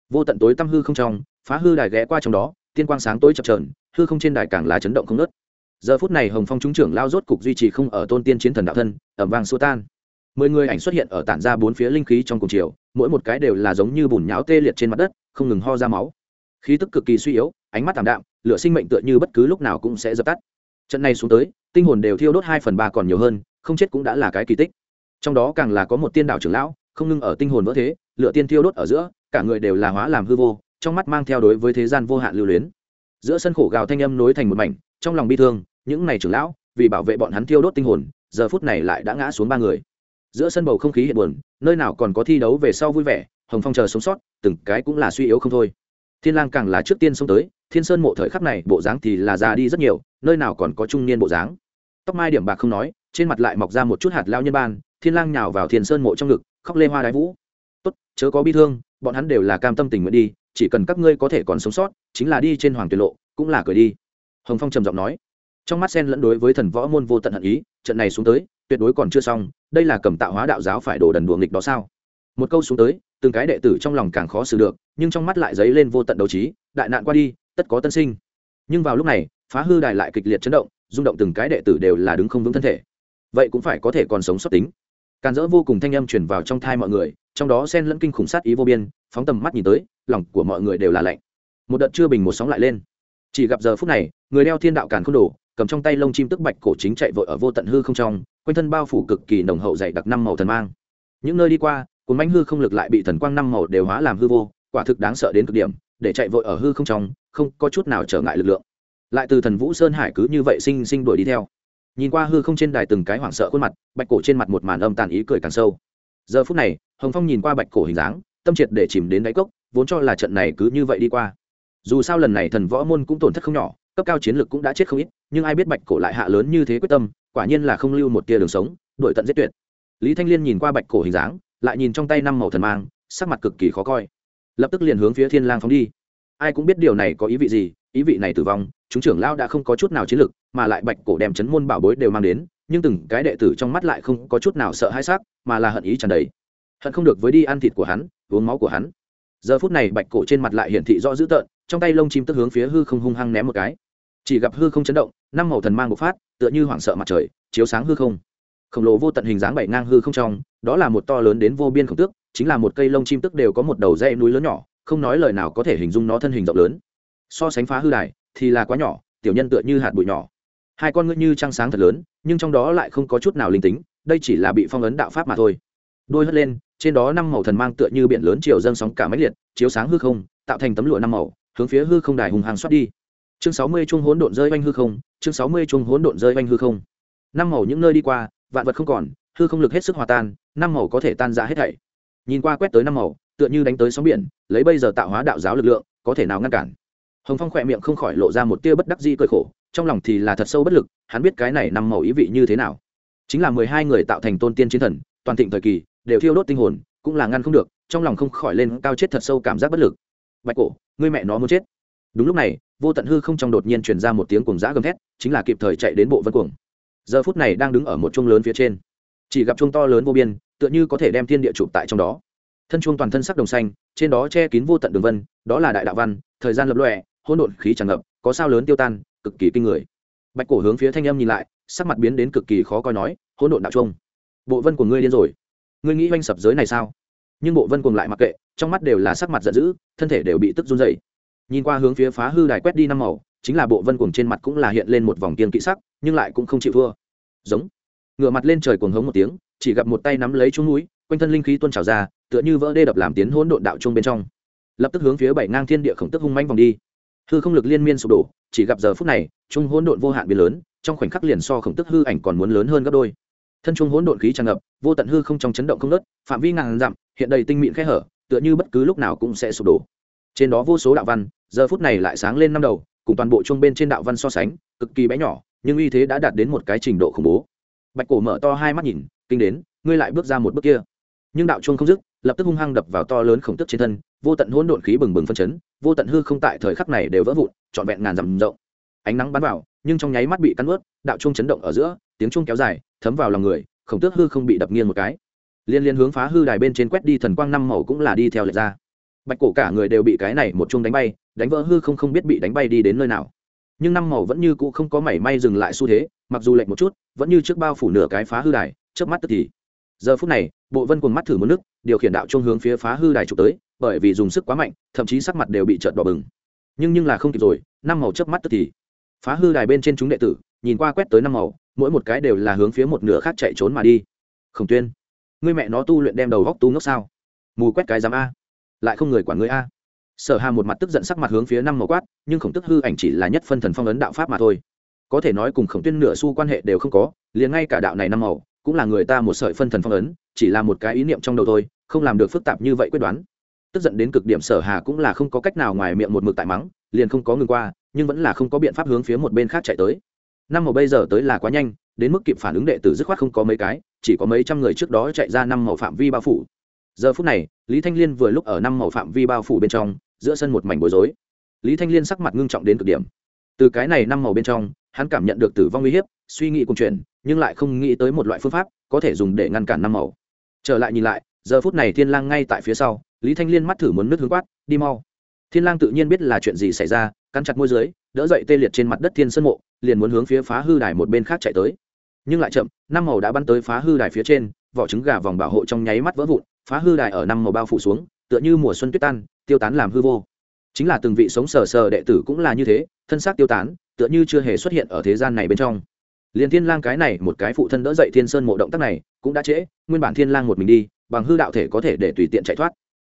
Vô tận tối tăm hư không trong, phá hư đài ghé qua trong đó tiên quang sáng tối chập trờn hư không trên đài càng là chấn động không nớt giờ phút này hồng phong trung trưởng lao rốt cục duy trì không ở tôn tiên chiến thần đạo thân, ẩm vàng xua tan. Mười người ảnh xuất hiện ở tản ra bốn phía linh khí trong cùng chiều, mỗi một cái đều là giống như bùn nháo tê liệt trên mặt đất, không ngừng ho ra máu. Khí tức cực kỳ suy yếu, ánh mắt tảm đạm, lửa sinh mệnh tựa như bất cứ lúc nào cũng sẽ dập tắt. Trận này xuống tới, tinh hồn đều thiêu đốt hai phần ba còn nhiều hơn, không chết cũng đã là cái kỳ tích. Trong đó càng là có một tiên đạo trưởng lão, không ngưng ở tinh hồn vỡ thế, lửa tiên thiêu đốt ở giữa, cả người đều là hóa làm hư vô trong mắt mang theo đối với thế gian vô hạn lưu luyến. Giữa sân khổ gào thanh âm nối thành một mảnh, trong lòng bi thương, những này trưởng lão, vì bảo vệ bọn hắn thiêu đốt tinh hồn, giờ phút này lại đã ngã xuống ba người. Giữa sân bầu không khí hiện buồn, nơi nào còn có thi đấu về sau vui vẻ, hồng phong chờ sống sót, từng cái cũng là suy yếu không thôi. Thiên lang càng là trước tiên xông tới, thiên sơn mộ thời khắc này, bộ dáng thì là già đi rất nhiều, nơi nào còn có trung niên bộ dáng. Tóc mai điểm bạc không nói, trên mặt lại mọc ra một chút hạt lao nhân ban, thiên lang nhào vào thiên sơn mộ trong ngực, khóc lê hoa đái vũ. Tốt, chớ có bi thương, bọn hắn đều là cam tâm tình nguyện đi chỉ cần các ngươi có thể còn sống sót, chính là đi trên hoàng tuyệt lộ, cũng là cười đi. Hồng phong trầm giọng nói. Trong mắt sen lẫn đối với thần võ môn vô tận hận ý, trận này xuống tới, tuyệt đối còn chưa xong, đây là cầm tạo hóa đạo giáo phải đổ đần đùa nghịch đó sao? Một câu xuống tới, từng cái đệ tử trong lòng càng khó xử được, nhưng trong mắt lại dấy lên vô tận đấu trí, đại nạn qua đi, tất có tân sinh. Nhưng vào lúc này, phá hư đài lại kịch liệt chấn động, rung động từng cái đệ tử đều là đứng không vững thân thể. Vậy cũng phải có thể còn sống sót tính. Càn dỡ vô cùng thanh âm truyền vào trong thai mọi người, trong đó sen lẫn kinh khủng sát ý vô biên, phóng tầm mắt nhìn tới lòng của mọi người đều là lạnh. Một đợt chưa bình một sóng lại lên. Chỉ gặp giờ phút này, người đeo thiên đạo càn không đổ cầm trong tay lông chim tức bạch cổ chính chạy vội ở vô tận hư không trong, quanh thân bao phủ cực kỳ nồng hậu dày đặc năm màu thần mang. Những nơi đi qua, cuốn bánh hư không lực lại bị thần quang năm màu đều hóa làm hư vô, quả thực đáng sợ đến cực điểm, để chạy vội ở hư không trong, không có chút nào trở ngại lực lượng. Lại từ thần vũ sơn hải cứ như vậy sinh sinh đuổi đi theo. Nhìn qua hư không trên đài từng cái hoảng sợ khuôn mặt, bạch cổ trên mặt một màn âm tàn ý cười càng sâu. Giờ phút này, hồng phong nhìn qua bạch cổ hình dáng, tâm triệt để chìm đến đáy cốc vốn cho là trận này cứ như vậy đi qua. Dù sao lần này thần võ môn cũng tổn thất không nhỏ, cấp cao chiến lược cũng đã chết không ít, nhưng ai biết bạch cổ lại hạ lớn như thế quyết tâm, quả nhiên là không lưu một tia đường sống đổi tận giết tuyệt. Lý thanh liên nhìn qua bạch cổ hình dáng, lại nhìn trong tay năm màu thần mang, sắc mặt cực kỳ khó coi. Lập tức liền hướng phía thiên lang phóng đi. Ai cũng biết điều này có ý vị gì, ý vị này tử vong, chúng trưởng lao đã không có chút nào chiến lực, mà lại bạch cổ đem chấn môn bảo bối đều mang đến, nhưng từng cái đệ tử trong mắt lại không có chút nào sợ hãi sắc, mà là hận ý tràn đầy. Hận không được với đi ăn thịt của hắn, uống máu của hắn giờ phút này bạch cổ trên mặt lại hiển thị rõ dữ tợn, trong tay lông chim tức hướng phía hư không hung hăng ném một cái. Chỉ gặp hư không chấn động, năm màu thần mang bộc phát, tựa như hoảng sợ mặt trời, chiếu sáng hư không. Khổng lồ vô tận hình dáng bảy ngang hư không trong, đó là một to lớn đến vô biên khổng tước, chính là một cây lông chim tức đều có một đầu dây núi lớn nhỏ, không nói lời nào có thể hình dung nó thân hình rộng lớn. So sánh phá hư đài, thì là quá nhỏ, tiểu nhân tựa như hạt bụi nhỏ. Hai con ngựa như trăng sáng thật lớn, nhưng trong đó lại không có chút nào linh tính, đây chỉ là bị phong ấn đạo pháp mà thôi đôi hất lên, trên đó năm màu thần mang tựa như biển lớn chiều dâng sóng cả máy liệt, chiếu sáng hư không, tạo thành tấm lụa năm màu, hướng phía hư không đài hùng hàng xoát đi. Chương sáu mươi chung hỗn độn rơi oanh hư không, chương sáu mươi chung hỗn độn rơi oanh hư không. Năm màu những nơi đi qua, vạn vật không còn, hư không lực hết sức hòa tan, năm màu có thể tan ra hết thảy. Nhìn qua quét tới năm màu, tựa như đánh tới sóng biển, lấy bây giờ tạo hóa đạo giáo lực lượng, có thể nào ngăn cản? Hồng phong khỏe miệng không khỏi lộ ra một tia bất đắc di cởi khổ, trong lòng thì là thật sâu bất lực, hắn biết cái này năm màu ý vị như thế nào. Chính là mười hai người tạo thành tôn tiên chiến thần, toàn thịnh thời kỳ đều thiêu đốt tinh hồn, cũng là ngăn không được, trong lòng không khỏi lên cao chết thật sâu cảm giác bất lực. Bạch cổ, ngươi mẹ nó muốn chết. Đúng lúc này, vô tận hư không trong đột nhiên truyền ra một tiếng cuồng giã gầm thét, chính là kịp thời chạy đến bộ vân cuồng. Giờ phút này đang đứng ở một chuông lớn phía trên. Chỉ gặp chuông to lớn vô biên, tựa như có thể đem thiên địa chụp tại trong đó. Thân chuông toàn thân sắc đồng xanh, trên đó che kín vô tận đường vân, đó là đại đạo văn, thời gian lập lọe hỗn độn khí tràn ngập, có sao lớn tiêu tan, cực kỳ kinh người. Bạch cổ hướng phía thanh âm nhìn lại, sắc mặt biến đến cực kỳ khó coi nói, hỗn độn đạo chuông, bộ vân của ngươi điên rồi ngươi nghĩ oanh sập giới này sao? Nhưng bộ vân cuồng lại mặc kệ, trong mắt đều là sắc mặt giận dữ, thân thể đều bị tức run dày nhìn qua hướng phía phá hư đài quét đi năm màu, chính là bộ vân cuồng trên mặt cũng là hiện lên một vòng kiên kỵ sắc, nhưng lại cũng không chịu thua. Giống. Ngửa mặt lên trời cuồng hống một tiếng, chỉ gặp một tay nắm lấy chung núi, quanh thân linh khí tuôn trào ra, tựa như vỡ đê đập làm tiến hỗn độn đạo chung bên trong. Lập tức hướng phía bảy ngang thiên địa khổng tức hung manh vòng đi. Hư không lực liên miên sụp đổ, chỉ gặp giờ phút này trung hỗn độn vô hạn biến lớn, trong khoảnh khắc liền so khổng tức hư ảnh còn muốn lớn hơn gấp đôi thân chuông hỗn độn khí tràn ngập, vô tận hư không trong chấn động không nớt phạm vi ngàn dặm, hiện đầy tinh mịn khe hở, tựa như bất cứ lúc nào cũng sẽ sụp đổ. Trên đó vô số đạo văn, giờ phút này lại sáng lên năm đầu, cùng toàn bộ chuông bên trên đạo văn so sánh, cực kỳ bé nhỏ, nhưng uy thế đã đạt đến một cái trình độ khủng bố. Bạch cổ mở to hai mắt nhìn, kinh đến, ngươi lại bước ra một bước kia. Nhưng đạo chuông không dứt, lập tức hung hăng đập vào to lớn khổng tức trên thân, vô tận hỗn độn khí bừng bừng phân chấn, vô tận hư không tại thời khắc này đều vỡ vụn, trọn vẹn ngàn dặm rộng. Ánh nắng bắn vào, nhưng trong nháy mắt bị cắn ướt, đạo chuông chấn động ở giữa, tiếng chuông kéo dài thấm vào lòng người, khổng tước hư không bị đập nghiêng một cái. Liên liên hướng phá hư đài bên trên quét đi thần quang năm màu cũng là đi theo lệch ra. Bạch cổ cả người đều bị cái này một chung đánh bay, đánh vỡ hư không không biết bị đánh bay đi đến nơi nào. Nhưng năm màu vẫn như cũ không có mảy may dừng lại xu thế, mặc dù lệch một chút, vẫn như trước bao phủ nửa cái phá hư đài trước mắt tức thì. Giờ phút này, bộ vân cùng mắt thử một nước, điều khiển đạo chung hướng phía phá hư đài trục tới, bởi vì dùng sức quá mạnh, thậm chí sắc mặt đều bị trợt bỏ bừng. Nhưng nhưng là không kịp rồi, năm màu chớp mắt tức thì. Phá hư đài bên trên chúng đệ tử nhìn qua quét tới năm màu, mỗi một cái đều là hướng phía một nửa khác chạy trốn mà đi. Khổng tuyên, ngươi mẹ nó tu luyện đem đầu góc tu ngốc sao? Mù quét cái dám a. Lại không người quản ngươi a. Sở hà một mặt tức giận sắc mặt hướng phía năm màu quát, nhưng khổng tức hư ảnh chỉ là nhất phân thần phong ấn đạo pháp mà thôi. Có thể nói cùng khổng tuyên nửa xu quan hệ đều không có, liền ngay cả đạo này năm màu, cũng là người ta một sợi phân thần phong ấn, chỉ là một cái ý niệm trong đầu thôi, không làm được phức tạp như vậy quyết đoán. Tức giận đến cực điểm sở hà cũng là không có cách nào ngoài miệng một mực tại mắng, liền không có ngừng qua, nhưng vẫn là không có biện pháp hướng phía một bên khác chạy tới năm màu bây giờ tới là quá nhanh, đến mức kịp phản ứng đệ tử dứt khoát không có mấy cái, chỉ có mấy trăm người trước đó chạy ra năm màu phạm vi bao phủ. Giờ phút này, lý thanh liên vừa lúc ở năm màu phạm vi bao phủ bên trong, giữa sân một mảnh bối rối. Lý thanh liên sắc mặt ngưng trọng đến cực điểm. Từ cái này năm màu bên trong, hắn cảm nhận được tử vong uy hiếp, suy nghĩ cùng chuyện, nhưng lại không nghĩ tới một loại phương pháp có thể dùng để ngăn cản năm màu. Trở lại nhìn lại, giờ phút này thiên lang ngay tại phía sau, lý thanh liên mắt thử muốn nước hướng quát, đi mau. Thiên lang tự nhiên biết là chuyện gì xảy ra cắn chặt môi dưới, đỡ dậy tê liệt trên mặt đất thiên sơn mộ, liền muốn hướng phía phá hư đài một bên khác chạy tới. Nhưng lại chậm, năm màu đã bắn tới phá hư đài phía trên, vỏ trứng gà vòng bảo hộ trong nháy mắt vỡ vụn, phá hư đài ở năm màu bao phủ xuống, tựa như mùa xuân tuyết tan, tiêu tán làm hư vô. Chính là từng vị sống sờ sờ đệ tử cũng là như thế, thân xác tiêu tán, tựa như chưa hề xuất hiện ở thế gian này bên trong. Liền thiên lang cái này một cái phụ thân đỡ dậy thiên sơn mộ động tác này, cũng đã trễ, nguyên bản thiên lang một mình đi, bằng hư đạo thể có thể để tùy tiện chạy thoát.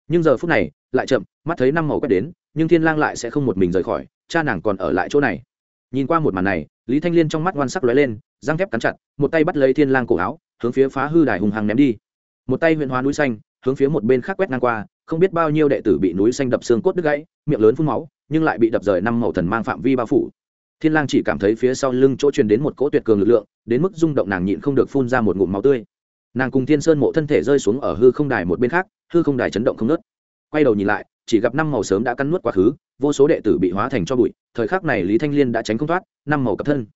Nhưng giờ phút này lại chậm, mắt thấy năm màu quét đến, nhưng thiên lang lại sẽ không một mình rời khỏi, cha nàng còn ở lại chỗ này. Nhìn qua một màn này, lý thanh liên trong mắt ngoan sắc lóe lên răng thép cắn chặt, một tay bắt lấy thiên lang cổ áo, hướng phía phá hư đài hùng hăng ném đi. Một tay huyện hóa núi xanh, hướng phía một bên khác quét ngang qua, không biết bao nhiêu đệ tử bị núi xanh đập xương cốt đứt gãy, miệng lớn phun máu, nhưng lại bị đập rời năm màu thần mang phạm vi bao phủ. Thiên lang chỉ cảm thấy phía sau lưng chỗ truyền đến một cỗ tuyệt cường lực lượng, đến mức rung động nàng nhịn không được phun ra một ngụm máu tươi. Nàng cùng thiên sơn mộ thân thể rơi xuống ở hư không đài một bên khác, hư không đài chấn động không nớt quay đầu nhìn lại, chỉ gặp năm màu sớm đã cắn nuốt quá khứ, vô số đệ tử bị hóa thành cho bụi, thời khắc này lý thanh liên đã tránh không thoát, năm màu cập thân.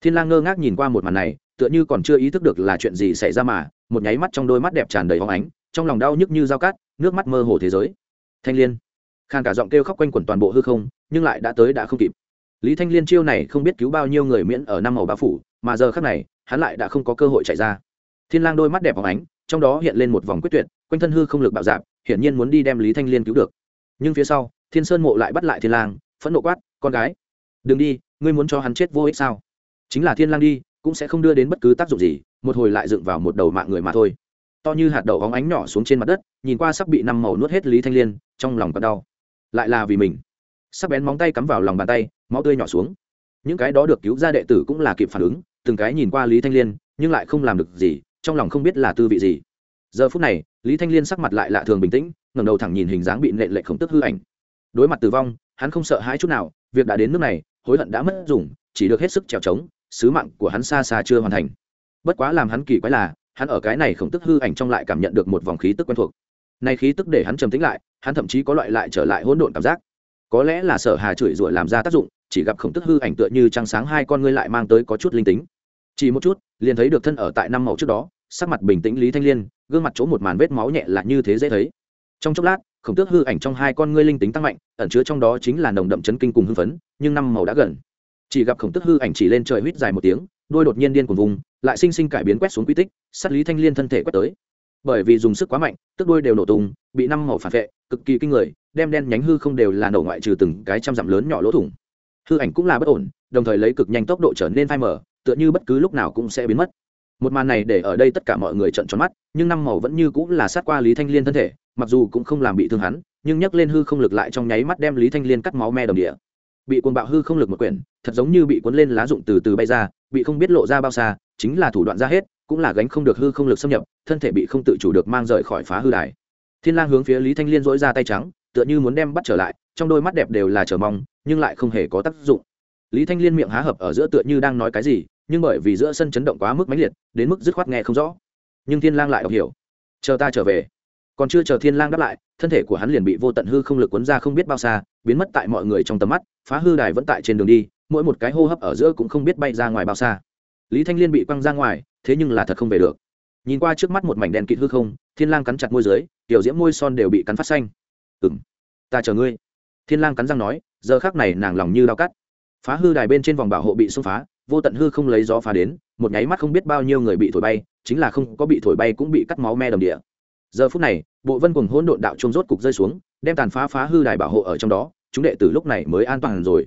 Thiên lang ngơ ngác nhìn qua một màn này, tựa như còn chưa ý thức được là chuyện gì xảy ra mà, một nháy mắt trong đôi mắt đẹp tràn đầy hóng ánh, trong lòng đau nhức như dao cát nước mắt mơ hồ thế giới. Thanh liên, khang cả giọng kêu khóc quanh quẩn toàn bộ hư không, nhưng lại đã tới đã không kịp. Lý thanh liên chiêu này không biết cứu bao nhiêu người miễn ở năm màu bao phủ, mà giờ khắc này, hắn lại đã không có cơ hội chạy ra. Thiên lang đôi mắt đẹp hóng ánh, trong đó hiện lên một vòng quyết tuyệt, quanh thân hư không lực bạo dạp hiển nhiên muốn đi đem lý thanh liên cứu được. Nhưng phía sau, thiên sơn mộ lại bắt lại thiên lang, phẫn nộ quát, con gái, đừng đi, ngươi muốn cho hắn chết vô ích sao? Chính là thiên lang đi, cũng sẽ không đưa đến bất cứ tác dụng gì, một hồi lại dựng vào một đầu mạng người mà thôi. To như hạt đậu óng ánh nhỏ xuống trên mặt đất, nhìn qua sắp bị năm màu nuốt hết lý thanh liên, trong lòng còn đau. Lại là vì mình. Sắc bén móng tay cắm vào lòng bàn tay, máu tươi nhỏ xuống. Những cái đó được cứu ra đệ tử cũng là kịp phản ứng, từng cái nhìn qua lý thanh liên, nhưng lại không làm được gì, trong lòng không biết là tư vị gì giờ phút này, lý thanh liên sắc mặt lại lạ thường bình tĩnh, ngẩng đầu thẳng nhìn hình dáng bị nệ lệ khổng tức hư ảnh. Đối mặt tử vong, hắn không sợ hãi chút nào, việc đã đến nước này, hối hận đã mất dùng, chỉ được hết sức trèo trống, sứ mạng của hắn xa xa chưa hoàn thành. Bất quá làm hắn kỳ quái là, hắn ở cái này khổng tức hư ảnh trong lại cảm nhận được một vòng khí tức quen thuộc. Này khí tức để hắn trầm tĩnh lại, hắn thậm chí có loại lại trở lại hỗn độn cảm giác. Có lẽ là sở hà chửi rủa làm ra tác dụng, chỉ gặp khổng tức hư ảnh tựa như trăng sáng hai con ngươi lại mang tới có chút linh tính. Chỉ một chút, liền thấy được thân ở tại năm màu trước đó sắc mặt bình tĩnh lý thanh liên, gương mặt chỗ một màn vết máu nhẹ là như thế dễ thấy. Trong chốc lát, khổng tước hư ảnh trong hai con ngươi linh tính tăng mạnh, ẩn chứa trong đó chính là nồng đậm chấn kinh cùng hưng phấn, nhưng năm màu đã gần. Chỉ gặp khổng tước hư ảnh chỉ lên trời huýt dài một tiếng, đôi đột nhiên điên cuồng vùng, lại sinh sinh cải biến quét xuống quy tích, sát lý thanh liên thân thể quét tới. Bởi vì dùng sức quá mạnh tức đôi đều nổ tung, bị năm màu phản vệ, cực kỳ kinh người, đem đen nhánh hư không đều là nổ ngoại trừ từng cái trăm dặm lớn nhỏ lỗ thủng. Hư ảnh cũng là bất ổn, đồng thời lấy cực nhanh tốc độ trở nên phai mở tựa như bất cứ lúc nào cũng sẽ biến mất một màn này để ở đây tất cả mọi người trận tròn mắt, nhưng năm màu vẫn như cũng là sát qua lý thanh liên thân thể, mặc dù cũng không làm bị thương hắn, nhưng nhấc lên hư không lực lại trong nháy mắt đem lý thanh liên cắt máu me đồng địa. Bị cuồng bạo hư không lực một quyển, thật giống như bị cuốn lên lá rụng từ từ bay ra, bị không biết lộ ra bao xa, chính là thủ đoạn ra hết, cũng là gánh không được hư không lực xâm nhập, thân thể bị không tự chủ được mang rời khỏi phá hư đài. Thiên lang hướng phía lý thanh liên dỗi ra tay trắng, tựa như muốn đem bắt trở lại, trong đôi mắt đẹp đều là chờ mong, nhưng lại không hề có tác dụng. Lý thanh liên miệng há hợp ở giữa tựa như đang nói cái gì nhưng bởi vì giữa sân chấn động quá mức mãnh liệt, đến mức dứt khoát nghe không rõ. Nhưng thiên lang lại đọc hiểu. Chờ ta trở về. Còn chưa chờ thiên lang đáp lại, thân thể của hắn liền bị vô tận hư không lực cuốn ra không biết bao xa, biến mất tại mọi người trong tầm mắt, phá hư đài vẫn tại trên đường đi, mỗi một cái hô hấp ở giữa cũng không biết bay ra ngoài bao xa. Lý thanh liên bị quăng ra ngoài, thế nhưng là thật không về được. Nhìn qua trước mắt một mảnh đèn kịt hư không, thiên lang cắn chặt môi dưới, tiểu diễm môi son đều bị cắn phát xanh. Ừm, ta chờ ngươi. Thiên lang cắn răng nói, giờ khắc này nàng lòng như đau cắt. Phá hư đài bên trên vòng bảo hộ bị xông phá vô tận hư không lấy gió phá đến, một nháy mắt không biết bao nhiêu người bị thổi bay, chính là không có bị thổi bay cũng bị cắt máu me đầm địa. Giờ phút này, bộ vân cùng hỗn độn đạo trung rốt cục rơi xuống, đem tàn phá phá hư đài bảo hộ ở trong đó, chúng đệ tử lúc này mới an toàn rồi.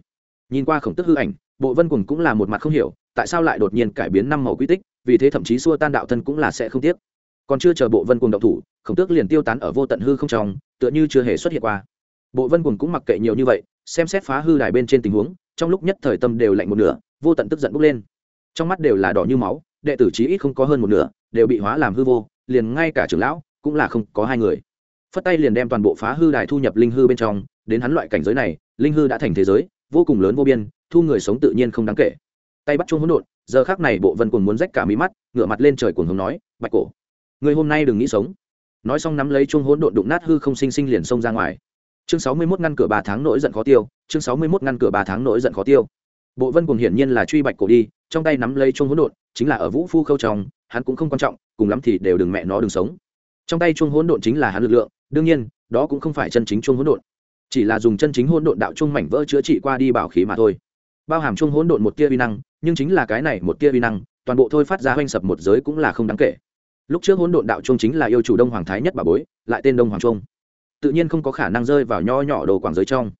Nhìn qua khổng tức hư ảnh, bộ vân cùng cũng là một mặt không hiểu, tại sao lại đột nhiên cải biến năm màu quy tích, vì thế thậm chí xua tan đạo thân cũng là sẽ không tiếc. Còn chưa chờ bộ vân cùng động thủ, khổng tước liền tiêu tán ở vô tận hư không trong, tựa như chưa hề xuất hiện qua. Bộ vân cùng cũng mặc kệ nhiều như vậy, xem xét phá hư đài bên trên tình huống, trong lúc nhất thời tâm đều lạnh một nửa vô tận tức giận bốc lên. Trong mắt đều là đỏ như máu, đệ tử chí ít không có hơn một nửa, đều bị hóa làm hư vô, liền ngay cả trưởng lão cũng là không có hai người. Phất tay liền đem toàn bộ phá hư đài thu nhập linh hư bên trong, đến hắn loại cảnh giới này, linh hư đã thành thế giới, vô cùng lớn vô biên, thu người sống tự nhiên không đáng kể. Tay bắt chung hỗn độn, giờ khác này bộ vân cùng muốn rách cả mí mắt, ngửa mặt lên trời cuồng hống nói, bạch cổ, người hôm nay đừng nghĩ sống. Nói xong nắm lấy chung hỗn độn đụng nát hư không sinh sinh liền xông ra ngoài. Chương sáu mươi 61 ngăn cửa ba tháng nỗi giận khó tiêu, chương sáu mươi 61 ngăn cửa ba tháng nỗi giận khó tiêu bộ vân cùng hiển nhiên là truy bạch cổ đi, trong tay nắm lấy chuông hỗn độn, chính là ở vũ phu khâu trong, hắn cũng không quan trọng, cùng lắm thì đều đừng mẹ nó đừng sống. Trong tay chuông hỗn độn chính là hắn lực lượng, đương nhiên, đó cũng không phải chân chính chuông hỗn độn. Chỉ là dùng chân chính hỗn độn đạo chuông mảnh vỡ chữa trị qua đi bảo khí mà thôi. Bao hàm chuông hỗn độn một tia vi năng, nhưng chính là cái này một tia vi năng, toàn bộ thôi phát ra hoanh sập một giới cũng là không đáng kể. Lúc trước hỗn độn đạo chuông chính là yêu chủ đông hoàng thái nhất bà bối, lại tên đông hoàng trung tự nhiên không có khả năng rơi vào nho nhỏ đồ quảng giới trong.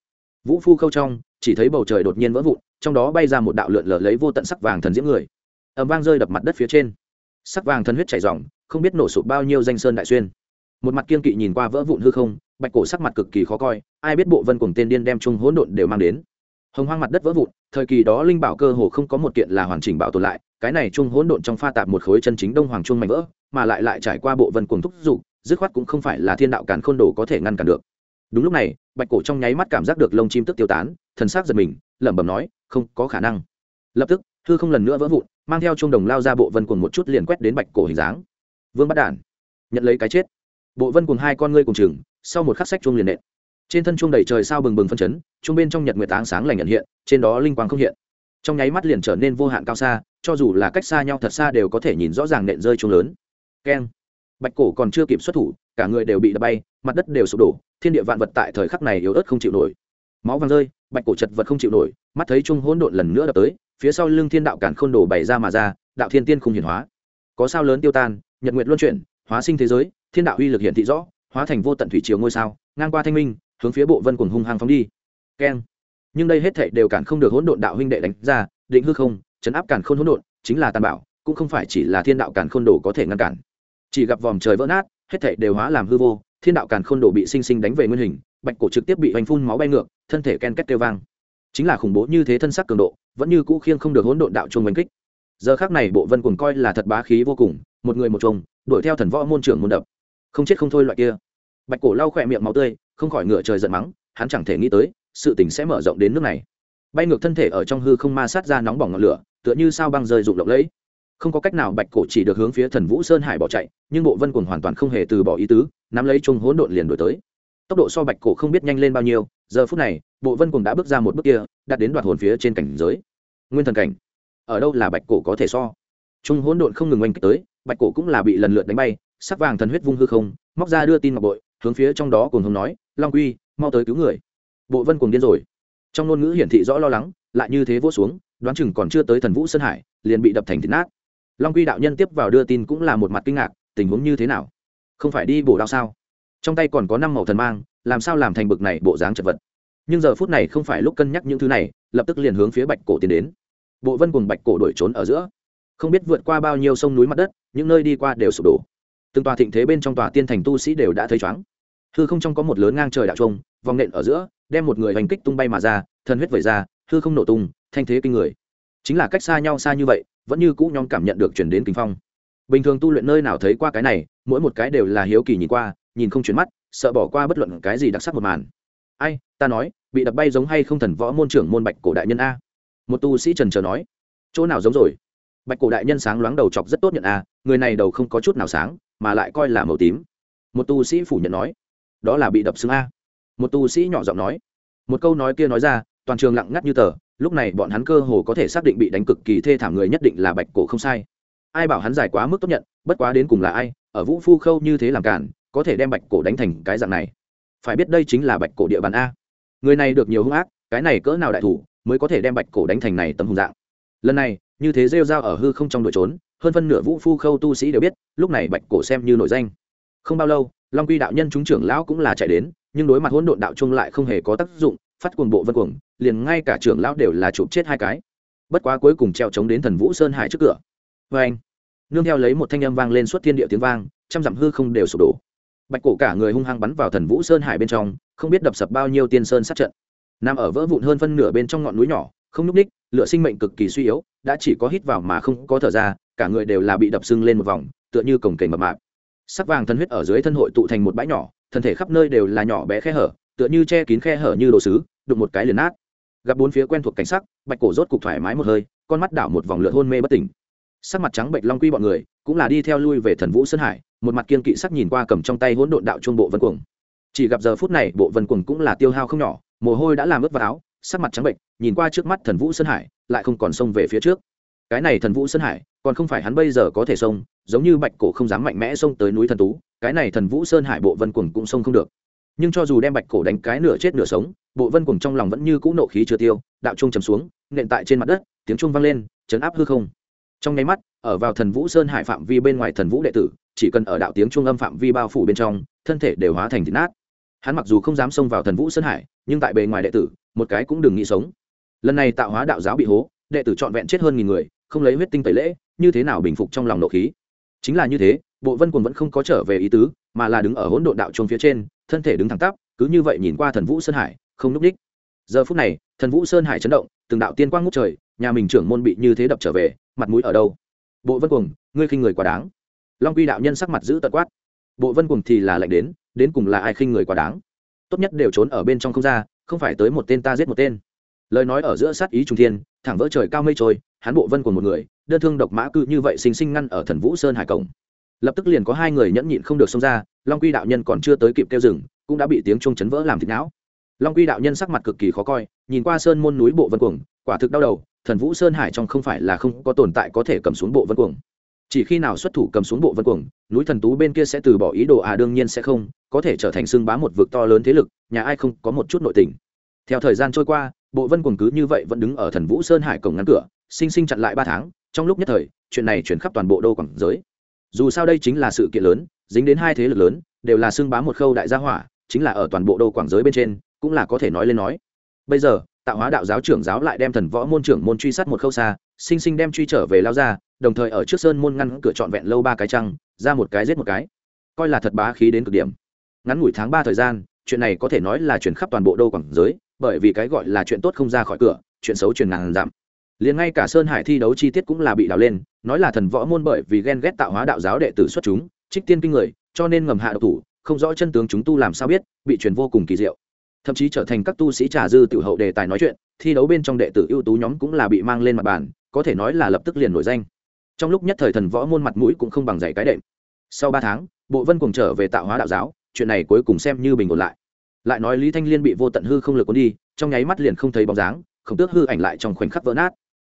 Vũ phu khâu trong, chỉ thấy bầu trời đột nhiên vỡ vụn trong đó bay ra một đạo lượn lờ lấy vô tận sắc vàng thần diễm người. Ẩm vang rơi đập mặt đất phía trên. Sắc vàng thần huyết chảy dòng không biết nổ sụp bao nhiêu danh sơn đại xuyên. Một mặt kiên kỵ nhìn qua vỡ vụn hư không, bạch cổ sắc mặt cực kỳ khó coi, ai biết bộ vân cùng tên điên đem chung hỗn độn đều mang đến. Hồng hoang mặt đất vỡ vụn, thời kỳ đó linh bảo cơ hồ không có một kiện là hoàn chỉnh bảo tồn lại, cái này chung hỗn độn trong pha tạp một khối chân chính đông hoàng chung mạnh vỡ, mà lại lại trải qua bộ vân cùng thúc giục dứt khoát cũng không phải là thiên đạo càn khôn đồ có thể ngăn cản được đúng lúc này, bạch cổ trong nháy mắt cảm giác được lông chim tức tiêu tán, thần s ắ c giật mình, lẩm bẩm nói, không có khả năng. Lập tức thư không lần nữa vỡ vụn, mang theo chuông đồng lao ra bộ vân cùng một chút liền quét đến bạch cổ hình dáng. Vương bắt đản, nhận lấy cái chết. Bộ vân cùng hai con ngươi cùng chừng, sau một khắc sách chuông liền nện. Trên thân chuông đầy trời sao bừng bừng phân chấn, chuông bên trong nhật nguyệt áng sáng lành nhận hiện, trên đó linh quang không hiện. Trong nháy mắt liền trở nên vô hạn cao xa, cho dù là cách xa nhau thật xa đều có thể nhìn rõ ràng nện rơi chuông lớn. Keng. Bạch cổ còn chưa kịp xuất thủ, cả người đều bị đập bay, mặt đất đều sụp đổ thiên địa vạn vật tại thời khắc này yếu ớt không chịu nổi. Máu văng rơi, bạch cổ chật vật không chịu nổi, mắt thấy trung hỗn độn lần nữa đập tới, phía sau lưng thiên đạo cản khôn đổ bày ra mà ra, đạo thiên tiên không hiển hóa. Có sao lớn tiêu tan, nhật nguyệt luân chuyển, hóa sinh thế giới, thiên đạo uy lực hiển thị rõ, hóa thành vô tận thủy chiều ngôi sao, ngang qua thanh minh, hướng phía bộ vân cùng hung hăng phóng đi. Keng. Nhưng đây hết thảy đều cản không được hỗn độn đạo huynh đệ đánh ra, định hư không, chấn áp cản khôn hỗn độn, chính là tàn bảo cũng không phải chỉ là thiên đạo cản khôn đồ có thể ngăn cản. Chỉ gặp vòm trời vỡ nát, hết thảy đều hóa làm hư vô thiên đạo càn khôn đổ bị sinh sinh đánh về nguyên hình, bạch cổ trực tiếp bị hoành phun máu bay ngược, thân thể ken két kêu vang. Chính là khủng bố như thế thân sắc cường độ, vẫn như cũ khiêng không được hỗn độn đạo chuông đánh kích. Giờ khác này bộ vân cùng coi là thật bá khí vô cùng, một người một chồng, đuổi theo thần võ môn trưởng môn đập. Không chết không thôi loại kia. Bạch cổ lau khỏe miệng máu tươi, không khỏi ngựa trời giận mắng, hắn chẳng thể nghĩ tới, sự tình sẽ mở rộng đến nước này. Bay ngược thân thể ở trong hư không ma sát ra nóng bỏng ngọn lửa, tựa như sao băng rơi rụng lộng lẫy không có cách nào bạch cổ chỉ được hướng phía thần vũ sơn hải bỏ chạy, nhưng bộ vân cùng hoàn toàn không hề từ bỏ ý tứ, nắm lấy chung hỗn độn liền đổi tới. Tốc độ so bạch cổ không biết nhanh lên bao nhiêu, giờ phút này, bộ vân cùng đã bước ra một bước kia đặt đến đoạt hồn phía trên cảnh giới. Nguyên thần cảnh, ở đâu là bạch cổ có thể so? Chung hỗn độn không ngừng oanh kích tới, bạch cổ cũng là bị lần lượt đánh bay, sắc vàng thần huyết vung hư không, móc ra đưa tin ngọc bội, hướng phía trong đó cùng hùng nói, long quy, mau tới cứu người. Bộ vân cùng điên rồi. Trong ngôn ngữ hiển thị rõ lo lắng, lại như thế vỗ xuống, đoán chừng còn chưa tới thần vũ sơn hải, liền bị đập thành thịt nát long quy đạo nhân tiếp vào đưa tin cũng là một mặt kinh ngạc, tình huống như thế nào? Không phải đi bổ đao sao? Trong tay còn có năm màu thần mang, làm sao làm thành bực này bộ dáng chật vật? Nhưng giờ phút này không phải lúc cân nhắc những thứ này, lập tức liền hướng phía bạch cổ tiến đến. Bộ vân cùng bạch cổ đổi trốn ở giữa. Không biết vượt qua bao nhiêu sông núi mặt đất, những nơi đi qua đều sụp đổ. Từng tòa thịnh thế bên trong tòa tiên thành tu sĩ đều đã thấy chóng hư không trong có một lớn ngang trời đạo trông vòng nện ở giữa, đem một người hành kích tung bay mà ra thân huyết vẩy ra, hư không nổ tung, thanh thế kinh người. Chính là cách xa nhau xa như vậy vẫn như cũ nhóm cảm nhận được chuyển đến kinh phong. Bình thường tu luyện nơi nào thấy qua cái này, mỗi một cái đều là hiếu kỳ nhìn qua, nhìn không chuyển mắt, sợ bỏ qua bất luận cái gì đặc sắc một màn. Ai, ta nói, bị đập bay giống hay không thần võ môn trưởng môn bạch cổ đại nhân a? Một tu sĩ trần trờ nói. Chỗ nào giống rồi? Bạch cổ đại nhân sáng loáng đầu chọc rất tốt nhận a, người này đầu không có chút nào sáng, mà lại coi là màu tím. Một tu sĩ phủ nhận nói. Đó là bị đập xương a. Một tu sĩ nhỏ giọng nói. Một câu nói kia nói ra, toàn trường lặng ngắt như tờ lúc này bọn hắn cơ hồ có thể xác định bị đánh cực kỳ thê thảm người nhất định là bạch cổ không sai. Ai bảo hắn giải quá mức tốt nhận, bất quá đến cùng là ai, ở vũ phu khâu như thế làm cản có thể đem bạch cổ đánh thành cái dạng này. Phải biết đây chính là bạch cổ địa bàn a. Người này được nhiều hung ác, cái này cỡ nào đại thủ mới có thể đem bạch cổ đánh thành này tầm hùng dạng. Lần này, như thế rêu rao ở hư không trong đội trốn, hơn phân nửa vũ phu khâu tu sĩ đều biết, lúc này bạch cổ xem như nổi danh. Không bao lâu, long quy đạo nhân chúng trưởng lão cũng là chạy đến, nhưng đối mặt hỗn độn đạo trung lại không hề có tác dụng phát cuồng bộ vân cuồng, liền ngay cả trưởng lão đều là chụp chết hai cái. Bất quá cuối cùng treo chống đến thần vũ sơn hải trước cửa. Vê anh, nương theo lấy một thanh âm vang lên suốt thiên địa tiếng vang, trăm dặm hư không đều sụp đổ. Bạch cổ cả người hung hăng bắn vào thần vũ sơn hải bên trong, không biết đập sập bao nhiêu tiên sơn sát trận. Nằm ở vỡ vụn hơn phân nửa bên trong ngọn núi nhỏ, không núp ních lựa sinh mệnh cực kỳ suy yếu, đã chỉ có hít vào mà không có thở ra, cả người đều là bị đập sưng lên một vòng, tựa như cổng kềnh mập mạp. Sắc vàng thân huyết ở dưới thân hội tụ thành một bãi nhỏ, thân thể khắp nơi đều là nhỏ bé khe hở, tựa như che kín khe hở như đồ sứ đụng một cái liền nát. Gặp bốn phía quen thuộc cảnh sắc, bạch cổ rốt cục thoải mái một hơi, con mắt đảo một vòng lượn hôn mê bất tỉnh. Sắc mặt trắng bệnh long quy bọn người, cũng là đi theo lui về thần vũ sơn hải, một mặt kiên kỵ sắc nhìn qua cầm trong tay hỗn độn đạo trung bộ vân cuồng. Chỉ gặp giờ phút này, bộ vân cuồng cũng là tiêu hao không nhỏ, mồ hôi đã làm ướt vào áo, sắc mặt trắng bệnh nhìn qua trước mắt thần vũ sơn hải, lại không còn xông về phía trước. Cái này thần vũ sơn hải, còn không phải hắn bây giờ có thể xông, giống như bạch cổ không dám mạnh mẽ xông tới núi thần tú, cái này thần vũ sơn hải bộ vân cuồng cũng xông không được nhưng cho dù đem bạch cổ đánh cái nửa chết nửa sống, bộ vân cùng trong lòng vẫn như cũ nộ khí chưa tiêu, đạo trung chầm xuống, nện tại trên mặt đất, tiếng trung vang lên, chấn áp hư không. Trong nháy mắt, ở vào thần vũ sơn hải phạm vi bên ngoài thần vũ đệ tử, chỉ cần ở đạo tiếng trung âm phạm vi bao phủ bên trong, thân thể đều hóa thành thịt nát. Hắn mặc dù không dám xông vào thần vũ sơn hải, nhưng tại bề ngoài đệ tử, một cái cũng đừng nghĩ sống. Lần này tạo hóa đạo giáo bị hố, đệ tử trọn vẹn chết hơn nghìn người, không lấy huyết tinh tẩy lễ, như thế nào bình phục trong lòng nộ khí? Chính là như thế, bộ vân quần vẫn không có trở về ý tứ, mà là đứng ở hỗn độn đạo trung phía trên thân thể đứng thẳng tắp, cứ như vậy nhìn qua thần vũ sơn hải, không núp đích. Giờ phút này, thần vũ sơn hải chấn động, từng đạo tiên quang ngút trời, nhà mình trưởng môn bị như thế đập trở về, mặt mũi ở đâu? Bộ vân cuồng, ngươi khinh người quá đáng. Long quy đạo nhân sắc mặt giữ tật quát. Bộ vân cuồng thì là lạnh đến đến cùng là ai khinh người quá đáng? Tốt nhất đều trốn ở bên trong không ra, không phải tới một tên ta giết một tên. Lời nói ở giữa sát ý trung thiên, thẳng vỡ trời cao mây trôi, hắn bộ vân của một người, đơn thương độc mã cư như vậy sinh sinh ngăn ở thần vũ sơn hải cổng lập tức liền có hai người nhẫn nhịn không được xông ra, long quy đạo nhân còn chưa tới kịp kêu rừng cũng đã bị tiếng trung chấn vỡ làm thịt não. Long quy đạo nhân sắc mặt cực kỳ khó coi, nhìn qua sơn môn núi bộ vân cuồng, quả thực đau đầu, thần vũ sơn hải trong không phải là không có tồn tại có thể cầm xuống bộ vân cuồng. Chỉ khi nào xuất thủ cầm xuống bộ vân cuồng, núi thần tú bên kia sẽ từ bỏ ý đồ à đương nhiên sẽ không, có thể trở thành xương bá một vực to lớn thế lực, nhà ai không có một chút nội tình. Theo thời gian trôi qua, bộ vân cuồng cứ như vậy vẫn đứng ở thần vũ sơn hải cổng ngăn cửa, sinh sinh chặn lại ba tháng, trong lúc nhất thời, chuyện này chuyển khắp toàn bộ đô quảng giới dù sao đây chính là sự kiện lớn, dính đến hai thế lực lớn, đều là xương bá một khâu đại gia hỏa, chính là ở toàn bộ đô quảng giới bên trên, cũng là có thể nói lên nói. Bây giờ, tạo hóa đạo giáo trưởng giáo lại đem thần võ môn trưởng môn truy sát một khâu xa, sinh sinh đem truy trở về lao ra, đồng thời ở trước sơn môn ngăn cửa trọn vẹn lâu ba cái trăng, ra một cái giết một cái. Coi là thật bá khí đến cực điểm. Ngắn ngủi tháng ba thời gian, chuyện này có thể nói là chuyển khắp toàn bộ đô quảng giới, bởi vì cái gọi là chuyện tốt không ra khỏi cửa, chuyện xấu truyền ngàn giảm liền ngay cả sơn hải thi đấu chi tiết cũng là bị đào lên, nói là thần võ môn bởi vì ghen ghét tạo hóa đạo giáo đệ tử xuất chúng, trích tiên kinh người, cho nên ngầm hạ độc thủ, không rõ chân tướng chúng tu làm sao biết, bị truyền vô cùng kỳ diệu. Thậm chí trở thành các tu sĩ trà dư tiểu hậu đề tài nói chuyện, thi đấu bên trong đệ tử ưu tú nhóm cũng là bị mang lên mặt bàn, có thể nói là lập tức liền nổi danh. Trong lúc nhất thời thần võ môn mặt mũi cũng không bằng dạy cái đệm. Sau ba tháng, bộ vân cùng trở về tạo hóa đạo giáo, chuyện này cuối cùng xem như bình ổn lại. Lại nói lý thanh liên bị vô tận hư không lực cuốn đi, trong nháy mắt liền không thấy bóng dáng, khổng tước hư ảnh lại trong khoảnh khắc vỡ nát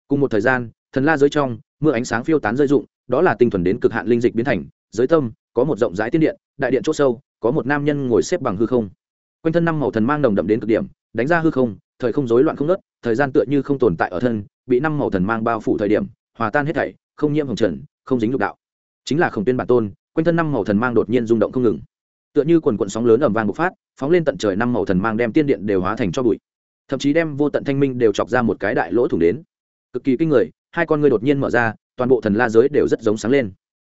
cùng một thời gian, thần la giới trong, mưa ánh sáng phiêu tán rơi rụng, đó là tinh thuần đến cực hạn linh dịch biến thành, giới tâm, có một rộng rãi tiên điện, đại điện chỗ sâu, có một nam nhân ngồi xếp bằng hư không. Quanh thân năm màu thần mang đồng đậm đến cực điểm, đánh ra hư không, thời không rối loạn không nớt thời gian tựa như không tồn tại ở thân, bị năm màu thần mang bao phủ thời điểm, hòa tan hết thảy, không nhiễm hồng trần, không dính lục đạo. Chính là khổng tuyên bản tôn, quanh thân năm màu thần mang đột nhiên rung động không ngừng. Tựa như quần quận sóng lớn ẩm vang bộc phát, phóng lên tận trời năm màu thần mang đem tiên điện đều hóa thành cho bụi. Thậm chí đem vô tận thanh minh đều chọc ra một cái đại lỗ thủng đến cực kỳ kinh người, hai con ngươi đột nhiên mở ra, toàn bộ thần la giới đều rất giống sáng lên.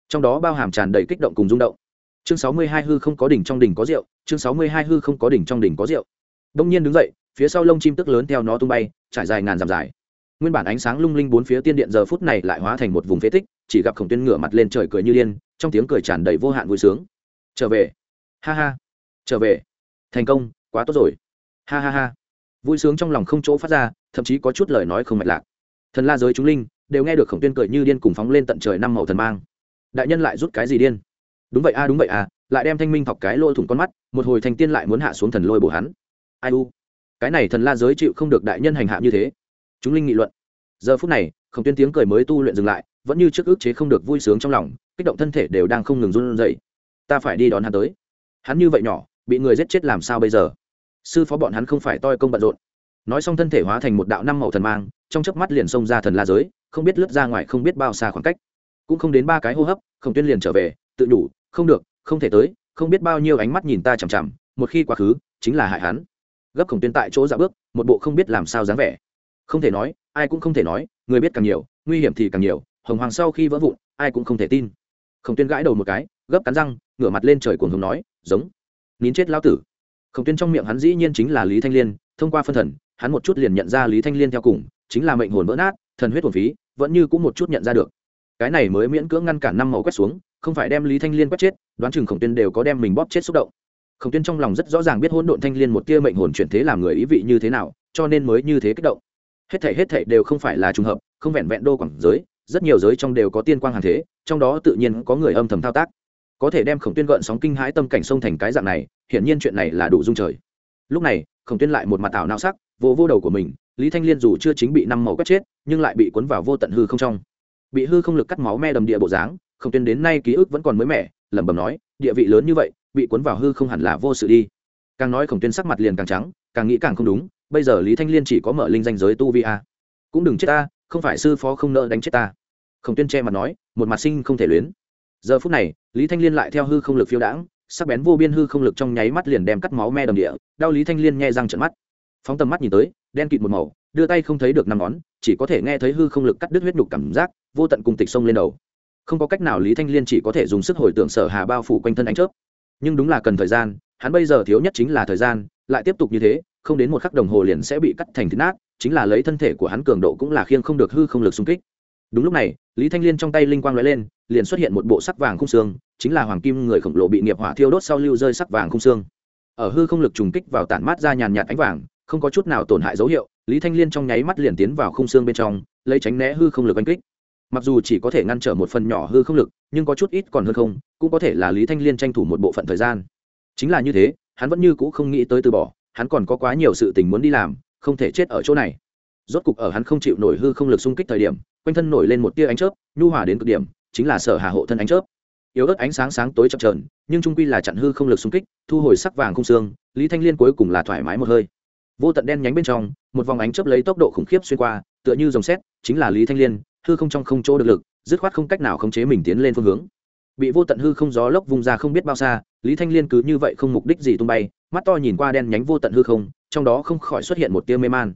Trong đó bao hàm tràn đầy kích động cùng rung động. Chương sáu mươi hai hư không có đỉnh trong đỉnh có rượu, chương sáu mươi hai hư không có đỉnh trong đỉnh có rượu. Đông nhiên đứng dậy, phía sau lông chim tức lớn theo nó tung bay, trải dài ngàn dặm dài. Nguyên bản ánh sáng lung linh bốn phía tiên điện giờ phút này lại hóa thành một vùng phế tích, chỉ gặp khổng tuyên ngửa mặt lên trời cười như điên, trong tiếng cười tràn đầy vô hạn vui sướng. Trở về. Ha ha. Trở về. Thành công, quá tốt rồi. Ha ha ha. Vui sướng trong lòng không chỗ phát ra, thậm chí có chút lời nói không mạch lạc thần la giới chúng linh đều nghe được khổng tuyên cười như điên cùng phóng lên tận trời năm màu thần mang. Đại nhân lại rút cái gì điên? Đúng vậy a, đúng vậy a, lại đem thanh minh thọc cái lôi thủng con mắt, một hồi thành tiên lại muốn hạ xuống thần lôi bổ hắn. Ai u? Cái này thần la giới chịu không được đại nhân hành hạ như thế. Chúng linh nghị luận. Giờ phút này, khổng tuyên tiếng cười mới tu luyện dừng lại, vẫn như trước ước chế không được vui sướng trong lòng, kích động thân thể đều đang không ngừng run dậy ta phải đi đón hắn tới. Hắn như vậy nhỏ, bị người giết chết làm sao bây giờ? Sư phó bọn hắn không phải toi công bận rộn nói xong thân thể hóa thành một đạo năm màu thần mang, trong chớp mắt liền xông ra thần la giới, không biết lướt ra ngoài, không biết bao xa khoảng cách. Cũng không đến ba cái hô hấp, khổng tuyên liền trở về, tự đủ, không được, không thể tới, không biết bao nhiêu ánh mắt nhìn ta chằm chằm, một khi quá khứ, chính là hại hắn. Gấp khổng tuyên tại chỗ dạo bước, một bộ không biết làm sao dáng vẻ. Không thể nói, ai cũng không thể nói, người biết càng nhiều, nguy hiểm thì càng nhiều, hồng hoàng sau khi vỡ vụn, ai cũng không thể tin. Khổng tuyên gãi đầu một cái, gấp cắn răng, ngửa mặt lên trời cuồng hùng nói, giống, nín chết lão tử. Khổng tuyên trong miệng hắn dĩ nhiên chính là lý thanh liên thông qua phân thần, hắn một chút liền nhận ra lý thanh liên theo cùng, chính là mệnh hồn vỡ nát, thần huyết hồn phí, vẫn như cũng một chút nhận ra được. Cái này mới miễn cưỡng ngăn cản năm màu quét xuống, không phải đem lý thanh liên quét chết, đoán chừng khổng tuyên đều có đem mình bóp chết xúc động. Khổng tuyên trong lòng rất rõ ràng biết hỗn độn thanh liên một tia mệnh hồn chuyển thế làm người ý vị như thế nào, cho nên mới như thế kích động. Hết thảy hết thảy đều không phải là trùng hợp, không vẹn vẹn đô quảng giới, rất nhiều giới trong đều có tiên quang hàng thế, trong đó tự nhiên có người âm thầm thao tác. Có thể đem khổng tuyên gợn sóng kinh hãi tâm cảnh sông thành cái dạng này, hiển nhiên chuyện này là đủ dung trời. Lúc này khổng tuyên lại một mặt ảo não sắc, vô vô đầu của mình, lý thanh liên dù chưa chính bị năm màu quét chết, nhưng lại bị cuốn vào vô tận hư không trong. Bị hư không lực cắt máu me đầm địa bộ dáng, khổng tuyên đến nay ký ức vẫn còn mới mẻ, lẩm bẩm nói, địa vị lớn như vậy, bị cuốn vào hư không hẳn là vô sự đi. Càng nói khổng tuyên sắc mặt liền càng trắng, càng nghĩ càng không đúng, bây giờ lý thanh liên chỉ có mở linh danh giới tu vi a. Cũng đừng chết ta, không phải sư phó không nợ đánh chết ta. Khổng tuyên che mặt nói, một mặt sinh không thể luyến. Giờ phút này, lý thanh liên lại theo hư không lực phiêu đãng sắc bén vô biên hư không lực trong nháy mắt liền đem cắt máu me đầm địa, đau lý thanh liên nghe răng trận mắt. Phóng tầm mắt nhìn tới, đen kịt một màu, đưa tay không thấy được năm ngón, chỉ có thể nghe thấy hư không lực cắt đứt huyết nhục cảm giác, vô tận cùng tịch sông lên đầu. Không có cách nào lý thanh liên chỉ có thể dùng sức hồi tưởng sở hà bao phủ quanh thân ánh chớp. Nhưng đúng là cần thời gian, hắn bây giờ thiếu nhất chính là thời gian, lại tiếp tục như thế, không đến một khắc đồng hồ liền sẽ bị cắt thành thịt nát, chính là lấy thân thể của hắn cường độ cũng là khiêng không được hư không lực xung kích. Đúng lúc này, lý thanh liên trong tay linh quang lóe lên liền xuất hiện một bộ sắc vàng khung xương, chính là hoàng kim người khổng lồ bị nghiệp hỏa thiêu đốt sau lưu rơi sắc vàng khung xương. Ở hư không lực trùng kích vào tản mát ra nhàn nhạt ánh vàng, không có chút nào tổn hại dấu hiệu, lý thanh liên trong nháy mắt liền tiến vào khung xương bên trong, lấy tránh né hư không lực oanh kích. Mặc dù chỉ có thể ngăn trở một phần nhỏ hư không lực, nhưng có chút ít còn hơn không, cũng có thể là lý thanh liên tranh thủ một bộ phận thời gian. Chính là như thế, hắn vẫn như c ũ không nghĩ tới từ bỏ, hắn còn có quá nhiều sự tình muốn đi làm, không thể chết ở chỗ này. Rốt cục ở hắn không chịu nổi hư không lực xung kích thời điểm, quanh thân nổi lên một tia ánh chớp, nhu hòa đến cực điểm chính là sở hà hộ thân ánh chớp. Yếu ớt ánh sáng sáng tối chập trờn nhưng trung quy là chặn hư không lực xung kích, thu hồi sắc vàng không xương, lý thanh liên cuối cùng là thoải mái một hơi. Vô tận đen nhánh bên trong, một vòng ánh chớp lấy tốc độ khủng khiếp xuyên qua, tựa như dòng xét chính là lý thanh liên, hư không trong không chỗ được lực, dứt khoát không cách nào khống chế mình tiến lên phương hướng. Bị vô tận hư không gió lốc vung ra không biết bao xa, lý thanh liên cứ như vậy không mục đích gì tung bay, mắt to nhìn qua đen nhánh vô tận hư không, trong đó không khỏi xuất hiện một tia mê man.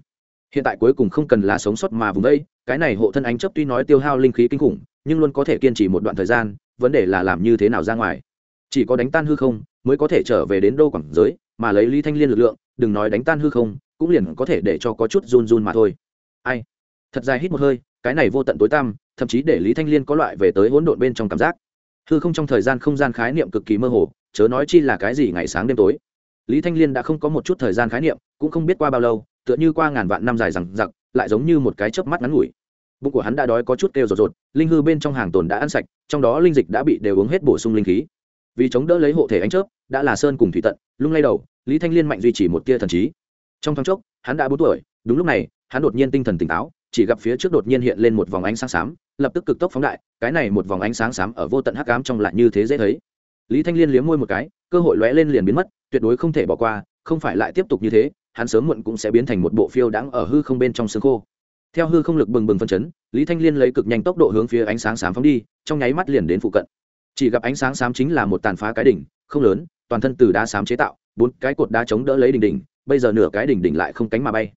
Hiện tại cuối cùng không cần là sống sót mà vùng đây, cái này hộ thân ánh chấp tuy nói tiêu hao linh khí kinh khủng nhưng luôn có thể kiên trì một đoạn thời gian, vấn đề là làm như thế nào ra ngoài. Chỉ có đánh tan hư không mới có thể trở về đến đô quảng giới, mà lấy lý thanh liên lực lượng, đừng nói đánh tan hư không, cũng liền có thể để cho có chút run run mà thôi. Ai? Thật dài hít một hơi, cái này vô tận tối tăm, thậm chí để lý thanh liên có loại về tới hỗn độn bên trong cảm giác. Hư không trong thời gian không gian khái niệm cực kỳ mơ hồ, chớ nói chi là cái gì ngày sáng đêm tối. Lý thanh liên đã không có một chút thời gian khái niệm, cũng không biết qua bao lâu, tựa như qua ngàn vạn năm dài rằng giặc lại giống như một cái chớp mắt ngắn ngủi bụng của hắn đã đói có chút kêu rột rột, linh hư bên trong hàng tồn đã ăn sạch, trong đó linh dịch đã bị đều uống hết bổ sung linh khí. Vì chống đỡ lấy hộ thể ánh chớp, đã là sơn cùng thủy tận, lung lay đầu, lý thanh liên mạnh duy trì một tia thần trí. Trong thoáng chốc, hắn đã bốn tuổi, đúng lúc này, hắn đột nhiên tinh thần tỉnh táo, chỉ gặp phía trước đột nhiên hiện lên một vòng ánh sáng xám, lập tức cực tốc phóng đại, cái này một vòng ánh sáng xám ở vô tận hắc ám trong lại như thế dễ thấy. Lý thanh liên liếm môi một cái, cơ hội lóe lên liền biến mất, tuyệt đối không thể bỏ qua, không phải lại tiếp tục như thế, hắn sớm muộn cũng sẽ biến thành một bộ phiêu đáng ở hư không bên trong xương khô theo hư không lực bừng bừng phân chấn, lý thanh liên lấy cực nhanh tốc độ hướng phía ánh sáng xám phóng đi, trong nháy mắt liền đến phụ cận. Chỉ gặp ánh sáng xám chính là một tàn phá cái đỉnh, không lớn, toàn thân từ đá xám chế tạo, bốn cái cột đá chống đỡ lấy đỉnh đỉnh, bây giờ nửa cái đỉnh đỉnh lại không cánh mà bay.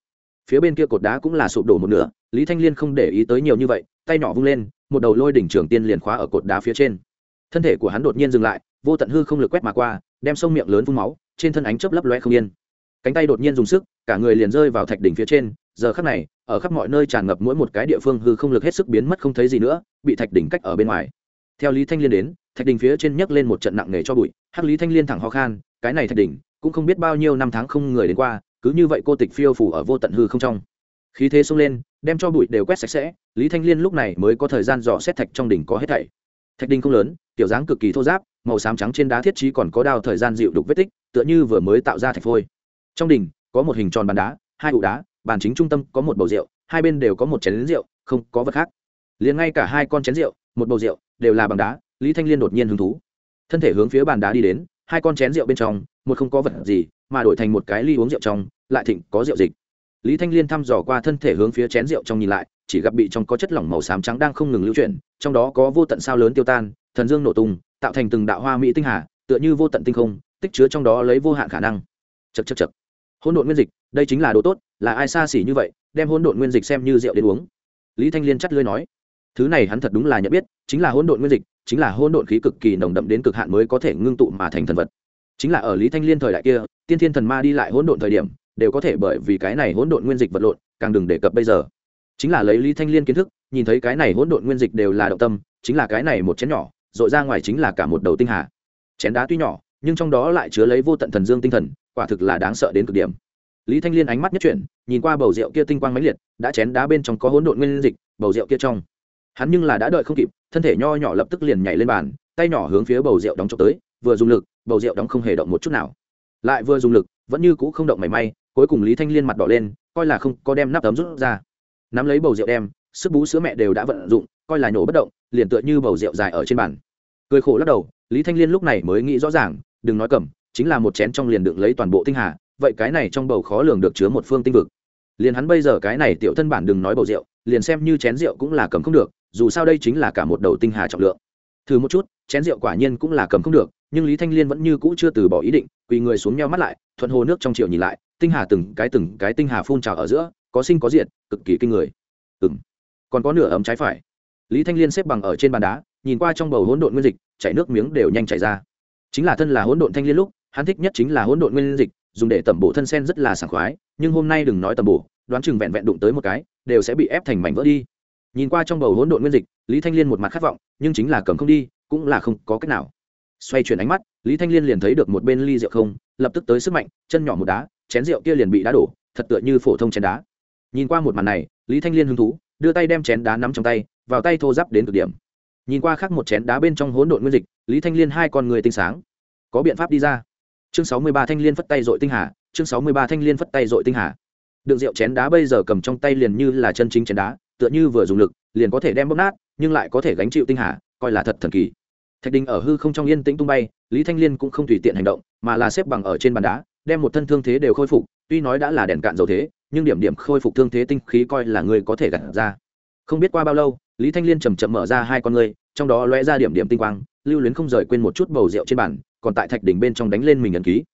Phía bên kia cột đá cũng là sụp đổ một nửa, lý thanh liên không để ý tới nhiều như vậy, tay nhỏ vung lên, một đầu lôi đỉnh trường tiên liền khóa ở cột đá phía trên. Thân thể của hắn đột nhiên dừng lại, vô tận hư không lực quét mà qua, đem sông miệng lớn vung máu, trên thân ánh chớp lấp loe không yên. Cánh tay đột nhiên dùng sức, cả người liền rơi vào thạch đỉnh phía trên, giờ khắc này ở khắp mọi nơi tràn ngập mỗi một cái địa phương hư không lực hết sức biến mất không thấy gì nữa, bị thạch đỉnh cách ở bên ngoài. Theo lý thanh liên đến, thạch đỉnh phía trên nhấc lên một trận nặng nề cho bụi. Hắc lý thanh liên thẳng ho khan, cái này thạch đỉnh cũng không biết bao nhiêu năm tháng không người đến qua, cứ như vậy cô tịch phiêu phủ ở vô tận hư không trong. Khí thế xông lên, đem cho bụi đều quét sạch sẽ, lý thanh liên lúc này mới có thời gian dò xét thạch trong đỉnh có hết thảy. Thạch đỉnh không lớn tiểu dáng cực kỳ thô giáp, màu xám trắng trên đá thiết trí còn có đao thời gian dịu đục vết tích, tựa như vừa mới tạo ra thạch phôi. Trong đỉnh, có một hình tròn bàn đá, hai ụ đá bàn chính trung tâm có một bầu rượu, hai bên đều có một chén rượu, không có vật khác. Liền ngay cả hai con chén rượu, một bầu rượu, đều là bằng đá, lý thanh liên đột nhiên hứng thú. Thân thể hướng phía bàn đá đi đến, hai con chén rượu bên trong, một không có vật gì, mà đổi thành một cái ly uống rượu trong, lại thịnh có rượu dịch. Lý thanh liên thăm dò qua thân thể hướng phía chén rượu trong nhìn lại, chỉ gặp bị trong có chất lỏng màu xám trắng đang không ngừng lưu chuyển, trong đó có vô tận sao lớn tiêu tan, thần dương nổ tung, tạo thành từng đạo hoa mỹ tinh hà, tựa như vô tận tinh không, tích chứa trong đó lấy vô hạn khả năng. Chật chật chật hỗn độn nguyên dịch đây chính là đồ tốt, là ai xa xỉ như vậy, đem hỗn độn nguyên dịch xem như rượu đến uống. Lý thanh liên chắt lưới nói, thứ này hắn thật đúng là nhận biết, chính là hỗn độn nguyên dịch, chính là hỗn độn khí cực kỳ nồng đậm đến cực hạn mới có thể ngưng tụ mà thành thần vật. Chính là ở lý thanh liên thời đại kia, tiên thiên thần ma đi lại hỗn độn thời điểm, đều có thể bởi vì cái này hỗn độn nguyên dịch vật lộn, càng đừng đề cập bây giờ. Chính là lấy lý thanh liên kiến thức, nhìn thấy cái này hỗn độn nguyên dịch đều là động tâm, chính là cái này một chén nhỏ dội ra ngoài chính là cả một đầu tinh hà. Chén đá tuy nhỏ, nhưng trong đó lại chứa lấy vô tận thần dương tinh thần, quả thực là đáng sợ đến cực điểm lý thanh liên ánh mắt nhất chuyển, nhìn qua bầu rượu kia tinh quang mãnh liệt, đã chén đá bên trong có hỗn độn nguyên dịch, bầu rượu kia trong. Hắn nhưng là đã đợi không kịp, thân thể nho nhỏ lập tức liền nhảy lên bàn, tay nhỏ hướng phía bầu rượu đóng chọc tới, vừa dùng lực, bầu rượu đóng không hề động một chút nào. Lại vừa dùng lực, vẫn như cũ không động mảy may, cuối cùng lý thanh liên mặt đỏ lên, coi là không có đem nắp tấm rút ra. Nắm lấy bầu rượu đem, sức bú sữa mẹ đều đã vận dụng, coi là nhổ bất động, liền tựa như bầu rượu dài ở trên bàn. Cười khổ lắc đầu, lý thanh liên lúc này mới nghĩ rõ ràng, đừng nói cầm, chính là một chén trong liền đựng lấy toàn bộ tinh hà vậy cái này trong bầu khó lường được chứa một phương tinh vực. Liền hắn bây giờ cái này tiểu thân bản đừng nói bầu rượu, liền xem như chén rượu cũng là cầm không được, dù sao đây chính là cả một đầu tinh hà trọng lượng. Thử một chút, chén rượu quả nhiên cũng là cầm không được, nhưng lý thanh liên vẫn như cũ chưa từ bỏ ý định, quỳ người xuống nhau mắt lại, thuận hồ nước trong triệu nhìn lại, tinh hà từng cái từng cái tinh hà phun trào ở giữa, có sinh có diện cực kỳ kinh người. Ừng còn có nửa ấm trái phải. Lý thanh liên xếp bằng ở trên bàn đá, nhìn qua trong bầu hỗn độn nguyên dịch, chảy nước miếng đều nhanh chảy ra. Chính là thân là hỗn độn thanh liên lúc, hắn thích nhất chính là hỗn độn nguyên dịch dùng để tẩm bổ thân sen rất là sảng khoái, nhưng hôm nay đừng nói tẩm bổ, đoán chừng vẹn vẹn đụng tới một cái, đều sẽ bị ép thành mảnh vỡ đi. Nhìn qua trong bầu hỗn độn nguyên dịch, lý thanh liên một mặt khát vọng, nhưng chính là cầm không đi, cũng là không có cách nào. Xoay chuyển ánh mắt, lý thanh liên liền thấy được một bên ly rượu không, lập tức tới sức mạnh, chân nhỏ một đá, chén rượu kia liền bị đá đổ, thật tựa như phổ thông chén đá. Nhìn qua một màn này, lý thanh liên hứng thú, đưa tay đem chén đá nắm trong tay, vào tay thô giáp đến cực điểm. Nhìn qua khác một chén đá bên trong hỗn độn nguyên dịch, lý thanh liên hai con người tinh sáng. Có biện pháp đi ra chương sáu mươi ba thanh liên phất tay dội tinh hà, chương sáu mươi ba thanh liên phất tay dội tinh hà. Đựng rượu chén đá bây giờ cầm trong tay liền như là chân chính chén đá, tựa như vừa dùng lực, liền có thể đem bóp nát, nhưng lại có thể gánh chịu tinh hà, coi là thật thần kỳ. Thạch đình ở hư không trong yên tĩnh tung bay, lý thanh liên cũng không tùy tiện hành động, mà là xếp bằng ở trên bàn đá, đem một thân thương thế đều khôi phục, tuy nói đã là đèn cạn dầu thế, nhưng điểm điểm khôi phục thương thế tinh khí coi là người có thể gặt ra. Không biết qua bao lâu, lý thanh liên chầm chậm mở ra hai con người trong đó lóe ra điểm điểm tinh quang, lưu luyến không rời quên một chút bầu rượu trên bàn còn tại thạch đỉnh bên trong đánh lên mình ấn ký.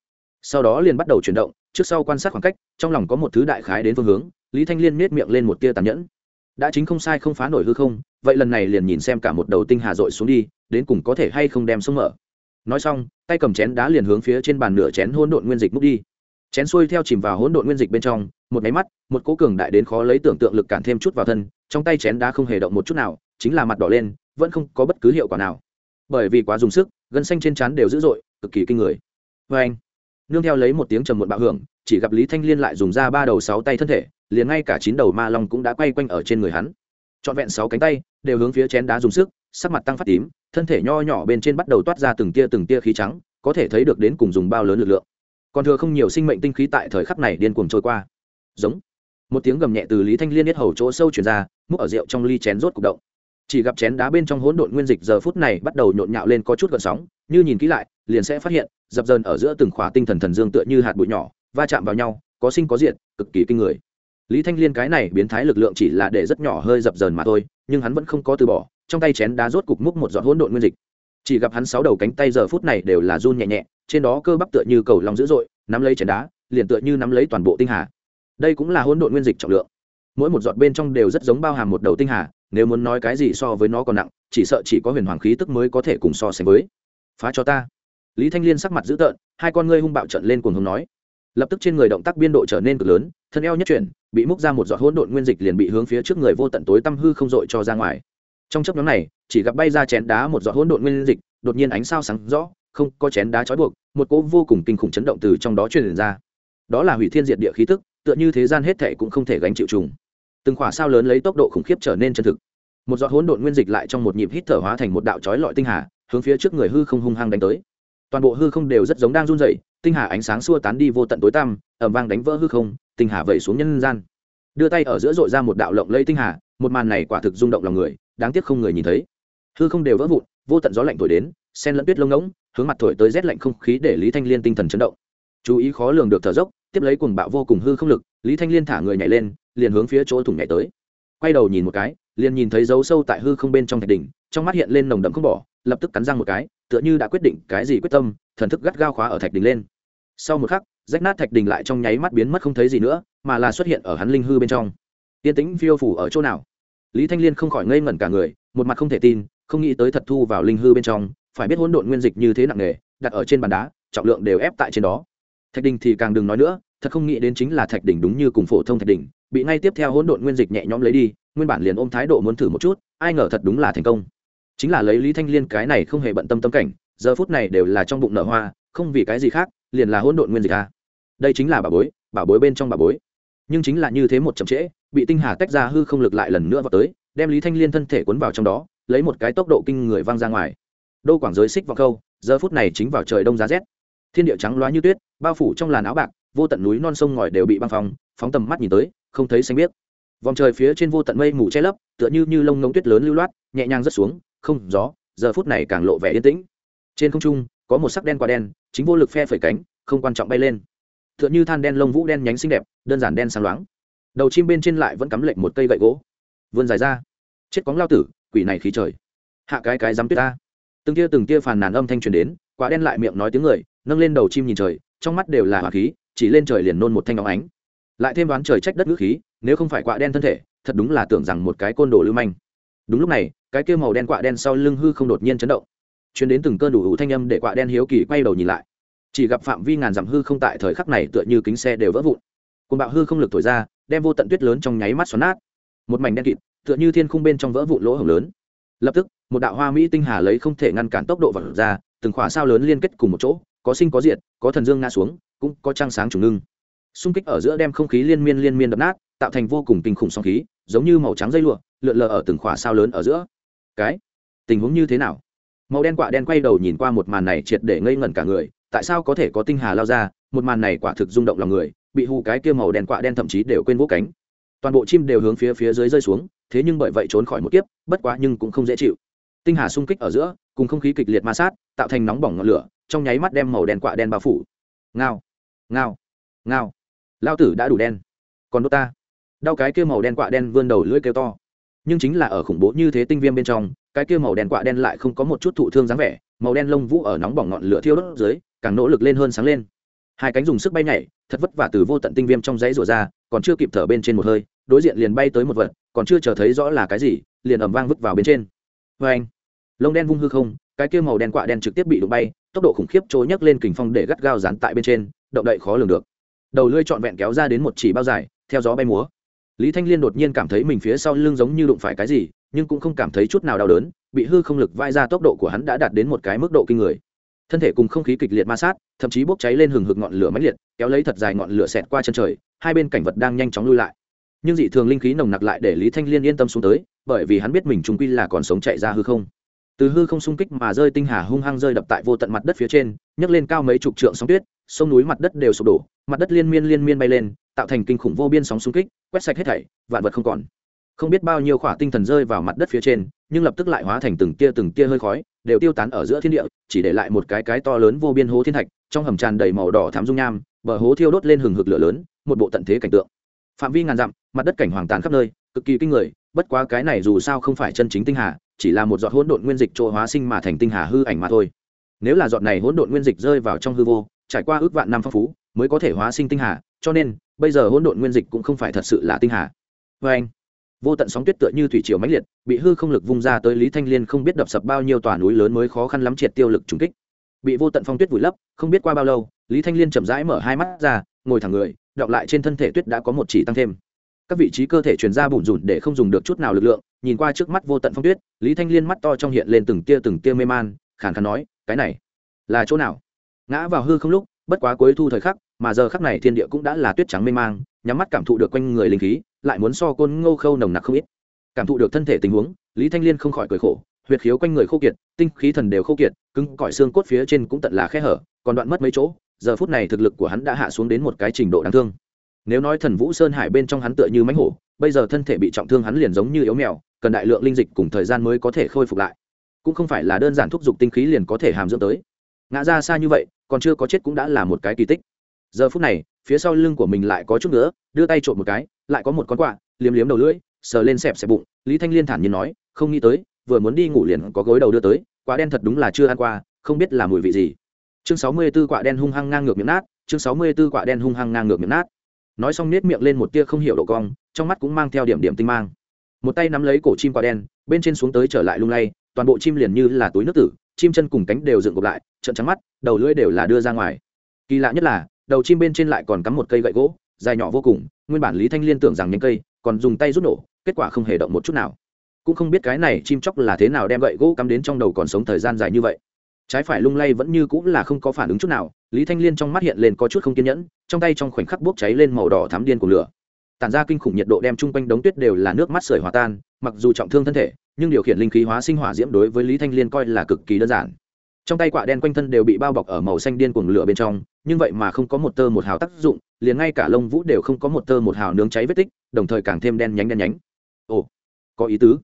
Sau đó liền bắt đầu chuyển động, trước sau quan sát khoảng cách, trong lòng có một thứ đại khái đến phương hướng, lý thanh liên miết miệng lên một tia tàn nhẫn. Đã chính không sai không phá nổi hư không, vậy lần này liền nhìn xem cả một đầu tinh hà dội xuống đi, đến cùng có thể hay không đem sông mở. Nói xong, tay cầm chén đá liền hướng phía trên bàn nửa chén hỗn độn nguyên dịch múc đi. Chén xuôi theo chìm vào hỗn độn nguyên dịch bên trong, một máy mắt, một cố cường đại đến khó lấy tưởng tượng lực cản thêm chút vào thân, trong tay chén đá không hề động một chút nào, chính là mặt đỏ lên, vẫn không có bất cứ hiệu quả nào. Bởi vì quá dùng sức gân xanh trên trán đều dữ dội, cực kỳ kinh người. Vê anh, nương theo lấy một tiếng trầm muộn bạo hưởng, chỉ gặp lý thanh liên lại dùng ra ba đầu sáu tay thân thể, liền ngay cả chín đầu ma long cũng đã quay quanh ở trên người hắn. Trọn vẹn sáu cánh tay, đều hướng phía chén đá dùng sức, sắc mặt tăng phát tím, thân thể nho nhỏ bên trên bắt đầu toát ra từng tia từng tia khí trắng, có thể thấy được đến cùng dùng bao lớn lực lượng. Còn thừa không nhiều sinh mệnh tinh khí tại thời khắc này điên cuồng trôi qua. Giống. Một tiếng gầm nhẹ từ lý thanh liên biết hầu chỗ sâu chuyển ra, múc ở rượu trong ly chén rốt cục động chỉ gặp chén đá bên trong hỗn độn nguyên dịch giờ phút này bắt đầu nhộn nhạo lên có chút gợn sóng, như nhìn kỹ lại, liền sẽ phát hiện, dập dờn ở giữa từng khóa tinh thần thần dương tựa như hạt bụi nhỏ, va chạm vào nhau, có sinh có diện cực kỳ kinh người. Lý thanh liên cái này biến thái lực lượng chỉ là để rất nhỏ hơi dập dờn mà thôi, nhưng hắn vẫn không có từ bỏ, trong tay chén đá rốt cục múc một giọt hỗn độn nguyên dịch. Chỉ gặp hắn sáu đầu cánh tay giờ phút này đều là run nhẹ nhẹ, trên đó cơ bắp tựa như cầu lòng dữ dội, nắm lấy chén đá, liền tựa như nắm lấy toàn bộ tinh hà. Đây cũng là hỗn độn nguyên dịch trọng lượng mỗi một giọt bên trong đều rất giống bao hàm một đầu tinh hà, nếu muốn nói cái gì so với nó còn nặng, chỉ sợ chỉ có huyền hoàng khí tức mới có thể cùng so sánh với. Phá cho ta. Lý thanh liên sắc mặt dữ tợn, hai con ngươi hung bạo trận lên cuồng hùng nói. Lập tức trên người động tác biên độ trở nên cực lớn, thân eo nhất chuyển, bị múc ra một giọt hỗn độn nguyên dịch liền bị hướng phía trước người vô tận tối tăm hư không dội cho ra ngoài. Trong chấp nhóm này, chỉ gặp bay ra chén đá một giọt hỗn độn nguyên dịch, đột nhiên ánh sao sáng rõ, không, có chén đá trói buộc, một cỗ vô cùng kinh khủng chấn động từ trong đó truyền ra. Đó là hủy thiên diệt địa khí tức, tựa như thế gian hết thệ cũng không thể gánh chịu trùng từng khỏa sao lớn lấy tốc độ khủng khiếp trở nên chân thực. Một giọt hỗn độn nguyên dịch lại trong một nhịp hít thở hóa thành một đạo chói lọi tinh hà, hướng phía trước người hư không hung hăng đánh tới. Toàn bộ hư không đều rất giống đang run rẩy, tinh hà ánh sáng xua tán đi vô tận tối tăm ẩm vang đánh vỡ hư không, tinh hà vẩy xuống nhân gian. Đưa tay ở giữa dội ra một đạo lộng lây tinh hà, một màn này quả thực rung động lòng người, đáng tiếc không người nhìn thấy. Hư không đều vỡ vụn, vô tận gió lạnh thổi đến, sen lẫn tuyết lông ngỗng, hướng mặt thổi tới rét lạnh không khí để lý thanh liên tinh thần chấn động. Chú ý khó lường được thở dốc, tiếp lấy cuồng bạo vô cùng hư không lực, lý thanh liên thả người nhảy lên liền hướng phía chỗ thủng nhảy tới. Quay đầu nhìn một cái, liền nhìn thấy dấu sâu tại hư không bên trong thạch đỉnh, trong mắt hiện lên nồng đậm không bỏ, lập tức cắn răng một cái, tựa như đã quyết định cái gì quyết tâm, thần thức gắt gao khóa ở thạch đỉnh lên. Sau một khắc, rách nát thạch đỉnh lại trong nháy mắt biến mất không thấy gì nữa, mà là xuất hiện ở hắn linh hư bên trong. Tiên tĩnh phiêu phủ ở chỗ nào? Lý thanh liên không khỏi ngây ngẩn cả người, một mặt không thể tin, không nghĩ tới thật thu vào linh hư bên trong, phải biết hỗn độn nguyên dịch như thế nặng nề, đặt ở trên bàn đá, trọng lượng đều ép tại trên đó. Thạch đình thì càng đừng nói nữa, thật không nghĩ đến chính là thạch đỉnh đúng như cùng phổ thông thạch đỉnh bị ngay tiếp theo hỗn độn nguyên dịch nhẹ nhõm lấy đi, nguyên bản liền ôm thái độ muốn thử một chút, ai ngờ thật đúng là thành công. Chính là lấy lý thanh liên cái này không hề bận tâm tâm cảnh, giờ phút này đều là trong bụng nở hoa, không vì cái gì khác, liền là hỗn độn nguyên dịch a đây chính là bà bối bà bối bên trong bà bối. Nhưng chính là như thế một chậm trễ, bị tinh hà tách ra hư không lực lại lần nữa vào tới, đem lý thanh liên thân thể cuốn vào trong đó, lấy một cái tốc độ kinh người văng ra ngoài. Đô quảng giới xích vào câu giờ phút này chính vào trời đông giá rét. Thiên địa trắng loá như tuyết, bao phủ trong làn áo bạc, vô tận núi non sông ngòi đều bị băng phong, phóng tầm mắt nhìn tới không thấy xanh biếc. Vòng trời phía trên vô tận mây mù che lấp, tựa như như lông ngống tuyết lớn lưu loát, nhẹ nhàng rớt xuống, không, gió, giờ phút này càng lộ vẻ yên tĩnh. Trên không trung, có một sắc đen quả đen, chính vô lực phe phẩy cánh, không quan trọng bay lên. Tựa như than đen lông vũ đen nhánh xinh đẹp, đơn giản đen sáng loáng. Đầu chim bên trên lại vẫn cắm lệnh một cây gậy gỗ. Vươn dài ra. Chết cóng lao tử, quỷ này khí trời. Hạ cái cái dám tuyết ta. Từng tia từng tia phàn nàn âm thanh truyền đến, quả đen lại miệng nói tiếng người, nâng lên đầu chim nhìn trời, trong mắt đều là hỏa khí, chỉ lên trời liền nôn một thanh óng ánh lại thêm đoán trời trách đất ngữ khí, nếu không phải quạ đen thân thể, thật đúng là tưởng rằng một cái côn đồ lưu manh. Đúng lúc này, cái kia màu đen quạ đen sau lưng hư không đột nhiên chấn động. Chuyến đến từng cơn đủ hữu thanh âm để quạ đen hiếu kỳ quay đầu nhìn lại. Chỉ gặp phạm vi ngàn dặm hư không tại thời khắc này tựa như kính xe đều vỡ vụn. Côn bạo hư không lực thổi ra, đem vô tận tuyết lớn trong nháy mắt xoắn nát. Một mảnh đen kịt, tựa như thiên khung bên trong vỡ vụn lỗ hổng lớn. Lập tức, một đạo hoa mỹ tinh hà lấy không thể ngăn cản tốc độ vật ra, từng khỏa sao lớn liên kết cùng một chỗ, có sinh có diệt, có thần dương ngã xuống, cũng có trăng sáng trùng ngưng xung kích ở giữa đem không khí liên miên liên miên đập nát, tạo thành vô cùng kinh khủng song khí, giống như màu trắng dây lụa, lượn lờ ở từng khỏa sao lớn ở giữa. Cái tình huống như thế nào? Màu đen quạ đen quay đầu nhìn qua một màn này triệt để ngây ngẩn cả người, tại sao có thể có tinh hà lao ra? Một màn này quả thực rung động lòng người, bị hù cái kia màu đen quạ đen thậm chí đều quên vỗ cánh. Toàn bộ chim đều hướng phía phía dưới rơi xuống, thế nhưng bởi vậy trốn khỏi một kiếp, bất quá nhưng cũng không dễ chịu. Tinh hà xung kích ở giữa, cùng không khí kịch liệt ma sát, tạo thành nóng bỏng ngọn lửa, trong nháy mắt đem màu đen quạ đen bao phủ. Ngao ngao ngao lao tử đã đủ đen. Còn đốt ta. Đau cái kia màu đen quạ đen vươn đầu lưỡi kêu to. Nhưng chính là ở khủng bố như thế tinh viêm bên trong, cái kia màu đen quạ đen lại không có một chút thụ thương dáng vẻ, màu đen lông vũ ở nóng bỏng ngọn lửa thiêu đốt dưới, càng nỗ lực lên hơn sáng lên. Hai cánh dùng sức bay nhảy, thật vất vả từ vô tận tinh viêm trong dãy rủa ra, còn chưa kịp thở bên trên một hơi, đối diện liền bay tới một vật, còn chưa chờ thấy rõ là cái gì, liền ẩm vang vứt vào bên trên. Vê anh, lông đen vung hư không, cái kia màu đen quạ đen trực tiếp bị đụng bay, tốc độ khủng khiếp trôi nhấc lên kình phong để gắt gao dán tại bên trên, động đậy khó lường được đầu lưỡi trọn vẹn kéo ra đến một chỉ bao dài, theo gió bay múa. Lý thanh liên đột nhiên cảm thấy mình phía sau lưng giống như đụng phải cái gì, nhưng cũng không cảm thấy chút nào đau đớn, bị hư không lực vai ra tốc độ của hắn đã đạt đến một cái mức độ kinh người. Thân thể cùng không khí kịch liệt ma sát, thậm chí bốc cháy lên hừng hực ngọn lửa mãnh liệt, kéo lấy thật dài ngọn lửa xẹt qua chân trời, hai bên cảnh vật đang nhanh chóng lui lại. Nhưng dị thường linh khí nồng nặc lại để lý thanh liên yên tâm xuống tới, bởi vì hắn biết mình trung quy là còn sống chạy ra hư không. Từ hư không xung kích mà rơi tinh hà hung hăng rơi đập tại vô tận mặt đất phía trên, nhấc lên cao mấy chục trượng sóng tuyết sông núi mặt đất đều sụp đổ, mặt đất liên miên liên miên bay lên, tạo thành kinh khủng vô biên sóng xung kích, quét sạch hết thảy, vạn vật không còn. Không biết bao nhiêu khỏa tinh thần rơi vào mặt đất phía trên, nhưng lập tức lại hóa thành từng tia từng tia hơi khói, đều tiêu tán ở giữa thiên địa, chỉ để lại một cái cái to lớn vô biên hố thiên thạch, trong hầm tràn đầy màu đỏ thám dung nham, bờ hố thiêu đốt lên hừng hực lửa lớn, một bộ tận thế cảnh tượng. Phạm vi ngàn dặm, mặt đất cảnh hoàng tàn khắp nơi, cực kỳ kinh người, bất quá cái này dù sao không phải chân chính tinh hà, chỉ là một giọt hỗn độn nguyên dịch chỗ hóa sinh mà thành tinh hà hư ảnh mà thôi. Nếu là giọt này hỗn độn nguyên dịch rơi vào trong hư vô trải qua ước vạn năm phong phú mới có thể hóa sinh tinh hà, cho nên, bây giờ hỗn độn nguyên dịch cũng không phải thật sự là tinh hà. Vê anh, vô tận sóng tuyết tựa như thủy triều mãnh liệt, bị hư không lực vung ra tới lý thanh liên không biết đập sập bao nhiêu tòa núi lớn mới khó khăn lắm triệt tiêu lực trùng kích. Bị vô tận phong tuyết vùi lấp, không biết qua bao lâu, lý thanh liên chậm rãi mở hai mắt ra, ngồi thẳng người đọng lại trên thân thể tuyết đã có một chỉ tăng thêm. Các vị trí cơ thể truyền ra bùn rùn để không dùng được chút nào lực lượng, nhìn qua trước mắt vô tận phong tuyết, lý thanh liên mắt to trong hiện lên từng tia từng tia mê man, khàn khàn nói, cái này là chỗ nào? Ngã vào hư không lúc, bất quá cuối thu thời khắc, mà giờ khắc này thiên địa cũng đã là tuyết trắng mê mang, nhắm mắt cảm thụ được quanh người linh khí, lại muốn so côn ngô khâu nồng nặc không ít. Cảm thụ được thân thể tình huống, lý thanh liên không khỏi cười khổ, huyệt khiếu quanh người khô kiệt, tinh khí thần đều khô kiệt, cứng cỏi xương cốt phía trên cũng tận là khe hở, còn đoạn mất mấy chỗ, giờ phút này thực lực của hắn đã hạ xuống đến một cái trình độ đáng thương. Nếu nói thần vũ sơn hải bên trong hắn tựa như mánh hổ, bây giờ thân thể bị trọng thương hắn liền giống như yếu mèo, cần đại lượng linh dịch cùng thời gian mới có thể khôi phục lại. Cũng không phải là đơn giản thúc giục tinh khí liền có thể hàm dưỡng tới. Ngã ra xa như vậy còn chưa có chết cũng đã là một cái kỳ tích. Giờ phút này, phía sau lưng của mình lại có chút nữa, đưa tay trộm một cái, lại có một con quạ, liếm liếm đầu lưỡi, sờ lên xẹp xẹp bụng, lý thanh liên thản nhiên nói, không nghĩ tới, vừa muốn đi ngủ liền có gối đầu đưa tới quả đen thật đúng là chưa ăn qua, không biết là mùi vị gì. Chương sáu mươi 64 quả đen hung hăng ngang ngược miệng nát, chương sáu mươi 64 quả đen hung hăng ngang ngược miệng nát. Nói xong nết miệng lên một tia không hiểu độ cong, trong mắt cũng mang theo điểm điểm tinh mang. Một tay nắm lấy cổ chim quả đen, bên trên xuống tới trở lại lung lay, toàn bộ chim liền như là túi nước tử chim chân cùng cánh đều dựng gục lại trận trắng mắt, đầu lưỡi đều là đưa ra ngoài. Kỳ lạ nhất là, đầu chim bên trên lại còn cắm một cây gậy gỗ, dài nhỏ vô cùng, nguyên bản lý thanh liên tưởng rằng những cây còn dùng tay rút nổ, kết quả không hề động một chút nào. Cũng không biết cái này chim chóc là thế nào đem gậy gỗ cắm đến trong đầu còn sống thời gian dài như vậy. Trái phải lung lay vẫn như cũng là không có phản ứng chút nào, lý thanh liên trong mắt hiện lên có chút không kiên nhẫn, trong tay trong khoảnh khắc bốc cháy lên màu đỏ thám điên của lửa. Tản ra kinh khủng nhiệt độ đem chung quanh đống tuyết đều là nước mắt sởi hòa tan, mặc dù trọng thương thân thể nhưng điều khiển linh khí hóa sinh hỏa diễm đối với lý thanh liên coi là cực kỳ đơn giản. Trong tay quạ đen quanh thân đều bị bao bọc ở màu xanh điên cuồng lửa bên trong, nhưng vậy mà không có một tơ một hào tác dụng, liền ngay cả lông vũ đều không có một tơ một hào nướng cháy vết tích, đồng thời càng thêm đen nhánh đen nhánh. Ồ, có ý tứ.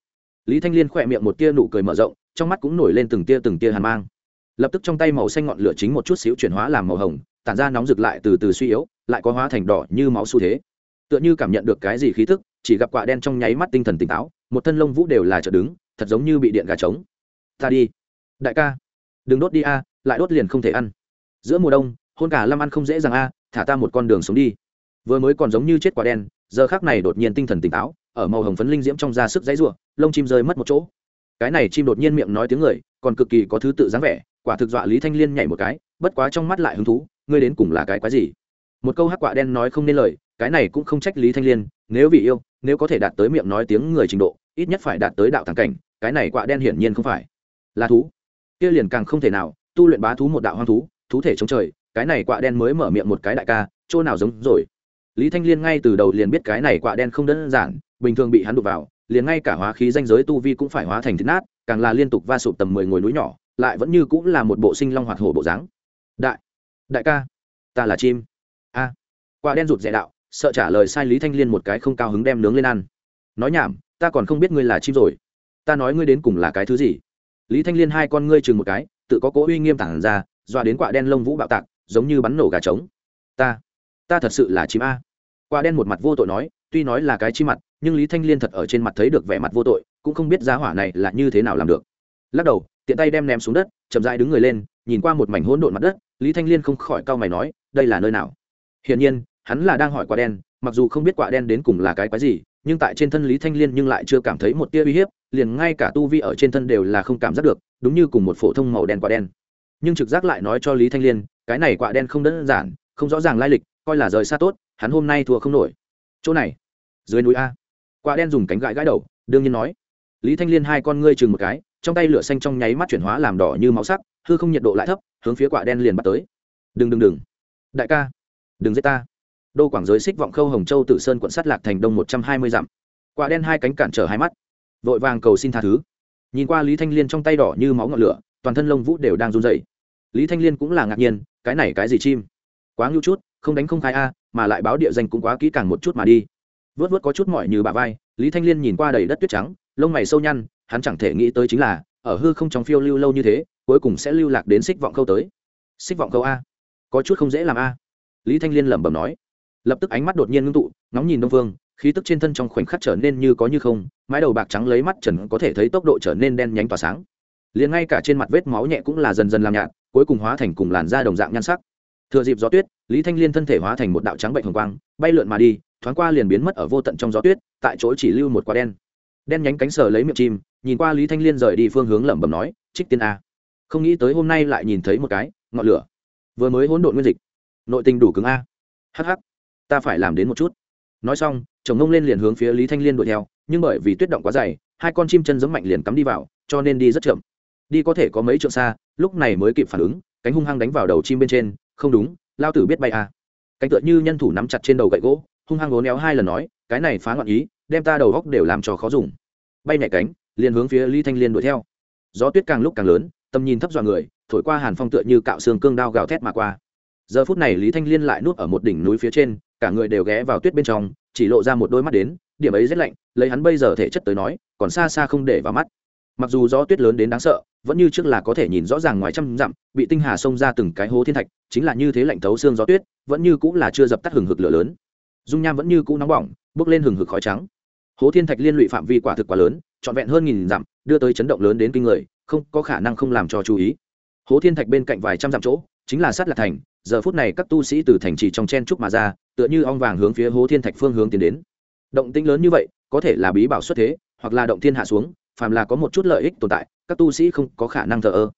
Lý thanh liên khỏe miệng một tia nụ cười mở rộng, trong mắt cũng nổi lên từng tia từng tia hàn mang. Lập tức trong tay màu xanh ngọn lửa chính một chút xíu chuyển hóa làm màu hồng, tản ra nóng rực lại từ từ suy yếu, lại có hóa thành đỏ như máu xu thế. Tựa như cảm nhận được cái gì khí thức chỉ gặp quạ đen trong nháy mắt tinh thần tỉnh táo một thân lông vũ đều là trợ đứng, thật giống như bị điện gà trống. Ta đi. Đại ca. Đừng đốt đi a, lại đốt liền không thể ăn. Giữa mùa đông, hôn cả lâm ăn không dễ dàng a, thả ta một con đường sống đi. Vừa mới còn giống như chết quả đen, giờ khác này đột nhiên tinh thần tỉnh táo, ở màu hồng phấn linh diễm trong da sức dãy ruộng lông chim rơi mất một chỗ. Cái này chim đột nhiên miệng nói tiếng người, còn cực kỳ có thứ tự dáng vẻ, quả thực dọa lý thanh liên nhảy một cái, bất quá trong mắt lại hứng thú, ngươi đến cùng là cái quái gì? Một câu hắc quả đen nói không nên lời, cái này cũng không trách lý thanh liên, nếu vì yêu, nếu có thể đạt tới miệng nói tiếng người trình độ ít nhất phải đạt tới đạo thẳng cảnh, cái này quạ đen hiển nhiên không phải là thú. Kia liền càng không thể nào, tu luyện bá thú một đạo hoang thú thú thể chống trời, cái này quạ đen mới mở miệng một cái đại ca, chỗ nào giống rồi? Lý thanh liên ngay từ đầu liền biết cái này quạ đen không đơn giản, bình thường bị hắn đụt vào, liền ngay cả hóa khí danh giới tu vi cũng phải hóa thành thịt nát, càng là liên tục va sụp tầm mười ngồi núi nhỏ, lại vẫn như cũng là một bộ sinh long hoạt hổ bộ dáng. Đại đại ca, ta là chim. A à. đen rụt rẽ đạo, sợ trả lời sai lý thanh liên một cái không cao hứng đem nướng lên ăn. Nói nhảm ta còn không biết ngươi là chim rồi. Ta nói ngươi đến cùng là cái thứ gì? Lý thanh liên hai con ngươi chừng một cái, tự có cố uy nghiêm tản ra dọa đến quả đen lông vũ bạo tạc, giống như bắn nổ gà trống. Ta ta thật sự là chim a. Quả đen một mặt vô tội nói, tuy nói là cái chi mặt, nhưng lý thanh liên thật ở trên mặt thấy được vẻ mặt vô tội, cũng không biết giá hỏa này là như thế nào làm được. Lắc đầu, tiện tay đem ném xuống đất, chậm dại đứng người lên, nhìn qua một mảnh hỗn độn mặt đất, lý thanh liên không khỏi cau mày nói, đây là nơi nào? Hiển nhiên, hắn là đang hỏi quả đen, mặc dù không biết quả đen đến cùng là cái quái gì nhưng tại trên thân lý thanh liên nhưng lại chưa cảm thấy một tia uy hiếp, liền ngay cả tu vi ở trên thân đều là không cảm giác được, đúng như cùng một phổ thông màu đen quả đen. Nhưng trực giác lại nói cho lý thanh liên, cái này quả đen không đơn giản, không rõ ràng lai lịch, coi là rời xa tốt, hắn hôm nay thua không nổi. Chỗ này, dưới núi a. Quả đen dùng cánh gãi gãi đầu, đương nhiên nói. Lý thanh liên hai con ngươi chừng một cái, trong tay lửa xanh trong nháy mắt chuyển hóa làm đỏ như máu sắc, hư không nhiệt độ lại thấp, hướng phía quả đen liền bắt tới. Đừng đừng đừng. Đại ca, đừng giết ta đô quảng giới xích vọng khâu hồng châu tử sơn quận sắt lạc thành đông một trăm hai mươi dặm. Quả đen hai cánh cản trở hai mắt. Vội vàng cầu xin tha thứ. Nhìn qua lý thanh liên trong tay đỏ như máu ngọn lửa, toàn thân lông vũ đều đang run dậy lý thanh liên cũng là ngạc nhiên, cái này cái gì chim? Quá ngưu chút, không đánh không khai a, mà lại báo địa danh cũng quá kỹ càng một chút mà đi. Vớt vớt có chút mỏi như bà vai, lý thanh liên nhìn qua đầy đất tuyết trắng, lông mày sâu nhăn, hắn chẳng thể nghĩ tới chính là, ở hư không trong phiêu lưu lâu như thế, cuối cùng sẽ lưu lạc đến xích vọng câu tới. Xích vọng câu a? Có chút không dễ làm a. Lý thanh liên lẩm bẩm nói lập tức ánh mắt đột nhiên ngưng tụ, ngóng nhìn đông phương, khí tức trên thân trong khoảnh khắc trở nên như có như không, mái đầu bạc trắng lấy mắt trần có thể thấy tốc độ trở nên đen nhánh tỏa sáng. Liền ngay cả trên mặt vết máu nhẹ cũng là dần dần làm nhạt, cuối cùng hóa thành cùng làn da đồng dạng nhan sắc. Thừa dịp gió tuyết, lý thanh liên thân thể hóa thành một đạo trắng bệnh hồng quang, bay lượn mà đi, thoáng qua liền biến mất ở vô tận trong gió tuyết, tại chỗ chỉ lưu một quả đen. Đen nhánh cánh sờ lấy miệng chim, nhìn qua lý thanh liên rời đi phương hướng lẩm bẩm nói, trích tiên a. Không nghĩ tới hôm nay lại nhìn thấy một cái, ngọn lửa. Vừa mới hỗn độn nguyên dịch. Nội tình đủ cứng a. Hh ta phải làm đến một chút. Nói xong, chồng ngông lên liền hướng phía lý thanh liên đuổi theo, nhưng bởi vì tuyết động quá dày, hai con chim chân giấm mạnh liền cắm đi vào, cho nên đi rất chậm. Đi có thể có mấy trượng xa, lúc này mới kịp phản ứng, cánh hung hăng đánh vào đầu chim bên trên, không đúng, lao tử biết bay à? cánh tựa như nhân thủ nắm chặt trên đầu gậy gỗ, hung hăng ố néo hai lần nói, cái này phá ngọn ý, đem ta đầu góc đều làm cho khó dùng. Bay nhảy cánh, liền hướng phía lý thanh liên đuổi theo. Gió tuyết càng lúc càng lớn, tầm nhìn thấp dọa người, thổi qua hàn phong tựa như cạo xương cương đao gào thét mà qua. Giờ phút này lý thanh liên lại nuốt ở một đỉnh núi phía trên cả người đều ghé vào tuyết bên trong, chỉ lộ ra một đôi mắt đến, điểm ấy rét lạnh, lấy hắn bây giờ thể chất tới nói, còn xa xa không để vào mắt. Mặc dù gió tuyết lớn đến đáng sợ, vẫn như trước là có thể nhìn rõ ràng ngoài trăm dặm, bị tinh hà xông ra từng cái hố thiên thạch, chính là như thế lạnh thấu xương gió tuyết, vẫn như cũng là chưa dập tắt hừng hực lửa lớn. Dung nham vẫn như cũ nóng bỏng bốc lên hừng hực khói trắng. Hố thiên thạch liên lụy phạm vi quả thực quá lớn, trọn vẹn hơn nghìn dặm, đưa tới chấn động lớn đến kinh người, không có khả năng không làm cho chú ý. Hố thiên thạch bên cạnh vài trăm dặm chỗ chính là sát lạc thành, giờ phút này các tu sĩ từ thành trì trong chen trúc mà ra, tựa như ong vàng hướng phía hố thiên thạch phương hướng tiến đến. Động tĩnh lớn như vậy, có thể là bí bảo xuất thế, hoặc là động thiên hạ xuống, phàm là có một chút lợi ích tồn tại, các tu sĩ không có khả năng thờ ơ.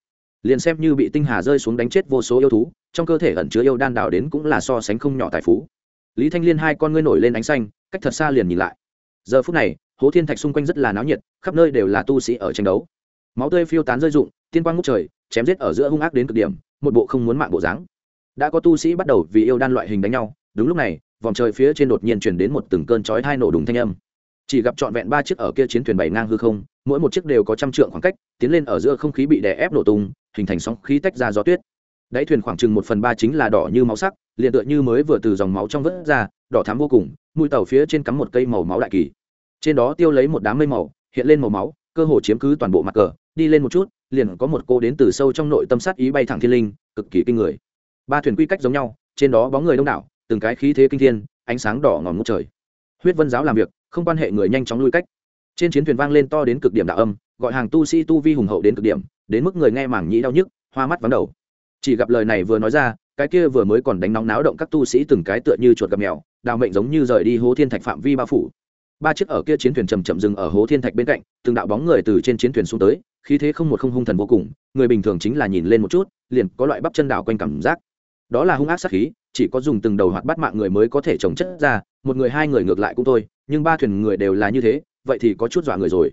Liền xem như bị tinh hà rơi xuống đánh chết vô số yêu thú, trong cơ thể ẩn chứa yêu đan đảo đến cũng là so sánh không nhỏ tài phú. Lý thanh liên hai con ngươi nổi lên ánh xanh, cách thật xa liền nhìn lại. Giờ phút này, hố thiên thạch xung quanh rất là náo nhiệt, khắp nơi đều là tu sĩ ở tranh đấu. Máu tươi phiêu tán rơi rụng, tiên quang ngút trời, chém giết ở giữa hung ác đến cực điểm một bộ không muốn mạng bộ dáng. Đã có tu sĩ bắt đầu vì yêu đan loại hình đánh nhau, đúng lúc này, vòng trời phía trên đột nhiên chuyển đến một từng cơn chói hai nổ đùng thanh âm. Chỉ gặp trọn vẹn ba chiếc ở kia chiến thuyền bảy ngang hư không, mỗi một chiếc đều có trăm trượng khoảng cách, tiến lên ở giữa không khí bị đè ép nổ tung, hình thành sóng khí tách ra gió tuyết. Đáy thuyền khoảng chừng một phần ba chính là đỏ như máu sắc, liền tựa như mới vừa từ dòng máu trong vớt ra, đỏ thắm vô cùng, mũi tàu phía trên cắm một cây màu máu đại kỳ. Trên đó tiêu lấy một đám mây màu, hiện lên màu máu, cơ hồ chiếm cứ toàn bộ mặt cờ đi lên một chút, liền có một cô đến từ sâu trong nội tâm sát ý bay thẳng thiên linh, cực kỳ kinh người. Ba thuyền quy cách giống nhau, trên đó bóng người đông đảo, từng cái khí thế kinh thiên, ánh sáng đỏ ngòm ngút trời. Huyết vân giáo làm việc, không quan hệ người nhanh chóng lui cách. Trên chiến thuyền vang lên to đến cực điểm đạo âm, gọi hàng tu sĩ tu vi hùng hậu đến cực điểm, đến mức người nghe mảng nhĩ đau nhức, hoa mắt vắng đầu. Chỉ gặp lời này vừa nói ra, cái kia vừa mới còn đánh nóng náo động các tu sĩ từng cái tựa như chuột gặp mèo đào mệnh giống như rời đi hố thiên thạch phạm vi bao phủ ba chiếc ở kia chiến thuyền chầm chậm dừng ở hố thiên thạch bên cạnh, từng đạo bóng người từ trên chiến thuyền xuống tới, khí thế không một không hung thần vô cùng, người bình thường chính là nhìn lên một chút, liền có loại bắp chân đảo quanh cảm giác. Đó là hung ác sát khí, chỉ có dùng từng đầu hoạt bắt mạng người mới có thể trồng chất ra, một người hai người ngược lại cũng thôi, nhưng ba thuyền người đều là như thế, vậy thì có chút dọa người rồi.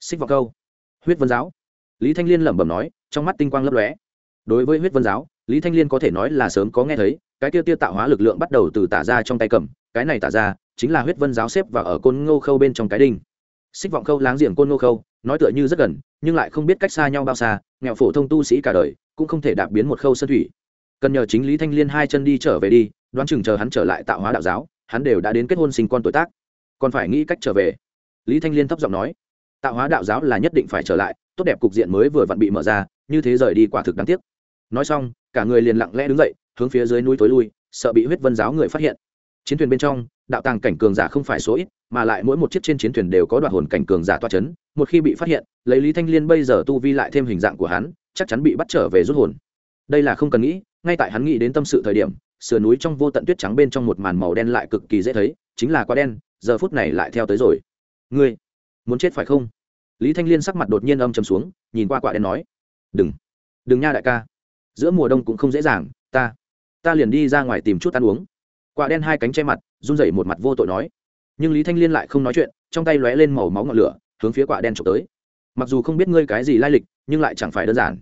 Xích vào câu, huyết vân giáo. Lý thanh liên lẩm bẩm nói, trong mắt tinh quang lấp lóe. Đối với huyết vân giáo, lý thanh liên có thể nói là sớm có nghe thấy, cái tiêu tiêu tạo hóa lực lượng bắt đầu từ tả ra trong tay cầm, cái này tả ra chính là huyết vân giáo xếp và ở côn ngô khâu bên trong cái đinh. Xích vọng khâu láng giềng côn ngô khâu, nói tựa như rất gần, nhưng lại không biết cách xa nhau bao xa, nghèo phổ thông tu sĩ cả đời, cũng không thể đạp biến một khâu sơn thủy. Cần nhờ chính lý thanh liên hai chân đi trở về đi, đoán chừng chờ hắn trở lại tạo hóa đạo giáo, hắn đều đã đến kết hôn sinh con tuổi tác. Còn phải nghĩ cách trở về. Lý thanh liên thấp giọng nói, tạo hóa đạo giáo là nhất định phải trở lại, tốt đẹp cục diện mới vừa vặn bị mở ra, như thế rời đi quả thực đáng tiếc. Nói xong, cả người liền lặng lẽ đứng dậy, hướng phía dưới núi tối lui, sợ bị huyết vân giáo người phát hiện. Chiến thuyền bên trong đạo tàng cảnh cường giả không phải số ít, mà lại mỗi một chiếc trên chiến thuyền đều có đoạn hồn cảnh cường giả toa c h ấ n một khi bị phát hiện, lấy lý thanh liên bây giờ tu vi lại thêm hình dạng của hắn, chắc chắn bị bắt trở về rút hồn. Đây là không cần nghĩ, ngay tại hắn nghĩ đến tâm sự thời điểm, sườn núi trong vô tận tuyết trắng bên trong một màn màu đen lại cực kỳ dễ thấy, chính là quá đen, giờ phút này lại theo tới rồi. Ngươi muốn chết phải không? Lý thanh liên sắc mặt đột nhiên âm chầm xuống, nhìn qua quả đen nói. Đừng đừng nha đại ca. Giữa mùa đông cũng không dễ dàng, ta ta liền đi ra ngoài tìm chút ăn uống quả đen hai cánh che mặt, run rẩy một mặt vô tội nói. Nhưng lý thanh liên lại không nói chuyện, trong tay lóe lên màu máu ngọn lửa, hướng phía quả đen trộm tới. Mặc dù không biết ngươi cái gì lai lịch, nhưng lại chẳng phải đơn giản.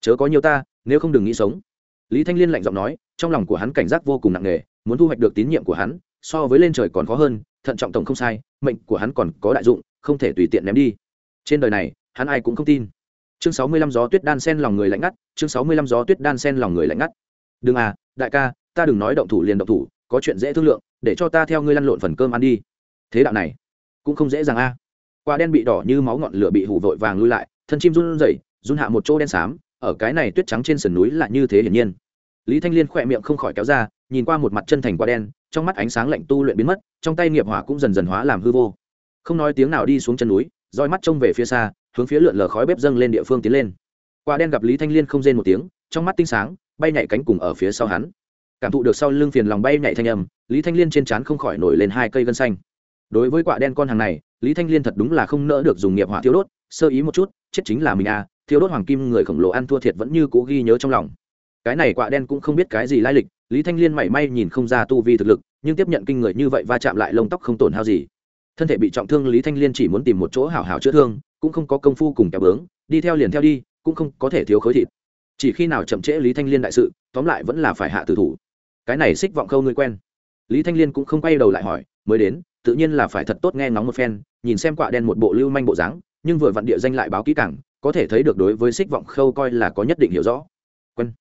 Chớ có nhiều ta, nếu không đừng nghĩ sống. Lý thanh liên lạnh giọng nói, trong lòng của hắn cảnh giác vô cùng nặng nề, muốn thu hoạch được tín nhiệm của hắn, so với lên trời còn khó hơn, thận trọng tổng không sai, mệnh của hắn còn có đại dụng, không thể tùy tiện ném đi. Trên đời này, hắn ai cũng không tin. Chương sáu mươi lăm gió tuyết đan sen lòng người lạnh ngắt, chương sáu mươi lăm gió tuyết đan sen lòng người lạnh ngắt. Đừng à đại ca, ta đừng nói động thủ liền động thủ có chuyện dễ thương lượng, để cho ta theo ngươi lăn lộn phần cơm ăn đi. Thế đạo này, cũng không dễ dàng a. Quả đen bị đỏ như máu ngọn lửa bị hủ vội vàng lui lại, thân chim run rẩy, run hạ một chỗ đen xám, ở cái này tuyết trắng trên sườn núi là như thế hiển nhiên. Lý thanh liên khỏe miệng không khỏi kéo ra, nhìn qua một mặt chân thành quả đen, trong mắt ánh sáng lạnh tu luyện biến mất, trong tay nghiệp hỏa cũng dần dần hóa làm hư vô. Không nói tiếng nào đi xuống chân núi, roi mắt trông về phía xa, hướng phía lượn lờ khói bếp dâng lên địa phương tiến lên. Quả đen gặp lý thanh liên không rên một tiếng, trong mắt tinh sáng, bay nhảy cánh cùng ở phía sau hắn cảm thụ được sau lưng phiền lòng bay nhảy thanh âm, lý thanh liên trên trán không khỏi nổi lên hai cây gân xanh. Đối với quả đen con hàng này, lý thanh liên thật đúng là không nỡ được dùng nghiệp hỏa thiêu đốt, sơ ý một chút, chết chính là mình à thiêu đốt hoàng kim người khổng lồ ăn thua thiệt vẫn như cố ghi nhớ trong lòng. Cái này quả đen cũng không biết cái gì lai lịch, lý thanh liên mảy may nhìn không ra tu vi thực lực, nhưng tiếp nhận kinh người như vậy va chạm lại lông tóc không tổn hao gì. Thân thể bị trọng thương, lý thanh liên chỉ muốn tìm một chỗ hảo hảo chữa thương, cũng không có công phu cùng kéo bướng, đi theo liền theo đi, cũng không có thể thiếu khối thịt. Chỉ khi nào chậm trễ lý thanh liên đại sự, tóm lại vẫn là phải hạ tử thủ cái này xích vọng khâu người quen. Lý thanh liên cũng không quay đầu lại hỏi, mới đến, tự nhiên là phải thật tốt nghe ngóng một phen, nhìn xem quạ đen một bộ lưu manh bộ dáng, nhưng vừa vặn địa danh lại báo kỹ cảng có thể thấy được đối với xích vọng khâu coi là có nhất định hiểu rõ. Quen.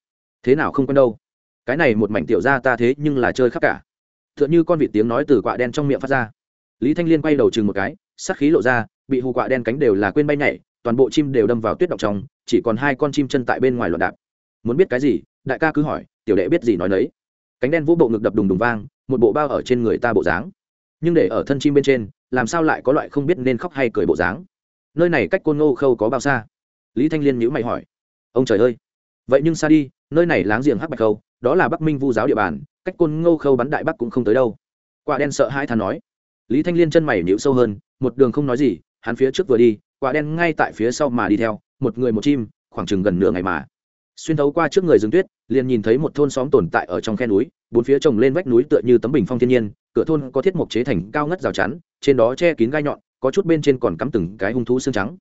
Thế nào không quen đâu? Cái này một mảnh tiểu ra ta thế nhưng là chơi khắp cả. T h ư ợ n h ư con vịt tiếng nói từ quạ đen trong miệng phát ra. Lý thanh liên quay đầu chừng một cái, sắc khí lộ ra, bị hù quạ đen cánh đều là quên bay nhảy, toàn bộ chim đều đâm vào tuyết động trong, chỉ còn hai con chim chân tại bên ngoài loạn đạp. Muốn biết cái gì, đại ca cứ hỏi, tiểu đệ biết gì nói đấy cánh đen vũ bộ ngực đập đùng đùng vang, một bộ bao ở trên người ta bộ dáng. Nhưng để ở thân chim bên trên, làm sao lại có loại không biết nên khóc hay cười bộ dáng? Nơi này cách côn ngô khâu có bao xa? Lý thanh liên nhữ mày hỏi. Ông trời ơi! Vậy nhưng xa đi, nơi này láng giềng hắc bạch khâu, đó là bắc minh vu giáo địa bàn, cách côn ngô khâu bắn đại bắc cũng không tới đâu. Quả đen sợ hai thằng nói. Lý thanh liên chân mày nhịu sâu hơn, một đường không nói gì, hắn phía trước vừa đi, quả đen ngay tại phía sau mà đi theo, một người một chim, khoảng chừng gần nửa ngày mà xuyên thấu qua trước người rừng tuyết, liền nhìn thấy một thôn xóm tồn tại ở trong khe núi, bốn phía trồng lên vách núi tựa như tấm bình phong thiên nhiên, cửa thôn có thiết mộc chế thành cao ngất rào chắn, trên đó che kín gai nhọn, có chút bên trên còn cắm từng cái hung thú xương trắng.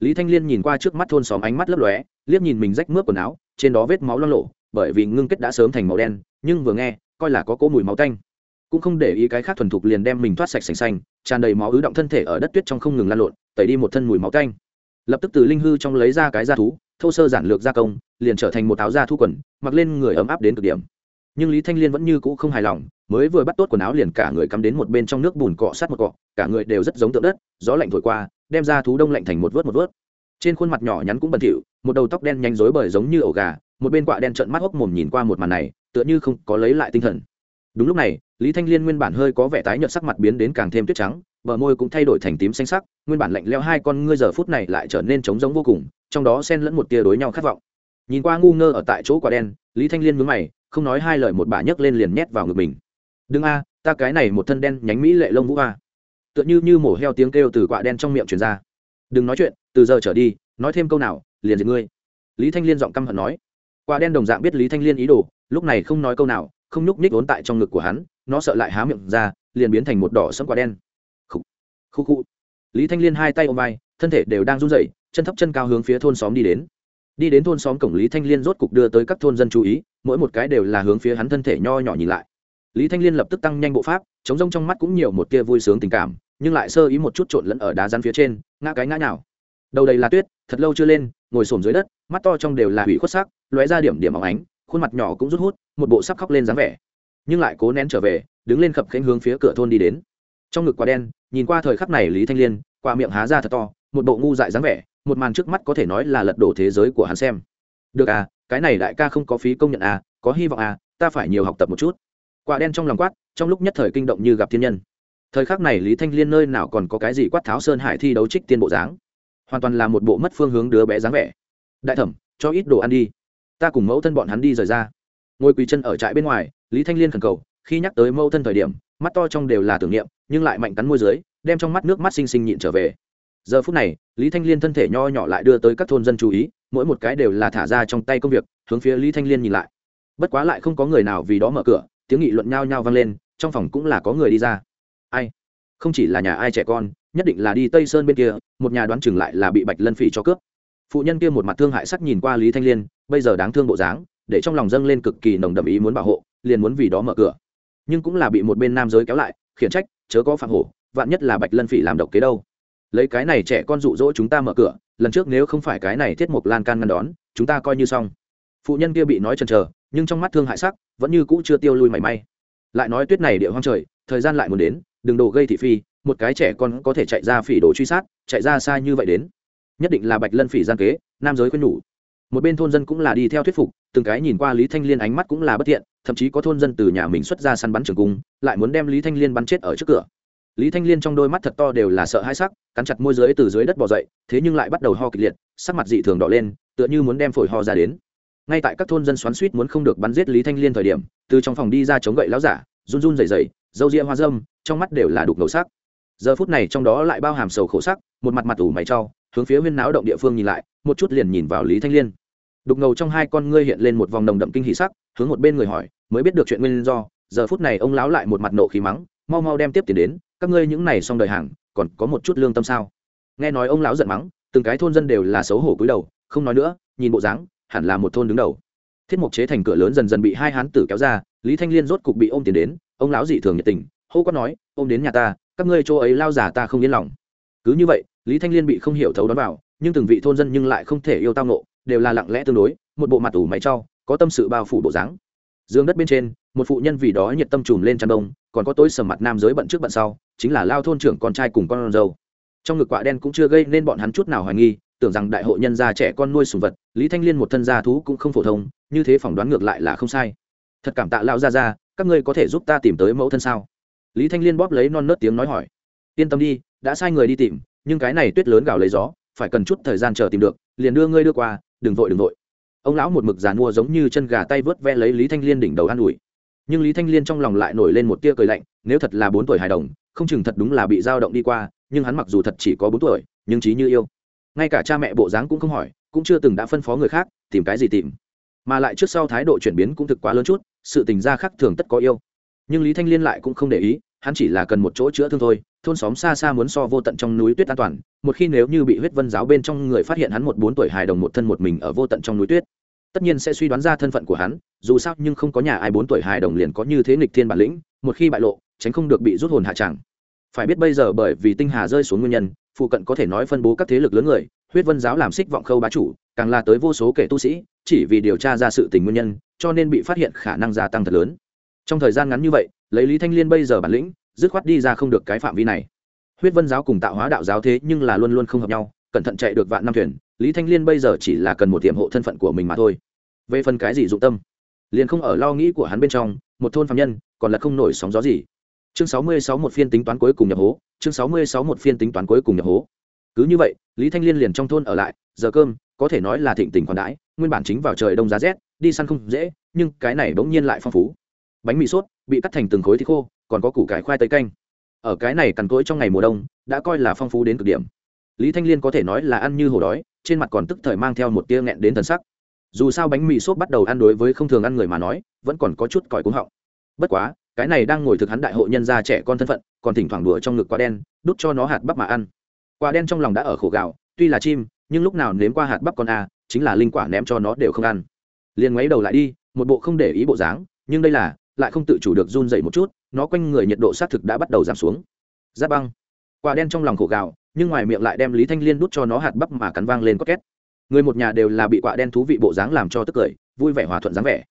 Lý thanh liên nhìn qua trước mắt thôn xóm ánh mắt lấp lóe, liếc nhìn mình rách mướp quần áo, trên đó vết máu lo lộ, bởi vì ngưng kết đã sớm thành màu đen, nhưng vừa nghe, coi là có cỗ mùi máu tanh. Cũng không để ý cái khác thuần thục liền đem mình thoát sạch sành xanh, tràn đầy máu ứ động thân thể ở đất tuyết trong không ngừng lan lộn, tẩy đi một thân mùi máu tanh. Lập tức từ linh hư trong lấy ra cái da thú thô sơ giản lược gia công, liền trở thành một áo da thu quần, mặc lên người ấm áp đến cực điểm. Nhưng lý thanh liên vẫn như cũ không hài lòng, mới vừa bắt tốt quần áo liền cả người cắm đến một bên trong nước bùn cọ sát một cọ, cả người đều rất giống tượng đất, gió lạnh thổi qua, đem ra thú đông lạnh thành một vớt một vớt. Trên khuôn mặt nhỏ nhắn cũng bẩn thỉu, một đầu tóc đen nhanh rối bời giống như ổ gà, một bên quạ đen trợn mắt hốc mồm nhìn qua một màn này, tựa như không có lấy lại tinh thần. Đúng lúc này, lý thanh liên nguyên bản hơi có vẻ tái nhợt sắc mặt biến đến càng thêm tuyết trắng bờ môi cũng thay đổi thành tím xanh sắc, nguyên bản lạnh leo hai con ngươi giờ phút này lại trở nên trống giống vô cùng, trong đó xen lẫn một tia đối nhau khát vọng. Nhìn qua ngu ngơ ở tại chỗ quả đen, lý thanh liên mướn mày, không nói hai lời một bà nhấc lên liền nhét vào ngực mình. Đừng a, ta cái này một thân đen nhánh mỹ lệ lông vũ a. Tựa như như mổ heo tiếng kêu từ quả đen trong miệng truyền ra. Đừng nói chuyện, từ giờ trở đi, nói thêm câu nào, liền diệt ngươi. Lý thanh liên giọng căm hận nói. Quả đen đồng dạng biết lý thanh liên ý đồ, lúc này không nói câu nào, không nhúc nhích vốn tại trong ngực của hắn, nó sợ lại há miệng ra, liền biến thành một đỏ sẫm quả đen khu khu. Lý thanh liên hai tay ôm vai, thân thể đều đang run rẩy, chân thấp chân cao hướng phía thôn xóm đi đến. Đi đến thôn xóm cổng lý thanh liên rốt cục đưa tới các thôn dân chú ý, mỗi một cái đều là hướng phía hắn thân thể nho nhỏ nhìn lại. Lý thanh liên lập tức tăng nhanh bộ pháp, chống rông trong mắt cũng nhiều một tia vui sướng tình cảm, nhưng lại sơ ý một chút trộn lẫn ở đá rắn phía trên, ngã cái ngã nào đầu đầy là tuyết, thật lâu chưa lên, ngồi xổm dưới đất, mắt to trong đều là hủy khuất sắc, lóe ra điểm điểm óng ánh, khuôn mặt nhỏ cũng rút hút, một bộ sắp khóc lên dáng vẻ. Nhưng lại cố nén trở về, đứng lên khập khanh hướng phía cửa thôn đi đến trong ngực quả đen, nhìn qua thời khắc này lý thanh liên, qua miệng há ra thật to, một bộ ngu dại dáng vẻ, một màn trước mắt có thể nói là lật đổ thế giới của hắn xem. Được à cái này đại ca không có phí công nhận à có hy vọng à ta phải nhiều học tập một chút. Quả đen trong lòng quát, trong lúc nhất thời kinh động như gặp thiên nhân. Thời khắc này lý thanh liên nơi nào còn có cái gì quát tháo sơn hải thi đấu trích tiên bộ dáng. Hoàn toàn là một bộ mất phương hướng đứa bé dáng vẻ. Đại thẩm, cho ít đồ ăn đi. Ta cùng mẫu thân bọn hắn đi rời ra. Ngồi quỳ chân ở trại bên ngoài, lý thanh liên khẩn cầu, khi nhắc tới mẫu thân thời điểm, mắt to trong đều là tưởng niệm nhưng lại mạnh cắn môi dưới, đem trong mắt nước mắt xinh xinh nhịn trở về. Giờ phút này, lý thanh liên thân thể nho nhỏ lại đưa tới các thôn dân chú ý, mỗi một cái đều là thả ra trong tay công việc, hướng phía lý thanh liên nhìn lại. Bất quá lại không có người nào vì đó mở cửa, tiếng nghị luận nhao nhao vang lên, trong phòng cũng là có người đi ra. Ai? Không chỉ là nhà ai trẻ con, nhất định là đi tây sơn bên kia, một nhà đoán chừng lại là bị bạch lân phỉ cho cướp. Phụ nhân kia một mặt thương hại sắc nhìn qua lý thanh liên, bây giờ đáng thương bộ dáng, để trong lòng dâng lên cực kỳ nồng đậm ý muốn bảo hộ, liền muốn vì đó mở cửa. Nhưng cũng là bị một bên nam giới kéo lại, khiển trách chớ có phạm hổ, vạn nhất là bạch lân phỉ làm độc kế đâu. Lấy cái này trẻ con dụ dỗ chúng ta mở cửa, lần trước nếu không phải cái này thiết mục lan can ngăn đón, chúng ta coi như xong. Phụ nhân kia bị nói chần chờ, nhưng trong mắt thương hại sắc, vẫn như cũ chưa tiêu lui mảy may. Lại nói tuyết này địa hoang trời, thời gian lại muốn đến, đừng đồ gây thị phi, một cái trẻ con có thể chạy ra phỉ đồ truy sát, chạy ra xa như vậy đến. Nhất định là bạch lân phỉ gian kế, nam giới khuyên nhủ một bên thôn dân cũng là đi theo thuyết phục, từng cái nhìn qua lý thanh liên ánh mắt cũng là bất thiện, thậm chí có thôn dân từ nhà mình xuất ra săn bắn trường cung, lại muốn đem lý thanh liên bắn chết ở trước cửa. Lý thanh liên trong đôi mắt thật to đều là sợ hãi sắc, cắn chặt môi dưới từ dưới đất bỏ dậy, thế nhưng lại bắt đầu ho kịch liệt, sắc mặt dị thường đỏ lên, tựa như muốn đem phổi ho ra đến. Ngay tại các thôn dân xoắn suýt muốn không được bắn giết lý thanh liên thời điểm, từ trong phòng đi ra chống gậy láo giả, run run dày dày dâu ria hoa dâm, trong mắt đều là đục ngầu sắc. Giờ phút này trong đó lại bao hàm sầu khổ sắc, một mặt mặt ủ mày trau hướng phía huyên náo động địa phương nhìn lại, một chút liền nhìn vào lý thanh liên đục ngầu trong hai con ngươi hiện lên một vòng nồng đậm kinh hỷ sắc, hướng một bên người hỏi, mới biết được chuyện nguyên do, giờ phút này ông lão lại một mặt nộ khí mắng, mau mau đem tiếp tiền đến, các ngươi những này xong đời hàng, còn có một chút lương tâm sao? Nghe nói ông lão giận mắng, từng cái thôn dân đều là xấu hổ cúi đầu, không nói nữa, nhìn bộ dáng, hẳn là một thôn đứng đầu. Thiết mục chế thành cửa lớn dần dần bị hai hán tử kéo ra, lý thanh liên rốt cục bị ôm tiền đến, ông lão dị thường nhiệt tình, hô quát nói, ôm đến nhà ta, các ngươi chỗ ấy lao giả ta không yên lòng. Cứ như vậy, lý thanh liên bị không hiểu thấu đón vào, nhưng từng vị thôn dân nhưng lại không thể yêu tao nộ đều là lặng lẽ tương đối, một bộ mặt ủ máy trau có tâm sự bao phủ bộ dáng. Dương đất bên trên, một phụ nhân vì đó nhiệt tâm trùm lên chăn đông, còn có tối sầm mặt nam giới bận trước bận sau, chính là lao thôn trưởng con trai cùng con dâu. Trong ngực quạ đen cũng chưa gây nên bọn hắn chút nào hoài nghi, tưởng rằng đại hội nhân gia trẻ con nuôi sùng vật, lý thanh liên một thân gia thú cũng không phổ thông, như thế phỏng đoán ngược lại là không sai. Thật cảm tạ lao ra ra các ngươi có thể giúp ta tìm tới mẫu thân sao? Lý thanh liên bóp lấy non nớt tiếng nói hỏi. Yên tâm đi, đã sai người đi tìm, nhưng cái này tuyết lớn gào lấy gió, phải cần chút thời gian chờ tìm được, liền đưa ngươi đưa qua đừng vội đừng vội. Ông lão một mực giàn mua giống như chân gà tay vớt ve lấy lý thanh liên đỉnh đầu an ủi. Nhưng lý thanh liên trong lòng lại nổi lên một tia cười lạnh, nếu thật là bốn tuổi hài đồng, không chừng thật đúng là bị dao động đi qua, nhưng hắn mặc dù thật chỉ có bốn tuổi, nhưng trí như yêu. Ngay cả cha mẹ bộ dáng cũng không hỏi, cũng chưa từng đã phân phó người khác, tìm cái gì tìm. Mà lại trước sau thái độ chuyển biến cũng thực quá lớn chút, sự tình gia khác thường tất có yêu. Nhưng lý thanh liên lại cũng không để ý, hắn chỉ là cần một chỗ chữa thương thôi thôn xóm xa xa muốn so vô tận trong núi tuyết an toàn, một khi nếu như bị huyết vân giáo bên trong người phát hiện hắn một bốn tuổi hài đồng một thân một mình ở vô tận trong núi tuyết, tất nhiên sẽ suy đoán ra thân phận của hắn, dù sao nhưng không có nhà ai bốn tuổi hài đồng liền có như thế nghịch thiên bản lĩnh, một khi bại lộ, tránh không được bị rút hồn hạ tràng phải biết bây giờ bởi vì tinh hà rơi xuống nguyên nhân, phụ cận có thể nói phân bố các thế lực lớn người, huyết vân giáo làm xích vọng khâu bá chủ, càng là tới vô số kẻ tu sĩ, chỉ vì điều tra ra sự tình nguyên nhân, cho nên bị phát hiện khả năng gia tăng thật lớn. Trong thời gian ngắn như vậy, lấy lý thanh liên bây giờ bản lĩnh dứt khoát đi ra không được cái phạm vi này. Huyết vân giáo cùng tạo hóa đạo giáo thế nhưng là luôn luôn không hợp nhau, cẩn thận chạy được vạn năm thuyền, lý thanh liên bây giờ chỉ là cần một tiệm hộ thân phận của mình mà thôi. Về phần cái gì dụng tâm, liền không ở lo nghĩ của hắn bên trong, một thôn phạm nhân, còn là không nổi sóng gió gì. Chương sáu mươi sáu một phiên tính toán cuối cùng nhập hố, chương sáu mươi sáu một phiên tính toán cuối cùng nhập hố. Cứ như vậy, lý thanh liên liền trong thôn ở lại, giờ cơm, có thể nói là thịnh tình còn đãi, nguyên bản chính vào trời đông giá rét, đi săn không dễ, nhưng cái này bỗng nhiên lại phong phú. Bánh mì sốt, bị cắt thành từng khối thịt khô còn có củ cải khoai tây canh. Ở cái này cằn cỗi trong ngày mùa đông, đã coi là phong phú đến cực điểm. Lý thanh liên có thể nói là ăn như hổ đói, trên mặt còn tức thời mang theo một tia nghẹn đến thần sắc. Dù sao bánh mì sốt bắt đầu ăn đối với không thường ăn người mà nói, vẫn còn có chút còi cúng họng. Bất quá, cái này đang ngồi thực hắn đại hội nhân gia trẻ con thân phận, còn thỉnh thoảng đùa trong ngực quả đen, đút cho nó hạt bắp mà ăn. Quả đen trong lòng đã ở khổ gạo, tuy là chim, nhưng lúc nào nếm qua hạt bắp con a, chính là linh quả ném cho nó đều không ăn. Liền ngoáy đầu lại đi, một bộ không để ý bộ dáng, nhưng đây là, lại không tự chủ được run dậy một chút nó quanh người nhiệt độ xác thực đã bắt đầu giảm xuống. Giáp băng. Quả đen trong lòng khổ gạo nhưng ngoài miệng lại đem lý thanh liên đút cho nó hạt bắp mà cắn vang lên có két người một nhà đều là bị quạ đen thú vị bộ dáng làm cho tức cười, vui vẻ hòa thuận dáng vẻ.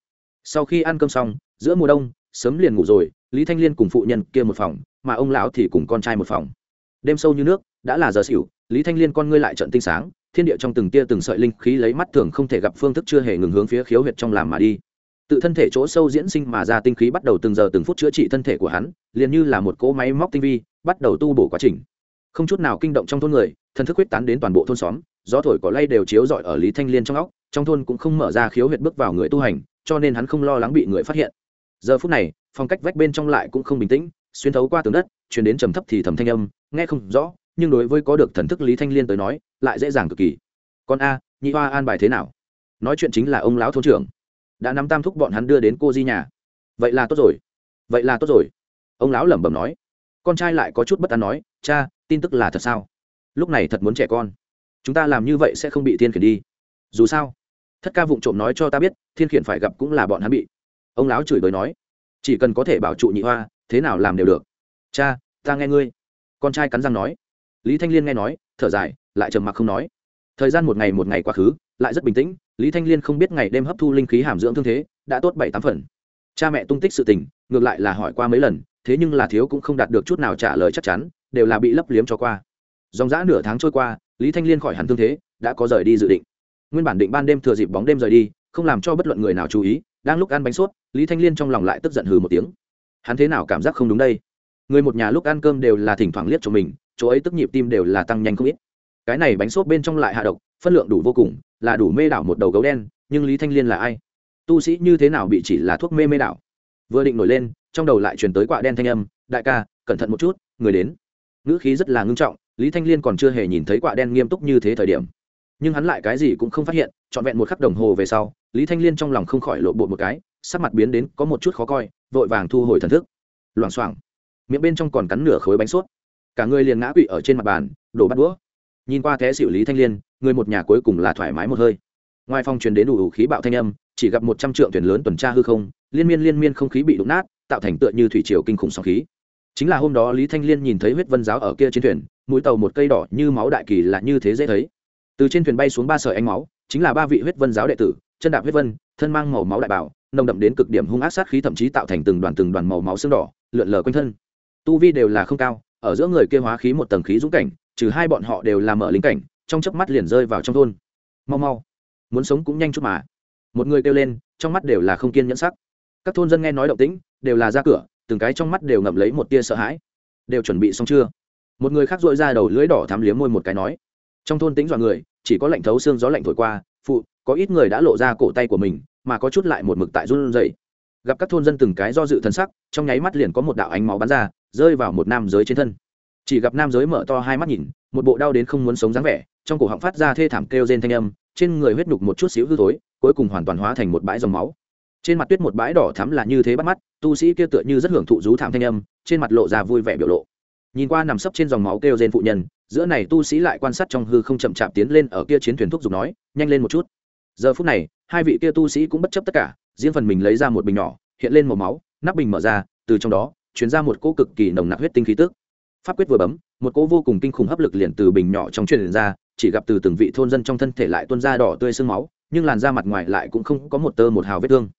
Sau khi ăn cơm xong, giữa mùa đông, sớm liền ngủ rồi, lý thanh liên cùng phụ nhân kia một phòng, mà ông lão thì cùng con trai một phòng. Đêm sâu như nước, đã là giờ xỉu, lý thanh liên con ngươi lại trận tinh sáng, thiên địa trong từng tia từng sợi linh khí lấy mắt thường không thể gặp phương thức chưa hề ngừng hướng phía khiếu huyệt trong làm mà đi tự thân thể chỗ sâu diễn sinh mà ra tinh khí bắt đầu từng giờ từng phút chữa trị thân thể của hắn, liền như là một cỗ máy móc tinh vi, bắt đầu tu bổ quá trình. Không chút nào kinh động trong thôn người thân thức huyết tán đến toàn bộ thôn xóm, gió thổi có lay đều chiếu rọi ở lý thanh liên trong óc, trong thôn cũng không mở ra khiếu huyệt bước vào người tu hành, cho nên hắn không lo lắng bị người phát hiện. Giờ phút này, phong cách vách bên trong lại cũng không bình tĩnh, xuyên thấu qua tường đất chuyển đến trầm thấp thì thầm thanh âm, nghe không rõ, nhưng đối với có được thần thức lý thanh liên tới nói, lại dễ dàng cực kỳ. Con a, nhị hoa an bài thế nào? Nói chuyện chính là ông lão thôn trưởng đã nắm tam thúc bọn hắn đưa đến cô di nhà. Vậy là tốt rồi. Vậy là tốt rồi. Ông lão lẩm bẩm nói. Con trai lại có chút bất an nói, cha, tin tức là thật sao? Lúc này thật muốn trẻ con. Chúng ta làm như vậy sẽ không bị thiên khiển đi. Dù sao, thất ca vụng trộm nói cho ta biết, thiên khiển phải gặp cũng là bọn hắn bị. Ông lão chửi bới nói. Chỉ cần có thể bảo trụ nhị hoa, thế nào làm đều được. Cha, ta nghe ngươi. Con trai cắn răng nói. Lý thanh liên nghe nói, thở dài, lại trầm mặc không nói. Thời gian một ngày một ngày quá khứ, lại rất bình tĩnh lý thanh liên không biết ngày đêm hấp thu linh khí hàm dưỡng thương thế, đã tốt bảy tám phần. Cha mẹ tung tích sự tình, ngược lại là hỏi qua mấy lần, thế nhưng là thiếu cũng không đạt được chút nào trả lời chắc chắn, đều là bị lấp liếm cho qua. Dòng g nửa tháng trôi qua, lý thanh liên khỏi hẳn thương thế, đã có rời đi dự định. Nguyên bản định ban đêm thừa dịp bóng đêm rời đi, không làm cho bất luận người nào chú ý, đang lúc ăn bánh sốt, lý thanh liên trong lòng lại tức giận hừ một tiếng. Hắn thế nào cảm giác không đúng đây? Người một nhà lúc ăn cơm đều là thỉnh thoảng liếc cho mình, chỗ ấy tức nhịp tim đều là tăng nhanh không ít. Cái này bánh sốt bên trong lại hạ độc, phân lượng đủ vô cùng là đủ mê đảo một đầu gấu đen, nhưng lý thanh liên là ai? Tu sĩ như thế nào bị chỉ là thuốc mê mê đảo? Vừa định nổi lên, trong đầu lại truyền tới quạ đen thanh âm, đại ca, cẩn thận một chút, người đến. Ngữ khí rất là ngưng trọng, lý thanh liên còn chưa hề nhìn thấy quạ đen nghiêm túc như thế thời điểm. Nhưng hắn lại cái gì cũng không phát hiện, trọn vẹn một khắc đồng hồ về sau, lý thanh liên trong lòng không khỏi lộ bộ một cái, sắc mặt biến đến có một chút khó coi, vội vàng thu hồi thần thức. Loảng xoảng, miệng bên trong còn cắn nửa khối bánh suốt cả người liền ngã quỵ ở trên mặt bàn, đổ bắt đũa. Nhìn qua thế xịu lý thanh liên người một nhà cuối cùng là thoải mái một hơi. Ngoài phòng truyền đến đủ, đủ khí bạo thanh âm chỉ gặp một trăm trượng thuyền lớn tuần tra hư không liên miên liên miên không khí bị đụng nát tạo thành tựa như thủy triều kinh khủng sóng khí. Chính là hôm đó lý thanh liên nhìn thấy huyết vân giáo ở kia trên thuyền mũi tàu một cây đỏ như máu đại kỳ là như thế dễ thấy. Từ trên thuyền bay xuống ba sợi ánh máu chính là ba vị huyết vân giáo đệ tử chân đạp huyết vân thân mang màu máu đại bảo nồng đậm đến cực điểm hung ác sát khí thậm chí tạo thành từng đoàn từng đoàn màu máu xương đỏ lượn lờ quanh thân. Tu vi đều là không cao ở giữa người kia hóa khí một tầng khí dũng cảnh trừ hai bọn họ đều là mở linh cảnh trong chớp mắt liền rơi vào trong thôn. Mau mau, muốn sống cũng nhanh chút mà. Một người kêu lên, trong mắt đều là không kiên nhẫn sắc. Các thôn dân nghe nói động tĩnh, đều là ra cửa, từng cái trong mắt đều ngậm lấy một tia sợ hãi. Đều chuẩn bị xong chưa? Một người khác dội ra đầu lưỡi đỏ thắm liếm môi một cái nói. Trong thôn tính dọa người, chỉ có lạnh thấu xương gió lạnh thổi qua, phụ, có ít người đã lộ ra cổ tay của mình, mà có chút lại một mực tại run rẩy. Gặp các thôn dân từng cái do dự thân sắc, trong nháy mắt liền có một đạo ánh máu bắn ra, rơi vào một nam giới trên thân. Chỉ gặp nam giới mở to hai mắt nhìn, một bộ đau đến không muốn sống dáng vẻ trong cổ họng phát ra thê thảm kêu rên thanh âm, trên người huyết nhục một chút xíu hư thối, cuối cùng hoàn toàn hóa thành một bãi dòng máu. Trên mặt tuyết một bãi đỏ thắm là như thế bắt mắt, tu sĩ kia tựa như rất hưởng thụ rú thảm thanh âm, trên mặt lộ ra vui vẻ biểu lộ. Nhìn qua nằm sấp trên dòng máu kêu rên phụ nhân, giữa này tu sĩ lại quan sát trong hư không chậm chạp tiến lên ở kia chiến thuyền thuốc dùng nói, nhanh lên một chút. Giờ phút này, hai vị kia tu sĩ cũng bất chấp tất cả, riêng phần mình lấy ra một bình nhỏ, hiện lên màu máu, nắp bình mở ra, từ trong đó chuyển ra một cỗ cực kỳ nồng nặc huyết tinh khí tức. Pháp quyết vừa bấm, một cỗ vô cùng kinh khủng hấp lực liền từ bình nhỏ trong truyền ra chỉ gặp từ từng vị thôn dân trong thân thể lại tuôn ra đỏ tươi sương máu, nhưng làn da mặt ngoài lại cũng không có một tơ một hào vết thương.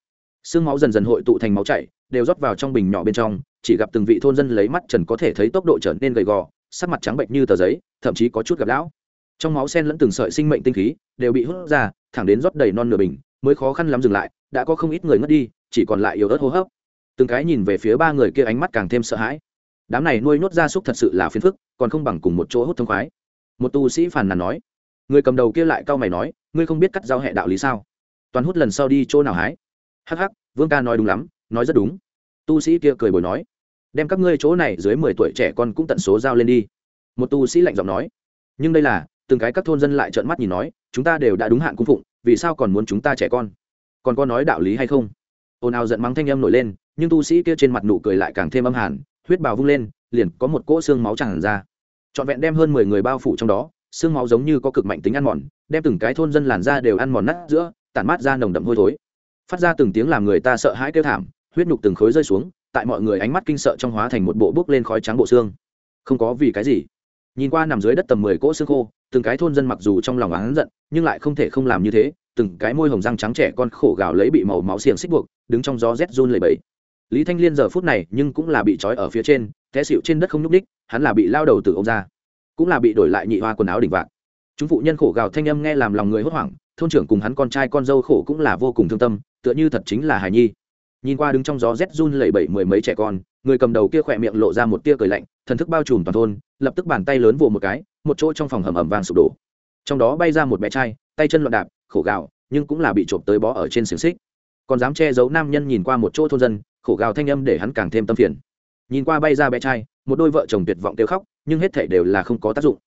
Sương máu dần dần hội tụ thành máu chảy, đều rót vào trong bình nhỏ bên trong, chỉ gặp từng vị thôn dân lấy mắt trần có thể thấy tốc độ trở nên gầy gò, sắc mặt trắng bệnh như tờ giấy, thậm chí có chút gặp lão. Trong máu sen lẫn từng sợi sinh mệnh tinh khí, đều bị hút ra, thẳng đến rót đầy non nửa bình, mới khó khăn lắm dừng lại, đã có không ít người ngất đi, chỉ còn lại yếu ớt hô hấp. Từng cái nhìn về phía ba người kia ánh mắt càng thêm sợ hãi. Đám này nuôi nhốt gia súc thật sự là phiền phức, còn không bằng cùng một chỗ hút thông khoái một tu sĩ phàn nàn nói. Người cầm đầu kia lại cau mày nói, ngươi không biết cắt giao hệ đạo lý sao? Toàn hút lần sau đi chỗ nào hái? Hắc hắc, vương ca nói đúng lắm, nói rất đúng. Tu sĩ kia cười bồi nói, đem các ngươi chỗ này dưới mười tuổi trẻ con cũng tận số giao lên đi. Một tu sĩ lạnh giọng nói, nhưng đây là, từng cái các thôn dân lại trợn mắt nhìn nói, chúng ta đều đã đúng hạn cung phụng, vì sao còn muốn chúng ta trẻ con? Còn có nói đạo lý hay không? Ồn ào giận mắng thanh âm nổi lên, nhưng tu sĩ kia trên mặt nụ cười lại càng thêm âm hàn, huyết bào vung lên, liền có một cỗ xương máu tràn ra trọn vẹn đem hơn mười người bao phủ trong đó, xương máu giống như có cực mạnh tính ăn mòn, đem từng cái thôn dân làn da đều ăn mòn nát giữa, tản mát ra nồng đậm hôi thối. Phát ra từng tiếng làm người ta sợ hãi kêu thảm, huyết nhục từng khối rơi xuống, tại mọi người ánh mắt kinh sợ trong hóa thành một bộ bước lên khói trắng bộ xương. Không có vì cái gì. Nhìn qua nằm dưới đất tầm mười cỗ xương khô, từng cái thôn dân mặc dù trong lòng oán giận, nhưng lại không thể không làm như thế, từng cái môi hồng răng trắng trẻ con khổ gào lấy bị màu máu xiềng xích buộc, đứng trong gió rét run lầy bẫy lý thanh liên giờ phút này nhưng cũng là bị trói ở phía trên té xịu trên đất không nhúc ních hắn là bị lao đầu từ ông ra, cũng là bị đổi lại nhị hoa quần áo đỉnh vạn. chúng phụ nhân khổ gào thanh âm nghe làm lòng người hốt hoảng, thôn trưởng cùng hắn con trai con dâu khổ cũng là vô cùng thương tâm, tựa như thật chính là hài nhi. Nhìn qua đứng trong gió rét run lẩy bẩy mười mấy trẻ con, người cầm đầu kia khỏe miệng lộ ra một tia cười lạnh, thần thức bao trùm toàn thôn, lập tức bàn tay lớn vồ một cái, một chỗ trong phòng hầm ẩm vàng sụp đổ. Trong đó bay ra một bé trai, tay chân loạn đạp, khổ gạo nhưng cũng là bị trộm tới bó ở trên xiềng xích. Còn dám che giấu nam nhân nhìn qua một chỗ thôn dân, khổ gào thanh âm để hắn càng thêm tâm phiền nhìn qua bay ra bé trai, một đôi vợ chồng tuyệt vọng kêu khóc, nhưng hết thể đều là không có tác dụng.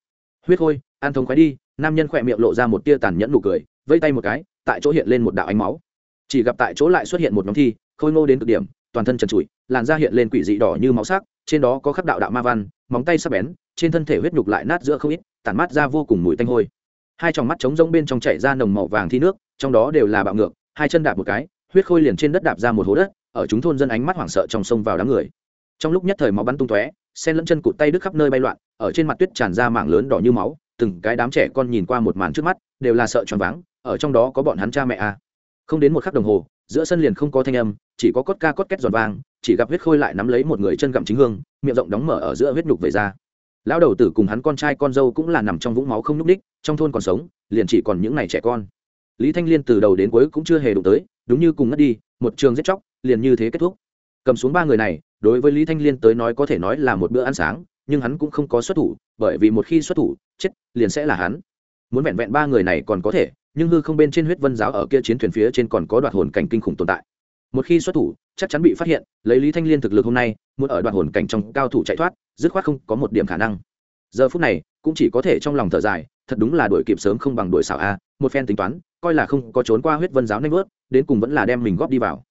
Huyết khôi an thông khoái đi, nam nhân khỏe miệng lộ ra một tia tàn nhẫn nụ cười vây tay một cái, tại chỗ hiện lên một đạo ánh máu. Chỉ gặp tại chỗ lại xuất hiện một nhóm thi, khôi ngô đến cực điểm, toàn thân trần trụi, làn da hiện lên quỷ dị đỏ như máu sắc, trên đó có khắc đạo đạo ma văn, móng tay sắp bén, trên thân thể huyết nhục lại nát giữa không ít, tản mát ra vô cùng mùi tanh hôi. Hai tròng mắt trống rỗng bên trong chảy ra nồng màu vàng thi nước, trong đó đều là bạo ngược, hai chân đạp một cái, huyết khôi liền trên đất đạp ra một hố đất, ở chúng thôn dân ánh mắt hoảng sợ trong sông vào đám người trong lúc nhất thời máu bắn tung tóe, sen lẫn chân cụt tay đứt khắp nơi bay loạn, ở trên mặt tuyết tràn ra mảng lớn đỏ như máu, từng cái đám trẻ con nhìn qua một màn trước mắt, đều là sợ choáng váng, ở trong đó có bọn hắn cha mẹ à. không đến một khắc đồng hồ, giữa sân liền không có thanh âm, chỉ có cốt ca cốt két giòn vang, chỉ gặp huyết khôi lại nắm lấy một người chân gặm chính hương, miệng rộng đóng mở ở giữa huyết nhục về ra. Lão đầu tử cùng hắn con trai con dâu cũng là nằm trong vũng máu không nhúc ních trong thôn còn sống, liền chỉ còn những ngày trẻ con. Lý thanh liên từ đầu đến cuối cũng chưa hề đụng tới, đúng như cùng ngất đi, một trường giết chóc, liền như thế kết thúc. Cầm xuống ba người này đối với lý thanh liên tới nói có thể nói là một bữa ăn sáng, nhưng hắn cũng không có xuất thủ, bởi vì một khi xuất thủ, chết, liền sẽ là hắn. Muốn vẹn vẹn ba người này còn có thể, nhưng hư không bên trên huyết vân giáo ở kia chiến thuyền phía trên còn có đoạt hồn cảnh kinh khủng tồn tại. Một khi xuất thủ, chắc chắn bị phát hiện, lấy lý thanh liên thực lực hôm nay, muốn ở đoạt hồn cảnh trong cao thủ chạy thoát, dứt khoát không có một điểm khả năng. Giờ phút này, cũng chỉ có thể trong lòng thở dài, thật đúng là đuổi kịp sớm không bằng đuổi xảo a, một phen tính toán, coi là không có trốn qua huyết vân giáo nanh vớt, đến cùng vẫn là đem mình góp đi vào.